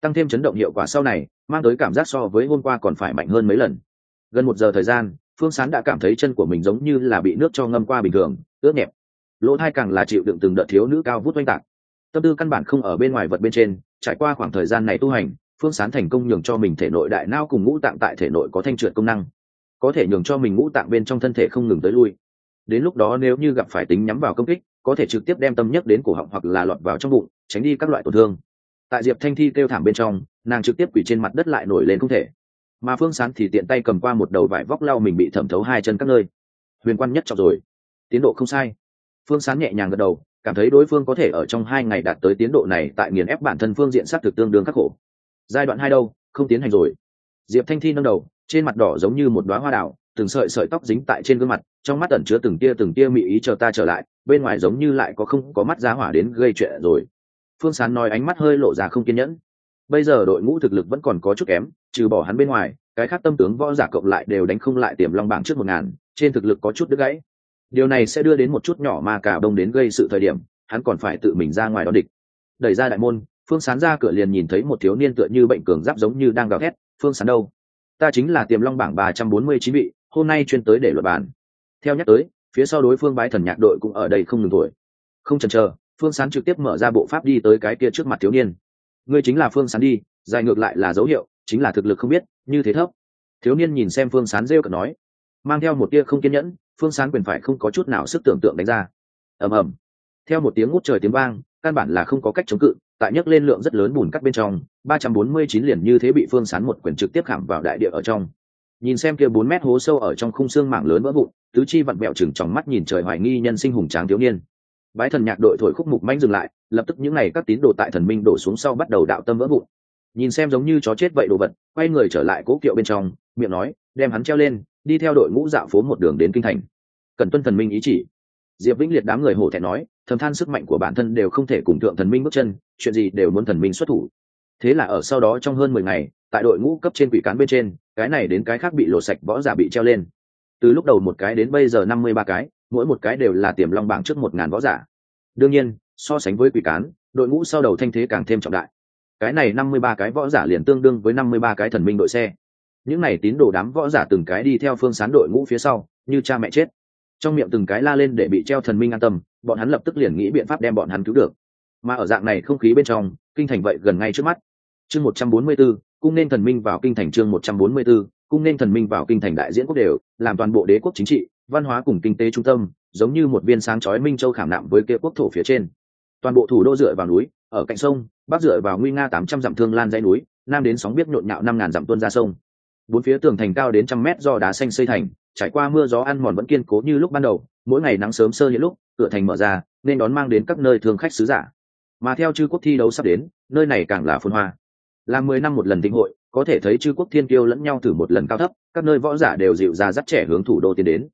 Tăng thêm chấn động hiệu quả sau này, mang tới cảm giác so với hôm qua còn phải mạnh hơn mấy lần. Gần một giờ thời gian, phương sán đã cảm thấy chân của mình giống như là bị nước cho ngâm qua bình thường, ướt nhẹp. Lỗ thai càng là chịu đựng từng đợt thiếu nữ cao vút oanh tạc tâm tư căn bản không ở bên ngoài vật bên trên, trải qua khoảng thời gian này tu hành, phương sán thành công nhường cho mình thể nội đại nao cùng ngũ tạng tại thể nội có thanh trượt công năng. Có thể nhường cho mình ngũ tạng bên trong thân thể không ngừng tới lui. Đến lúc đó nếu như gặp phải tính nhắm vào công kích, có thể trực tiếp đem tâm nhất đến cổ họng hoặc là lọt vào trong bụng, tránh đi các loại tổn thương. Tại diệp thanh thi kêu thảm bên trong, nàng trực tiếp quỷ trên mặt đất lại nổi lên không thể. Mà phương sán thì tiện tay cầm qua một đầu vải vóc lau mình bị thẩm thấu hai chân các nơi. Huyền quan nhất trọng rồi. Tiến độ không sai. Phương sán nhẹ nhàng gật đầu cảm thấy đối phương có thể ở trong hai ngày đạt tới tiến độ này tại nghiền ép bản thân phương diện s á t thực tương đương khắc khổ. Giai đoạn hai đâu, không tiến hành rồi. Diệp thanh thi nâng đầu, trên mặt đỏ giống như một đoá hoa đào, từng sợi sợi tóc dính tại trên gương mặt, trong mắt ẩn chứa từng tia từng tia mị ý chờ ta trở lại, bên ngoài giống như lại có không có mắt giá hỏa đến gây chuyện rồi. Phương sán nói ánh mắt hơi lộ ra không kiên nhẫn. Bây giờ đội ngũ thực lực vẫn còn có chút kém, trừ bỏ hắn bên ngoài, cái khác tâm tướng võ giả cộng lại đều đánh không lại tiềm long bảng trước một ngàn, trên thực lực có chút đứt gãy điều này sẽ đưa đến một chút nhỏ mà cả đông đến gây sự thời điểm, hắn còn phải tự mình ra ngoài đón địch. Đẩy ra đại môn, phương sán ra cửa liền nhìn thấy một thiếu niên tựa như bệnh cường giáp giống như đang gào thét, phương sán đâu? Ta chính là tiềm long bảng ba trăm bốn mươi chín vị, hôm nay chuyên tới để luật bàn. Theo nhắc tới, phía sau đối phương bái thần nhạc đội cũng ở đây không ngừng tuổi không chần chờ, phương sán trực tiếp mở ra bộ pháp đi tới cái kia trước mặt thiếu niên. Ngươi chính là phương sán đi, dài ngược lại là dấu hiệu, chính là thực lực không biết, như thế thấp. Thiếu niên nhìn xem phương sán rêu cợt nói mang theo một tia không kiên nhẫn, phương sán quyền phải không có chút nào sức tưởng tượng đánh ra. Ầm ầm. Theo một tiếng ngút trời tiếng vang, căn bản là không có cách chống cự, tại nhấc lên lượng rất lớn bùn cắt bên trong, ba trăm bốn mươi chín liền như thế bị phương sán một quyền trực tiếp khảm vào đại địa ở trong. Nhìn xem kia bốn mét hố sâu ở trong khung xương mảng lớn vỡ vụn, tứ chi vặn bẹo chừng trong mắt nhìn trời hoài nghi nhân sinh hùng tráng thiếu niên. Bái thần nhạc đội thổi khúc mục manh dừng lại, lập tức những ngày các tín đồ tại thần minh đổ xuống sau bắt đầu đạo tâm vỡ vụn. Nhìn xem giống như chó chết vậy đồ vật, quay người trở lại cố kiệu bên trong, miệng nói, đem hắn treo lên đi theo đội ngũ dạo phố một đường đến kinh thành. Cần tuân thần minh ý chỉ. Diệp vĩnh liệt đám người hổ thẹn nói, thầm than sức mạnh của bản thân đều không thể cùng thượng thần minh bước chân, chuyện gì đều muốn thần minh xuất thủ. Thế là ở sau đó trong hơn mười ngày, tại đội ngũ cấp trên quỷ cán bên trên, cái này đến cái khác bị lột sạch võ giả bị treo lên. Từ lúc đầu một cái đến bây giờ năm mươi ba cái, mỗi một cái đều là tiềm long bảng trước một ngàn võ giả. Đương nhiên, so sánh với quỷ cán, đội ngũ sau đầu thanh thế càng thêm trọng đại. Cái này năm mươi ba cái võ giả liền tương đương với năm mươi ba cái thần minh đội xe những này tín đồ đám võ giả từng cái đi theo phương sán đội ngũ phía sau như cha mẹ chết. Trong miệng từng cái la lên để bị treo thần minh an tâm bọn hắn lập tức liền nghĩ biện pháp đem bọn hắn cứu được. Mà ở dạng này không khí bên trong kinh thành vậy gần ngay trước mắt. Chương một trăm bốn mươi 144, cung nên thần minh vào kinh thành chương một trăm bốn mươi 144, cung nên thần minh vào kinh thành đại diễn quốc đều làm toàn bộ đế quốc chính trị văn hóa cùng kinh tế trung tâm giống như một viên sáng chói minh châu khảm nạm với kia quốc thổ phía trên. Toàn bộ thủ đô dựa vào núi ở cạnh sông bắc dựa vào nguy nga tám trăm dặm thương lan dãy núi nam đến sóng biết nhộn nhạo năm ngàn dặm tuôn ra sông bốn phía tường thành cao đến trăm mét do đá xanh xây thành, trải qua mưa gió ăn mòn vẫn kiên cố như lúc ban đầu, mỗi ngày nắng sớm sơ hiện lúc, cửa thành mở ra, nên đón mang đến các nơi thương khách sứ giả. Mà theo chư quốc thi đấu sắp đến, nơi này càng là phồn hoa. Là mười năm một lần thịnh hội, có thể thấy chư quốc thiên kiêu lẫn nhau thử một lần cao thấp, các nơi võ giả đều dịu ra dắt trẻ hướng thủ đô tiến đến.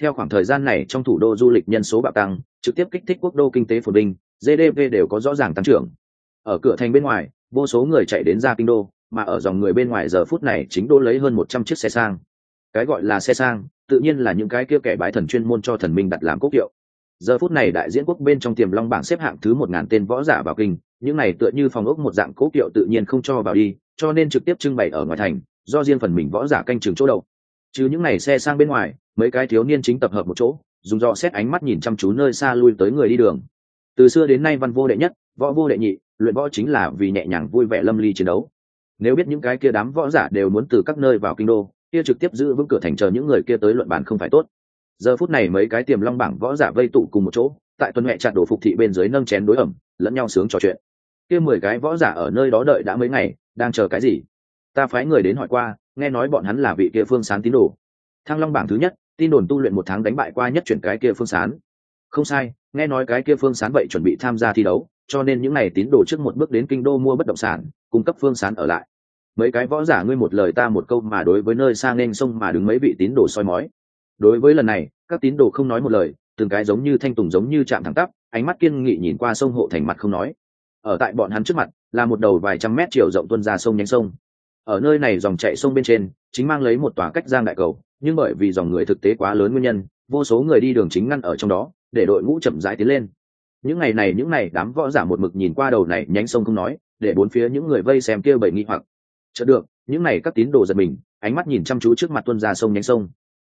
Theo khoảng thời gian này trong thủ đô du lịch nhân số bạo tăng, trực tiếp kích thích quốc đô kinh tế phồn binh gdp đều có rõ ràng tăng trưởng. Ở cửa thành bên ngoài, vô số người chạy đến ra kinh đô mà ở dòng người bên ngoài giờ phút này chính đô lấy hơn một trăm chiếc xe sang. Cái gọi là xe sang, tự nhiên là những cái kia kẻ bái thần chuyên môn cho thần minh đặt làm quốc hiệu. Giờ phút này đại diễn quốc bên trong tiềm long bảng xếp hạng thứ một ngàn tên võ giả vào kinh, những này tựa như phòng ốc một dạng cố kiệu tự nhiên không cho vào đi, cho nên trực tiếp trưng bày ở ngoài thành, do riêng phần mình võ giả canh trường chỗ đầu. chứ những này xe sang bên ngoài, mấy cái thiếu niên chính tập hợp một chỗ, dùng dò xét ánh mắt nhìn chăm chú nơi xa lui tới người đi đường. Từ xưa đến nay văn vô đệ nhất, võ vô đệ nhị, luyện võ chính là vì nhẹ nhàng vui vẻ lâm ly chiến đấu nếu biết những cái kia đám võ giả đều muốn từ các nơi vào kinh đô, kia trực tiếp giữ vững cửa thành chờ những người kia tới luận bàn không phải tốt. Giờ phút này mấy cái tiềm long bảng võ giả vây tụ cùng một chỗ, tại tuần huệ chặt đổ phục thị bên dưới nâng chén đối ẩm, lẫn nhau sướng trò chuyện. Kia mười cái võ giả ở nơi đó đợi đã mấy ngày, đang chờ cái gì? Ta phái người đến hỏi qua, nghe nói bọn hắn là vị kia phương sán tín đồ. Thăng long bảng thứ nhất, tin đồn tu luyện một tháng đánh bại qua nhất chuyển cái kia phương sán không sai, nghe nói cái kia phương sán vậy chuẩn bị tham gia thi đấu, cho nên những n à y tín đồ trước một bước đến kinh đô mua bất động sản, cung cấp phương sán ở lại. Mấy cái võ giả ngươi một lời ta một câu mà đối với nơi sang nên sông mà đứng mấy vị tín đồ soi mói. Đối với lần này, các tín đồ không nói một lời, từng cái giống như thanh tùng giống như chạm thẳng tắp, ánh mắt kiên nghị nhìn qua sông hộ thành mặt không nói. Ở tại bọn hắn trước mặt, là một đầu vài trăm mét chiều rộng tuân ra sông nhánh sông. Ở nơi này dòng chạy sông bên trên, chính mang lấy một tòa cách giang đại cầu, nhưng bởi vì dòng người thực tế quá lớn nguyên nhân, vô số người đi đường chính ngăn ở trong đó để đội ngũ chậm rãi tiến lên. Những ngày này, những ngày đám võ giả một mực nhìn qua đầu này nhánh sông không nói, để bốn phía những người vây xem kia bầy nghi hoặc. Chợt được, những ngày các tín đồ giật mình, ánh mắt nhìn chăm chú trước mặt tuân ra sông nhánh sông.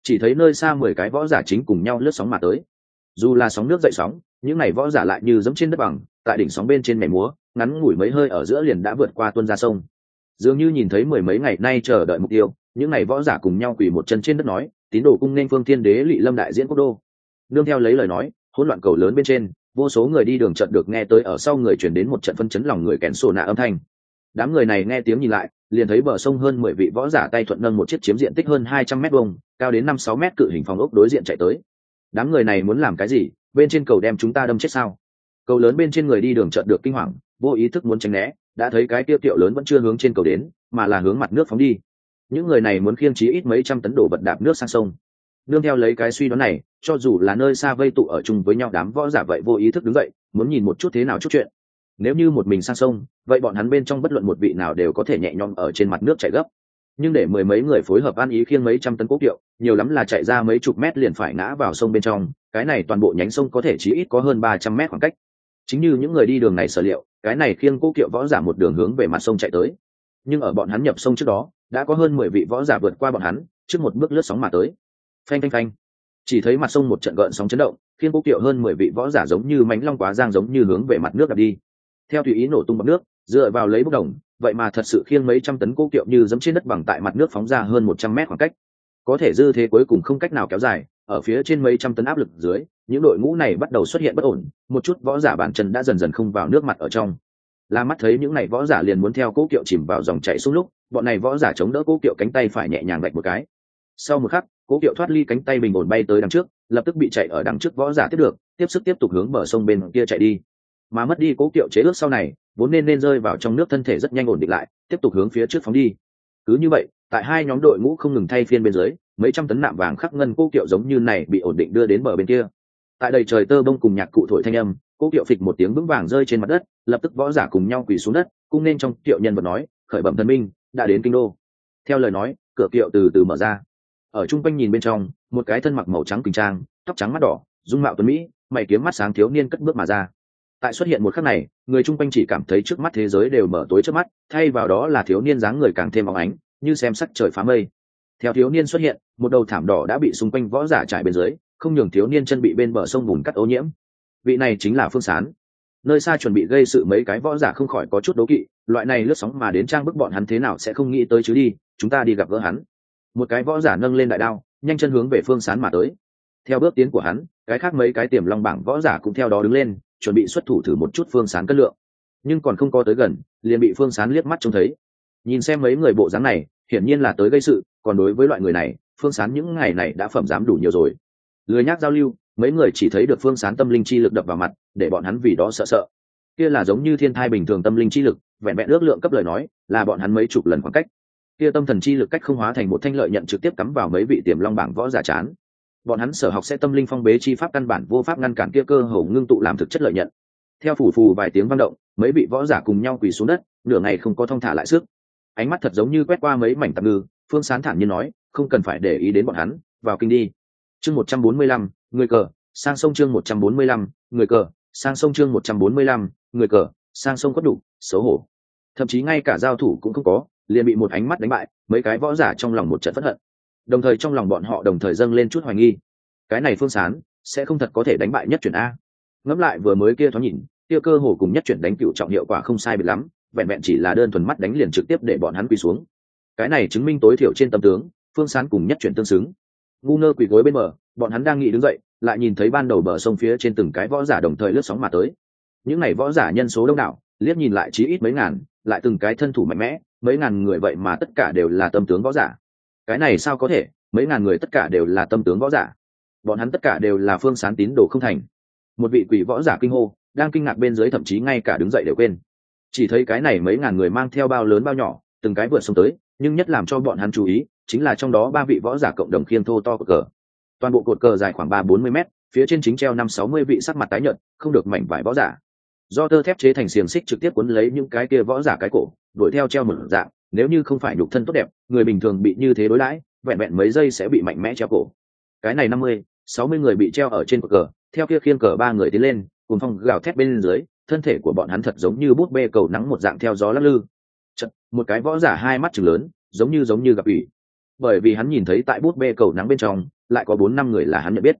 Chỉ thấy nơi xa mười cái võ giả chính cùng nhau lướt sóng mà tới. Dù là sóng nước dậy sóng, những ngày võ giả lại như giống trên đất bằng, tại đỉnh sóng bên trên mẻ múa, ngắn ngủi mấy hơi ở giữa liền đã vượt qua tuân ra sông. Dường như nhìn thấy mười mấy ngày nay chờ đợi mục tiêu, những ngày võ giả cùng nhau quỳ một chân trên đất nói, tín đồ cung nên phương thiên đế lị lâm đại diễn quốc đô nương theo lấy lời nói, hỗn loạn cầu lớn bên trên, vô số người đi đường trận được nghe tới ở sau người chuyển đến một trận phân chấn lòng người kén sổ nạ âm thanh. Đám người này nghe tiếng nhìn lại, liền thấy bờ sông hơn mười vị võ giả tay thuận nâng một chiếc chiếm diện tích hơn hai trăm mét vuông, cao đến năm sáu mét cự hình phòng ốc đối diện chạy tới. Đám người này muốn làm cái gì? Bên trên cầu đem chúng ta đâm chết sao? Cầu lớn bên trên người đi đường trận được kinh hoàng, vô ý thức muốn tránh né, đã thấy cái tiêu tiệu lớn vẫn chưa hướng trên cầu đến, mà là hướng mặt nước phóng đi. Những người này muốn khiêng trí ít mấy trăm tấn đổ vật đạp nước sang sông nương theo lấy cái suy đoán này, cho dù là nơi xa vây tụ ở chung với nhau đám võ giả vậy vô ý thức đứng dậy, muốn nhìn một chút thế nào chút chuyện. Nếu như một mình sang sông, vậy bọn hắn bên trong bất luận một vị nào đều có thể nhẹ nhõm ở trên mặt nước chạy gấp. Nhưng để mười mấy người phối hợp ăn ý khiêng mấy trăm tấn cố kiệu, nhiều lắm là chạy ra mấy chục mét liền phải ngã vào sông bên trong, cái này toàn bộ nhánh sông có thể chỉ ít có hơn ba trăm mét khoảng cách. Chính như những người đi đường này sở liệu, cái này khiêng cố kiệu võ giả một đường hướng về mặt sông chạy tới. Nhưng ở bọn hắn nhập sông trước đó, đã có hơn mười vị võ giả vượt qua bọn hắn, trước một bước lướt sóng mà tới phanh phanh phanh. Chỉ thấy mặt sông một trận gợn sóng chấn động thiên cố kiệu hơn mười vị võ giả giống như mánh long quá giang giống như hướng về mặt nước đập đi. Theo tùy ý nổ tung bọc nước, dựa vào lấy bốc đồng, vậy mà thật sự khiêng mấy trăm tấn cố kiệu như dẫm trên đất bằng tại mặt nước phóng ra hơn một trăm mét khoảng cách. Có thể dư thế cuối cùng không cách nào kéo dài, ở phía trên mấy trăm tấn áp lực dưới, những đội ngũ này bắt đầu xuất hiện bất ổn, một chút võ giả bản chân đã dần dần không vào nước mặt ở trong. La mắt thấy những này võ giả liền muốn theo cố kiệu chìm vào dòng chảy xuống lúc, bọn này võ giả chống đỡ cố kiệu cánh tay phải nhẹ nhàng gạch một cái. Sau một khắc cố kiệu thoát ly cánh tay bình ổn bay tới đằng trước, lập tức bị chạy ở đằng trước võ giả tiếp được, tiếp sức tiếp tục hướng bờ sông bên kia chạy đi. Mà mất đi cố kiệu chế ước sau này, vốn nên nên rơi vào trong nước thân thể rất nhanh ổn định lại, tiếp tục hướng phía trước phóng đi. Cứ như vậy, tại hai nhóm đội ngũ không ngừng thay phiên bên dưới, mấy trăm tấn nạm vàng khắc ngân cố kiệu giống như này bị ổn định đưa đến bờ bên kia. Tại đầy trời tơ bông cùng nhạc cụ thổi thanh âm, cố kiệu phịch một tiếng vững vàng rơi trên mặt đất, lập tức võ giả cùng nhau quỳ xuống đất cũng nên trong kiệu nhân vật nói, khởi bẩm thần minh, đã đến kinh đô. Theo lời nói, cửa kiệu từ từ mở ra ở chung quanh nhìn bên trong, một cái thân mặc màu trắng quỳnh trang, tóc trắng mắt đỏ, dung mạo tuấn mỹ, mày kiếm mắt sáng thiếu niên cất bước mà ra. Tại xuất hiện một khắc này, người chung quanh chỉ cảm thấy trước mắt thế giới đều mở tối trước mắt, thay vào đó là thiếu niên dáng người càng thêm óng ánh, như xem sắc trời phá mây. Theo thiếu niên xuất hiện, một đầu thảm đỏ đã bị xung quanh võ giả trải bên dưới, không nhường thiếu niên chân bị bên bờ sông bùn cắt ô nhiễm. Vị này chính là phương sán. Nơi xa chuẩn bị gây sự mấy cái võ giả không khỏi có chút đố kỵ, loại này lướt sóng mà đến trang bức bọn hắn thế nào sẽ không nghĩ tới chứ đi, chúng ta đi gặp gỡ hắn một cái võ giả nâng lên đại đao, nhanh chân hướng về phương sán mà tới. Theo bước tiến của hắn, cái khác mấy cái tiềm long bảng võ giả cũng theo đó đứng lên, chuẩn bị xuất thủ thử một chút phương sán cân lượng. Nhưng còn không có tới gần, liền bị phương sán liếc mắt trông thấy. Nhìn xem mấy người bộ dáng này, hiển nhiên là tới gây sự, còn đối với loại người này, phương sán những ngày này đã phẩm dám đủ nhiều rồi. Lười nhác giao lưu, mấy người chỉ thấy được phương sán tâm linh chi lực đập vào mặt, để bọn hắn vì đó sợ sợ. Kia là giống như thiên thai bình thường tâm linh chi lực, vẹn vẹn ước lượng cấp lời nói, là bọn hắn mấy chục lần khoảng cách kia tâm thần chi lực cách không hóa thành một thanh lợi nhận trực tiếp cắm vào mấy vị tiềm long bảng võ giả chán. Bọn hắn sở học sẽ tâm linh phong bế chi pháp căn bản vô pháp ngăn cản kia cơ hồ ngưng tụ làm thực chất lợi nhận. Theo phủ phù vài tiếng vang động, mấy vị võ giả cùng nhau quỳ xuống đất, nửa ngày không có thong thả lại sức. Ánh mắt thật giống như quét qua mấy mảnh tạm ngư, phương sán thản nhiên nói, không cần phải để ý đến bọn hắn, vào kinh đi. Chương một trăm bốn mươi lăm, người cờ, sang sông chương một trăm bốn mươi lăm, người cờ, sang sông chương một trăm bốn mươi lăm, người cờ, sang sông quất đủ, xấu hổ. Thậm chí ngay cả giao thủ cũng không có liền bị một ánh mắt đánh bại, mấy cái võ giả trong lòng một trận phẫn hận. Đồng thời trong lòng bọn họ đồng thời dâng lên chút hoài nghi. Cái này phương sán sẽ không thật có thể đánh bại nhất chuyển a. Ngẫm lại vừa mới kia thoáng nhìn Tiêu cơ hồ cùng nhất chuyển đánh cựu trọng hiệu quả không sai biệt lắm, vẹn vẹn chỉ là đơn thuần mắt đánh liền trực tiếp để bọn hắn quỳ xuống. Cái này chứng minh tối thiểu trên tâm tướng, phương sán cùng nhất chuyển tương xứng. Ngu ngơ quỳ gối bên bờ, bọn hắn đang nghĩ đứng dậy, lại nhìn thấy ban đầu bờ sông phía trên từng cái võ giả đồng thời lướt sóng mà tới. Những n à y võ giả nhân số đông đảo, liếc nhìn lại chí ít mấy ngàn lại từng cái thân thủ mạnh mẽ, mấy ngàn người vậy mà tất cả đều là tâm tướng võ giả. Cái này sao có thể, mấy ngàn người tất cả đều là tâm tướng võ giả. Bọn hắn tất cả đều là phương sán tín đồ không thành. Một vị quỷ võ giả kinh hô, đang kinh ngạc bên dưới thậm chí ngay cả đứng dậy đều quên. Chỉ thấy cái này mấy ngàn người mang theo bao lớn bao nhỏ, từng cái vượt xuống tới, nhưng nhất làm cho bọn hắn chú ý, chính là trong đó ba vị võ giả cộng đồng khiêng thô to cột cờ. Toàn bộ cột cờ dài khoảng ba bốn mươi mét, phía trên chính treo năm sáu mươi vị sắc mặt tái nhợt, không được mảnh vải võ giả do tơ thép chế thành xiềng xích trực tiếp cuốn lấy những cái kia võ giả cái cổ đuổi theo treo một dạng nếu như không phải nhục thân tốt đẹp người bình thường bị như thế đối đãi vẹn vẹn mấy giây sẽ bị mạnh mẽ treo cổ. Cái này năm mươi sáu mươi người bị treo ở trên cột cờ theo kia khiêng cờ ba người tiến lên cùng phong gào thét bên dưới thân thể của bọn hắn thật giống như bút bê cầu nắng một dạng theo gió lắc lư. Chật, một cái võ giả hai mắt chừng lớn giống như giống như gặp ủy. Bởi vì hắn nhìn thấy tại bút bê cầu nắng bên trong lại có bốn năm người là hắn nhận biết.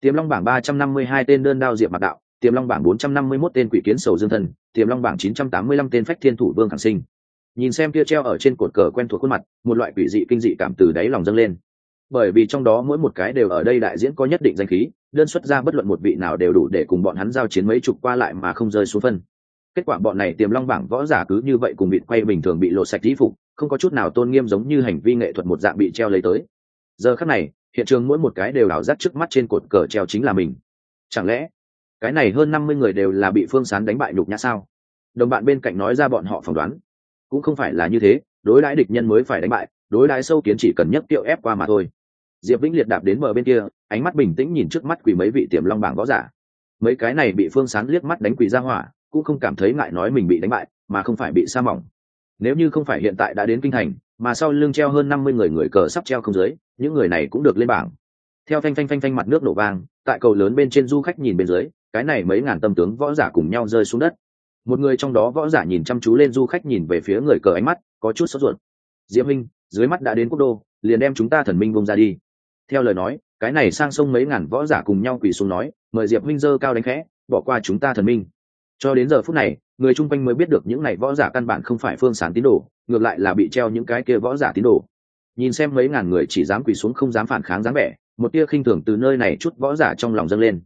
Tiềm long bảng ba trăm năm mươi hai tên đơn đao diệp mạc đạo tiềm long bảng bốn trăm năm mươi 451 tên quỷ kiến sầu dương thần, tiềm long bảng chín trăm tám mươi lăm tên phách thiên thủ vương khẳng sinh. Nhìn xem kia treo ở trên cột cờ quen thuộc khuôn mặt, một loại quỷ dị kinh dị cảm từ đáy lòng dâng lên. Bởi vì trong đó mỗi một cái đều ở đây đại diễn có nhất định danh khí, đơn xuất ra bất luận một vị nào đều đủ để cùng bọn hắn giao chiến mấy chục qua lại mà không rơi xuống phân. Kết quả bọn này tiềm long bảng võ giả cứ như vậy cùng bị quay bình thường bị lột sạch tí phục, không có chút nào tôn nghiêm giống như hành vi nghệ thuật một dạng bị treo lấy tới. Giờ khắc này, hiện trường mỗi một cái đều đảo giác trước mắt trên cột cờ treo chính là mình. Chẳng lẽ cái này hơn năm mươi người đều là bị phương sán đánh bại nhục nhã sao? Đồng bạn bên cạnh nói ra bọn họ phỏng đoán. Cũng không phải là như thế, đối đãi địch nhân mới phải đánh bại, đối đãi sâu kiến chỉ cần nhấc tiệu ép qua mà thôi. Diệp vĩnh liệt đạp đến bờ bên kia, ánh mắt bình tĩnh nhìn trước mắt quỳ mấy vị tiềm long bảng võ giả. Mấy cái này bị phương sán liếc mắt đánh quỳ ra hỏa, cũng không cảm thấy ngại nói mình bị đánh bại, mà không phải bị sa mỏng. Nếu như không phải hiện tại đã đến kinh thành, mà sau lưng treo hơn năm mươi người người cờ sắp treo không dưới, những người này cũng được lên bảng. Theo phanh phanh phanh phanh mặt nước nổ vang, tại cầu lớn bên trên du khách nhìn bên dưới cái này mấy ngàn tâm tướng võ giả cùng nhau rơi xuống đất. Một người trong đó võ giả nhìn chăm chú lên du khách nhìn về phía người cờ ánh mắt, có chút sốt ruột. Diễm minh dưới mắt đã đến quốc đô, liền đem chúng ta thần minh bông ra đi. Theo lời nói, cái này sang sông mấy ngàn võ giả cùng nhau quỳ xuống nói, mời diệp minh dơ cao đánh khẽ, bỏ qua chúng ta thần minh. Cho đến giờ phút này, người chung quanh mới biết được những này võ giả căn bản không phải phương sán tín đồ, ngược lại là bị treo những cái kia võ giả tín đồ. Nhìn xem mấy ngàn người chỉ dám quỳ xuống không dám phản kháng dáng vẻ, một tia khinh thường từ nơi này chút võ giả trong lòng dâng lên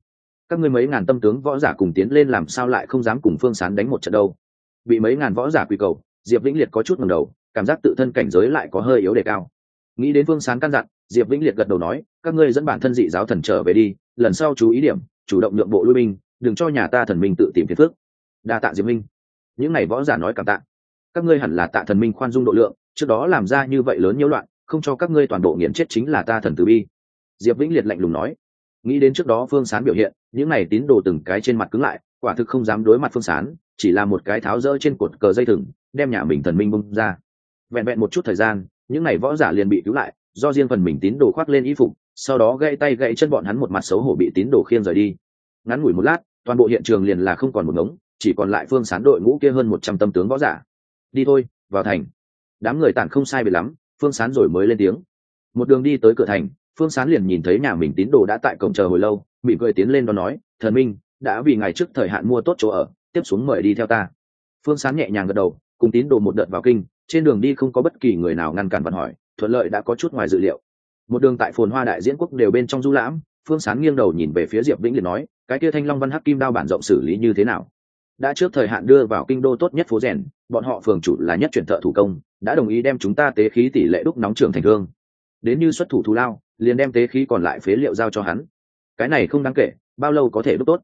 các ngươi mấy ngàn tâm tướng võ giả cùng tiến lên làm sao lại không dám cùng phương sán đánh một trận đâu? Bị mấy ngàn võ giả quy cầu, diệp vĩnh liệt có chút ngầm đầu, cảm giác tự thân cảnh giới lại có hơi yếu đề cao. Nghĩ đến phương sán căn dặn, diệp vĩnh liệt gật đầu nói, các ngươi dẫn bản thân dị giáo thần trở về đi, lần sau chú ý điểm, chủ động nhượng bộ lui binh, đừng cho nhà ta thần minh tự tìm phiền phước đa tạ diệp minh. Những này võ giả nói cảm tạ. Các ngươi hẳn là tạ thần minh khoan dung độ lượng, trước đó làm ra như vậy lớn nhiễu loạn, không cho các ngươi toàn bộ nghiền chết chính là ta thần từ bi. Diệp vĩnh liệt lạnh lùng nói nghĩ đến trước đó phương sán biểu hiện, những này tín đồ từng cái trên mặt cứng lại, quả thực không dám đối mặt phương sán, chỉ là một cái tháo rỡ trên cột cờ dây thừng, đem nhà mình thần minh bung ra. Vẹn vẹn một chút thời gian, những này võ giả liền bị cứu lại, do riêng phần mình tín đồ khoác lên y phục, sau đó gãy tay gãy chân bọn hắn một mặt xấu hổ bị tín đồ khiêng rời đi. Ngắn ngủi một lát, toàn bộ hiện trường liền là không còn một ngống, chỉ còn lại phương sán đội ngũ kia hơn một trăm tâm tướng võ giả. Đi thôi, vào thành. Đám người tản không sai biệt lắm, phương sán rồi mới lên tiếng. Một đường đi tới cửa thành phương sán liền nhìn thấy nhà mình tín đồ đã tại cổng chờ hồi lâu, mỉm cười tiến lên đó nói, thần minh, đã vì ngày trước thời hạn mua tốt chỗ ở, tiếp xuống mời đi theo ta. Phương sán nhẹ nhàng gật đầu, cùng tín đồ một đợt vào kinh, trên đường đi không có bất kỳ người nào ngăn cản vận hỏi, thuận lợi đã có chút ngoài dự liệu. Một đường tại phồn hoa đại diễn quốc đều bên trong du lãm, phương sán nghiêng đầu nhìn về phía diệp vĩnh liền nói, cái kia thanh long văn hắc kim đao bản rộng xử lý như thế nào? Đã trước thời hạn đưa vào kinh đô tốt nhất phố rèn, bọn họ phường chủ là nhất chuyển thợ thủ công, đã đồng ý đem chúng ta tế khí tỷ lệ đúc nóng trường thành thương đến như xuất thủ thù lao, liền đem tế khí còn lại phế liệu giao cho hắn. Cái này không đáng kể, bao lâu có thể đúc tốt?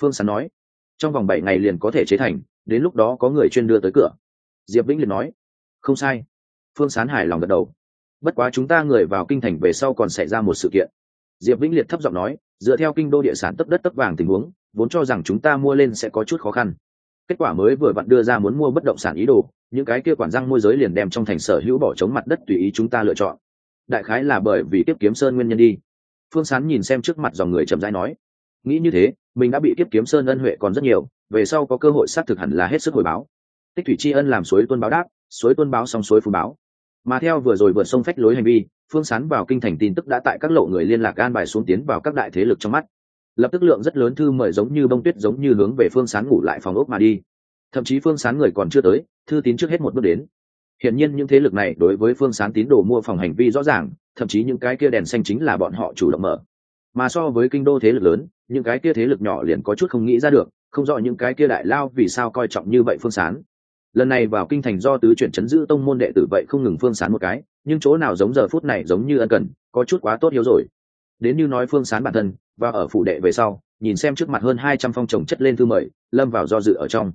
Phương sán nói. Trong vòng bảy ngày liền có thể chế thành, đến lúc đó có người chuyên đưa tới cửa. Diệp vĩnh liền nói. Không sai. Phương sán hài lòng gật đầu. Bất quá chúng ta người vào kinh thành về sau còn xảy ra một sự kiện. Diệp vĩnh liệt thấp giọng nói, dựa theo kinh đô địa sản tấp đất tấp vàng tình huống, vốn cho rằng chúng ta mua lên sẽ có chút khó khăn. Kết quả mới vừa vặn đưa ra muốn mua bất động sản ý đồ, những cái kia quản răng môi giới liền đem trong thành sở hữu bỏ chống mặt đất tùy ý chúng ta lựa chọn đại khái là bởi vì kiếp kiếm sơn nguyên nhân đi. Phương sán nhìn xem trước mặt dòng người chậm rãi nói, nghĩ như thế, mình đã bị kiếp kiếm sơn ân huệ còn rất nhiều, về sau có cơ hội xác thực hẳn là hết sức hồi báo. Tích thủy tri ân làm suối tuân báo đáp, suối tuân báo xong suối phù báo. Mà theo vừa rồi vượt sông phách lối hành vi, phương sán vào kinh thành tin tức đã tại các lộ người liên lạc an bài xuống tiến vào các đại thế lực trong mắt. Lập tức lượng rất lớn thư mời giống như bông tuyết giống như hướng về phương sán ngủ lại phòng ốc mà đi. Thậm chí phương sán người còn chưa tới, thư tín trước hết một bước đến hiển nhiên những thế lực này đối với phương sán tín đồ mua phòng hành vi rõ ràng, thậm chí những cái kia đèn xanh chính là bọn họ chủ động mở. Mà so với kinh đô thế lực lớn, những cái kia thế lực nhỏ liền có chút không nghĩ ra được, không rõ những cái kia đại lao vì sao coi trọng như vậy phương sán. Lần này vào kinh thành do tứ chuyển chấn giữ tông môn đệ tử vậy không ngừng phương sán một cái, nhưng chỗ nào giống giờ phút này giống như ân cần, có chút quá tốt hiếu rồi. Đến như nói phương sán bản thân, và ở phủ đệ về sau, nhìn xem trước mặt hơn hai trăm phong trồng chất lên thư mời, lâm vào do dự ở trong.